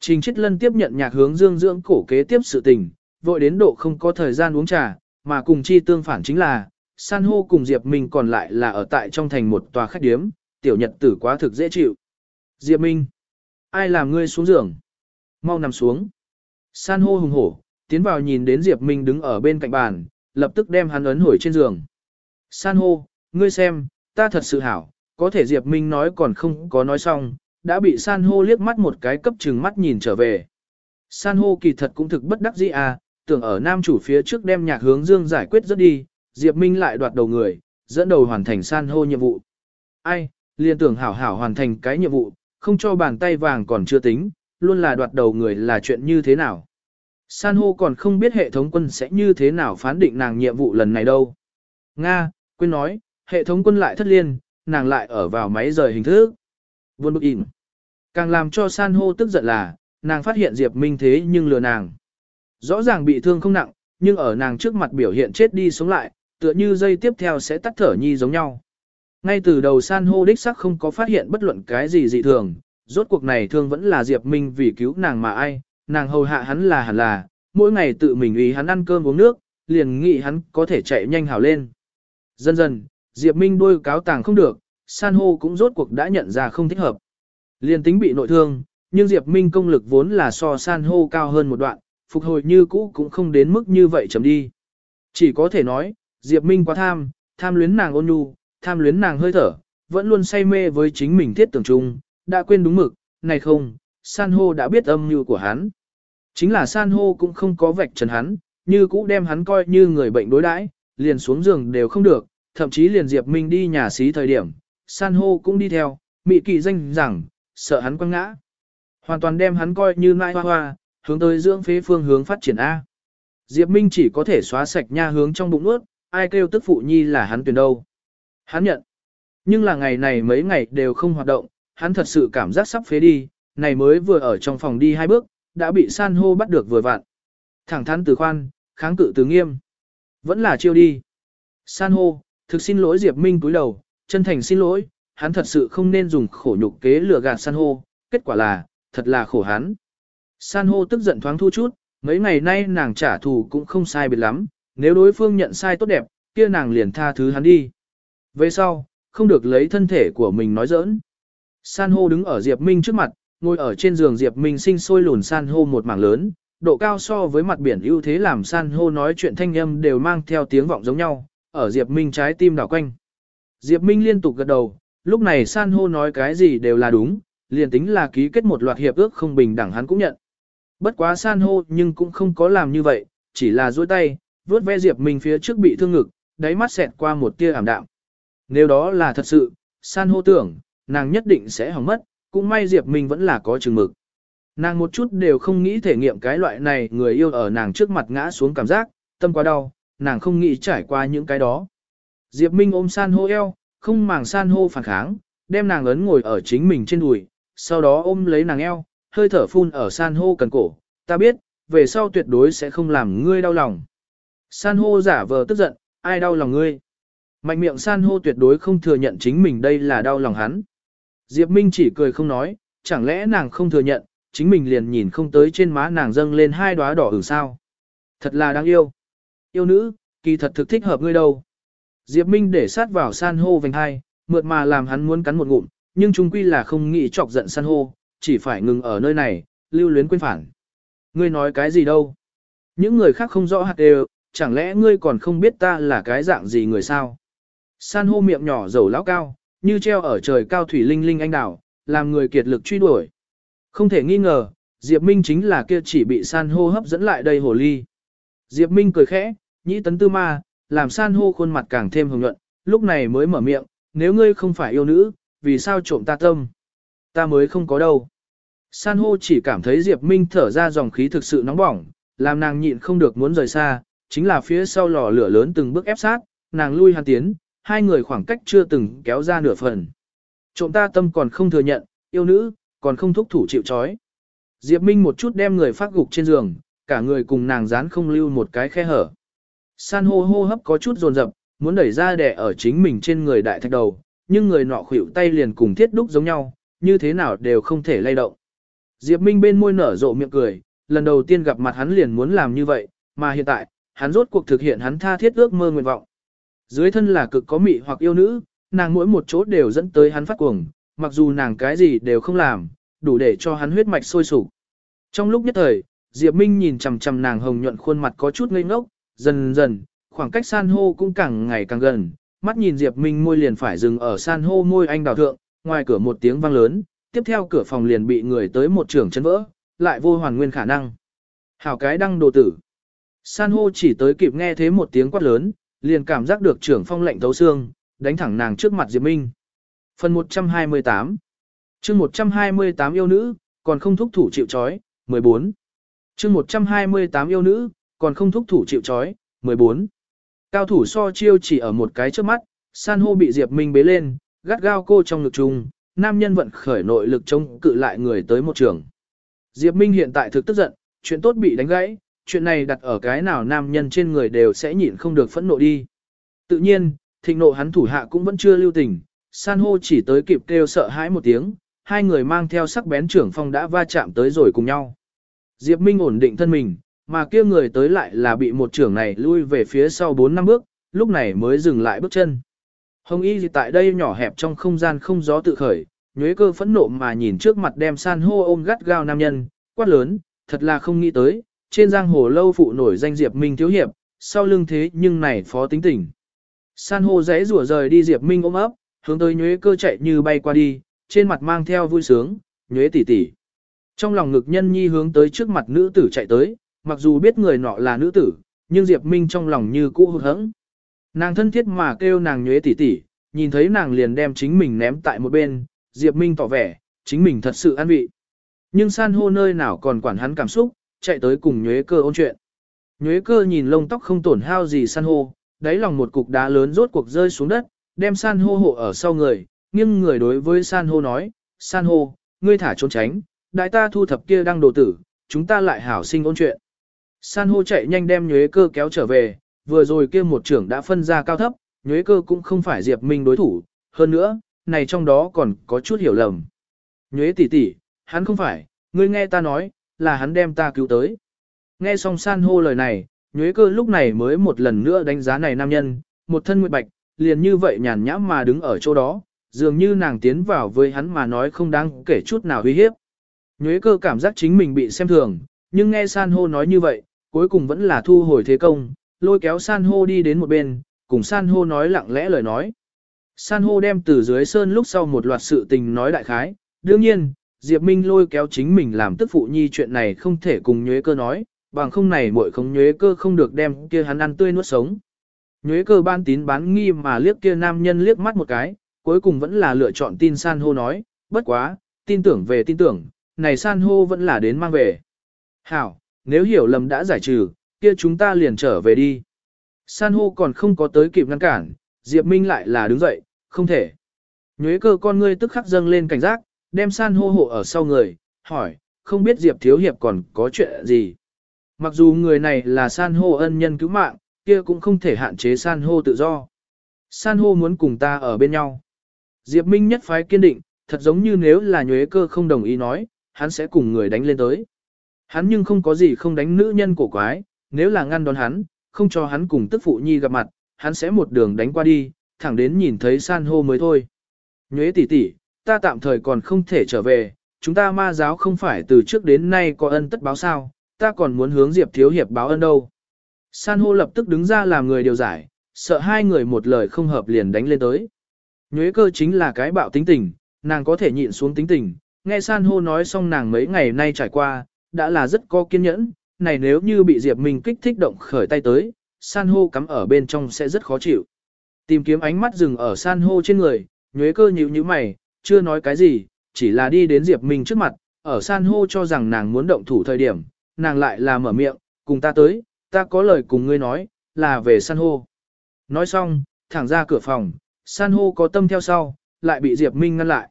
Trình Chiết Lân tiếp nhận nhạc hướng dương dưỡng cổ kế tiếp sự tình, vội đến độ không có thời gian uống trà, mà cùng chi tương phản chính là, san hô cùng Diệp Minh còn lại là ở tại trong thành một tòa khách điếm, tiểu nhật tử quá thực dễ chịu. Diệp Minh, ai làm ngươi xuống giường? Mau nằm xuống. San hô hùng hổ, tiến vào nhìn đến Diệp Minh đứng ở bên cạnh bàn, lập tức đem hắn ấn hồi trên giường. San hô, ngươi xem, ta thật sự hảo, có thể Diệp Minh nói còn không có nói xong, đã bị san hô liếc mắt một cái cấp trừng mắt nhìn trở về. San hô kỳ thật cũng thực bất đắc dĩ à, tưởng ở nam chủ phía trước đem nhạc hướng dương giải quyết rất đi, Diệp Minh lại đoạt đầu người, dẫn đầu hoàn thành san hô nhiệm vụ. Ai, liên tưởng hảo hảo hoàn thành cái nhiệm vụ, không cho bàn tay vàng còn chưa tính, luôn là đoạt đầu người là chuyện như thế nào. San hô còn không biết hệ thống quân sẽ như thế nào phán định nàng nhiệm vụ lần này đâu. Nga, quên nói, hệ thống quân lại thất liên, nàng lại ở vào máy rời hình thức. Vươn bức in. Càng làm cho san hô tức giận là, nàng phát hiện Diệp Minh thế nhưng lừa nàng. Rõ ràng bị thương không nặng, nhưng ở nàng trước mặt biểu hiện chết đi sống lại, tựa như dây tiếp theo sẽ tắt thở nhi giống nhau. Ngay từ đầu san hô đích sắc không có phát hiện bất luận cái gì dị thường, rốt cuộc này thương vẫn là Diệp Minh vì cứu nàng mà ai, nàng hầu hạ hắn là hẳn là, mỗi ngày tự mình ý hắn ăn cơm uống nước, liền nghĩ hắn có thể chạy nhanh hào lên. Dần dần, Diệp Minh đôi cáo tàng không được, san hô cũng rốt cuộc đã nhận ra không thích hợp. Liền tính bị nội thương, nhưng Diệp Minh công lực vốn là so san hô cao hơn một đoạn, phục hồi như cũ cũng không đến mức như vậy chấm đi. Chỉ có thể nói, Diệp Minh quá tham, tham luyến nàng ôn nhu, tham luyến nàng hơi thở, vẫn luôn say mê với chính mình thiết tưởng chung, đã quên đúng mực, này không, san hô đã biết âm mưu của hắn. Chính là san hô cũng không có vạch trần hắn, như cũ đem hắn coi như người bệnh đối đãi, liền xuống giường đều không được, thậm chí liền Diệp Minh đi nhà xí thời điểm, san hô cũng đi theo, mị kỳ danh rằng, sợ hắn quăng ngã. Hoàn toàn đem hắn coi như nai hoa hoa, hướng tới dưỡng phế phương hướng phát triển A. Diệp Minh chỉ có thể xóa sạch nha hướng trong bụng ướt, ai kêu tức phụ nhi là hắn tuyển đâu. Hắn nhận. Nhưng là ngày này mấy ngày đều không hoạt động, hắn thật sự cảm giác sắp phế đi, này mới vừa ở trong phòng đi hai bước, đã bị san hô bắt được vừa vặn. Thẳng thắn từ khoan, kháng cự từ nghiêm. Vẫn là chiêu đi. San hô, thực xin lỗi Diệp Minh cúi đầu, chân thành xin lỗi, hắn thật sự không nên dùng khổ nhục kế lừa gạt san hô, kết quả là, thật là khổ hắn. San hô tức giận thoáng thu chút, mấy ngày nay nàng trả thù cũng không sai biệt lắm, nếu đối phương nhận sai tốt đẹp, kia nàng liền tha thứ hắn đi. Về sau, không được lấy thân thể của mình nói giỡn. San hô đứng ở Diệp Minh trước mặt, ngồi ở trên giường Diệp Minh sinh sôi lùn san hô một mảng lớn, độ cao so với mặt biển ưu thế làm san hô nói chuyện thanh âm đều mang theo tiếng vọng giống nhau, ở Diệp Minh trái tim đảo quanh. Diệp Minh liên tục gật đầu, lúc này san hô nói cái gì đều là đúng, liền tính là ký kết một loạt hiệp ước không bình đẳng hắn cũng nhận. Bất quá san hô nhưng cũng không có làm như vậy, chỉ là duỗi tay, vuốt ve Diệp Minh phía trước bị thương ngực, đáy mắt xẹt qua một tia ảm đạm. Nếu đó là thật sự, san hô tưởng, nàng nhất định sẽ hỏng mất, cũng may Diệp Minh vẫn là có chừng mực. Nàng một chút đều không nghĩ thể nghiệm cái loại này người yêu ở nàng trước mặt ngã xuống cảm giác, tâm quá đau, nàng không nghĩ trải qua những cái đó. Diệp Minh ôm san hô eo, không màng san hô phản kháng, đem nàng ấn ngồi ở chính mình trên đùi, sau đó ôm lấy nàng eo, hơi thở phun ở san hô cần cổ, ta biết, về sau tuyệt đối sẽ không làm ngươi đau lòng. San hô giả vờ tức giận, ai đau lòng ngươi. Mạnh miệng san hô tuyệt đối không thừa nhận chính mình đây là đau lòng hắn. Diệp Minh chỉ cười không nói, chẳng lẽ nàng không thừa nhận, chính mình liền nhìn không tới trên má nàng dâng lên hai đóa đỏ ửng sao. Thật là đáng yêu. Yêu nữ, kỳ thật thực thích hợp ngươi đâu. Diệp Minh để sát vào san hô vành hai, mượt mà làm hắn muốn cắn một ngụm, nhưng chung quy là không nghĩ chọc giận san hô, chỉ phải ngừng ở nơi này, lưu luyến quên phản. Ngươi nói cái gì đâu? Những người khác không rõ hạt đều, chẳng lẽ ngươi còn không biết ta là cái dạng gì người sao? San hô miệng nhỏ dầu lão cao, như treo ở trời cao thủy linh linh anh đảo, làm người kiệt lực truy đuổi. Không thể nghi ngờ, Diệp Minh chính là kia chỉ bị san hô hấp dẫn lại đây hồ ly. Diệp Minh cười khẽ, nhĩ tấn tư ma, làm san hô khuôn mặt càng thêm hồng nhuận, lúc này mới mở miệng, nếu ngươi không phải yêu nữ, vì sao trộm ta tâm? Ta mới không có đâu. San hô chỉ cảm thấy Diệp Minh thở ra dòng khí thực sự nóng bỏng, làm nàng nhịn không được muốn rời xa, chính là phía sau lò lửa lớn từng bước ép sát, nàng lui hàn tiến, hai người khoảng cách chưa từng kéo ra nửa phần. Trộm ta tâm còn không thừa nhận, yêu nữ, còn không thúc thủ chịu chói. Diệp Minh một chút đem người phát gục trên giường, cả người cùng nàng dán không lưu một cái khe hở. San hô hô hấp có chút dồn dập, muốn đẩy ra đè ở chính mình trên người đại thạch đầu, nhưng người nọ khuỷu tay liền cùng thiết đúc giống nhau, như thế nào đều không thể lay động. Diệp Minh bên môi nở rộ miệng cười, lần đầu tiên gặp mặt hắn liền muốn làm như vậy, mà hiện tại, hắn rốt cuộc thực hiện hắn tha thiết ước mơ nguyện vọng. Dưới thân là cực có mị hoặc yêu nữ, nàng mỗi một chỗ đều dẫn tới hắn phát cuồng, mặc dù nàng cái gì đều không làm, đủ để cho hắn huyết mạch sôi sục. Trong lúc nhất thời, Diệp Minh nhìn chằm chằm nàng hồng nhuận khuôn mặt có chút ngây ngốc, dần dần, khoảng cách san hô cũng càng ngày càng gần, mắt nhìn Diệp Minh môi liền phải dừng ở san hô môi anh đào thượng, ngoài cửa một tiếng vang lớn, tiếp theo cửa phòng liền bị người tới một trường chân vỡ, lại vô hoàn nguyên khả năng. Hảo cái đăng đồ tử. San hô chỉ tới kịp nghe thế một tiếng quát lớn, liền cảm giác được trưởng phong lệnh thấu xương, đánh thẳng nàng trước mặt Diệp Minh. Phần 128 chương 128 yêu nữ, còn không thúc thủ chịu chói, 14. chương 128 yêu nữ, còn không thúc thủ chịu chói, 14. Cao thủ so chiêu chỉ ở một cái trước mắt, san hô bị Diệp Minh bế lên, gắt gao cô trong ngực trùng, nam nhân vận khởi nội lực chống cự lại người tới một trường. Diệp Minh hiện tại thực tức giận, chuyện tốt bị đánh gãy, chuyện này đặt ở cái nào nam nhân trên người đều sẽ nhịn không được phẫn nộ đi. Tự nhiên, thịnh nộ hắn thủ hạ cũng vẫn chưa lưu tình, san hô chỉ tới kịp kêu sợ hãi một tiếng, hai người mang theo sắc bén trưởng phong đã va chạm tới rồi cùng nhau. Diệp Minh ổn định thân mình, mà kia người tới lại là bị một trưởng này lui về phía sau 4 năm bước, lúc này mới dừng lại bước chân. Hồng Y tại đây nhỏ hẹp trong không gian không gió tự khởi, nhuế cơ phẫn nộ mà nhìn trước mặt đem san hô ôm gắt gao nam nhân, quát lớn, thật là không nghĩ tới, trên giang hồ lâu phụ nổi danh Diệp Minh thiếu hiệp, sau lưng thế nhưng này phó tính tình. San hô rẽ rủa rời đi Diệp Minh ôm ấp, hướng tới nhuế cơ chạy như bay qua đi, trên mặt mang theo vui sướng, nhuế tỷ tỷ. Trong lòng ngực nhân nhi hướng tới trước mặt nữ tử chạy tới, mặc dù biết người nọ là nữ tử, nhưng Diệp Minh trong lòng như cũ hụt hẫng. Nàng thân thiết mà kêu nàng nhuế tỷ tỷ, nhìn thấy nàng liền đem chính mình ném tại một bên, Diệp Minh tỏ vẻ, chính mình thật sự an vị. Nhưng san hô nơi nào còn quản hắn cảm xúc, chạy tới cùng nhuế cơ ôn chuyện. Nhuế cơ nhìn lông tóc không tổn hao gì san hô, đáy lòng một cục đá lớn rốt cuộc rơi xuống đất, đem san hô hộ ở sau người, nhưng người đối với san hô nói, san hô, ngươi thả trốn tránh, đại ta thu thập kia đang đồ tử, chúng ta lại hảo sinh ôn chuyện. San hô chạy nhanh đem nhuế cơ kéo trở về, vừa rồi kia một trưởng đã phân ra cao thấp, nhuế cơ cũng không phải Diệp Minh đối thủ, hơn nữa, này trong đó còn có chút hiểu lầm. Nhuế tỷ tỷ, hắn không phải, ngươi nghe ta nói, là hắn đem ta cứu tới. Nghe xong san hô lời này, nhuế cơ lúc này mới một lần nữa đánh giá này nam nhân, một thân nguyệt bạch, liền như vậy nhàn nhã mà đứng ở chỗ đó, dường như nàng tiến vào với hắn mà nói không đáng kể chút nào uy hiếp. Nhuế cơ cảm giác chính mình bị xem thường, nhưng nghe san hô nói như vậy, cuối cùng vẫn là thu hồi thế công, lôi kéo san hô đi đến một bên, cùng san hô nói lặng lẽ lời nói. San hô đem từ dưới sơn lúc sau một loạt sự tình nói đại khái, đương nhiên, Diệp Minh lôi kéo chính mình làm tức phụ nhi chuyện này không thể cùng nhuế cơ nói, bằng không này muội không nhuế cơ không được đem kia hắn ăn tươi nuốt sống. Nhuế cơ ban tín bán nghi mà liếc kia nam nhân liếc mắt một cái, cuối cùng vẫn là lựa chọn tin san hô nói, bất quá, tin tưởng về tin tưởng, này san hô vẫn là đến mang về. Hảo, nếu hiểu lầm đã giải trừ, kia chúng ta liền trở về đi. San hô còn không có tới kịp ngăn cản, Diệp Minh lại là đứng dậy, không thể. Nhuế cơ con ngươi tức khắc dâng lên cảnh giác, đem san hô hộ ở sau người, hỏi, không biết Diệp Thiếu Hiệp còn có chuyện gì. Mặc dù người này là san hô ân nhân cứu mạng, kia cũng không thể hạn chế san hô tự do. San hô muốn cùng ta ở bên nhau. Diệp Minh nhất phái kiên định, thật giống như nếu là nhuế cơ không đồng ý nói, hắn sẽ cùng người đánh lên tới. Hắn nhưng không có gì không đánh nữ nhân cổ quái, nếu là ngăn đón hắn, không cho hắn cùng tức phụ nhi gặp mặt, hắn sẽ một đường đánh qua đi, thẳng đến nhìn thấy san hô mới thôi. Nhuế tỷ tỷ, ta tạm thời còn không thể trở về, chúng ta ma giáo không phải từ trước đến nay có ân tất báo sao, ta còn muốn hướng Diệp Thiếu Hiệp báo ân đâu. San hô lập tức đứng ra làm người điều giải, sợ hai người một lời không hợp liền đánh lên tới. Nhuế cơ chính là cái bạo tính tình, nàng có thể nhịn xuống tính tình, nghe san hô nói xong nàng mấy ngày nay trải qua, đã là rất có kiên nhẫn, này nếu như bị Diệp Minh kích thích động khởi tay tới, san hô cắm ở bên trong sẽ rất khó chịu. Tìm kiếm ánh mắt dừng ở san hô trên người, nhuế cơ nhíu như mày, chưa nói cái gì, chỉ là đi đến Diệp Minh trước mặt, ở san hô cho rằng nàng muốn động thủ thời điểm, nàng lại là mở miệng, cùng ta tới, ta có lời cùng ngươi nói, là về san hô. Nói xong, thẳng ra cửa phòng, san hô có tâm theo sau, lại bị Diệp Minh ngăn lại.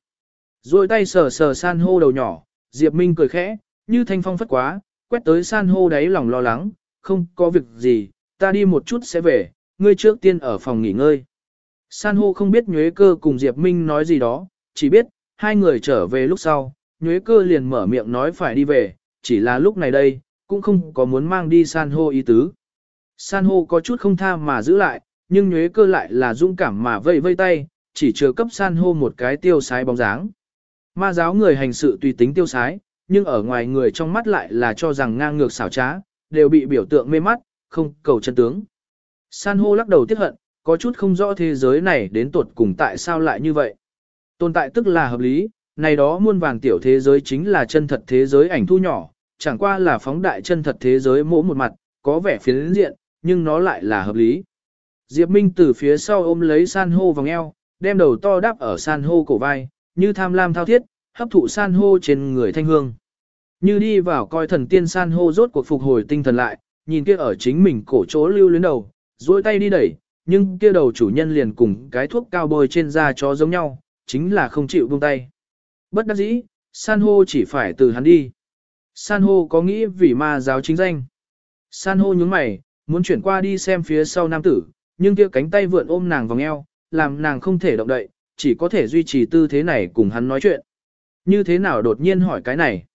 Rồi tay sờ sờ san hô đầu nhỏ, Diệp Minh cười khẽ, như thanh phong phất quá, quét tới san hô đáy lòng lo lắng, không có việc gì, ta đi một chút sẽ về, ngươi trước tiên ở phòng nghỉ ngơi. San hô không biết nhuế cơ cùng Diệp Minh nói gì đó, chỉ biết, hai người trở về lúc sau, nhuế cơ liền mở miệng nói phải đi về, chỉ là lúc này đây, cũng không có muốn mang đi san hô ý tứ. San hô có chút không tha mà giữ lại, nhưng nhuế cơ lại là dũng cảm mà vây vây tay, chỉ chờ cấp san hô một cái tiêu sái bóng dáng. Ma giáo người hành sự tùy tính tiêu sái, nhưng ở ngoài người trong mắt lại là cho rằng ngang ngược xảo trá, đều bị biểu tượng mê mắt, không cầu chân tướng. San hô lắc đầu tiếc hận, có chút không rõ thế giới này đến tuột cùng tại sao lại như vậy. Tồn tại tức là hợp lý, này đó muôn vàng tiểu thế giới chính là chân thật thế giới ảnh thu nhỏ, chẳng qua là phóng đại chân thật thế giới mỗi một mặt, có vẻ phiến diện, nhưng nó lại là hợp lý. Diệp Minh từ phía sau ôm lấy san hô vòng eo, đem đầu to đắp ở san hô cổ vai, như tham lam thao thiết, hấp thụ san hô trên người thanh hương. Như đi vào coi thần tiên san hô rốt cuộc phục hồi tinh thần lại, nhìn kia ở chính mình cổ chỗ lưu luyến đầu, duỗi tay đi đẩy, nhưng kia đầu chủ nhân liền cùng cái thuốc cao bôi trên da chó giống nhau, chính là không chịu buông tay. Bất đắc dĩ, san hô chỉ phải từ hắn đi. San hô có nghĩ vì ma giáo chính danh. San hô nhướng mày, muốn chuyển qua đi xem phía sau nam tử, nhưng kia cánh tay vượn ôm nàng vòng eo, làm nàng không thể động đậy, chỉ có thể duy trì tư thế này cùng hắn nói chuyện. Như thế nào đột nhiên hỏi cái này?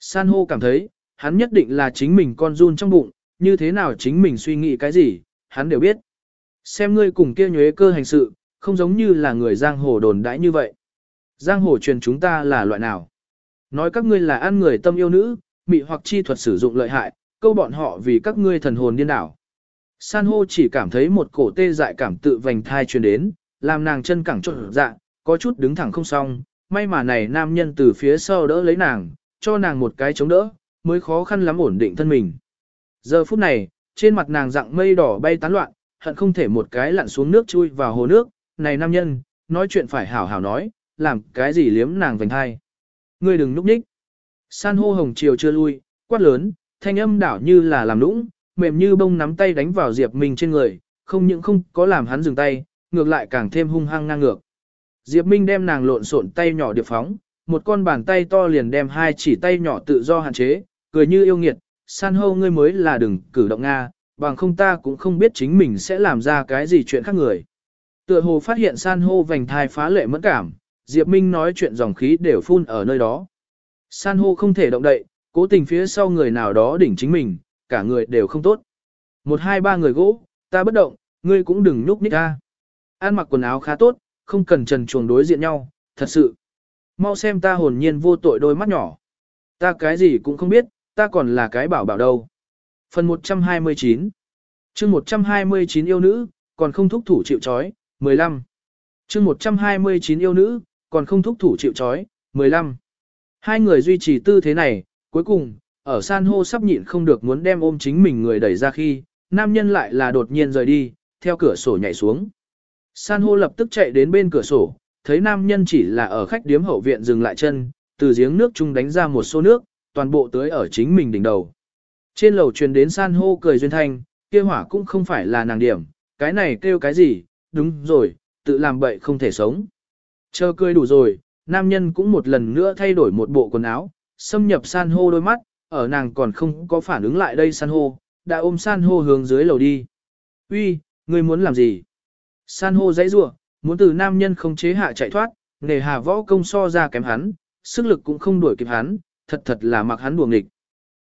San hô cảm thấy, hắn nhất định là chính mình con run trong bụng, như thế nào chính mình suy nghĩ cái gì, hắn đều biết. Xem ngươi cùng kia nhuế cơ hành sự, không giống như là người giang hồ đồn đãi như vậy. Giang hồ truyền chúng ta là loại nào? Nói các ngươi là ăn người tâm yêu nữ, mị hoặc chi thuật sử dụng lợi hại, câu bọn họ vì các ngươi thần hồn điên đảo. San hô chỉ cảm thấy một cổ tê dại cảm tự vành thai truyền đến, làm nàng chân cẳng trộn dạ, có chút đứng thẳng không xong, may mà này nam nhân từ phía sau đỡ lấy nàng, cho nàng một cái chống đỡ, mới khó khăn lắm ổn định thân mình. Giờ phút này, trên mặt nàng dạng mây đỏ bay tán loạn, hận không thể một cái lặn xuống nước chui vào hồ nước, này nam nhân, nói chuyện phải hảo hảo nói, làm cái gì liếm nàng vành hai. Ngươi đừng núp ních. San hô hồng chiều chưa lui, quát lớn, thanh âm đảo như là làm lũng, mềm như bông nắm tay đánh vào Diệp Minh trên người, không những không có làm hắn dừng tay, ngược lại càng thêm hung hăng ngang ngược. Diệp Minh đem nàng lộn xộn tay nhỏ điệp phóng, một con bàn tay to liền đem hai chỉ tay nhỏ tự do hạn chế, cười như yêu nghiệt, san hô ngươi mới là đừng cử động Nga, bằng không ta cũng không biết chính mình sẽ làm ra cái gì chuyện khác người. Tựa hồ phát hiện san hô vành thai phá lệ mẫn cảm, Diệp Minh nói chuyện dòng khí đều phun ở nơi đó. San hô không thể động đậy, cố tình phía sau người nào đó đỉnh chính mình, cả người đều không tốt. Một hai ba người gỗ, ta bất động, ngươi cũng đừng nhúc nhích ta. An mặc quần áo khá tốt, không cần trần chuồng đối diện nhau, thật sự. Mau xem ta hồn nhiên vô tội đôi mắt nhỏ. Ta cái gì cũng không biết, ta còn là cái bảo bảo đâu. Phần 129 chương 129 yêu nữ, còn không thúc thủ chịu chói, 15. chương 129 yêu nữ, còn không thúc thủ chịu chói, 15. Hai người duy trì tư thế này, cuối cùng, ở san hô sắp nhịn không được muốn đem ôm chính mình người đẩy ra khi, nam nhân lại là đột nhiên rời đi, theo cửa sổ nhảy xuống. San hô lập tức chạy đến bên cửa sổ, thấy nam nhân chỉ là ở khách điếm hậu viện dừng lại chân, từ giếng nước chung đánh ra một xô nước, toàn bộ tưới ở chính mình đỉnh đầu. Trên lầu truyền đến san hô cười duyên thanh, kia hỏa cũng không phải là nàng điểm, cái này kêu cái gì, đúng rồi, tự làm bậy không thể sống. Chờ cười đủ rồi, nam nhân cũng một lần nữa thay đổi một bộ quần áo, xâm nhập san hô đôi mắt, ở nàng còn không có phản ứng lại đây san hô, đã ôm san hô hướng dưới lầu đi. Uy, ngươi muốn làm gì? San hô dãy rủa, muốn từ nam nhân không chế hạ chạy thoát, nề hà võ công so ra kém hắn, sức lực cũng không đuổi kịp hắn, thật thật là mặc hắn buồng nghịch.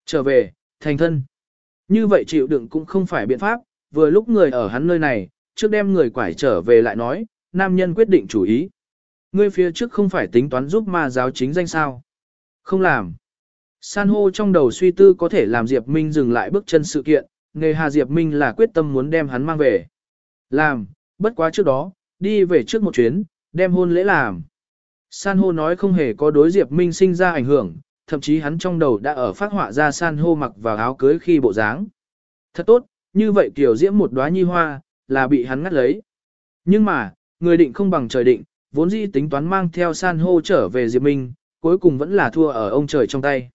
Trở về, thành thân. Như vậy chịu đựng cũng không phải biện pháp, vừa lúc người ở hắn nơi này, trước đem người quải trở về lại nói, nam nhân quyết định chủ ý. Ngươi phía trước không phải tính toán giúp ma giáo chính danh sao. Không làm. San hô trong đầu suy tư có thể làm Diệp Minh dừng lại bước chân sự kiện, nghề hà Diệp Minh là quyết tâm muốn đem hắn mang về. Làm, bất quá trước đó, đi về trước một chuyến, đem hôn lễ làm. San hô nói không hề có đối Diệp Minh sinh ra ảnh hưởng, thậm chí hắn trong đầu đã ở phát họa ra san hô mặc vào áo cưới khi bộ dáng. Thật tốt, như vậy kiểu diễm một đóa nhi hoa, là bị hắn ngắt lấy. Nhưng mà, người định không bằng trời định, vốn dĩ tính toán mang theo san hô trở về Diệp Minh, cuối cùng vẫn là thua ở ông trời trong tay.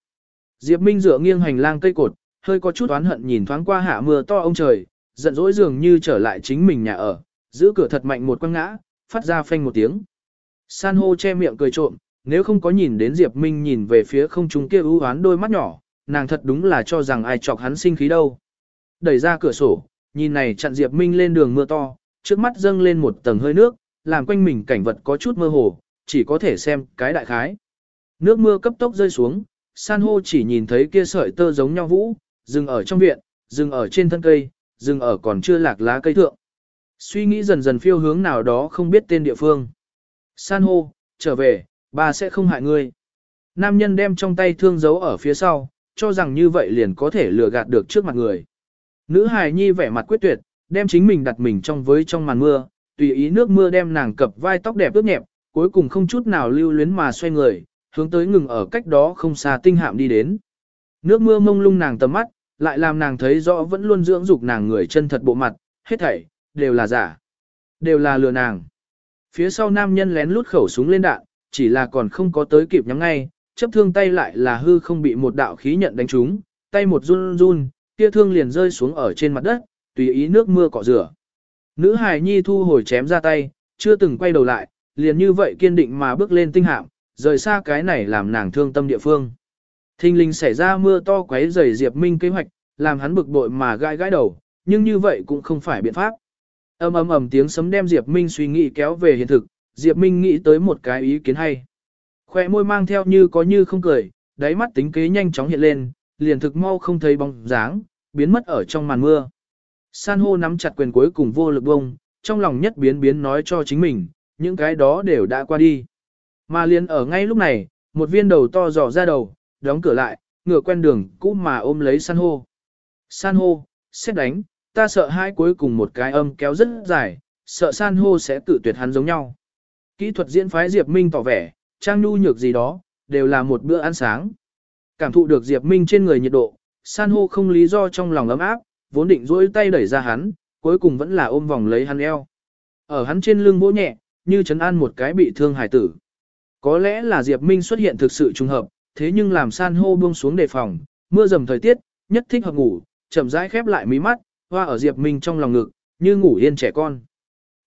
Diệp Minh dựa nghiêng hành lang cây cột, hơi có chút oán hận nhìn thoáng qua hạ mưa to ông trời, giận dỗi dường như trở lại chính mình nhà ở, giữ cửa thật mạnh một quăng ngã, phát ra phanh một tiếng. San hô che miệng cười trộm, nếu không có nhìn đến Diệp Minh nhìn về phía không trung kia ưu hoán đôi mắt nhỏ, nàng thật đúng là cho rằng ai chọc hắn sinh khí đâu. Đẩy ra cửa sổ, nhìn này chặn Diệp Minh lên đường mưa to, trước mắt dâng lên một tầng hơi nước, làm quanh mình cảnh vật có chút mơ hồ, chỉ có thể xem cái đại khái. Nước mưa cấp tốc rơi xuống, san hô chỉ nhìn thấy kia sợi tơ giống nhau vũ, dừng ở trong viện, dừng ở trên thân cây, dừng ở còn chưa lạc lá cây thượng. Suy nghĩ dần dần phiêu hướng nào đó không biết tên địa phương. San hô, trở về, bà sẽ không hại ngươi. Nam nhân đem trong tay thương giấu ở phía sau, cho rằng như vậy liền có thể lừa gạt được trước mặt người. Nữ hài nhi vẻ mặt quyết tuyệt, đem chính mình đặt mình trong với trong màn mưa, tùy ý nước mưa đem nàng cập vai tóc đẹp ướt nhẹp, cuối cùng không chút nào lưu luyến mà xoay người, hướng tới ngừng ở cách đó không xa tinh hạm đi đến. Nước mưa mông lung nàng tầm mắt, lại làm nàng thấy rõ vẫn luôn dưỡng dục nàng người chân thật bộ mặt, hết thảy, đều là giả. Đều là lừa nàng. Phía sau nam nhân lén lút khẩu súng lên đạn, chỉ là còn không có tới kịp nhắm ngay, chấp thương tay lại là hư không bị một đạo khí nhận đánh trúng, tay một run run, kia thương liền rơi xuống ở trên mặt đất, tùy ý nước mưa cọ rửa. Nữ hài nhi thu hồi chém ra tay, chưa từng quay đầu lại, liền như vậy kiên định mà bước lên tinh hạm, rời xa cái này làm nàng thương tâm địa phương. Thình linh xảy ra mưa to quấy rầy Diệp Minh kế hoạch, làm hắn bực bội mà gai gãi đầu, nhưng như vậy cũng không phải biện pháp. Ầm ầm ầm tiếng sấm đem Diệp Minh suy nghĩ kéo về hiện thực, Diệp Minh nghĩ tới một cái ý kiến hay. Khoe môi mang theo như có như không cười, đáy mắt tính kế nhanh chóng hiện lên, liền thực mau không thấy bóng dáng, biến mất ở trong màn mưa. San hô nắm chặt quyền cuối cùng vô lực bông, trong lòng nhất biến biến nói cho chính mình, những cái đó đều đã qua đi. Mà liền ở ngay lúc này, một viên đầu to dò ra đầu, đóng cửa lại, ngựa quen đường cũ mà ôm lấy san hô. San hô, xét đánh, ta sợ hai cuối cùng một cái âm kéo rất dài, sợ san hô sẽ tự tuyệt hắn giống nhau. Kỹ thuật diễn phái Diệp Minh tỏ vẻ, trang nhu nhược gì đó, đều là một bữa ăn sáng. Cảm thụ được Diệp Minh trên người nhiệt độ, san hô không lý do trong lòng ấm áp, vốn định duỗi tay đẩy ra hắn, cuối cùng vẫn là ôm vòng lấy hắn eo. Ở hắn trên lưng vỗ nhẹ, như chấn an một cái bị thương hải tử. Có lẽ là Diệp Minh xuất hiện thực sự trùng hợp, thế nhưng làm san hô buông xuống đề phòng, mưa dầm thời tiết, nhất thích hợp ngủ, chậm rãi khép lại mí mắt, hoa ở Diệp Minh trong lòng ngực, như ngủ yên trẻ con.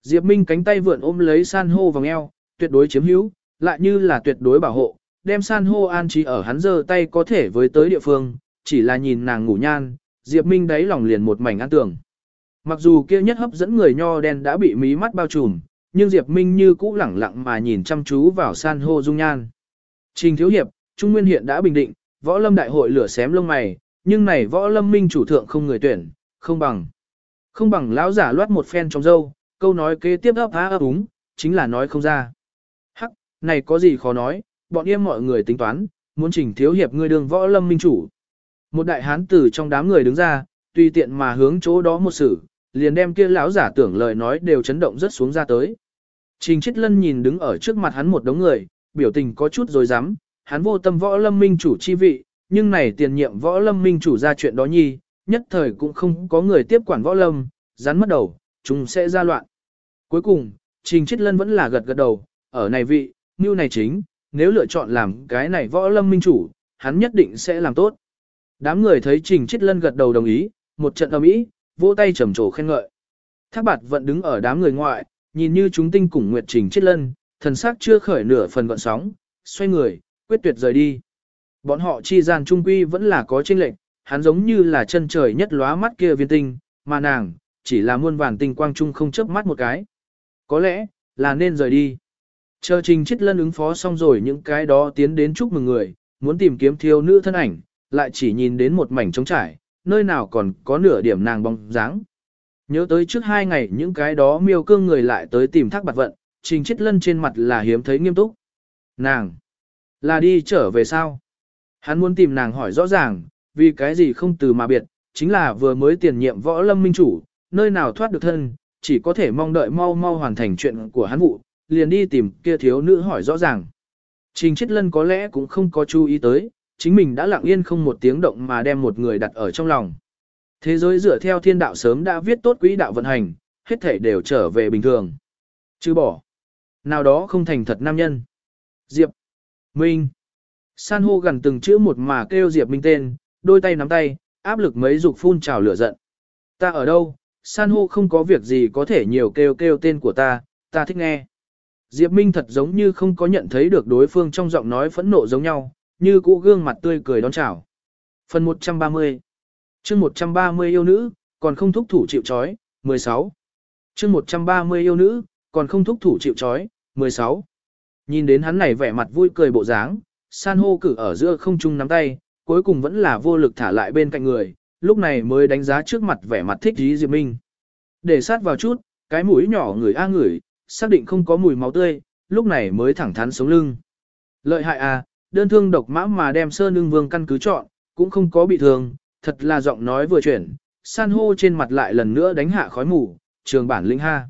Diệp Minh cánh tay vượn ôm lấy san hô vòng eo, tuyệt đối chiếm hữu, lại như là tuyệt đối bảo hộ, đem san hô an trí ở hắn giơ tay có thể với tới địa phương, chỉ là nhìn nàng ngủ nhan, Diệp Minh đáy lòng liền một mảnh an tưởng. Mặc dù kia nhất hấp dẫn người nho đen đã bị mí mắt bao trùm, nhưng Diệp Minh như cũ lẳng lặng mà nhìn chăm chú vào san hô dung nhan. Trình thiếu hiệp, Trung Nguyên hiện đã bình định, võ lâm đại hội lửa xém lông mày, nhưng này võ lâm minh chủ thượng không người tuyển, không bằng. Không bằng lão giả loát một phen trong dâu, câu nói kế tiếp ấp há ấp úng, chính là nói không ra. Hắc, này có gì khó nói, bọn em mọi người tính toán, muốn trình thiếu hiệp ngươi đường võ lâm minh chủ. Một đại hán tử trong đám người đứng ra, tùy tiện mà hướng chỗ đó một sự, liền đem kia lão giả tưởng lời nói đều chấn động rất xuống ra tới. Trình Chiết Lân nhìn đứng ở trước mặt hắn một đống người, biểu tình có chút rồi dám, hắn vô tâm võ lâm minh chủ chi vị, nhưng này tiền nhiệm võ lâm minh chủ ra chuyện đó nhi, nhất thời cũng không có người tiếp quản võ lâm, rắn mất đầu, chúng sẽ ra loạn. Cuối cùng, Trình Chiết Lân vẫn là gật gật đầu, ở này vị, như này chính, nếu lựa chọn làm cái này võ lâm minh chủ, hắn nhất định sẽ làm tốt. Đám người thấy Trình Chiết Lân gật đầu đồng ý, một trận ầm ĩ, vỗ tay trầm trồ khen ngợi. Thác bạt vẫn đứng ở đám người ngoại, nhìn như chúng tinh cùng nguyệt Trình Chiết Lân, thần sắc chưa khởi nửa phần gọn sóng, xoay người, quyết tuyệt rời đi. Bọn họ chi gian trung quy vẫn là có chênh lệnh, hắn giống như là chân trời nhất lóa mắt kia viên tinh, mà nàng, chỉ là muôn vàn tinh quang trung không chớp mắt một cái. Có lẽ, là nên rời đi. Chờ trình chết lân ứng phó xong rồi những cái đó tiến đến chúc mừng người, muốn tìm kiếm thiếu nữ thân ảnh, lại chỉ nhìn đến một mảnh trống trải, nơi nào còn có nửa điểm nàng bóng dáng. Nhớ tới trước hai ngày những cái đó miêu cương người lại tới tìm thác bạc vận, trình chết lân trên mặt là hiếm thấy nghiêm túc. Nàng, là đi trở về sao? Hắn muốn tìm nàng hỏi rõ ràng, vì cái gì không từ mà biệt, chính là vừa mới tiền nhiệm võ lâm minh chủ, nơi nào thoát được thân, chỉ có thể mong đợi mau mau hoàn thành chuyện của hắn vụ, liền đi tìm kia thiếu nữ hỏi rõ ràng. Trình Chiết Lân có lẽ cũng không có chú ý tới, chính mình đã lặng yên không một tiếng động mà đem một người đặt ở trong lòng. Thế giới dựa theo thiên đạo sớm đã viết tốt quỹ đạo vận hành, hết thể đều trở về bình thường. Chứ bỏ. Nào đó không thành thật nam nhân. Diệp. Minh. San hô gần từng chữ một mà kêu Diệp Minh tên, đôi tay nắm tay, áp lực mấy dục phun trào lửa giận. Ta ở đâu, san hô không có việc gì có thể nhiều kêu kêu tên của ta, ta thích nghe. Diệp Minh thật giống như không có nhận thấy được đối phương trong giọng nói phẫn nộ giống nhau, như cũ gương mặt tươi cười đón chào. Phần 130 chương 130 yêu nữ, còn không thúc thủ chịu chói, 16. chương 130 yêu nữ, còn không thúc thủ chịu chói, 16. Nhìn đến hắn này vẻ mặt vui cười bộ dáng, san hô cử ở giữa không trung nắm tay, cuối cùng vẫn là vô lực thả lại bên cạnh người, lúc này mới đánh giá trước mặt vẻ mặt thích ý Diệp Minh. Để sát vào chút, cái mũi nhỏ người a ngửi, xác định không có mùi máu tươi, lúc này mới thẳng thắn sống lưng. Lợi hại à, đơn thương độc mã mà đem sơn ưng vương căn cứ chọn, cũng không có bị thương, thật là giọng nói vừa chuyển, san hô trên mặt lại lần nữa đánh hạ khói mù, trường bản linh ha.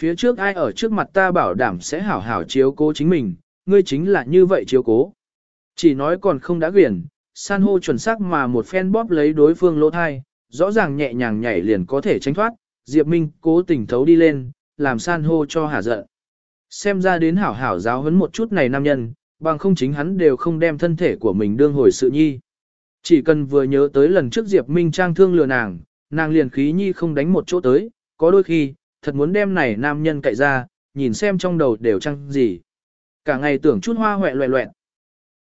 Phía trước ai ở trước mặt ta bảo đảm sẽ hảo hảo chiếu cố chính mình, ngươi chính là như vậy chiếu cố. Chỉ nói còn không đã quyển, san hô chuẩn xác mà một phen bóp lấy đối phương lỗ thai, rõ ràng nhẹ nhàng nhảy liền có thể tránh thoát, Diệp Minh cố tình thấu đi lên, làm san hô cho hả giận. Xem ra đến hảo hảo giáo huấn một chút này nam nhân, bằng không chính hắn đều không đem thân thể của mình đương hồi sự nhi. Chỉ cần vừa nhớ tới lần trước Diệp Minh trang thương lừa nàng, nàng liền khí nhi không đánh một chỗ tới, có đôi khi, thật muốn đem này nam nhân cậy ra, nhìn xem trong đầu đều trăng gì. Cả ngày tưởng chút hoa hoẹ loẹ loẹn,